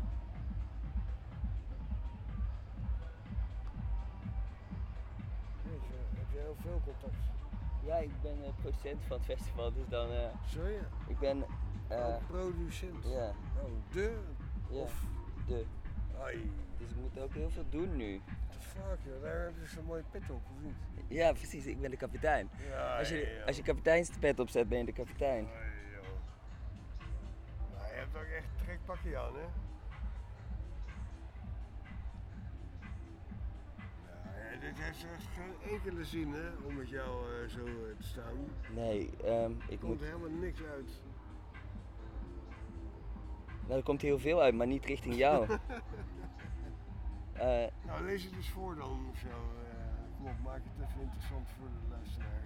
Jeetje, heb jij heel veel contact? Ja, ik ben eh, producent van het festival, dus dan. eh Zo ja? Ik ben. eh, Oh, producent. Ja. Oh, de? Ja, Of? de. Ai. Dus ik moet ook heel veel doen nu. The fuck, joh. Daar heb je zo'n mooie pet op, of niet? Ja, precies, ik ben de kapitein. Ja, als, je, ja, ja. als je kapiteinspet opzet, ben je de kapitein. Ai, pakje aan, hè? Ja, dit heeft echt geen enkele zin, hè, om met jou eh, zo eh, te staan. Nee, ehm, ik Er komt moet. helemaal niks uit. Nou, er komt heel veel uit, maar niet richting jou. [LAUGHS] Eh, Nou, lees het eens voor dan of zo. kom op, maak het even interessant voor de luisteraar.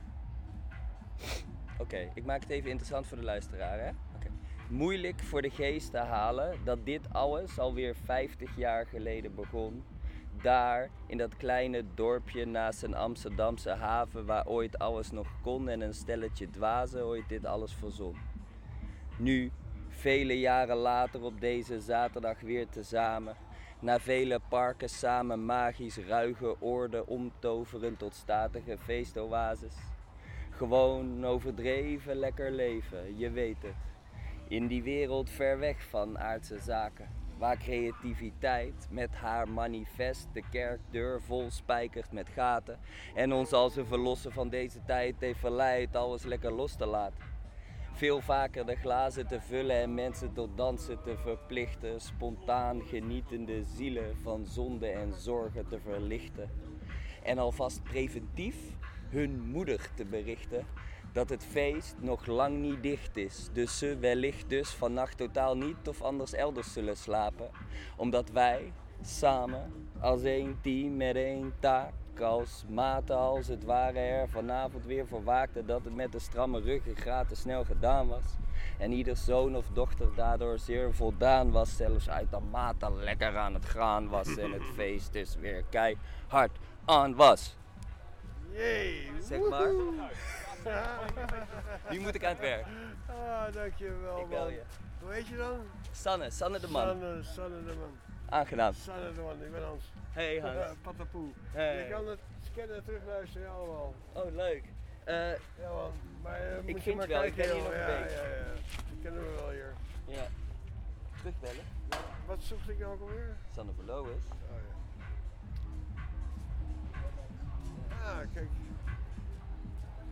Oké, ik maak het even interessant voor de luisteraar. Hè? Oké. Moeilijk voor de geest te halen dat dit alles alweer 50 jaar geleden begon. Daar, in dat kleine dorpje naast een Amsterdamse haven waar ooit alles nog kon en een stelletje dwazen ooit dit alles verzon. Nu, vele jaren later op deze zaterdag weer tezamen. Na vele parken samen magisch ruige oorden omtoveren tot statige feestoases. Gewoon overdreven lekker leven, je weet het. In die wereld ver weg van aardse zaken. Waar creativiteit met haar manifest de kerkdeur vol spijkert met gaten. En ons als een verlosser van deze tijd heeft verleid alles lekker los te laten. Veel vaker de glazen te vullen en mensen tot dansen te verplichten. Spontaan genietende zielen van zonde en zorgen te verlichten. En alvast preventief hun moeder te berichten dat het feest nog lang niet dicht is. Dus ze wellicht dus vannacht totaal niet of anders elders zullen slapen. Omdat wij samen als één team met één taak als maten als het ware er vanavond weer voor waakten dat het met de stramme ruggengraat te snel gedaan was. En ieder zoon of dochter daardoor zeer voldaan was, zelfs uit de mate lekker aan het gaan was en het [LAUGHS] feest dus weer keihard aan was. Jee! Zeg maar. [LAUGHS] Nu moet ik aan het werk. Ah, dankjewel Ik bel man. je. Hoe heet je dan? Sanne, Sanne de man. Sanne, Sanne de man. Aangenaam. Sanne de man, ik ben Hans. Hey Hans. Uh, patapoe. Hey. Je kan het scannen en terugluisteren allemaal. Oh, leuk. Eh, ja man, maar uh, moet ik je vind maar je wel, ik kijken, nog een ja, week. Ja, ja, Die kennen we wel hier. Ja. Terugbellen? Wat zocht ik nou ook alweer? Sanne Verloos. Oh ja. Ah, kijk.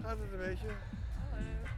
Gaat het een beetje? Oh.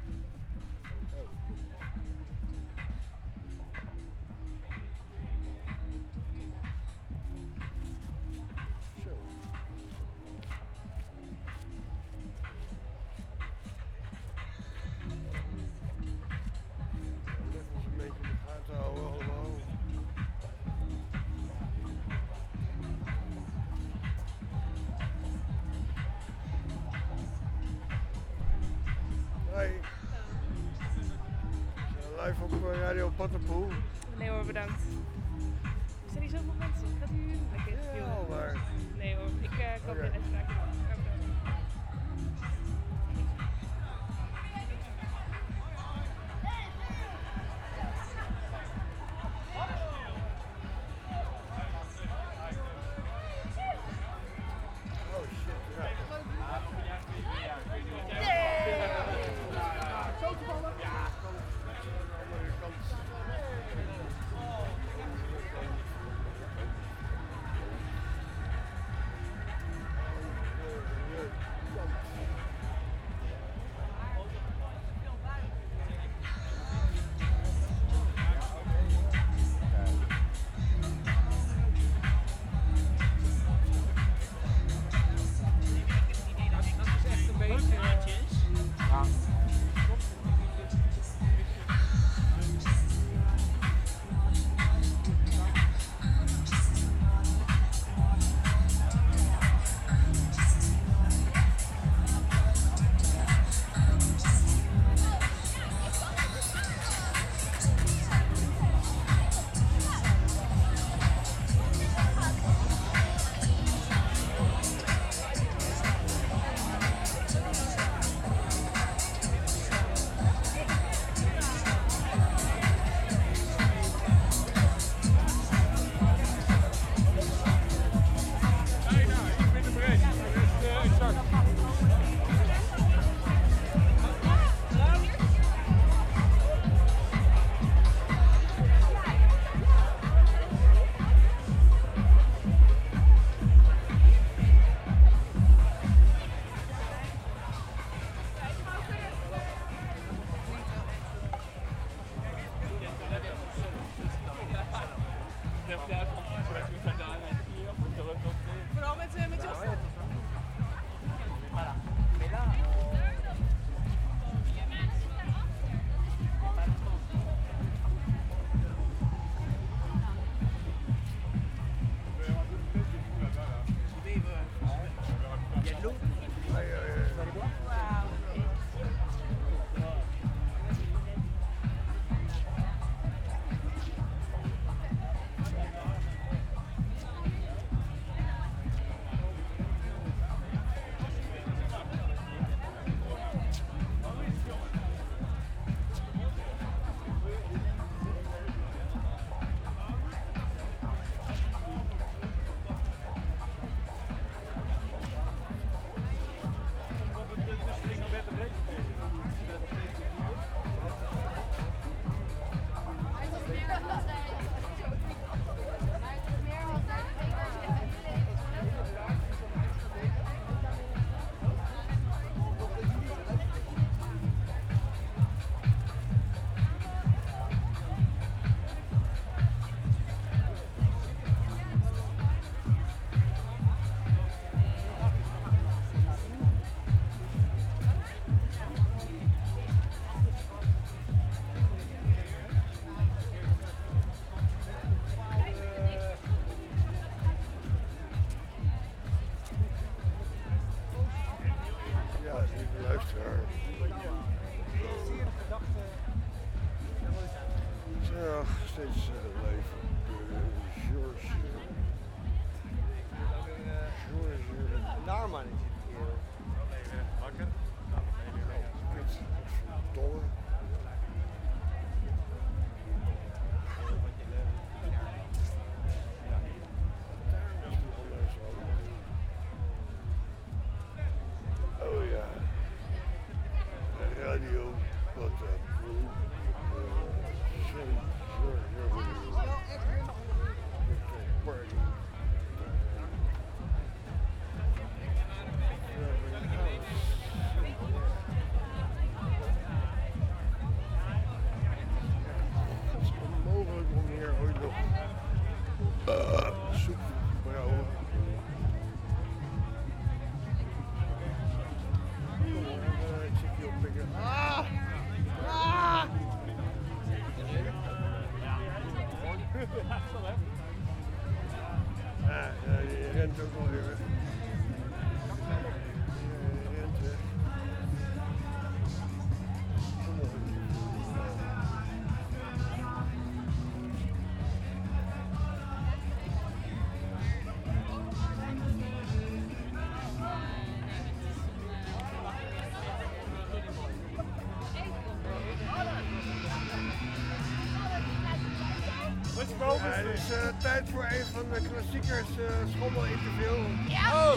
Is eh, tijd voor een van de klassiekers uh, schommelinterview.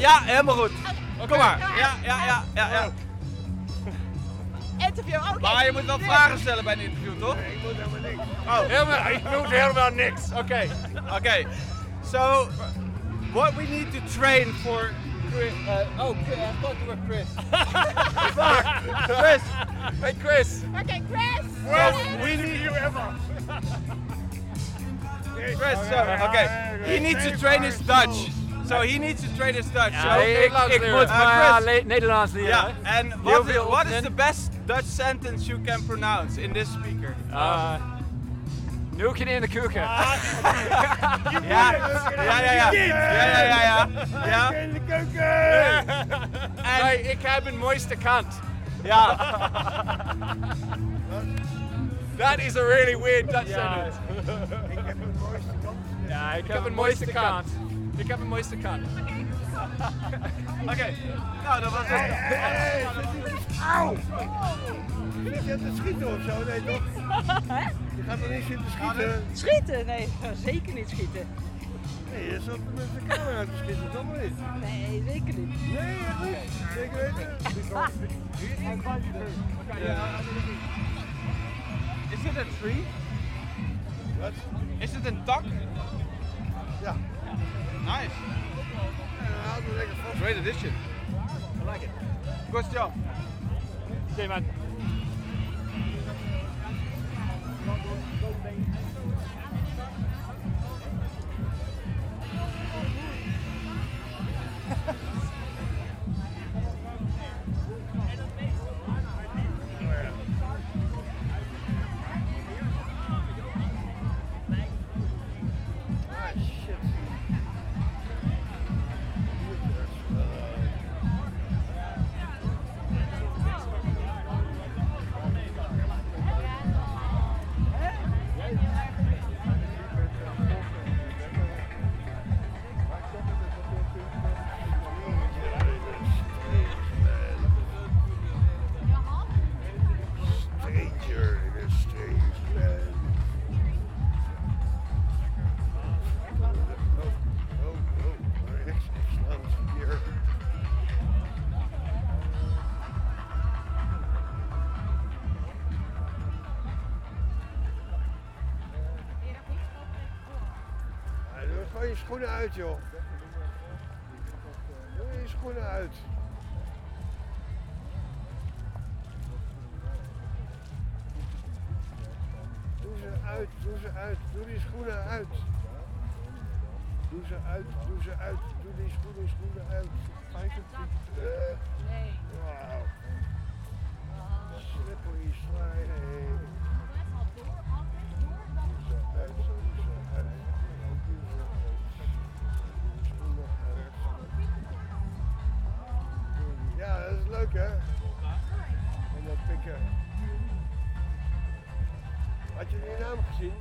Ja, helemaal goed. Kom maar. Ja, ja, ja, ja. ja. Interview, oké. Maar je moet wel vragen stellen bij een interview, toch? Nee, ik moet helemaal niks. Oh, helemaal, ik moet helemaal niks. Oké, oké. So, what we need to train for Chris. Uh, oh, Chris, I thought you were Chris. [LAUGHS] Fuck, Chris. Hey, Chris. Chris, so, okay. He needs to train his Dutch. So he needs to train his Dutch. Ja, so, ik- ik moet Uh, maar ja, Chris. le- Nederlands leren, Ja, hè. and Heel what, veel what is opzet. the best Dutch sentence you can pronounce in this speaker? Uh, Nulkje in de keuken. [LAUGHS] Ja, ja, ja, ja. Ja, ja, ja, ja. ja. In de keuken! En Nee, ik heb een mooiste kant. Ja. [LAUGHS] That is a really weird Dutch Ja. sentence. Heb een mooiste kant. Ik heb een mooiste kant. Oké, nou dat was het. hey, hey, Auw! Zit je te schieten of zo? Nee, toch? Je gaat er niet zitten schieten? Schieten? Nee, zeker niet schieten. Nee, je zat met de camera te schieten, toch maar niet? Nee, zeker niet. Nee, echt niet. Zeker weten. Is it a tree? Wat? Is het een tak? Ja. Nice. Ja, houd er lekker vast. Great addition. I like it. Good job. Oké, man. Schoenen uit, joh. Doe je schoenen uit. Doe ze uit, doe ze uit, doe die schoenen uit. Doe ze uit, doe ze uit, doe die schoenen, schoenen uit. 25. Nee. Leuk hè? Pikken. Had je die naam gezien?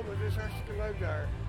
Kom, het is hartstikke leuk daar.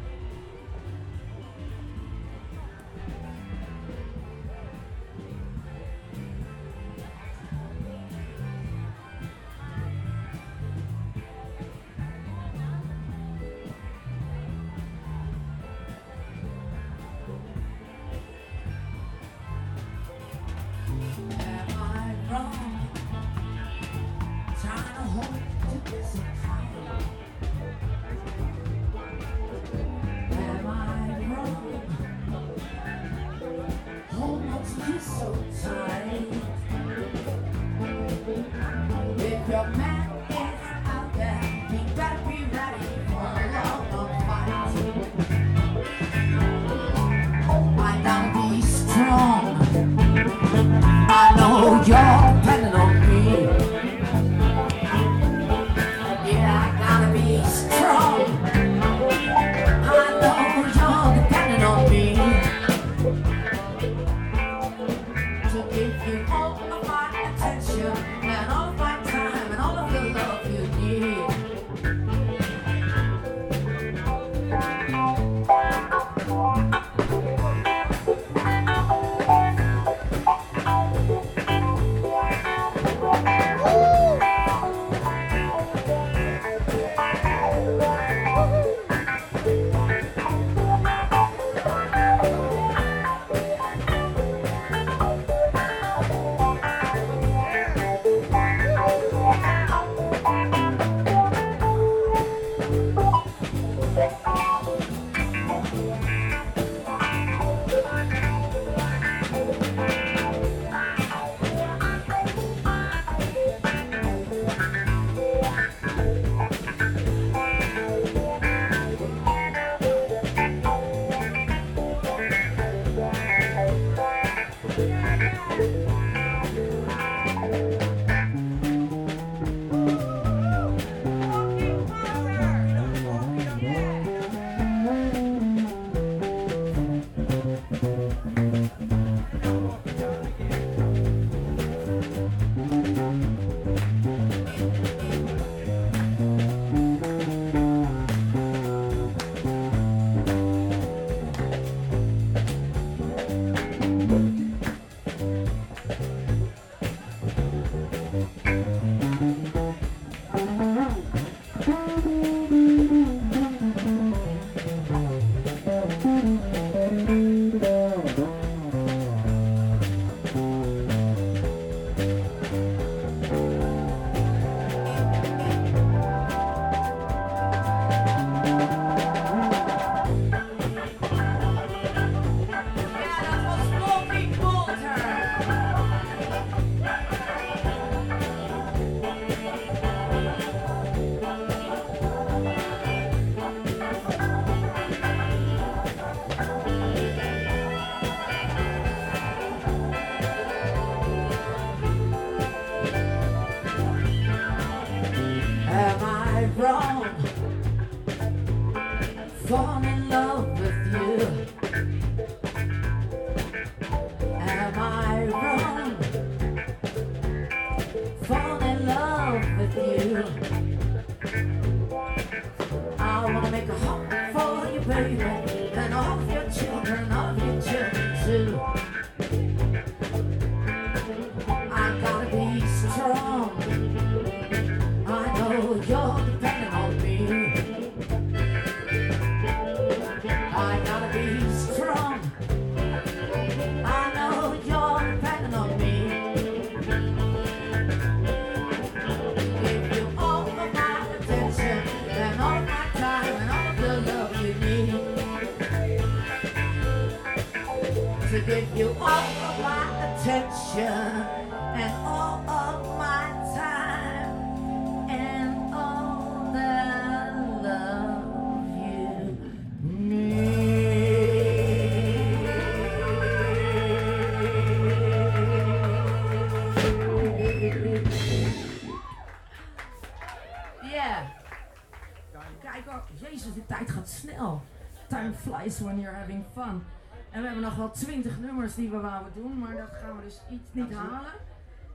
nice when you're having fun. En we hebben nog wel twintig nummers die we wouden doen, maar dat gaan we dus iets niet halen.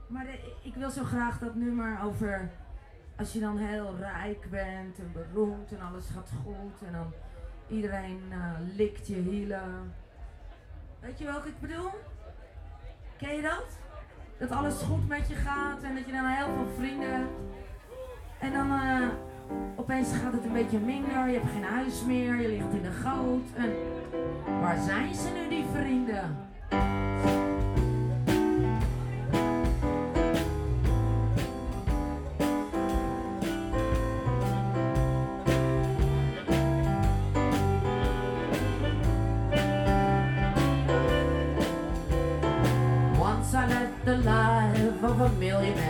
Maar eh, ik wil zo graag dat nummer over als je dan heel rijk bent en beroemd en alles gaat goed en dan iedereen eh, likt je hielen. Weet je wat ik bedoel? Ken je dat? Dat alles goed met je gaat en dat je dan heel veel vrienden. En dan eh, Opeens gaat het een beetje minder, je hebt geen huis meer, je ligt in de goot. En waar zijn ze nu, die vrienden? Once I let the life of a millionaire.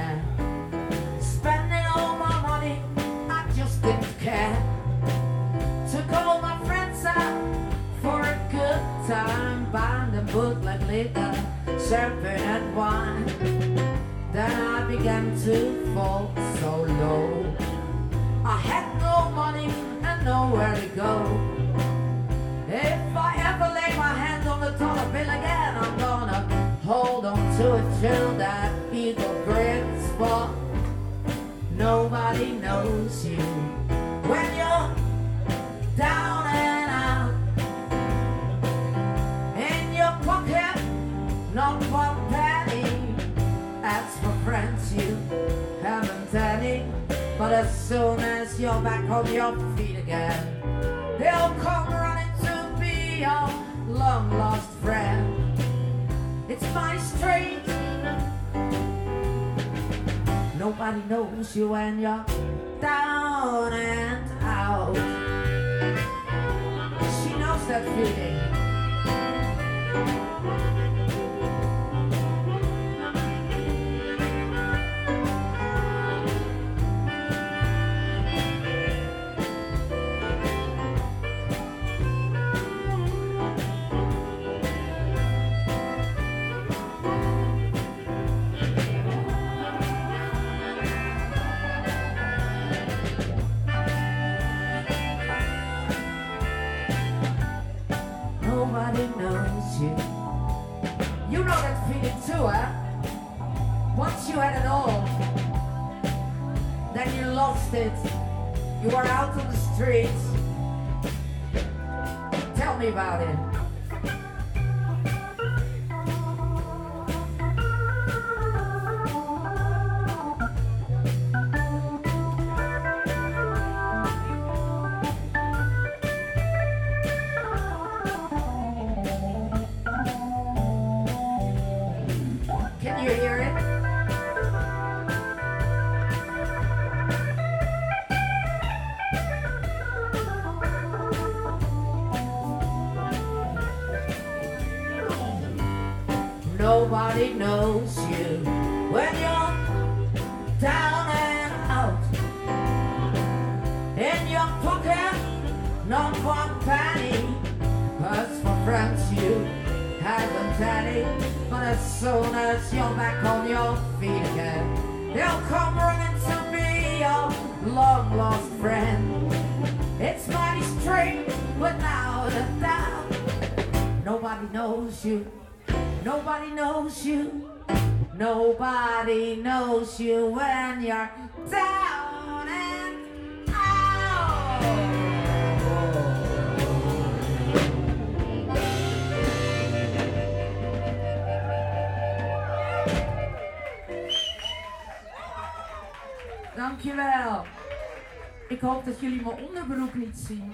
Dat jullie mijn onderbroek niet zien.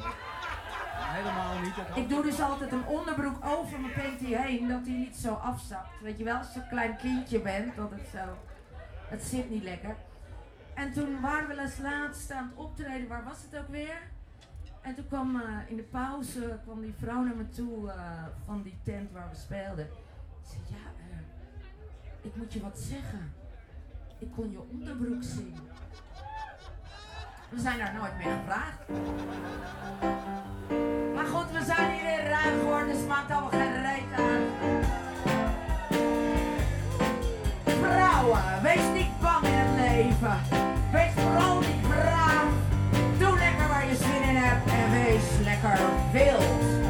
Helemaal niet. dat Ik doe dus altijd een onderbroek over mijn panty heen, dat die niet zo afzakt. Weet je wel, als je een klein kindje bent, dat het zo... Het zit niet lekker. En toen waren we les laatst aan het optreden, waar was het ook weer? En toen kwam eh, in de pauze kwam die vrouw naar me toe eh, van die tent waar we speelden. Ze zei, ja, eh, ik moet je wat zeggen. Ik kon je onderbroek zien. We zijn daar nooit meer gevraagd. Maar goed, we zijn hier in ruim geworden, dus maakt allemaal geen reet aan. Vrouwen, wees niet bang in het leven. Wees vooral niet braaf. Doe lekker waar je zin in hebt en wees lekker wild.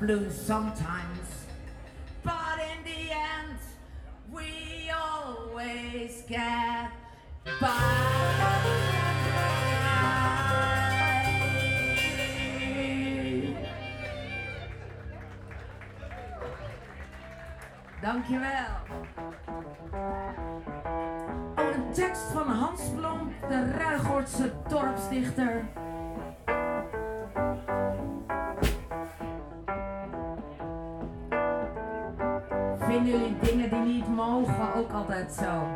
Blues sometimes, but in the end, we always get by. Dankjewel. Een tekst van Hans Blom, de Ruigoortse dorpsdichter. Mogen ook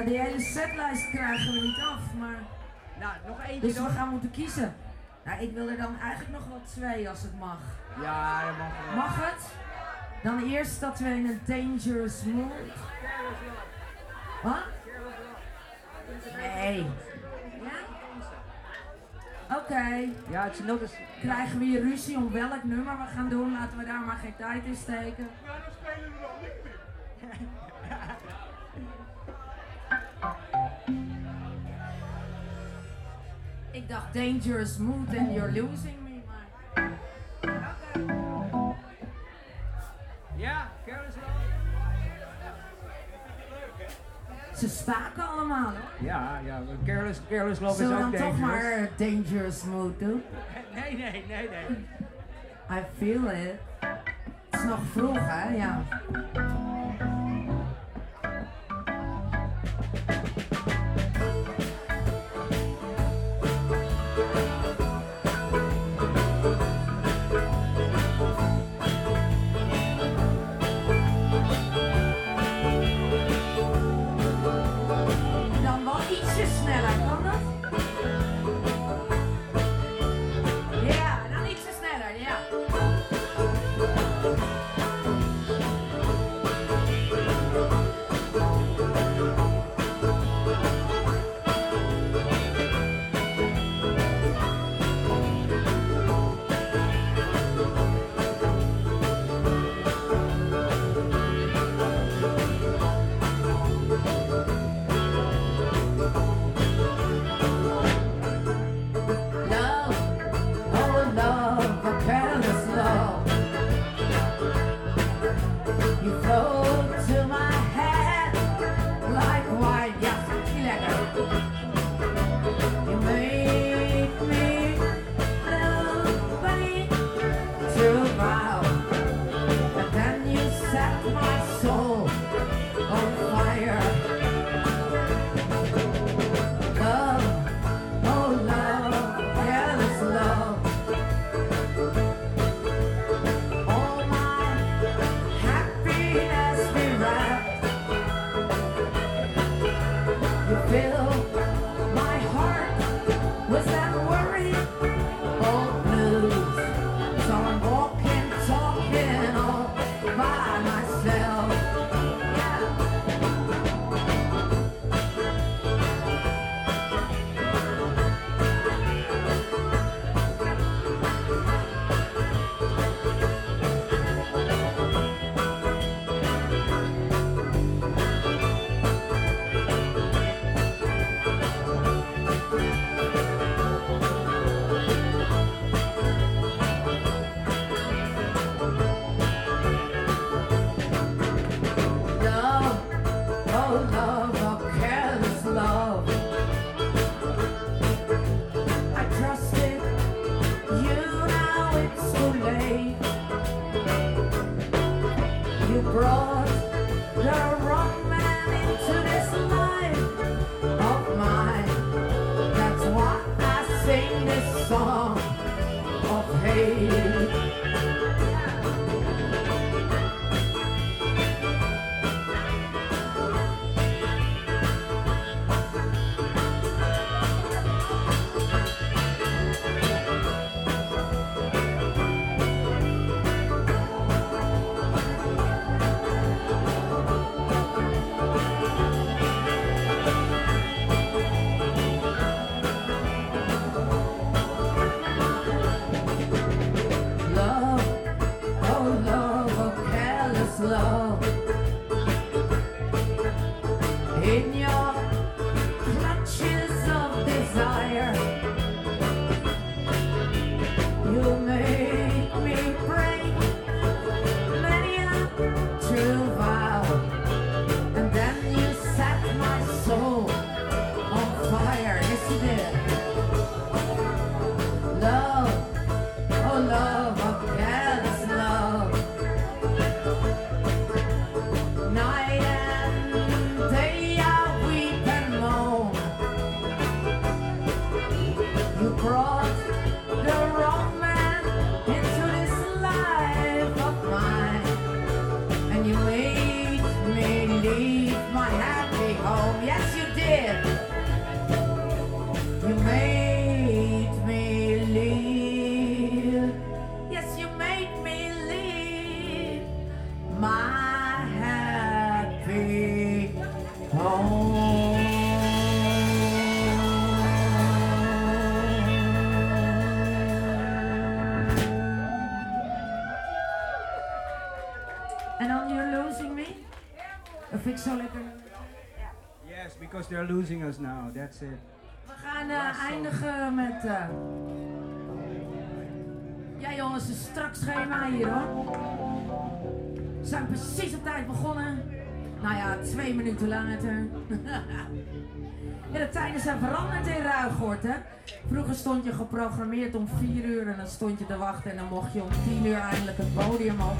Ja, die hele setlijst krijgen we niet af, maar... Nou, nog eentje Dus we gaan moeten kiezen. Nou, ik wil er dan eigenlijk nog wel twee als het mag. Ja, dat mag wel. Mag het? Dan eerst dat we in een dangerous mood... Wat? Nee. Ja? Oké. Ja, het is nog eens... Krijgen we hier ruzie om welk nummer we gaan doen? Laten we daar maar geen tijd in steken. Nou, dan spelen we nog niks meer. [LAUGHS] dangerous mood and you're losing me, Ja, Okay. Ja, Carousel. Ze staken allemaal, hoor. Ja, ja, Careless, careless Love Zullen is ook dan toch maar Dangerous Mood doen? Nee, nee, nee, nee. I feel it. Het is nog vroeg, hè? Ja. they're losing us now. That's it. We gaan eh, eindigen met. Uh... Ja, jongens, dus een strak schema hier hoor. We zijn precies op tijd begonnen. Nou ja, twee minuten later. [LAUGHS] de tijden zijn veranderd in Ruigoort, hè? Vroeger stond je geprogrammeerd om vier uur en dan stond je te wachten en dan mocht je om 10 uur eindelijk het podium op.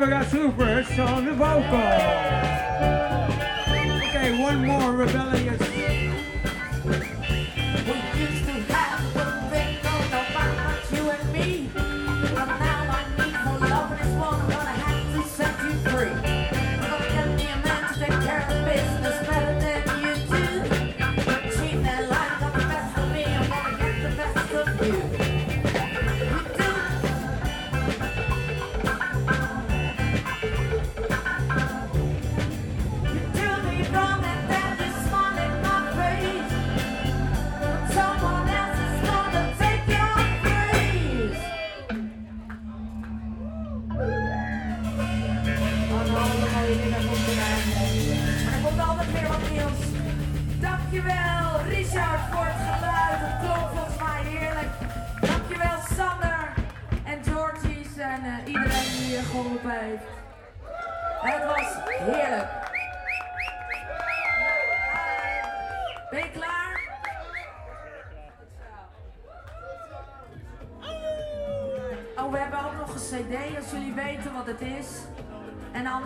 Trevor got Supers on the vocal. Okay, one more rebellion.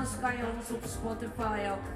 Spotify, o não Spotify.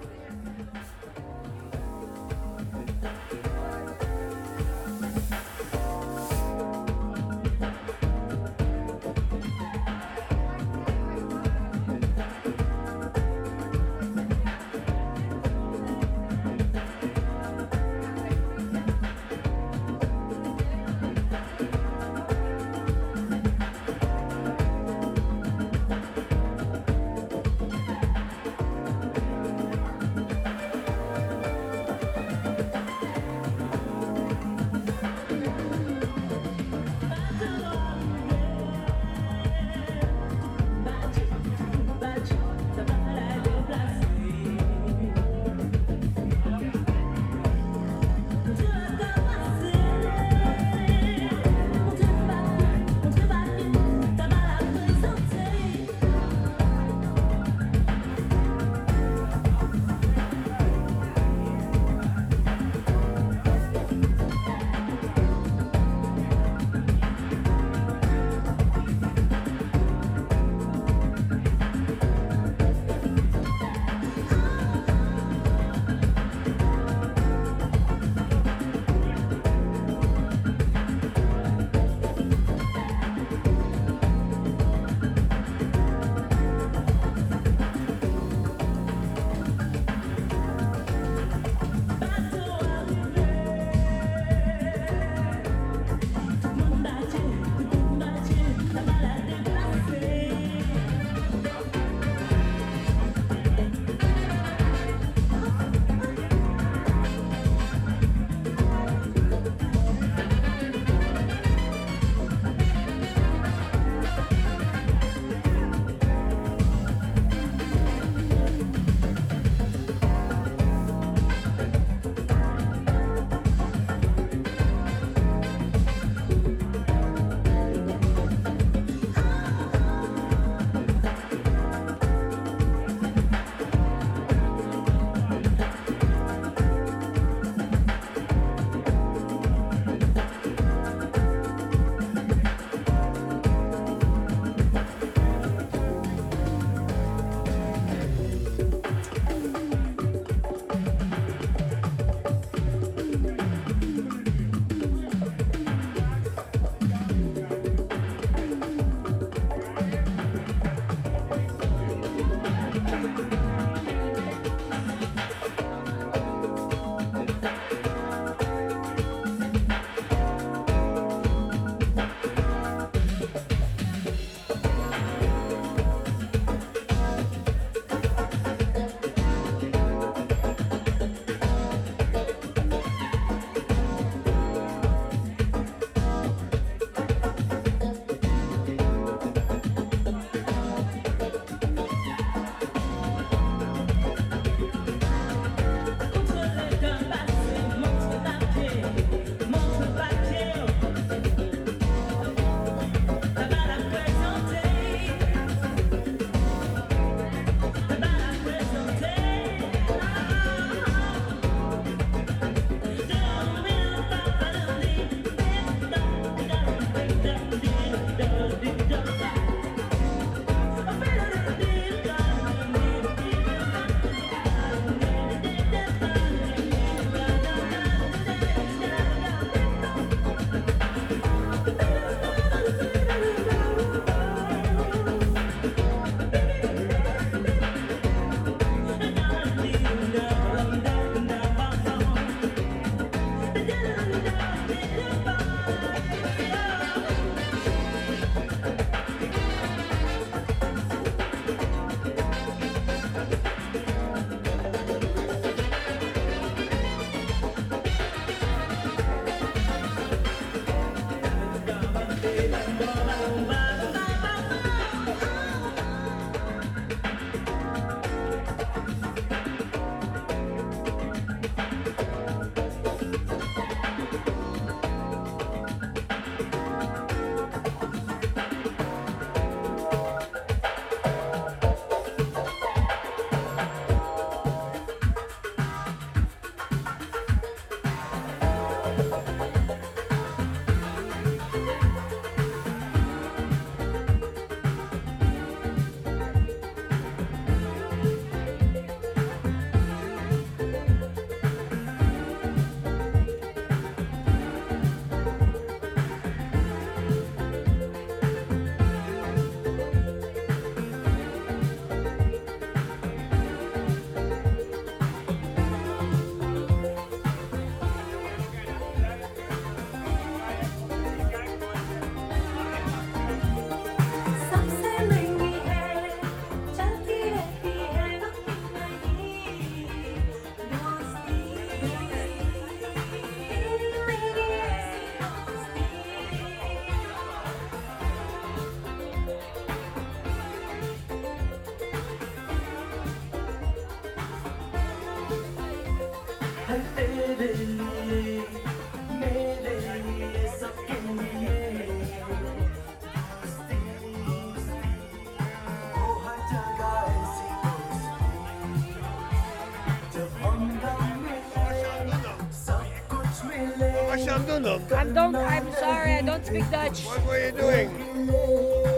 Wat is je aan het doen dan? I'm don't. I'm sorry. I don't speak Dutch. What were you doing?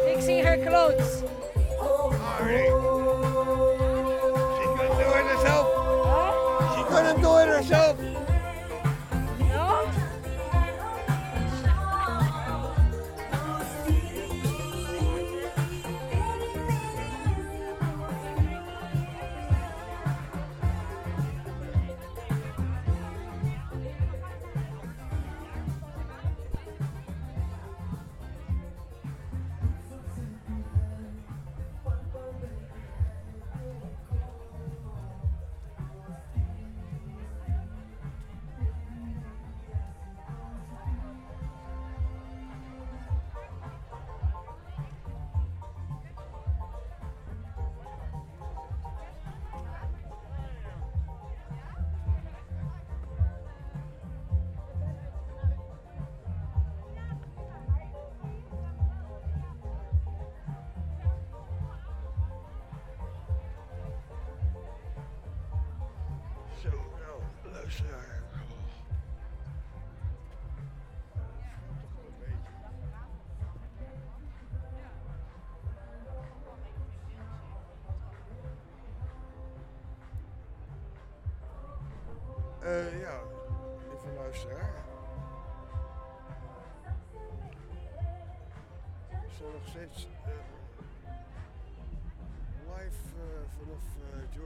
Fixing her clothes.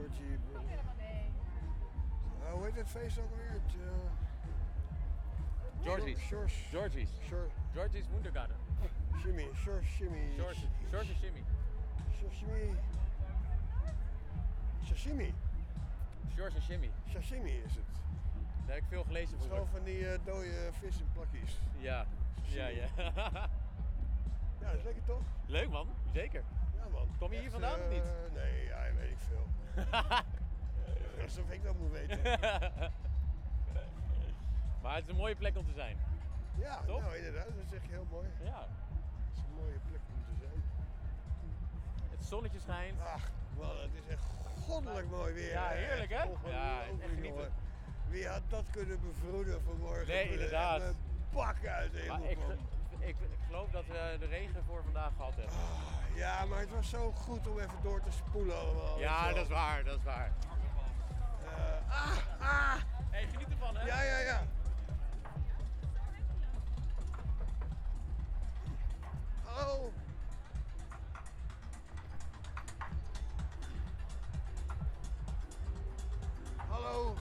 Uh, hoe heet het feest ook alweer? Het, eh, Georgie's. Georgie's. Shore. Georgie's Wundergarten. Shimmy. Shore Shimmy. George, George Shimmy. Sashimi. Sashimi. George en Shimmy. Sashimi is het. Daar heb ik veel gelezen voor. gewoon van die eh, dode vis in plakjes. Ja. Ja, ja. [LAUGHS] Ja, dat is lekker toch? Leuk man, zeker. Ja man. Kom je hier vandaan of eh, niet? Nee, ja, weet ik veel. [LAUGHS] Alsof ik dat moet weten. [LAUGHS] maar het is een mooie plek om te zijn. Ja, Toch? nou inderdaad, dat zeg je heel mooi. Ja. Het is een mooie plek om te zijn. Het zonnetje schijnt. Ach, man, het is echt goddelijk mooi weer. Ja, heerlijk, hè? Ja, het is echt genieten. Wie had dat kunnen bevroeden vanmorgen? Nee, inderdaad. bak uit de Maar ik. Ik, ik geloof dat we de regen voor vandaag gehad hebben. Ja, maar het was zo goed om even door te spoelen allemaal. ja, dat is waar, dat is waar. Ah, ah! Hey, geniet ervan, hè? Ja, ja, ja. Hallo. Hallo.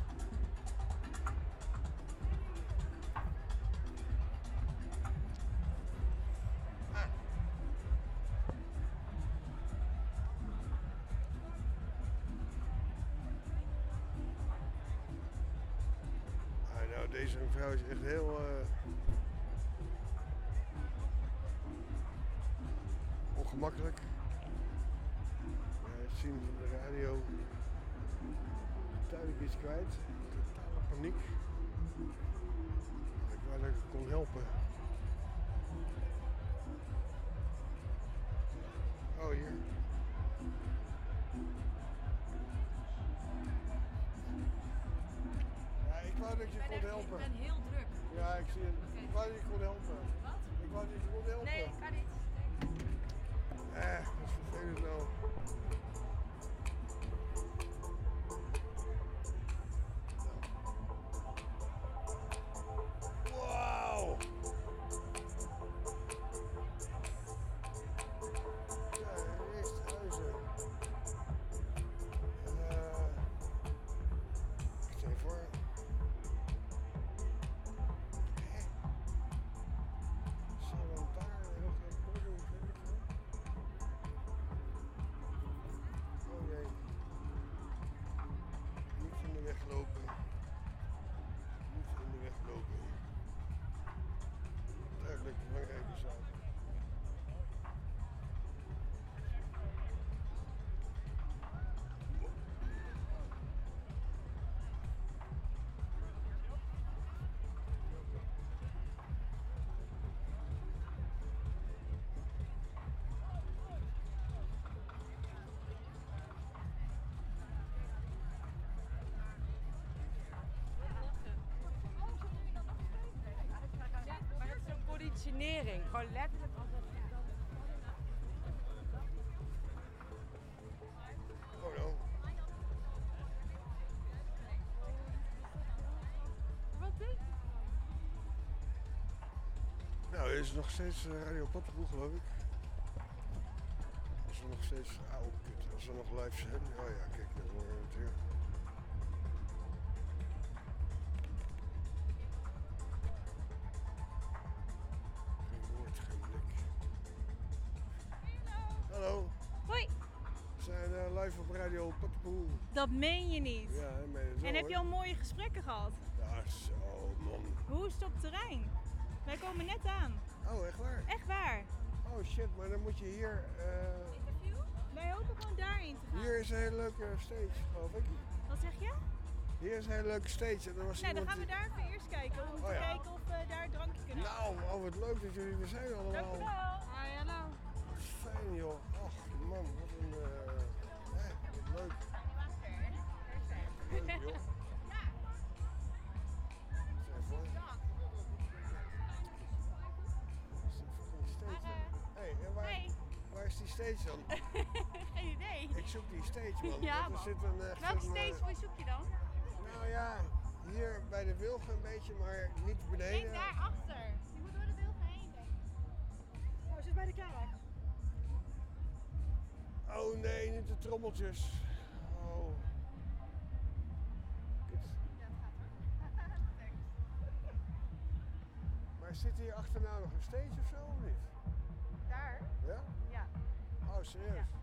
Mevrouw is echt heel. eh, ongemakkelijk. Uh, zien van de radio. Duidelijk iets kwijt. Totale paniek. Ik wou dat ik kon helpen. Ik zie het. Ik wou dat je kon helpen. Wat? Ik wou dat je kon helpen. Nee, ik kan niet. Eh, dat is vervelend nou. Positionering. Gewoon letterlijk als. Oh no. Wat dit? Nou, dit is nog steeds eh, Radio Pattenboel, geloof ik. Als we nog steeds... Oh, kut. Als we nog live zijn. Oh ja, kijk, dat horen we het Dat meen je niet. Ja, ik meen het wel, En heb je hoor. al mooie gesprekken gehad? Ja, zo, man. Hoe is het op het terrein? Wij komen net aan. Oh, echt waar? Echt waar. Oh shit, maar dan moet je hier... eh, Wij hopen gewoon daarheen te gaan. Hier is een hele leuke stage, geloof ik. Wat zeg je? Hier is een hele leuke stage. En er was Nee, dan iemand gaan we die- daar even eerst kijken. Om te Oh ja. kijken of we daar drankje kunnen Nou, oh, wat leuk dat jullie er zijn allemaal. Dankjewel. Stage dan? [LAUGHS] Geen idee. Ik zoek die stage man. Ja, man. er zit een, echt Welke een, eh, stage zoek je dan? Nou ja, hier bij de Wilgen een beetje, maar niet beneden. Denk daarachter. Je moet door de wilgen heen, denk ik. Oh, zit bij de kerk. Oh nee, niet de trommeltjes. Oh. Kut. [LAUGHS] Maar zit hier achterna nog een stage of zo of niet? Daar? Ja? Ja. Oh, serieus?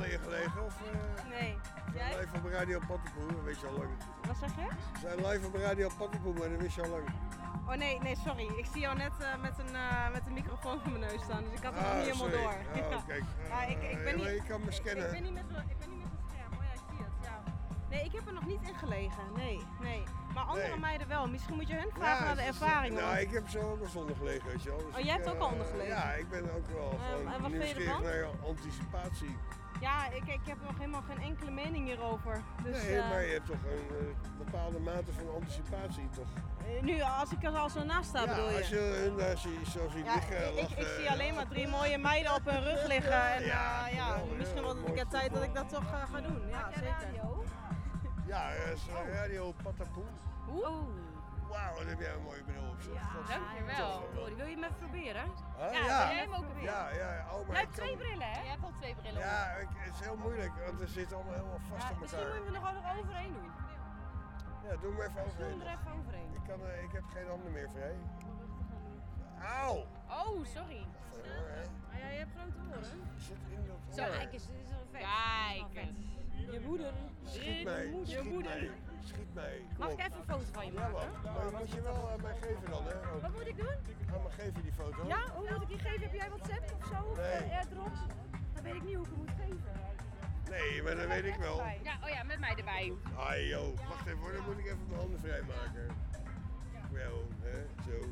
Al in gelegen? Of, eh? Nee. Live op Radio Pattenpoel, dat weet je al lang. Wat zeg je? We zijn live op Radio Pattenpoel, maar dat wist je al lang. Oh nee, nee, sorry. Ik zie jou net eh, met, een, eh, met een microfoon voor mijn neus staan, dus ik had het nog Ah, niet helemaal door. Oh, [LAUGHS] Ja. kijk. Maar ik, ik Ah, ben niet, je kan me ik- scannen. Ik ben niet met, ik ben niet met het scherm. Oh ja, ik zie het. Ja. Nee, ik heb er nog niet in gelegen. Nee, nee. Maar andere Nee. meiden wel. Misschien moet je hun vragen naar de ervaring. Nou, ik heb zo ook al zonder gelegen, weet je wel. Dus Oh, jij ik, hebt ook al onder gelegen? Ja, ik ben ook wel Eh, gewoon en wat vind je nieuwsgierig ervan? naar je anticipatie. Ja, ik, ik heb nog helemaal geen enkele mening hierover. Dus, nee, eh, maar je hebt toch een eh, bepaalde mate van anticipatie, toch? eh, Nu, als ik er al zo naast sta, ja, bedoel je? als je hun daar zie- zo ziet Ja, liggen, ik, ik, lachen, ik zie alleen maar drie mooie meiden op hun rug liggen. En Ja, ja, ja, misschien ja, wordt het een keer tijd dat ik dat toch eh, ga doen. Ja, zeker. Ja, dat is eh, Radio Patapoe. Oeh. Wauw, wat heb jij een mooie bril op zich. Is Dankjewel. Wil je hem even proberen? Huh? Ja, ja. wil jij hem ook proberen? Ja, ja, ja. Oh, maar Jij ik hebt twee kan- brillen, hè? Jij hebt al twee brillen. Ja, ik, het is heel moeilijk, want er zit allemaal helemaal vast Ja, aan misschien elkaar. moeten we er gewoon nog overheen doen. Ja, doe maar even Doe overheen. hem er even overheen. Ik, kan, eh, ik heb geen handen meer vrij. Auw! Oh, sorry. Wacht even hoor, hè. Maar jij hebt grote oren. Zit in dat Zo, kijk eens, dit is wel vet. Kijk eens. Je moeder. Schiet mij, Je schiet moeder. Schiet mij. Mag ik even een foto van je Ja, maken? man. Maar moet je wel aan mij geven dan, hè? ook. Wat moet ik doen? Aan mij geven die foto. Ja, hoe moet ik die geven? Heb jij WhatsApp of zo? Of Nee. eh, airdrop? Dan weet ik niet hoe ik hem moet geven. Nee, maar dat weet ik wel. Ja, oh ja, met mij erbij. Ah joh, wacht even hoor, dan moet ik even mijn handen vrijmaken. Wel, hè, zo.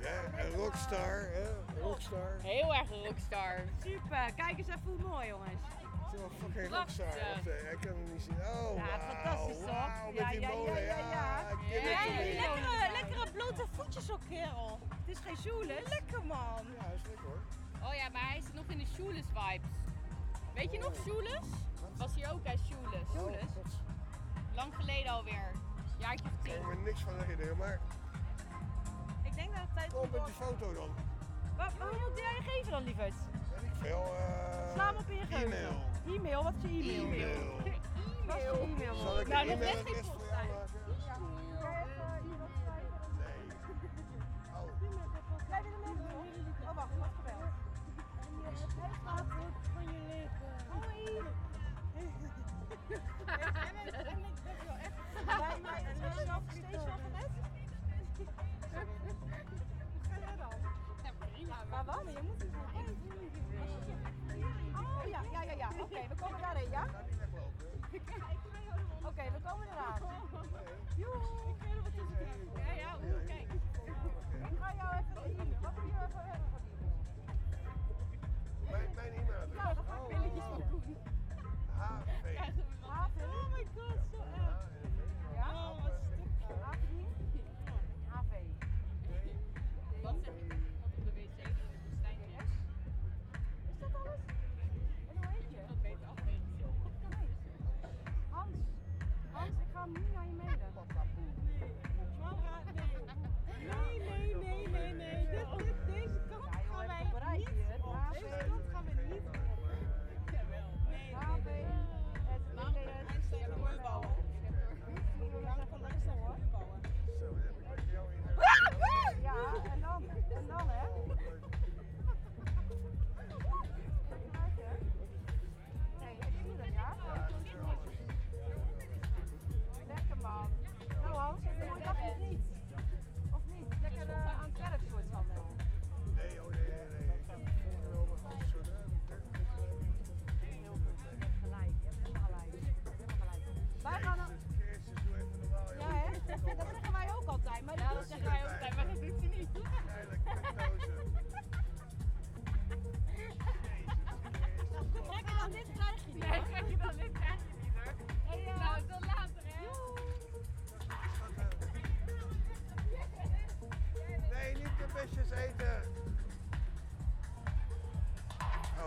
Ja, een rockstar, hè, een rockstar. Heel erg een rockstar. Super, kijk eens even hoe mooi jongens. Zo'n fucking Prachtig. rockstar. Wacht even, ik kan hem niet zien. Oh, Ja, fantastisch toch? ja, ja, ja, ja, lekkere, lekkere blote voetjes ook, kerel. Het is geen shoeless. Lekker man. Ja, is lekker hoor. Oh ja, maar hij zit nog in de shoeless vibes. Weet je nog shoeless? Was hier ook hè, shoeless. Shoeless? Lang geleden alweer. Jaartje of Ik kan tien. me niks van herinneren, maar Ik denk dat het tijd kom met die foto dan. Wat, hoe moet jij geven dan, lieverd? Veel, eh, Sla hem op in je geheugen. e-mail. E-mail, wat is je e-mail? E-mail. Wat is je e-mail? Nou, nog net geen post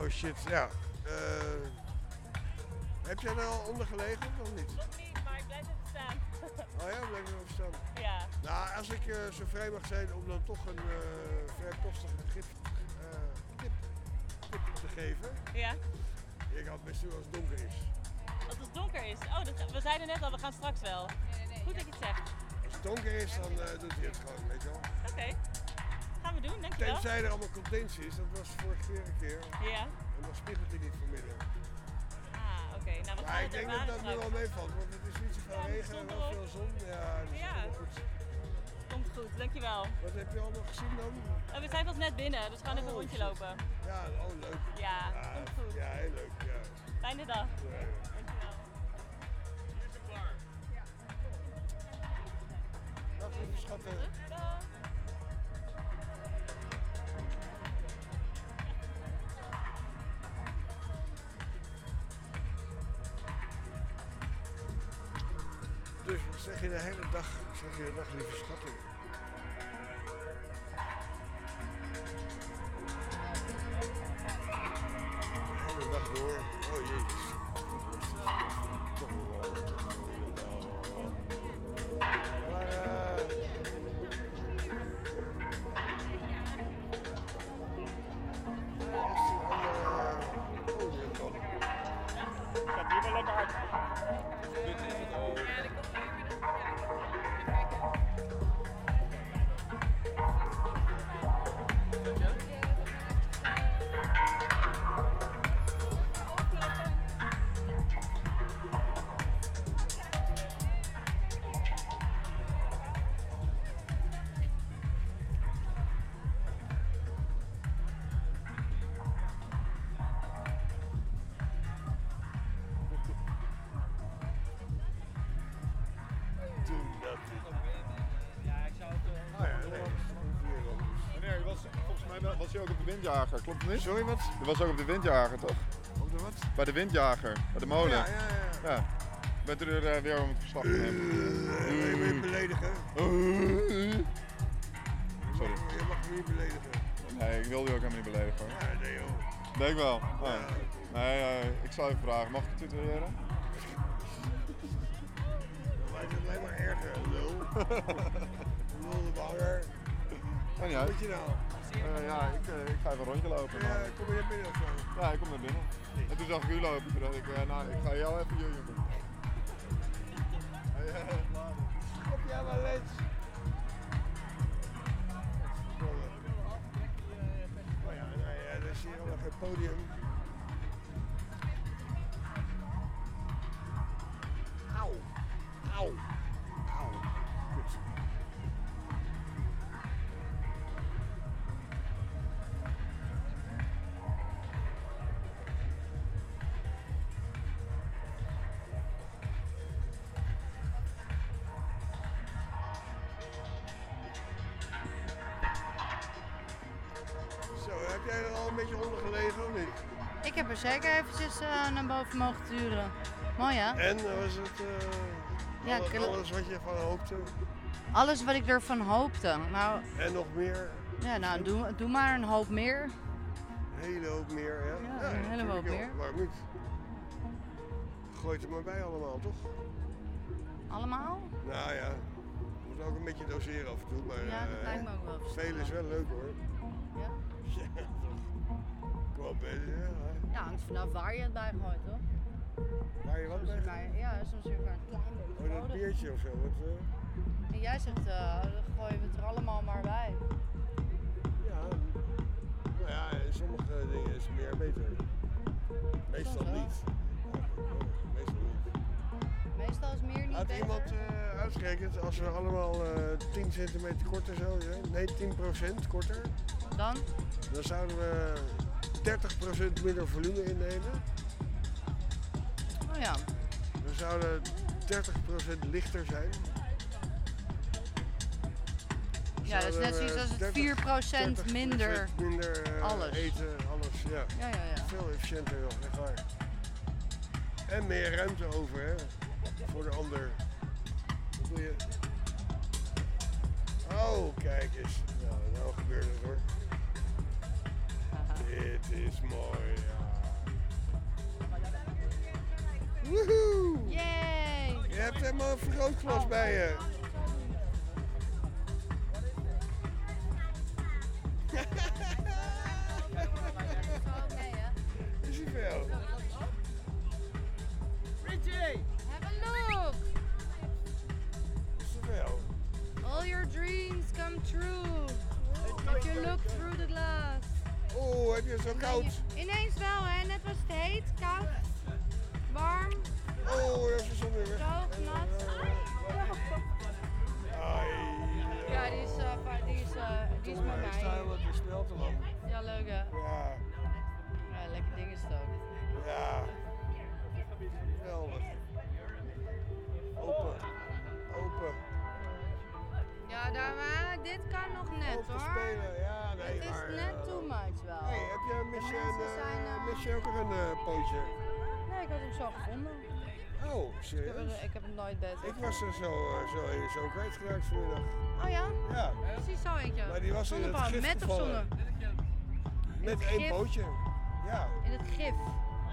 Oh shit, ja. Eh, heb jij er al onder gelegen of niet? Nog niet, maar ik blijf even staan. Oh ja, blijf je nog staan. Ja. Nou, als ik eh, zo vrij mag zijn om dan toch een eh vrijpostige gift, eh, tip, tip te geven. Ja. Ik had best doen als het donker is. Als het donker is. Oh, dat, we zeiden net al, we gaan straks wel. Goed dat je het zegt. Als het donker is, dan eh, doet hij het gewoon, weet je wel. Oké. Doen, dankjewel. Tenzij er allemaal condensie is, dat was vorige keer een keer. Ja. En dan spiegelt hij niet vanmiddag. Ah, oké. Nou, gaan Maar ik denk dat dat nu wel meevalt, want het is niet zoveel Ja, regen en wel veel zon. Ja, dus Ja. is wel goed. Komt goed, dankjewel. Wat heb je allemaal gezien dan? Eh, we zijn pas net binnen, dus we gaan even een Oh, rondje shit. lopen. Ja, oh leuk. Ja, komt goed. Ja, heel leuk. Ja. Fijne dag. Ja. Dankjewel. Dag lieve schatten. Dus de hele dag? Zeg je de dag lieve schatten? De windjager, klopt het niet? Sorry, wat? Je was ook op de windjager, toch? Op de wat? Bij de windjager, bij de molen. Ja, ja, ja. ja. Bent u er eh, weer om het verslag te nemen? Wil je me beledigen? Sorry. Je mag me niet beledigen. Nee, ik wilde u ook helemaal niet beledigen. Ja, nee joh. Denk wel. Nee, nee eh, ik zal even vragen, mag ik het tutoreren? Lijkt het alleen maar erger, lul. [LAUGHS] Lul de banger. Kan niet uit. Wat je nou? Eh, ja, ik, even een rondje lopen. Ja, kom je binnen of zo? Ja, ik kom naar binnen. En toen zag ik u lopen. Toen dacht ik, eh, nou, ik ga jou even joeien. Zeker eventjes eh, naar boven mogen turen. Mooi hè? En was het eh, Ja, alle- alles wat je van hoopte? Alles wat ik ervan hoopte. Nou, En nog meer? ja, nou doe, doe maar een hoop meer. Een hele hoop meer, ja? Ja, een hele hoop meer. Waarom niet? Gooi het er maar bij allemaal, toch? Allemaal? Nou ja, we moeten ook een beetje doseren af en toe, maar Ja, dat eh, lijkt me ook wel Veel is wel leuk hoor. Ja? [LAUGHS] Hè. ja. Hangt vanaf waar je het bij gooit hoor. Waar je wat Soms bij? Ja, soms is maar een klein beetje Oh, dat nodig. biertje of zo. Wat, eh, En jij zegt, eh, dan gooien we het er allemaal maar bij. ja, nou ja, in sommige dingen is meer beter. Meestal wel. niet. Meestal niet. Meestal is meer niet Had beter. iemand eh, uitgerekend, als we allemaal eh 10 centimeter korter zouden zijn, nee 10% korter, Dan? dan zouden we 30% minder volume innemen. Oh ja. We zouden 30% lichter zijn. We Ja, dat is net zoiets als het 30 4% minder 30% minder eh, alles. eten, alles. Ja. Ja, ja, ja. Veel efficiënter, joh, echt waar. En meer ruimte over, hè, voor de ander. Wat doe je? Oh, kijk eens. Nou, nou gebeurt het hoor. Dit is mooi, ja. Woehoe! Yay! Je hebt helemaal een vergrootglas bij je. Is hij veel? Richie! Have a look! Is hij veel? All your dreams come true. If you look through the glass. Oeh, heb je zo koud? Ineens wel hè, net was het heet, koud, warm, Oh, dat is de zon weer weg. droog, nat. Ai. Ja, die is, va- die is, eh, die is Ik sta mij. helemaal te snel te lang. Ja, leuk hè? Ja. Ja, lekker ding is het ook. Ja. Geweldig. Open. Open. Ja, daar, maar dit kan nog net hoor. spelen, ja, nee, Het is maar, net eh, too much wel. Hey, heb je, mis, je mensen een, eh, zijn, eh, mis je ook een pootje? Nee, ik had hem zo gevonden. Oh, Ik heb, serieus? er- ik heb hem nooit beter. Ik was er zo, zo, zo kwijtgeraakt vanmiddag. Oh ja? Ja. Precies zo eentje. Maar die was in het gif met of zonder? Met één pootje. Ja. In het gif.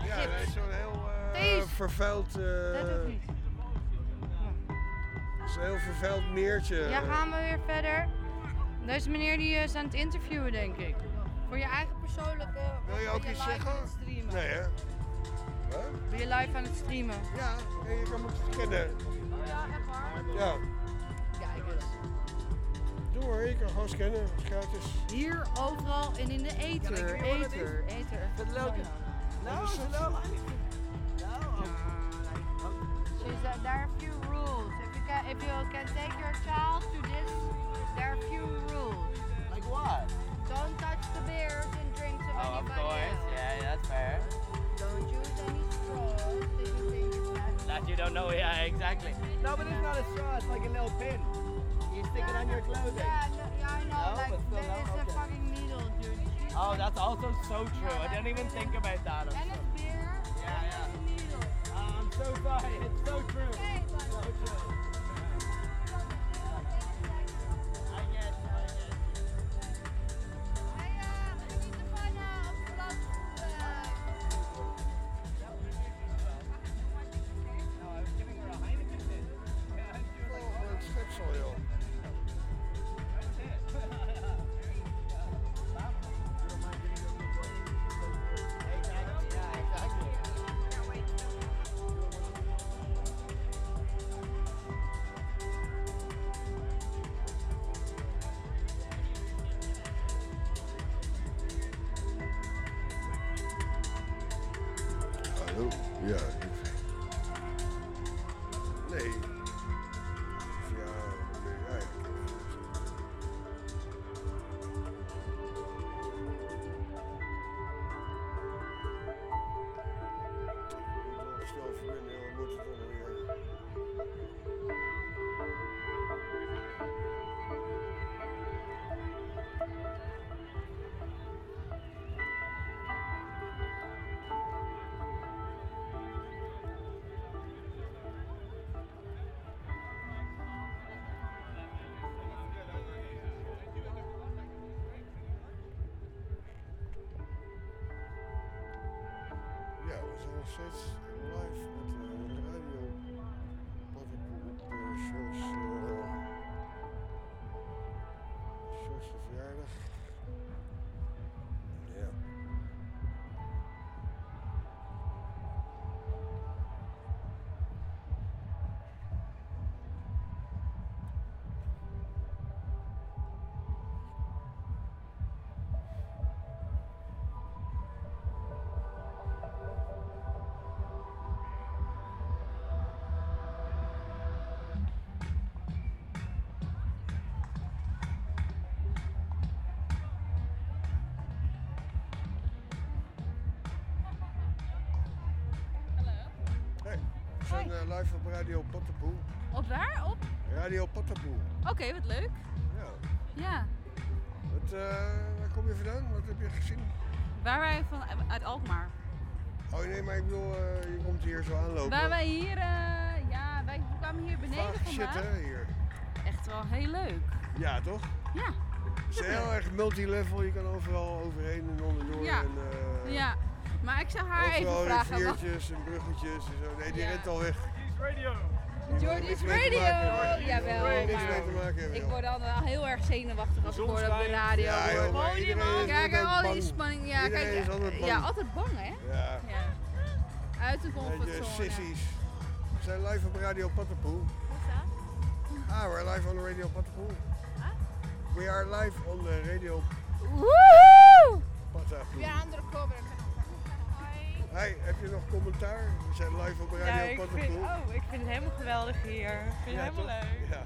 Ja, Gips. dat is zo'n heel Deze. vervuild... Dat hoeft niet. Zo'n heel vervuild meertje. Ja, gaan we weer verder. Deze meneer die is aan het interviewen, denk ik. Voor je eigen persoonlijke... Wil je ook iets zeggen? aan het streamen? Nee, hè? Wat? Ben je live aan het streamen? Ja, en je kan me scannen. Oh ja, echt waar? Ja. Kijk eens. Doe hoor, je kan gewoon scannen. Dat is gratis. Hier, overal en in de ether. Ether, ether. Wat leuk. No, no. So is that there are a few rules. If you can, if you can take your child to this, there are a few rules. Like what? Don't touch the beers and drinks of Oh, of anybody course. else. Yeah, that's fair. Don't use any straws that you think is not. That you don't know. Yeah, exactly. No, but it's not a straw. It's like a little pin. You stick it on your clothing. Yeah, no, yeah, I know. No, like but still that no? is a fucking needle, dude. Oh, that's also so true. I didn't even think about that. I'm And so- it's beer. Yeah, yeah. and it's a needle. Uh, I'm so sorry. It's so true. Hey, but- So true. Ja, zijn eh, live op Radio Pottenpoel. Op waar? Op? Radio Pottenpoel. Oké, wat leuk. Ja. Ja. Wat, eh, waar kom je vandaan? Wat heb je gezien? Waar wij van, uit Alkmaar. Oh nee, maar ik bedoel, eh, je komt hier zo aanlopen. Waar wij hier, ja, wij kwamen hier beneden Vaag shit vandaan. hè, hier. Echt wel heel leuk. Ja, toch? Ja. Het is heel erg multilevel, je kan overal overheen en onderdoor. Ja. En, Ja. Maar ik zou haar even overal vragen. wat- riviertjes en bruggetjes en zo. Nee, die Ja. rent al weg. Radio. Jordi's Radio! maken hebben. Jawel, Niks maar mee te maken hebben, ik word dan wel heel erg zenuwachtig als ik hoor op de radio. Ja, joh, maar iedereen is Kijk, al die spanning. Ja, Iedereen kijk, is altijd bang. ja, altijd bang hè? Ja. Ja. Uit de comfortzone. sissies. We zijn live op Radio Pattenpoel. Ah, we're live on the Radio Pattenpoel. We are live on the Radio Woehoe! Pattenpoel. Ja. Hey, heb je nog commentaar? We zijn live op Radio Ja, ik vind, oh, ik vind het helemaal geweldig hier. Ik vind Ja, het helemaal toch? leuk. Ja.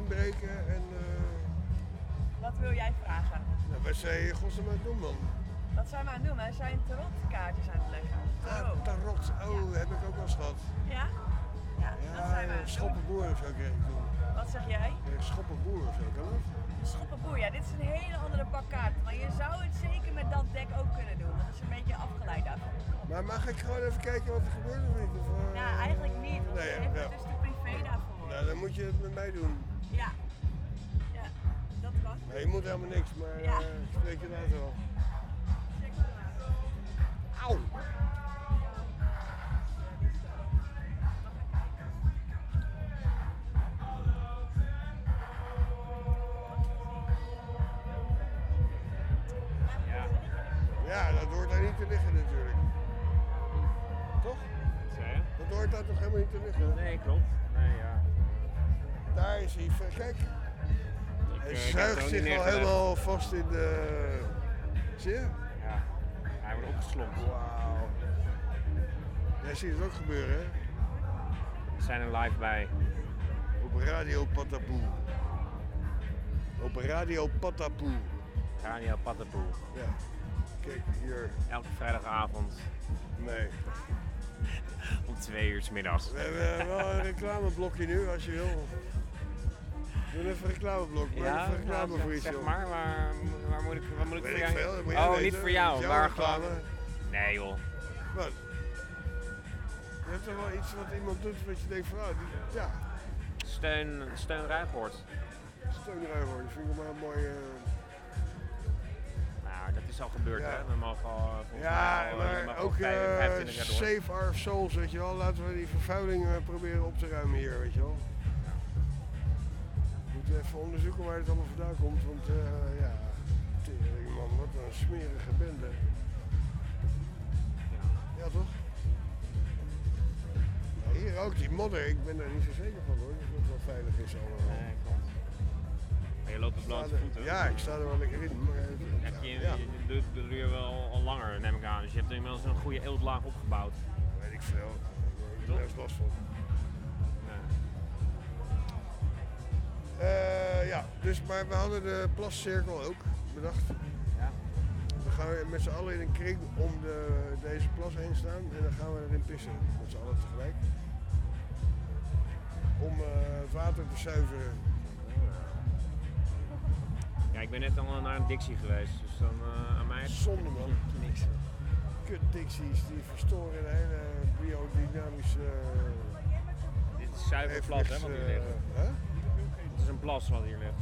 Inbreken en... eh Wat wil jij vragen? nou, wat zei je godsnaam aan het doen man? Wat zijn we aan het doen? Wij zijn tarotkaartjes aan het leggen. Ah, tarot, oh, heb ik ook wel eens gehad. Ja? Ja, dat zijn we aan het doen. schoppenboer of zo kreeg ik toen. Wat zeg jij? Schoppenboer of zo, kan dat? Schoppenboer, ja, dit is een hele andere bak kaarten. Maar je zou het zeker met dat dek ook kunnen doen. Dat is een beetje afgeleid daarvan. Maar mag ik gewoon even kijken wat er gebeurt of niet? Of, eh, Ja, eigenlijk niet. Want Nee, hebt ja. dus de privé daarvoor. Nou, dan moet je het met mij doen. Ja. Ja, dat kan. Nee, je moet helemaal niks, maar Ja. eh, spreek je later wel. hij zich al helemaal vast in de... Zie je? Ja, hij wordt opgeslopt. Wauw. Jij ziet het ook gebeuren, hè? We zijn er live bij. Op Radio Patapoe. Op Radio Patapoe. Radio Patapoe. Ja. Kijk hier. Elke vrijdagavond. Nee. [LAUGHS] Om twee uur s middags. We hebben wel een reclameblokje nu, als je wil wil even een reclameblok. Maar ja, even nou, reclame voor iets, zeg maar. Waar, moet ik, waar oh, voor jou? Oh, niet voor jou. Waar maar. Gewoon... Nee, joh. Wat? Je hebt toch wel iets wat iemand doet wat je denkt van, oh, ja. Steun, steun Ruijgoort. Steun Ruijgoort, vind ik wel een mooie... Eh, nou, dat is al gebeurd, hè. We mogen al... Eh, ja, eh, maar ook vijf, Save Our Souls, weet je wel. Laten we die vervuiling proberen op te ruimen hier, weet je wel moet even onderzoeken waar het allemaal vandaan komt. Want eh, ja, tering man, wat een smerige bende. Ja, toch? Nou, hier ook die modder, ik ben er niet zo zeker van hoor. Dat het wel veilig is allemaal. Nee. Maar je loopt op blote voeten? Ja, ik sta er wel lekker in. Maar, eh, je, ja. doet duur wel al langer, neem ik aan. Dus je hebt inmiddels een goede eeltlaag opgebouwd. Weet ik veel. Daar is last van. Eh, ja, dus, maar we hadden de plascirkel ook bedacht. Ja. Dan gaan we met z'n allen in een kring om de, deze plas heen staan en dan gaan we erin pissen. Met z'n allen tegelijk. Om eh, water te zuiveren. Ja, ik ben net allemaal naar een Dixie geweest, dus dan eh, aan mij... Zonde man. Niks. Kut Dixies, die verstoren de hele biodynamische... Dit is zuiver plat, hè? Wat ligt is een plas wat hier ligt.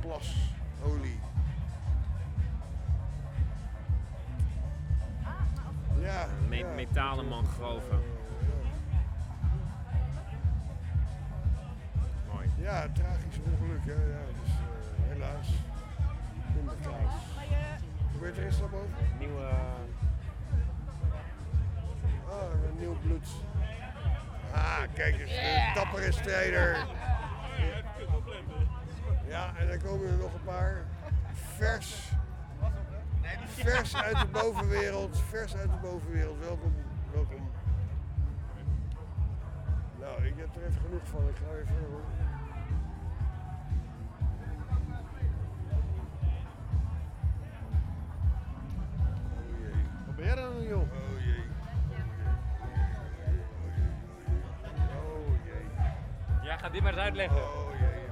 Plas, olie. Ja. Me ja. Metalen mangroven. Ja. Mooi. Ja, tragisch ongeluk, hè. Ja, dus, uh, helaas. Helaas. Gebeurt er iets naar boven? Nieuwe. Ah, een nieuw bloed. Ah, kijk eens, Een dappere strijder. Ja, en dan komen er nog een paar vers. Vers uit de bovenwereld. Vers uit de bovenwereld. Welkom. Welkom. Nou, ik heb er even genoeg van. Ik ga even hoor. Oh jee. Wat ben jij dan, joh? Oh Ja, ga die maar eens uitleggen. Oh, jee.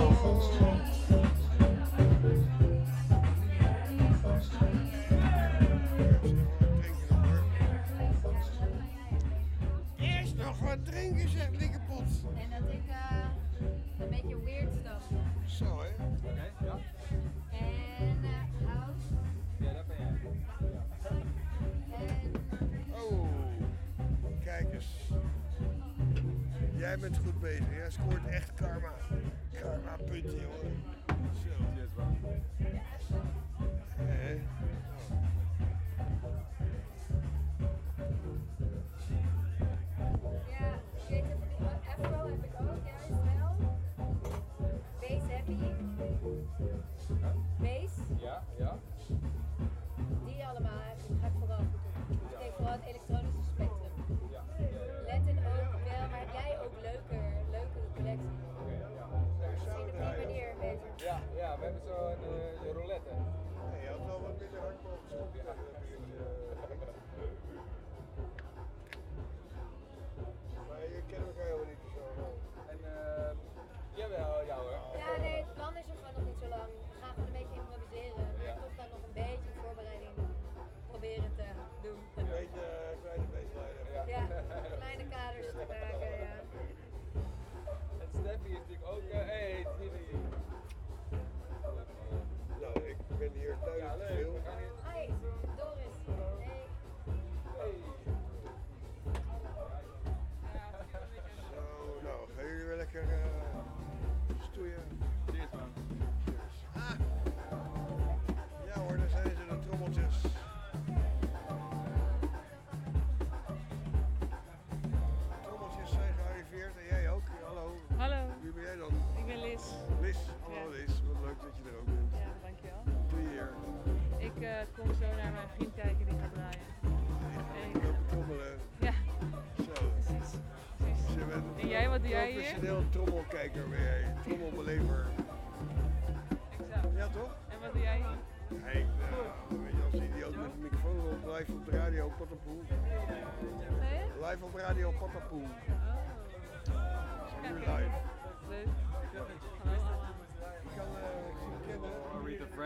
Oh.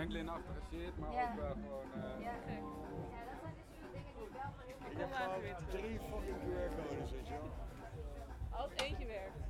Franklin-achtige shit, maar ook wel gewoon... Eh, ja, gek. Ja, dat zijn dus veel dingen die ik wel erin Ik heb gewoon drie fucking QR-codes, weet je wel. Als eentje werkt.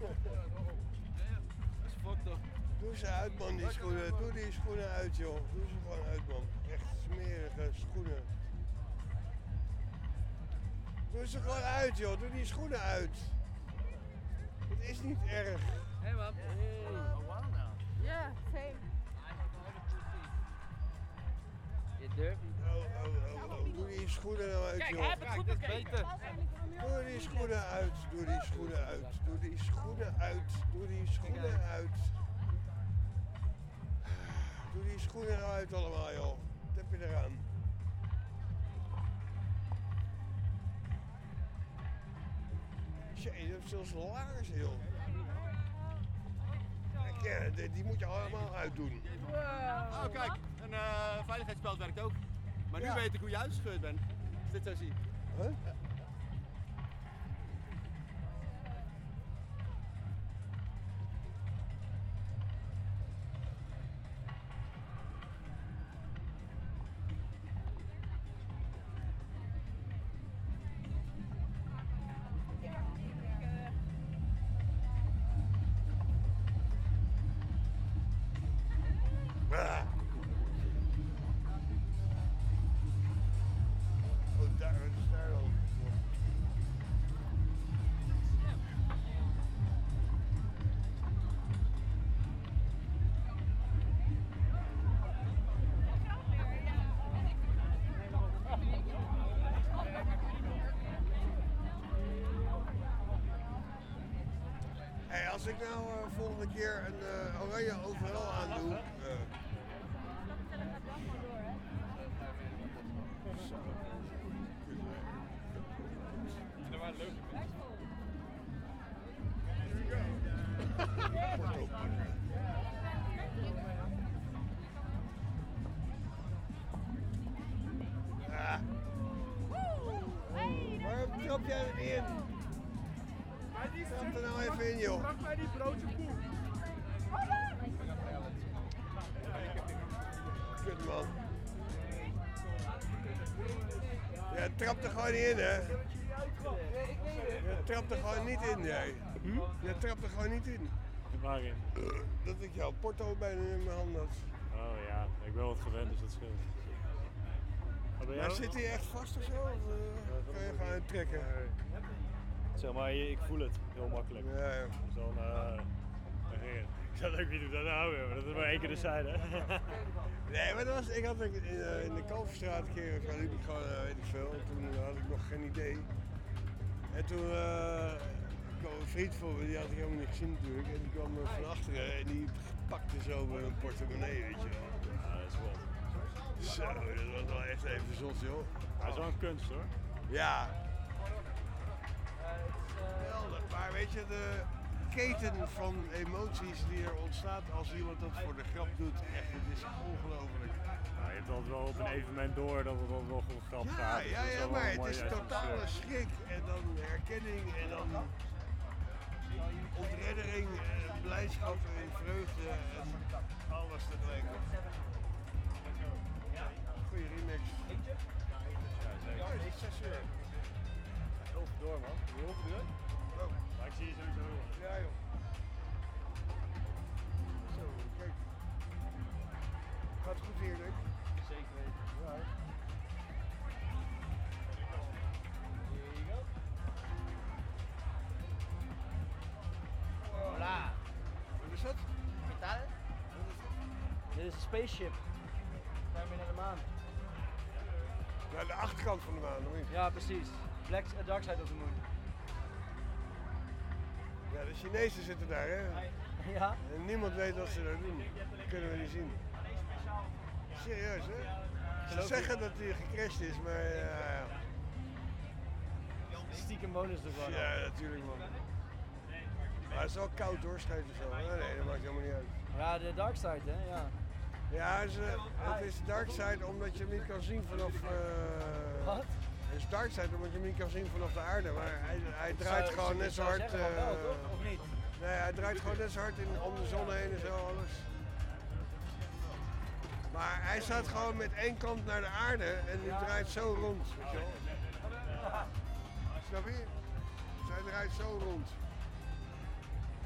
Christus. Doe ze uit man, die schoenen. Doe die schoenen uit joh. Doe ze gewoon uit man. Echt smerige schoenen. Doe ze gewoon uit, joh. Doe die schoenen uit. Het is niet erg. Hé man. Ja, same. Je durft niet. Oh, oh, oh, oh. Doe die schoenen nou uit, Kijk, joh. hij heeft het goed Kijk, bekeken. Doe die schoenen uit. Doe die schoenen uit. Doe die schoenen uit. Doe die schoenen uit. Doe die schoenen nou uit allemaal, joh. Wat heb je eraan? Jee, je hebt zelfs laars, joh. Kijk, die, die moet je allemaal uitdoen. Oh, kijk, een eh veiligheidsspeld werkt ook. Maar nu Ja. weet ik hoe je uitgescheurd bent. Als dit zo zie. Huh? Keer een eh, oranje overal aandoe. eh, Trap er gewoon niet in, hè? Je trapt er gewoon niet in, jij. Je trapt er gewoon niet in. Waarin? Dat ik jouw porto bijna in mijn hand had. Oh ja, ik ben wat gewend, dus dat scheelt. Maar jij? zit hij echt vast of zo? Of eh, kan je gewoon uittrekken? Zeg maar, ik voel het heel makkelijk. Ja, ja. Dus dan, eh, het. Ik zou ook niet doen dat nou weer, maar dat is maar één keer de zijde. [LAUGHS] Nee, maar dat was, ik had in, in, eh, in de Kalverstraat een keer, of liep ik gewoon, eh, weet ik veel, en toen had ik nog geen idee. En toen eh, kwam een vriend voor me, die had ik helemaal niet gezien natuurlijk, en die kwam van achteren en die pakte zo mijn portemonnee, weet je wel. Ja, dat is wel. Zo, dat was wel echt even zot, joh. Hij is wel een kunst hoor. Ja. Geweldig, maar weet je, de keten van emoties die er ontstaat als iemand dat voor de grap doet, echt, het is ongelooflijk. Ja, je hebt altijd wel op een evenement door dat het altijd wel goed grap Ja, gaat. dus ja, dat ja, maar het is totale schrik en dan herkenning en dan ontreddering en blijdschap en vreugde en alles tegelijk. Goeie remix. Ja, het is 6 uur. Heel veel door man. Heel veel door. Maar ik zie je sowieso Het goed hier? Zeker weten. Ja. hè? Here you go. Hola. Wat is tal? Dit is een spaceship. We naar de maan. Naar de achterkant van de maan, of niet? Ja, precies. Black, uh, Dark Side of the Moon. Ja, de Chinezen zitten daar, hè? [LAUGHS] Ja? En niemand weet wat ze daar doen. Dat kunnen we niet zien. Serieus, hè? Ze zeggen dat hij gecrashed is, maar ja, ja. Stiekem bonus ervan. Ja, natuurlijk man. Maar het is wel koud hoor, schijnt het zo. Nee, nee, dat maakt helemaal niet uit. Ja, de Dark Side, hè? Ja. Ja, ze, het is dark side omdat je hem niet kan zien vanaf... eh, Wat? Het is dark side omdat je hem niet kan zien vanaf de aarde, maar hij, hij draait zou- gewoon net zo hard... zeggen van wel, eh, toch? Of niet? Nee, hij draait gewoon net zo hard in, om de zon heen en zo alles. Maar hij staat gewoon met één kant naar de aarde en die draait zo rond, weet je wel. Snap je? Hij draait zo rond.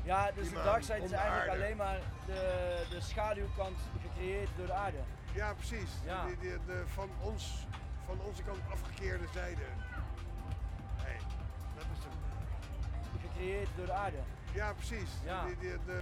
Ja, dus de Dark Side is de eigenlijk alleen maar de, de schaduwkant gecreëerd door de aarde. Ja, precies. Ja. Die, de, van, ons, van onze kant afgekeerde zijde. gecreëerd door de aarde. Ja, precies. Ja. De...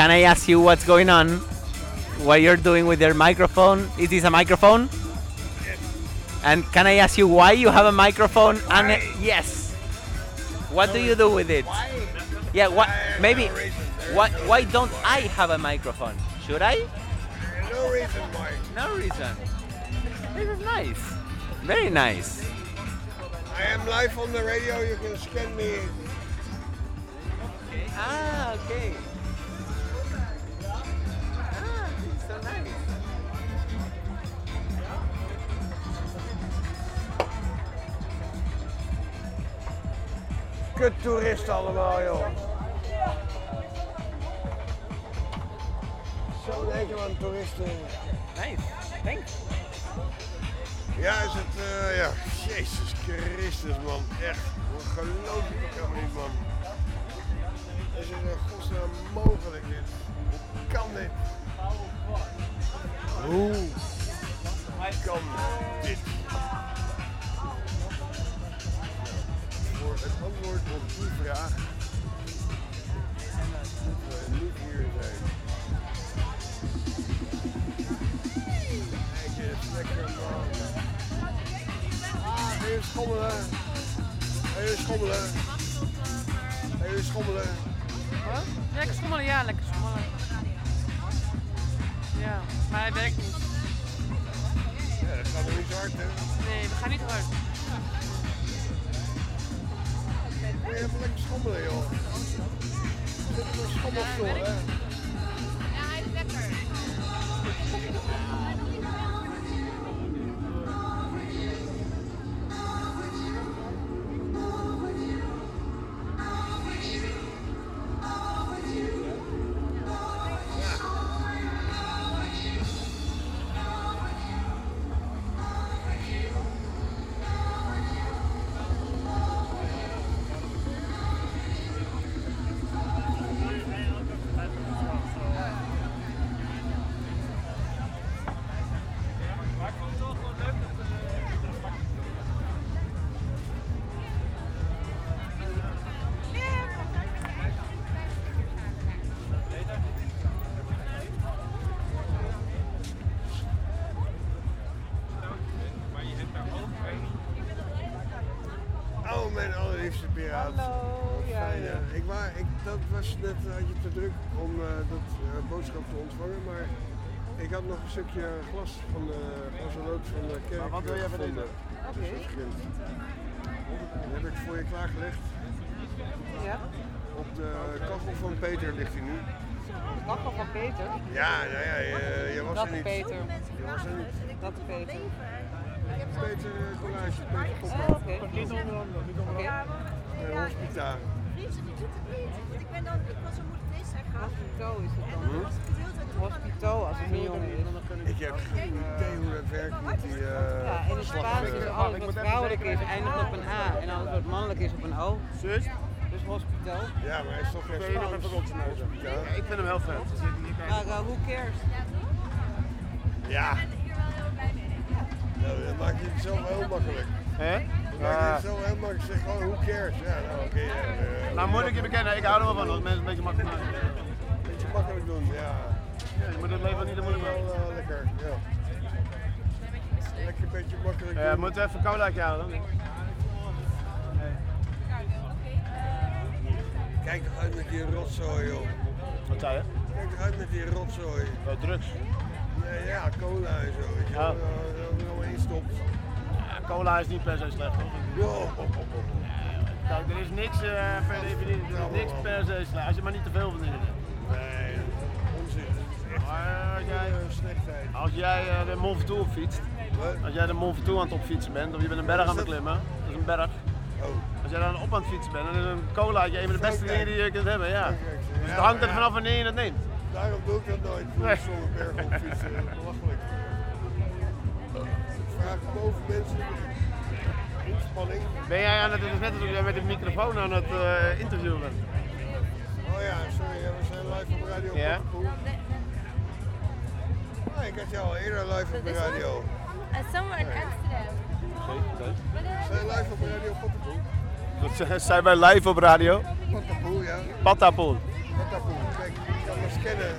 Can I ask you what's going on? What you're doing with your microphone? Is this a microphone? Yes. And can I ask you why you have a microphone? And yes. What do you do with it? Yeah, what? Maybe. Why? Why don't I have a microphone? Should I? No reason why. No reason. This is nice. Very nice. I am live on the radio. You can scan me. Ah, okay. Allemaal, joh. Zo'n hekel aan toeristen. Nice. Thanks. Ja, is het, eh, ja. Jezus Christus, man. Echt. Hoe geloof ik het helemaal niet, man. Is het in godsnaam mogelijk, dit? Hoe kan dit? Hallo, ja, ja. hè? Ik wa, ik, dat was net, eh, had je te druk om eh, dat eh, boodschap te ontvangen, maar ik had nog een stukje glas van de glasaloot van de kerk Maar wat wil jij van gevonden. eten? Dat heb ik voor je klaargelegd. Ja? Op de kachel van Peter ligt hij nu. De kachel van Peter? Ja, nou ja, je, je was Dat er niet. Peter. Je was er niet. Dat Peter. Peter Collage, Peter Popper. Oké. Niet onder andere, niet onder Oké. Bij Hospita. Vriend, ze doet het niet. Want ik ben dan, ik was zo moet het is zeggen. Hospito is het dan. Hm? Hospito als het een jongen is. Ik heb geen idee hoe dat werkt met die eh Ja, in het Spaans is alles wat vrouwelijk is eindigt op een A en alles wat mannelijk is op een O. Zus? Dus hospito. Ja, maar hij is toch geen Spaans? Ik vind hem heel vet. Maar who cares? Ja. Nou, dat maak je het zelf heel makkelijk. Hè? Dan maak je het zelf heel makkelijk. Zeg gewoon, who cares? Ja, nou oké. ja, eh, Nou moet ik je bekennen, ik hou er wel van als mensen een beetje makkelijk maken. Een beetje makkelijk doen, ja. Ja, je moet het leven niet te moeilijk Wel maken. eh, lekker, ja. Lekker een beetje makkelijk Ja, doen. moeten we even een colaatje halen dan? Kijk toch uit met die rotzooi, joh. Wat zei je? Kijk toch uit met die rotzooi. Wat drugs? Ja, ja, cola en zo, weet je Ja. Eh, Dat. Ja, cola is niet per se slecht hoor. Yo. Kijk, er is niks eh, per definitie, er is niks per se slecht. Als je maar niet te veel van in hebt. Nee, onzin. Dat echt Maar als jij, eh, slechtheid. als jij eh, de Mont Ventoux opfietst, als jij de Mont Ventoux aan het opfietsen bent, of je bent een berg aan het beklimmen, dat is een berg. Oh. Als jij dan op aan het fietsen bent, dan is een colaatje een van de beste dingen die je kunt hebben, ja. Dus het hangt er vanaf wanneer je het neemt. Daarom doe ik dat nooit. Voor berg op fietsen. [LAUGHS] Belachelijk. Ik me boven mensen. Inspanning. Ben jij aan het, het is net alsof jij met de microfoon aan het eh, interviewen bent. Oh ja, sorry, we zijn live op Radio Ja? Ah, ik had jou al eerder live op de radio. somewhere in Amsterdam. We zijn live op Radio Pottenpoel. [LAUGHS] Dat zijn wij live op radio. Pottenpoel, ja. Patapoel. Pottenpoel. Kijk, je kan ons kennen.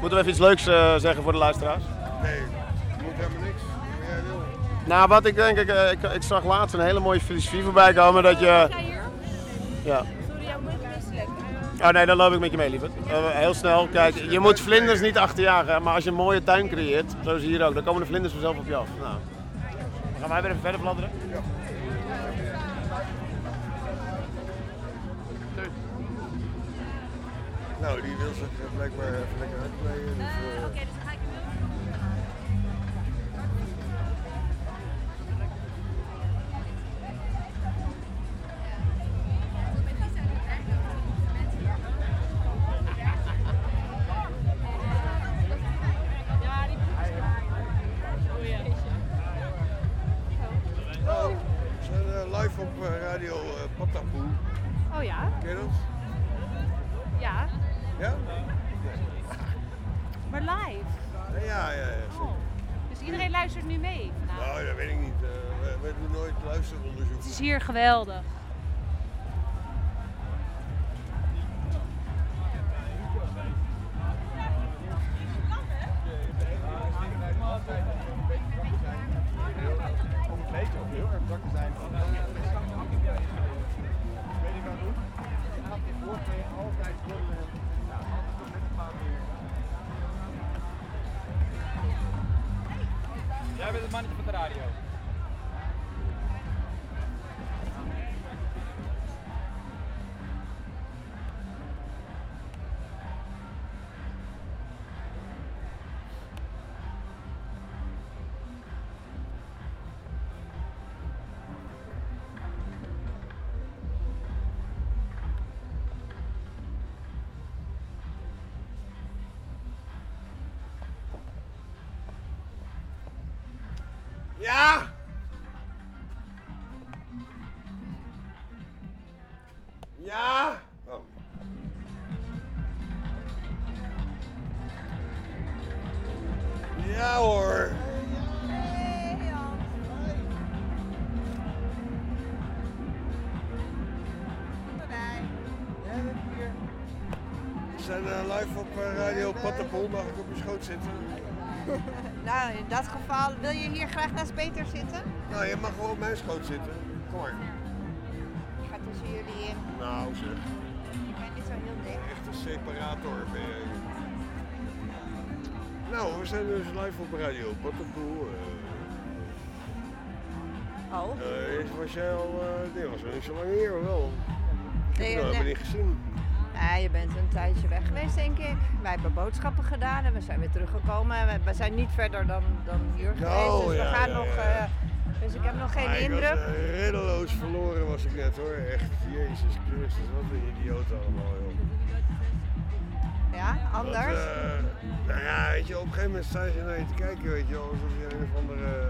Moeten we even iets leuks eh, zeggen voor de luisteraars? Nee, moet helemaal niks. Wat jij wil. Nou, wat ik denk, ik, eh, ik, ik zag laatst een hele mooie filosofie voorbij komen dat je... Ja. Oh nee, dan loop ik met je mee, lieverd. Eh, heel snel, kijk, je moet vlinders niet achterjagen, maar als je een mooie tuin creëert, zoals hier ook, dan komen de vlinders vanzelf op je af. Nou, dan gaan wij weer even verder bladderen. Nou, die wil zich blijkbaar even lekker uitkleden. Dus, eh, Oké, dus geweldig. Pattenpoel. Mag ik op je schoot zitten? [LAUGHS] Nou, in dat geval wil je hier graag naast Peter zitten? Nou, je mag gewoon op mijn schoot zitten. Kom maar. Ik ga tussen jullie in. Nou zeg, Ik ben niet zo heel dik. echt een separator ben jij. Nou, we zijn dus live op Radio Pattenpoel. eh Oh? eh, was jij al, eh dit was wel niet zo lang hier, wel? Ik heb Nee, je nog nee. helemaal niet gezien. Ja, je bent een tijdje weg geweest, denk ik. Wij hebben boodschappen gedaan en we zijn weer teruggekomen. We, we zijn niet verder dan, dan hier geweest, Oh, dus we gaan ja, nog... ja. eh, dus ik heb nog geen was, indruk. eh, reddeloos verloren was ik net hoor. Echt, Jezus Christus, wat een idioot allemaal joh. Ja, anders? Eh, nou ja, weet je, op een gegeven moment sta je naar je te kijken, weet je alsof je een of andere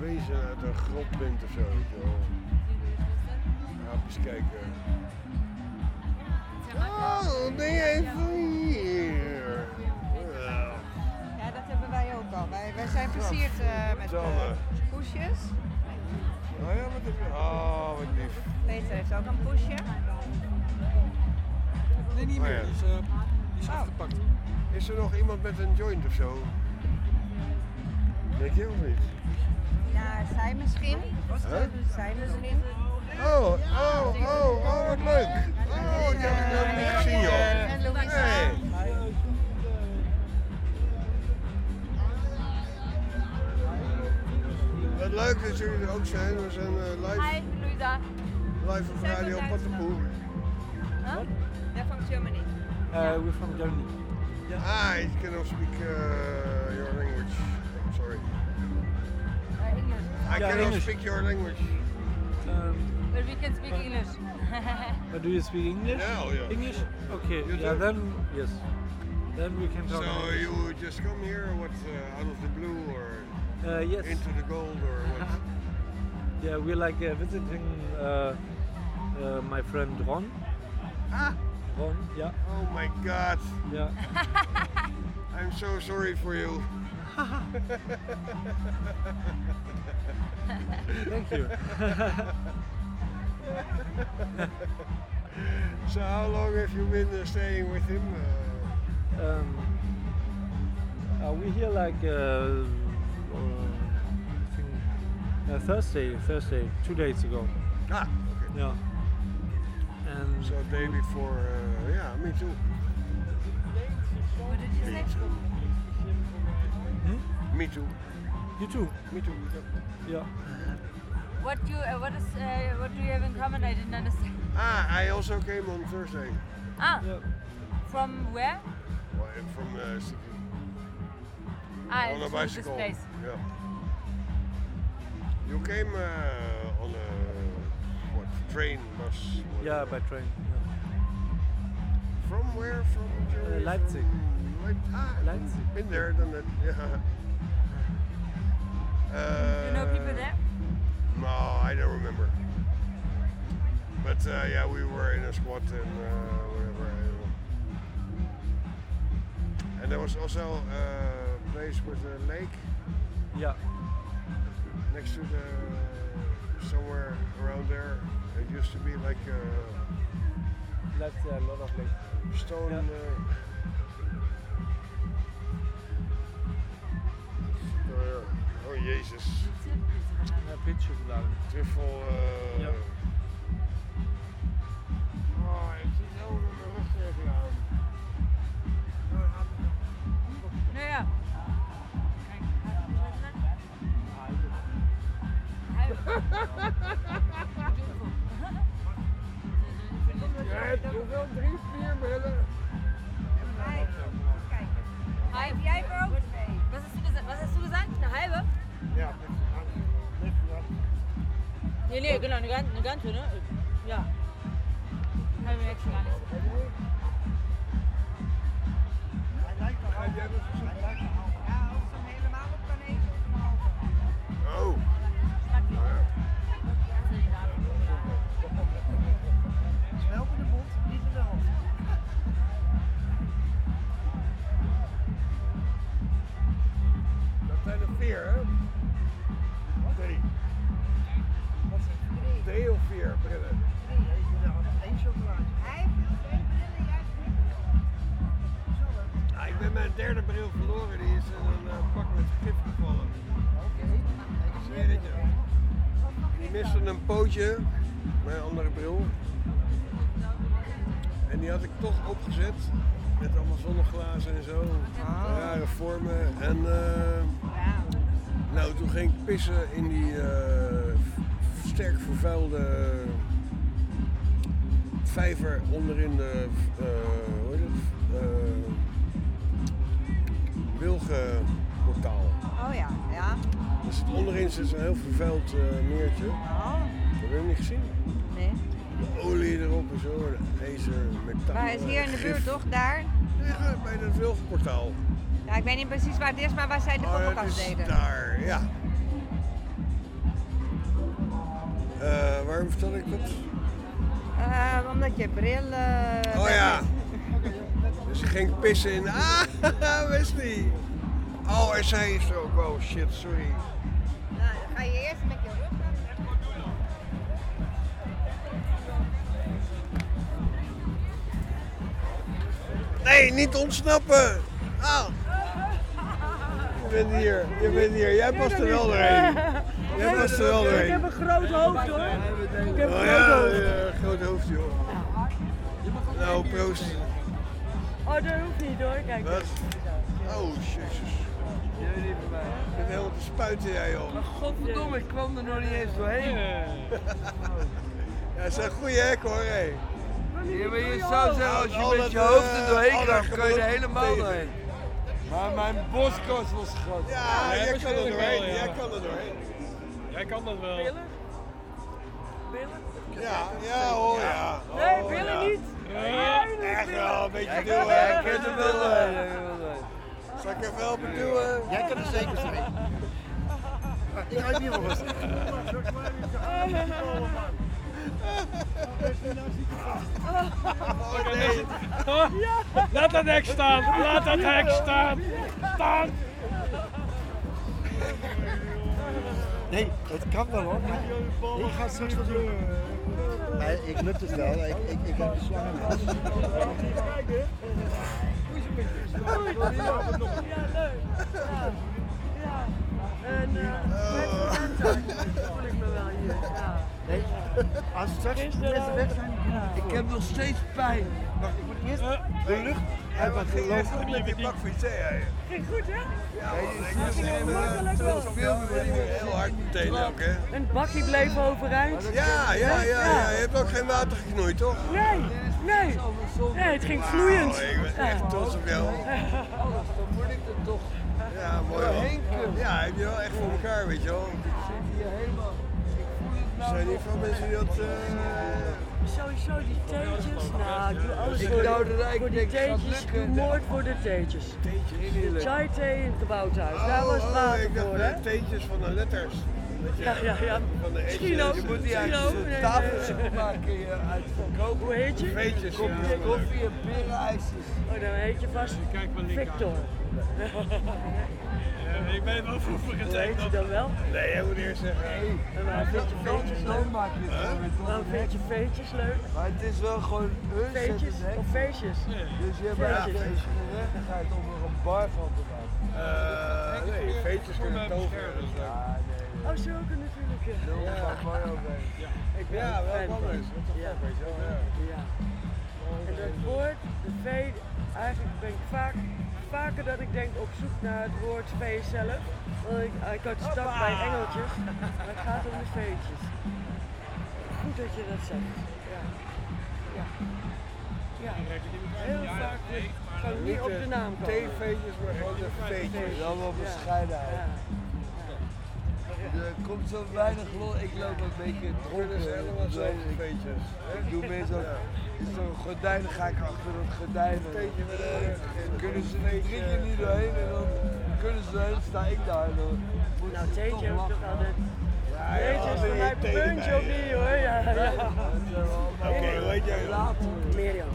wezen uit een grot bent of zo, weet je wel. Aapjes kijken. Oh, jij van hier? Ja. Dat hebben wij ook al. Wij, wij zijn versierd eh, met eh, Verdomme. poesjes. Oh ja, wat heb je? Oh, wat lief. Peter heeft ook een poesje. Nee, niet meer. Die is, die is afgepakt. Is er nog iemand met een joint of zo? Denk je of niet? Ja, zij misschien. Huh? Zij misschien. Oh, oh, oh, oh, wat leuk. Oh, ik heb het nog niet gezien, joh. Hey. Wat leuk dat jullie er ook zijn. We zijn eh, live, Hi, Luisa. live op Radio Pattenpoel. Huh? They're from Germany. Uh, we're from Germany. Ah, you cannot speak uh, your language. Sorry. I Yeah, cannot English. speak your language. Um, but we can speak English. [LAUGHS] But do you speak English? Yeah, oh, yeah. English? Okay. You yeah, do? then yes. Then we can talk. So English. you just come here, what, uh, out of the blue or Uh, yes. into the gold or what? [LAUGHS] Yeah, we're like uh, visiting uh, uh, my friend Ron. Ah. Ron, yeah. Oh my god. Yeah. [LAUGHS] I'm so sorry for you. Thank you. [LAUGHS] so how long have you been uh, staying with him? Uh, Um, uh, we here like uh, uh, think, uh, Thursday, Thursday, two days ago. Ah, okay. Yeah. And so day before, uh, yeah, me too. What did you say? Me too. You too. Me too. Yeah. What you uh, what is uh, what do you have in common? I didn't understand. Ah, I also came on Thursday. Ah. From where? Well, I'm from uh, City. Ah, on a from this bicycle. place. Yeah. You came uh, on a what train bus? what- Yeah, by train. From where? From Germany? Leipzig. From Leip- ah, Leipzig. Been there, done that. Yeah. Uh, You know people there? No, I don't remember. But uh, yeah, we were in a squad and uh, whatever. I don't know. And there was also a place with a lake Yeah. next to the somewhere around there. It used to be like a That's a lot of like stone. Uh, oh, oh jezus. Ja, pitchocolade. Truffel. eh Ja. Oh, het zit zo in mijn rug tegenaan. Nou ja. [LAUGHS] Ja, het is wel drie, vier bellen. Hi, jij ook? Was hast du gesagt? Was hast du gesagt? Eine halbe? Nee, nee, genau, eine ganze, eine ganze ne? Ja. Halbe Häppchen gar nicht. Oh. Miste een pootje, mijn andere bril. En die had ik toch opgezet. Met allemaal zonneglazen en zo. Rare vormen. En eh, nou, toen ging ik pissen in die eh, sterk vervuilde vijver onderin de, eh hoe heet het? Wilgenportaal. Oh ja, ja. Dus onderin zit een heel vervuild eh, meertje. Oh. Heb je hem niet gezien? Nee. De olie erop en zo, en ijzer, metaal. Waar is hier in de gif. buurt toch? Daar? Ja, bij het Wilgenportaal. Ja, ik weet niet precies waar het is, maar waar zij de Oh, poppenkast deden. daar, ja. Eh, waarom vertel ik dat? Eh, omdat je bril... Oh ja. [LAUGHS] Dus ik ging pissen in. Ah, [LAUGHS] Wesley! Oh, en zij is er ook. Oh shit, sorry. Nou, dan ga je eerst met je rug Nee, niet ontsnappen! Ah. Je bent hier, je bent hier. Jij past er wel doorheen. Jij past er wel doorheen. Ik heb een groot hoofd hoor. Ik heb een Oh groot ja, hoofd. ja, groot hoofd joh. Nou, proost. Oh, dat hoeft niet hoor, kijk. Wat? Oh, jezus. Je bent helemaal te spuiten jij joh. Godverdomme, ik kwam er nog niet eens doorheen. Ja, dat is een goede hek hoor, hé. Ja, maar je zou zeggen, als je met je hoofd er doorheen kan, kan je er helemaal doorheen. Maar mijn boskast was groot. Ja, jij kan er doorheen. Jij kan er doorheen. Jij kan dat wel. Billen? Billen? Ja, ja hoor, ja. Nee, Oh, willen ja. echt wel, een beetje Ja, duwen. ja, ik hem wel, Zal ik even helpen duwen? Jij kan er zeker zijn. Ik ga niet meer rustig. Nee. Laat dat hek staan. Laat dat hek staan. Staan. Nee, het kan wel hoor. Maar ik ga straks wat doen. Nee, ik lukt het wel. Ik, ik, ik heb de slangen Ja, leuk. Ja. Ja. En eh met Valentijn voel ik me wel hier. Ja. Als straks mensen weg zijn, ik heb nog steeds pijn. Wacht, ik moet eerst de lucht geloof. goed met die bakfiets, hè? jij? Ging goed, hè? Ja, moest ging even makkelijk eh, wel. heel hard meteen ook, hè? En het bakje bleef overeind. Ja, ja, ja, ja. Je hebt ook geen water geknoeid, toch? Nee, nee. Nee, het ging vloeiend. Oh, ik ben echt trots op jou. Dan moet ik er toch Ja, mooi. Ja, heb je wel echt voor elkaar, weet je wel. Ik zit hier helemaal. Het nou. Zijn niet veel mensen die dat... eh, Sowieso die theetjes. Nou, ik doe alles voor, de, er voor die gaat theetjes. Ik doe moord voor de theetjes. De chai thee in het gebouwthuis. Daar was oh, water ik voor, de hè? theetjes van de letters. Ja, ja, ja. Van de Misschien ook. Je moet die Misschien uit tafeltje nee. maken eh, uit verkopen. Hoe heet je? Kopje koffie en berenijsjes. Oh, dan heet je vast Victor. [LAUGHS] Ja, ik weet wel heet getekend. je dan wel? Nee, jij moet eerst zeggen. En waarom vind je veetjes leuk? Waarom vind je veetjes leuk? Maar het is wel gewoon hun zetten, hè. of feestjes? Dus je hebt eigenlijk de gerechtigheid om er een bar van te maken. Eh, nee, veetjes kunnen toveren. dat. Ja, nee. Oh, zo ook natuurlijk. Ook hè. Ik ben Ja, een wel anders. Ja. weet je wel. Ja. Ja. En dat woord, de vee, eigenlijk ben ik vaak, vaker dat ik denk op zoek naar het woord vee zelf. Want ik, ik had start bij engeltjes, maar het gaat om de veetjes. Goed dat je dat zegt. Ja. Ja. Ja. Heel vaak kan ik niet op de naam komen. Theeveetjes, maar gewoon de veetjes. Het is allemaal bescheidenheid. Ja. Er komt zo weinig lol. Ik loop een beetje dronken. Kunnen ze helemaal veetjes. Ik doe meestal is een gordijn, dan ga ik achter dat gordijn. en Kunnen ze er drie keer niet doorheen en dan kunnen ze doorheen, sta ik daar. En dan moet Nou, ze theetje toch altijd. Ja, is voor mij puntje niet hoor. Ja, ja. Oké, heet jij? Later. Mirjam.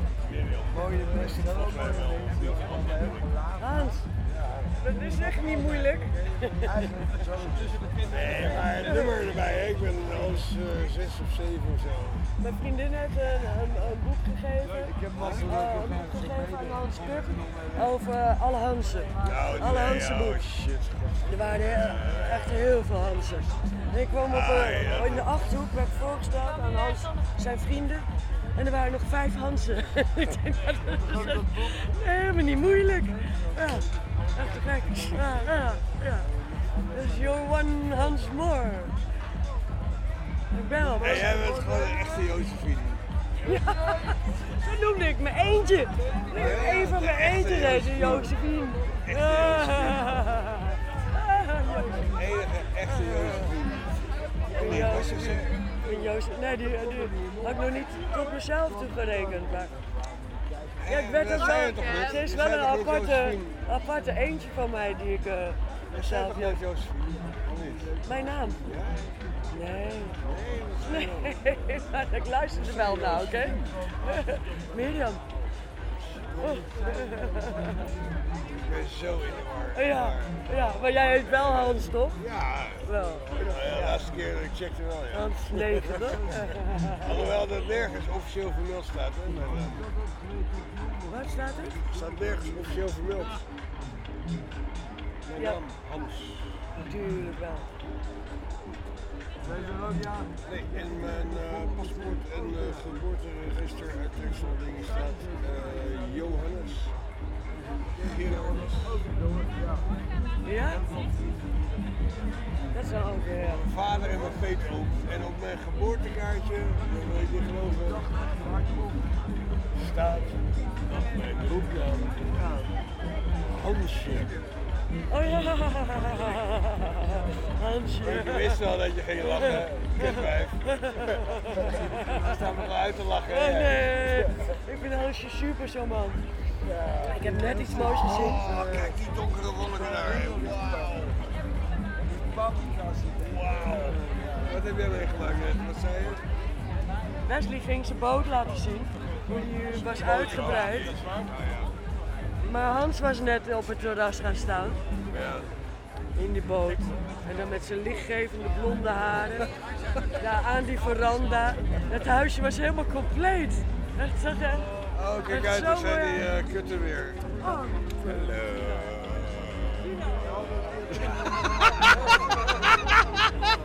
Mooie laag. Hans, dat is echt niet moeilijk. Eigenlijk zo tussen de Nee, maar het nummer erbij, hè. ik ben als eh, zes of zeven of zo. Mijn vriendin heeft een, een, een boek gegeven. Ik heb een boek gegeven aan. Hans Kuk over alle Hansen. Alle nee, Hansen oh. Er waren echt heel veel Hansen. En ik kwam op een, in de achterhoek, werd voorgesteld aan Hans zijn vrienden. En er waren nog vijf Hansen. [LAUGHS] ik denk, dat is echt helemaal niet moeilijk. Ja, echt gek. Ja, ja, ja. Dus you're one Hans more. Ik ben al. Jij bent gewoon een echte Josephine. Ja, zo noemde ik mijn eentje. Een van mijn eentjes heette Josephine. Enige echte Josephine. Nee, was ze? En Jozef, nee, die, die had ik nog niet tot mezelf toe gerekend. Maar ja, ik werd ook wel, ze is wel een aparte, aparte eentje van mij die ik uh, zei mezelf nooit Josephine? Of niet? Mijn naam? Ja? Nee. Nee, [LAUGHS] maar ik luisterde wel naar, oké? [LAUGHS] Mirjam. Oh. Ik ben zo in de war. Ja, ja, maar jij heet wel Hans, toch? Ja. Wel. Nou ja, de laatste keer dat ik checkte wel, ja. Hans 9, toch? [LAUGHS] Alhoewel dat nergens officieel vermeld staat, hè. Maar, eh, Wat staat er? staat nergens officieel vermeld. Ja. naam, Hans. Natuurlijk wel. Weet je ook, ja? Nee, in mijn eh, paspoort en eh, geboorteregister uittrekselding staat eh, Johannes. Johannes. Ja? Dat is wel ook weer. Mijn vader en mijn peet ook. En op mijn geboortekaartje, dat wil je geloven, staat mijn broeknaam Hansje. Oh ja. Hansje. Ik wist wel dat je ging lachen, kutwijf. Hij staat me wel uit te lachen. Oh nee, ik vind Hansje super zo man. Ik heb net iets moois gezien. Oh, kijk die donkere wolken daar. Wauw. Wauw. Wat heb jij meegemaakt net? Wat zei je? Wesley ging zijn boot laten zien, hoe die was uitgebreid. Maar Hans was net op het terras gaan staan. In die boot. En dan met zijn lichtgevende blonde haren. Daar aan die veranda. Het huisje was helemaal compleet. Echt, zag je? Oh, kijk uit, daar zijn die eh, kutten weer. Oh. Hallo. [LAUGHS]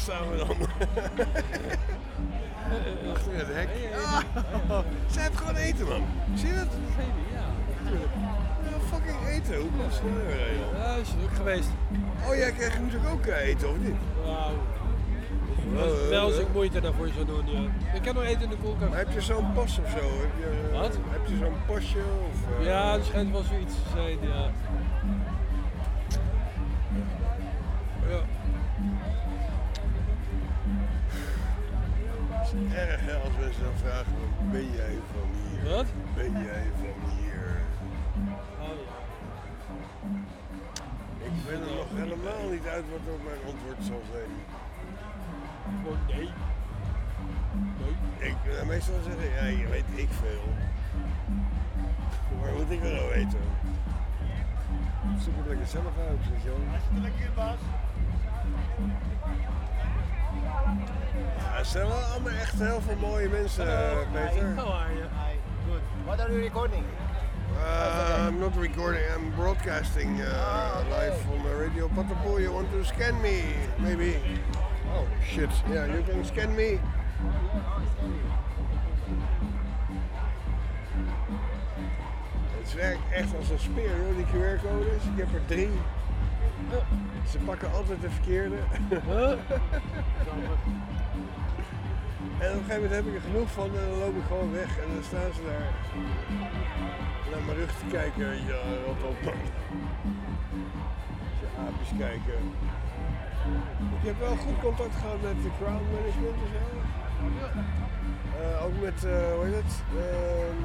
staan we dan. [LAUGHS] Achter het hek. Ah, Zij heeft gewoon eten, man. Zie je dat? Ja, natuurlijk. Ja, fucking eten. Hoe kan ze joh? Ja, is druk geweest. Oh, jij krijgt natuurlijk ook eh, eten, of niet? Wauw. Oh, Wel als eh, ik moeite daarvoor zou doen, ja. Ik heb nog eten in de koelkast. Heb je zo'n pas of zo? Heb je, eh, Wat? Heb je zo'n pasje? Of, eh, Ja, er schijnt wel zoiets te zijn, ja. Ja. Is erg hè, als mensen dan vragen, ben jij van hier? Wat? Ben jij van hier? Oh, Ik ben er nog helemaal niet uit wat ook mijn antwoord zal zijn. Gewoon nee. Ik, eh, meestal zeggen, ja, je weet ik veel. Maar moet ik wel weten? Zoek het lekker zelf uit, weet je wel. Hij zit er lekker in, Bas. Ja, het zijn wel allemaal echt heel veel mooie mensen, eh, Peter. How are you? Good. What are you recording? Uh, I'm not recording, I'm broadcasting uh, live on the Radio Patapool. You want to scan me, maybe? Oh, shit. Yeah, you can scan me. Het werkt echt als een speer, hoor, die QR-codes. Ik heb er drie. Ze pakken altijd de verkeerde. [LAUGHS] En op een gegeven moment heb ik er genoeg van en dan loop ik gewoon weg en dan staan ze daar naar mijn rug te kijken. Ja, wat op. Ze aapjes kijken. Ik heb wel goed contact gehad met de crowd management en zo. Eh, ook met, eh, hoe heet het? Ehm,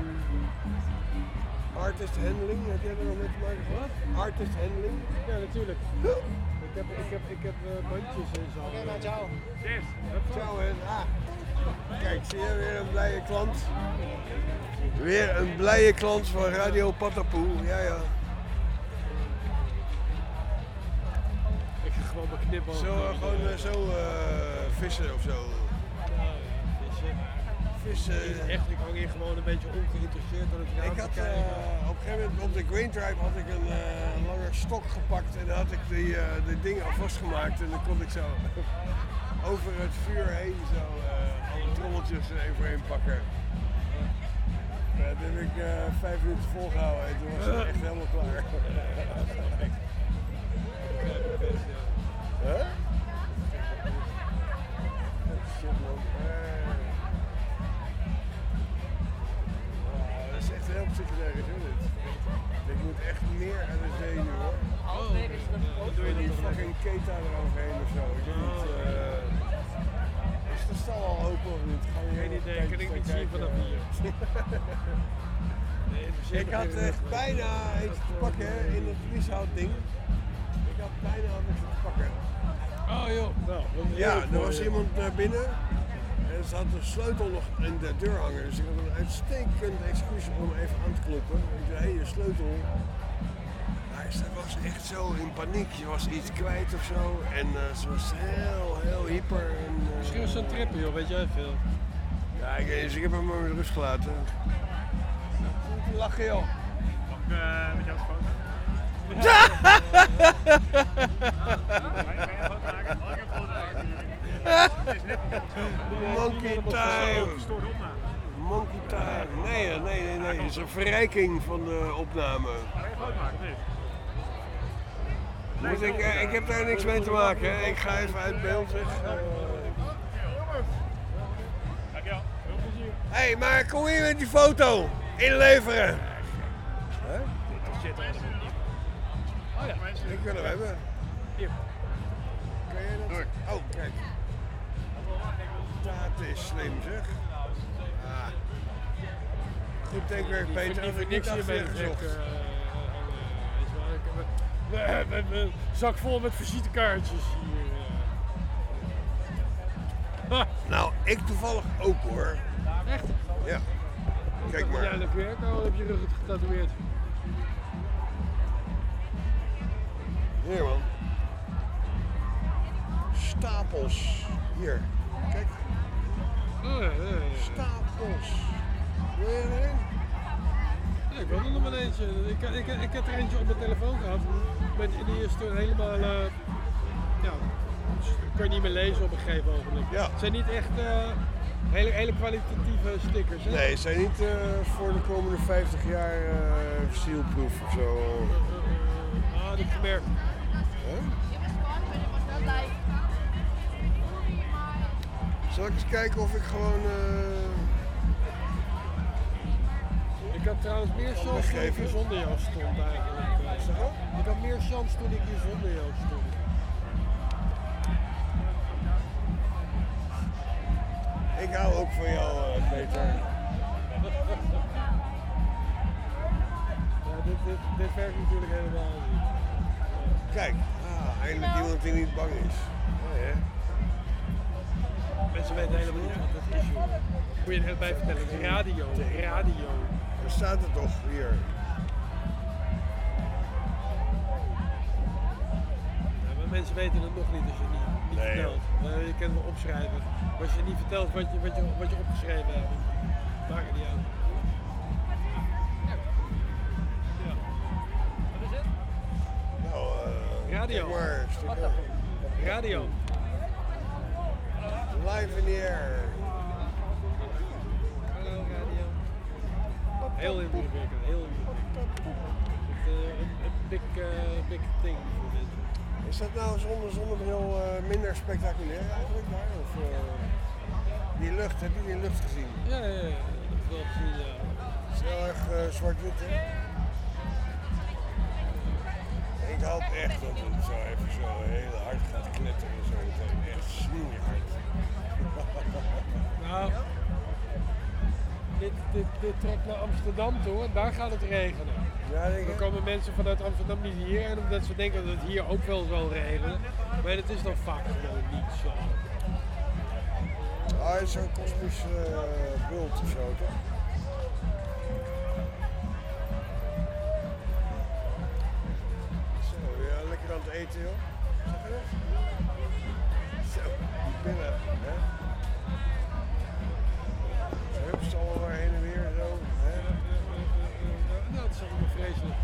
artist handling. Heb jij er nog mee te maken gehad? Artist handling? Ja, natuurlijk. Ik heb, ik heb, ik heb eh, bandjes en zo. Oké, maar ciao. Ciao en ah. Kijk, zie je weer een blije klant. Weer een blije klant van Radio Patapoe. Ja, ja. Ik ga gewoon mijn knip Zo, eh, gewoon eh, zo eh, vissen of zo. Vissen. Echt, ik hang hier gewoon een beetje ongeïnteresseerd door het Ik had eh, op een gegeven moment op de Grain Tribe had ik een eh, lange stok gepakt en dan had ik die, eh die ding al vastgemaakt en dan kon ik zo [LAUGHS] over het vuur heen zo eh, alle trommeltjes er even heen pakken. Dat heb ik eh, vijf minuten volgehouden en toen was het echt helemaal klaar. [LAUGHS] Huh? Shit man. Is hoor dit. Ik moet echt meer aan de zee nu hoor. Oh, Doe je niet fucking keta eroverheen of zo? Ik weet niet, eh, is de stal al open of niet? Ga je Geen idee, een kan ik niet zien vanaf kijken? [LAUGHS] Nee, Ik had echt bijna iets te pakken hè, in het vlieshout ding. Ik had bijna iets te pakken. Oh joh, nou, Ja, er was iemand naar binnen en ze had de sleutel nog in de deur hangen. Dus ik had een uitstekend excuus om even aan te kloppen. Ik zei, hé, je sleutel. Hij Ze was echt zo in paniek. Je was iets kwijt of zo. En eh, ze was heel, heel hyper. En, eh, Misschien was zo'n tripper, joh, weet jij veel. Ja, ik, dus ik heb hem maar met rust gelaten. Lachen, joh. Mag ik eh, met jou een foto? [LAUGHS] Monkey time. Monkey time. Nee, nee, nee, nee. Het is een verrijking van de opname. Moet ik, eh, ik heb daar niks mee te maken. hè. Ik ga even uit beeld zeg. Hé, hey, maar kom hier met die foto. Inleveren. Hè? Oh ja. Ik wil hem hebben. Hier. Kan jij dat? Oh, kijk. Dat is slim zeg. Ah. Goed denkwerk Peter. Heb ik niks gezegd. gezocht. eh, eh, heb- We hebben een zak vol met visitekaartjes hier. eh. Nou, ik toevallig ook hoor. Echt? Ja. Kijk Heb maar. jij werk al op je rug getatoeëerd? Hier man. Stapels. Hier. Kijk. Oh. Stapels. Wil je er een? Ja, ik wil er nog wel eentje. Ik, ik, ik heb er eentje op mijn telefoon gehad. Met, die is toen helemaal. eh, ja, kan je niet meer lezen op een gegeven ogenblik. Ja. Het zijn niet echt eh, hele, hele kwalitatieve stickers. Hè? Nee, ze zijn niet eh, voor de komende 50 jaar eh sealproof of zo. Ah, dat gemerkt. Zal ik eens kijken of ik gewoon. eh, Ik had trouwens meer chance toen ik hier zonder jou stond eigenlijk. eh. Ik had meer chance toen ik hier zonder jou stond. Ik hou ook van jou, eh, Peter. [LAUGHS] Ja, dit, dit, dit werkt natuurlijk helemaal niet. Kijk, ah, eindelijk iemand die niet bang is. Ja, hè? Mensen weten helemaal niet wat het is, joh. Moet je er net bij vertellen. Radio, radio. Daar staat het toch hier. Ja, maar mensen weten het nog niet als je het niet, niet Nee, vertelt. Eh, je het wel opschrijven. Maar als je niet vertelt wat je, wat je, wat je opgeschreven hebt, maakt het niet uit. Nou, eh, Radio. kijk maar, stuk op. Radio. Live in the air. Hallo radio. Heel indrukwekkend, heel indrukwekkend. Eh, een, big, eh, big thing voor mensen. Is dat nou zonder zonnebril eh, minder spectaculair eigenlijk daar? Of, die lucht, heb je die lucht gezien? Ja, ja, ja. Dat is wel gezien, ja. Het is heel erg zwart-wit, hè? Hoop echt dat het zo even zo heel hard gaat knetteren zo meteen. Echt snoeihard. [LAUGHS] Nou, dit, dit, dit trekt naar Amsterdam toe en daar gaat het regenen. Ja, denk Dan komen mensen vanuit Amsterdam niet hier en omdat ze denken dat het hier ook wel zal regenen. Maar dat is dan vaak gewoon niet zo. Ah, het is zo'n kosmisch eh, bult of zo, toch? Eten, joh. Zeg je dat? Zo, die pillen, hè? Ze hupst allemaal maar heen en weer, zo. Hè? Nou, dat is allemaal vreselijk.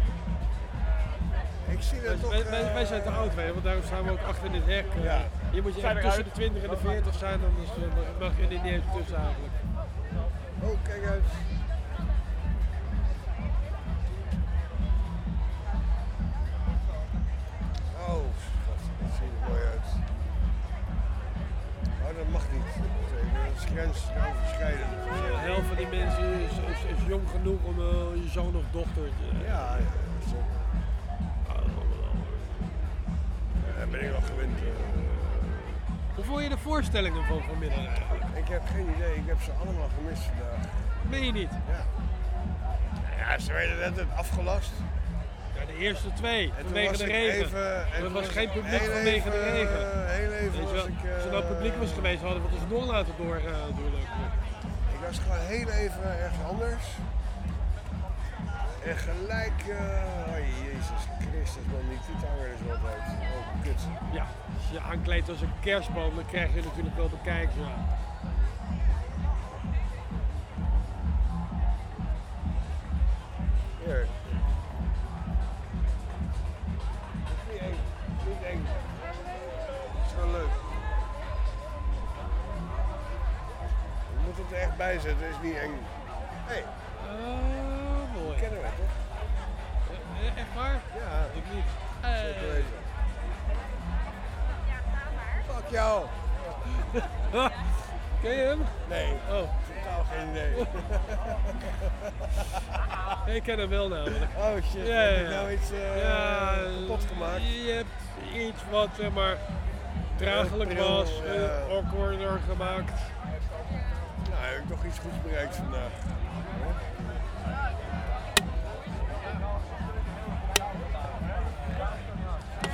Ik zie dat Wij, toch... wij, wij, eh, wij zijn te oud, want daarom staan we ook achter dit hek. eh. Ja. Moet je echt eruit. tussen de 20 en de 40 zijn, anders eh, mag- mag je er niet eens tussen eigenlijk. Oh, kijk uit. Ziet er mooi uit. Oh, dat mag niet. Dat is grensoverschrijdend. De helft van die mensen is, is, is jong genoeg om eh, je zoon of dochter te Ja, ja, zeker. Ja, daar ben ik wel gewend. eh. Hoe vond je de voorstellingen van vanmiddag eigenlijk? Ik heb geen idee, ik heb ze allemaal gemist vandaag. Meen je niet? Ja. Ja, ze werden net afgelast. Ja, de eerste twee, En toen vanwege de regen. even- en er was geen publiek vanwege de regen. eh, heel even was wel, Als er nou eh, publiek was geweest, hadden we het dus door laten doorgaan natuurlijk. Ik was gewoon heel even ergens anders. En gelijk, eh, oh Jezus Christus man, die toethanger is altijd. Oh, kut. Ja, als je je aankleedt als een kerstboom, dan krijg je natuurlijk wel bekijks. Ja. Hier. Eng. Het is gewoon leuk. Je moet het er echt bij zetten, is niet eng. Hé, hey, Oh, mooi. kennen wij toch? Eh, Echt waar? Ja. Ik niet. Zeker weten. Fuck jou! [LAUGHS] Ken je hem? Nee. Oh. Totaal geen idee. [LAUGHS] Ik ken hem wel namelijk. Oh shit, Ja, heb ik ja. nou iets eh, Ja, kapot gemaakt? Je hebt iets wat zeg maar draaglijk pril, was, eh, awkwarder gemaakt. Nou, heb ik toch iets goeds bereikt vandaag.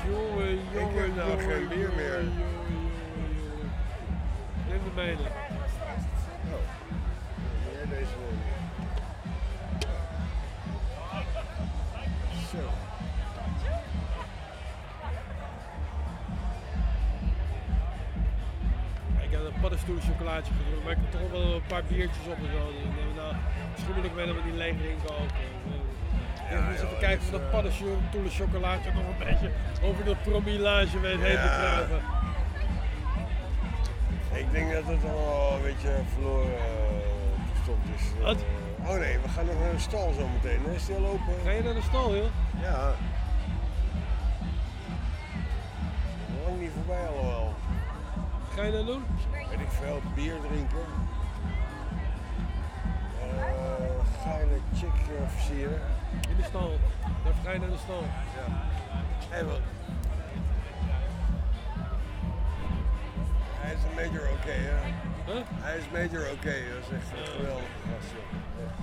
Jongen, jongen, heb nou geen bier meer. Neem de mijne. Deze. Zo. Ik heb een paddenstoel chocolaatje gedronken, maar ik heb toch wel een paar biertjes op en zo. Dus nou, misschien moet ik wel met die leeg drinken ook. Ja, even joh, kijken of dat eh, paddenstoelen chocolaatje nog een beetje over de promillage weet heen te krijgen. Ik denk dat het al een beetje verloren eh, is. eh. Wat? Oh nee, we gaan nog naar de stal zo meteen. Is die al open? Ga je naar de stal, joh? Ja. Lang niet voorbij allemaal. Ga je dat doen? Weet ik veel, bier drinken. Eh geile chick eh, versieren. In de stal. Dan ga je naar de stal. Ja. Wat? Hij is een major oké, hè? Huh? Hij is major oké, dat is echt een geweldige gast, joh. Echt.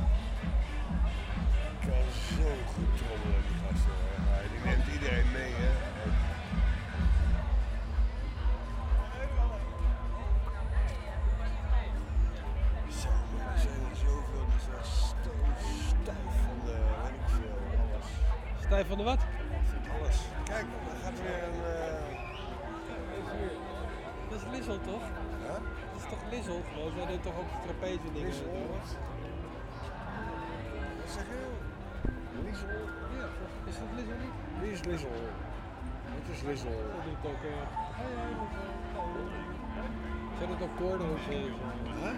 Ik kan zo goed trommelen, die gast, joh. Echt waar. Die neemt iedereen mee, hè? Zo, er zijn er zoveel die zijn stijf van de, weet ik veel, alles. Stijf van de wat? Alles. Kijk, er gaat weer een... eh, Dat is Lizzle toch? Ja? Dat is toch Lizzle gewoon? Zij doen toch ook de trapeze dingen? Liesel, wat? Zeg je? Liesel? Ja, is dat Lizzle niet? Wie is Liesel? Wat is Liesel? Dat doet ook. eh, eh, Zij doet ook corners en zo. Huh?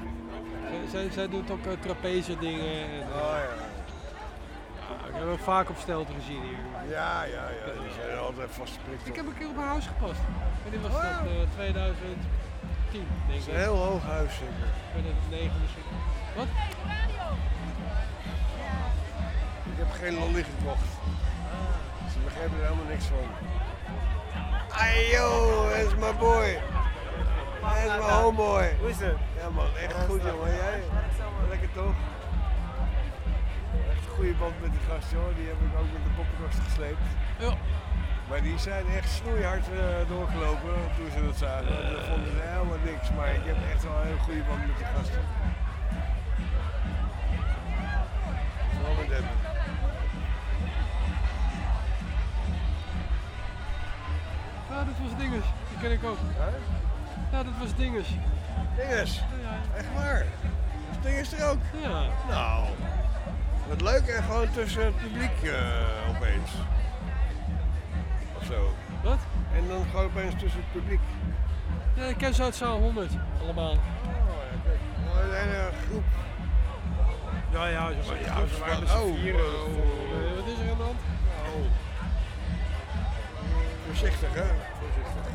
Zij, zij, zij doet ook uh, trapeze dingen. En, eh, Oh ja. Ja, ik heb hem vaak op stel gezien hier. Ja, ja, ja. Die zijn altijd vastgeprikt. Ik heb een keer op haar huis gepast. En dit was Oh, dat ja. eh, 2010, denk Het ik. is een heel hoog huis, zeker. 2009 misschien. Wat? Ik heb geen lolly gekocht. Ze begrijpen er helemaal niks van. Ay yo, dat is my boy. Hij is mijn homeboy. Hoe is het? Ja man, echt goed jongen. Jij? Lekker toch? Goede band met die gast hoor. Die heb ik ook met de poppenkast gesleept. Ja. Maar die zijn echt snoeihard eh, doorgelopen toen ze dat zagen. Dat vonden ze helemaal niks. Maar ik heb echt wel een hele goede band met die gasten. Met hem. Ja, dat was Dinges. Die ken ik ook. Ja, dat was Dinges. Dinges? Echt waar? Is Dinges er ook? Ja. Nou, wat leuk en gewoon tussen het publiek eh, opeens. Of zo. Wat? En dan gewoon opeens tussen het publiek. Ja, ik ken ze uit zaal 100. Allemaal. Oh ja, kijk. Nou, een hele groep. Ja, ja, ze waren, Ja, ze waren met oh, vieren. oh, Eh, Wat is er aan de hand? Oh. Voorzichtig hè? Voorzichtig.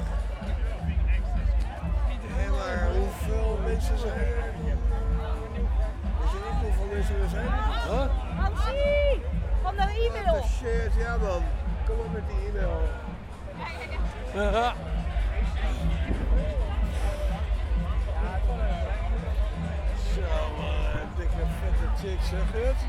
Maar hoeveel mensen zijn er? Je er zijn? Huh? Hansie! Van de e-mail! Oh shit, ja man. Kom op met die e-mail. Zo man, dikke vette chicks, zeg je het?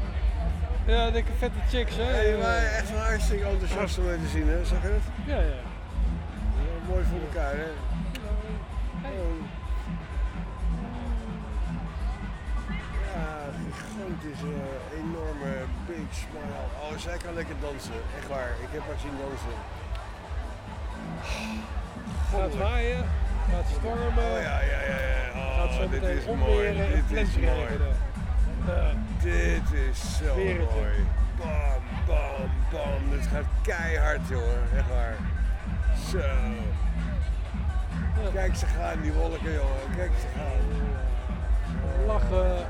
Ja, dikke vette chicks, hè? Ja, die waren echt wel hartstikke enthousiast om mee te zien, hè? Zeg je het? Ja, ja. Ja, mooi voor elkaar, hè? Oh. Ja, gigantische, enorme, big smile. Oh, zij kan lekker dansen. Echt waar. Ik heb haar zien dansen. Gaat waaien, gaat stormen. Oh ja, ja, ja. ja. Oh, gaat zo dit is mooi. Dit is mooi. Ja. Dit is zo mooi. Bam, bam, bam. Dit gaat keihard, jongen. Echt waar. Zo. Kijk ze gaan, die wolken, jongen. Kijk ze gaan. Lachen.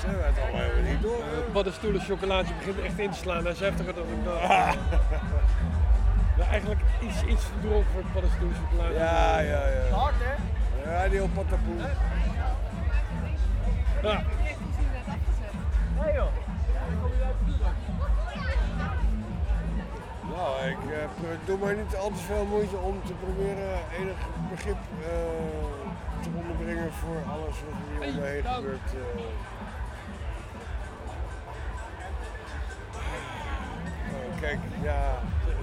Ze hebben het al helemaal niet door. Uh, paddenstoelen chocolaatje begint echt in te slaan. Hij is heftiger dan ik dacht. Ja, eigenlijk iets, iets te droog voor het paddenstoelen chocolaatje. Ja, ja, ja. Hard hè? Ja, die op patapoe. Ja. Nee joh. Nou, ik eh, doe maar niet al te veel moeite om te proberen enig begrip eh, te onderbrengen voor alles wat er hier om me heen gebeurt. eh. Oh, kijk, ja.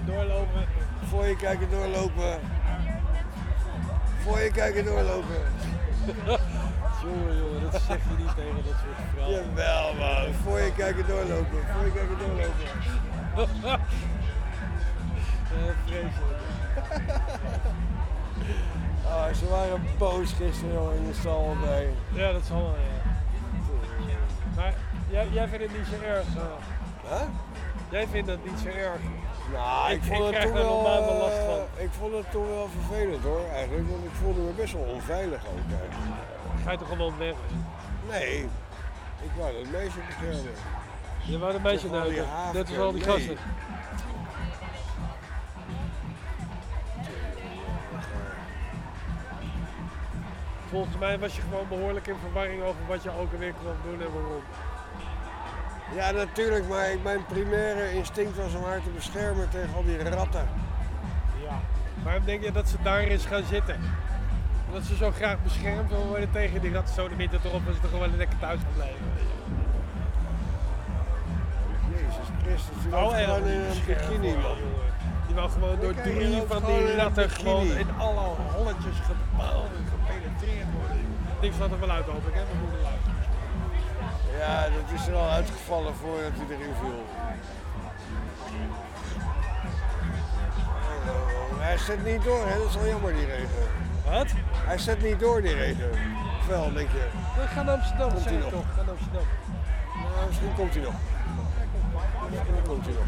Doorlopen. Voor je kijken doorlopen. Voor je kijken doorlopen. [LAUGHS] jongen, jongen, dat zeg je niet tegen dat soort vrouwen. Jawel man, voor je kijken doorlopen. Voor je kijken doorlopen. [LAUGHS] Eh, vreselijk. [LAUGHS] Ah, ze waren boos gisteren in de stal bij. Ja, dat zal wel, ja. Maar jij, jij vindt het niet zo erg. eh. Huh? Jij vindt het niet zo erg. Nou, ik, vond het krijg toen nog wel, last eh, van. ik vond het toen wel vervelend hoor, eigenlijk. Want ik voelde me best wel onveilig ook eigenlijk. Ga je toch gewoon weg? Nee, ik wou dat meisje beschermen. Je wou meisje die neuken. haafken, Net als al die nee. Volgens mij was je gewoon behoorlijk in verwarring over wat je ook alweer kwam doen en waarom. Ja, natuurlijk, maar mijn primaire instinct was om haar te beschermen tegen al die ratten. Ja. Waarom denk je dat ze daar is gaan zitten? Omdat ze zo graag beschermd wil worden tegen die ratten. Zo de niet erop is ze toch gewoon lekker thuis gebleven. Jezus Christus, die Oh, gewoon in een bikini man. Die wou gewoon door die drie van die ratten gewoon in alle holletjes gebouwd en gepenetreerd worden. Ding staat er wel uit hoop ik hè, mijn moeder luistert. Ja, dat is er al uitgevallen voordat hij erin viel. Oh, Hij zet niet door, hè? dat is wel jammer die regen. Wat? Hij zet niet door die regen. Wel, denk je? We gaan naar Amsterdam, Komt hij nog? toch. Ga naar Amsterdam. Nou, misschien komt hij nog. Misschien komt hij nog.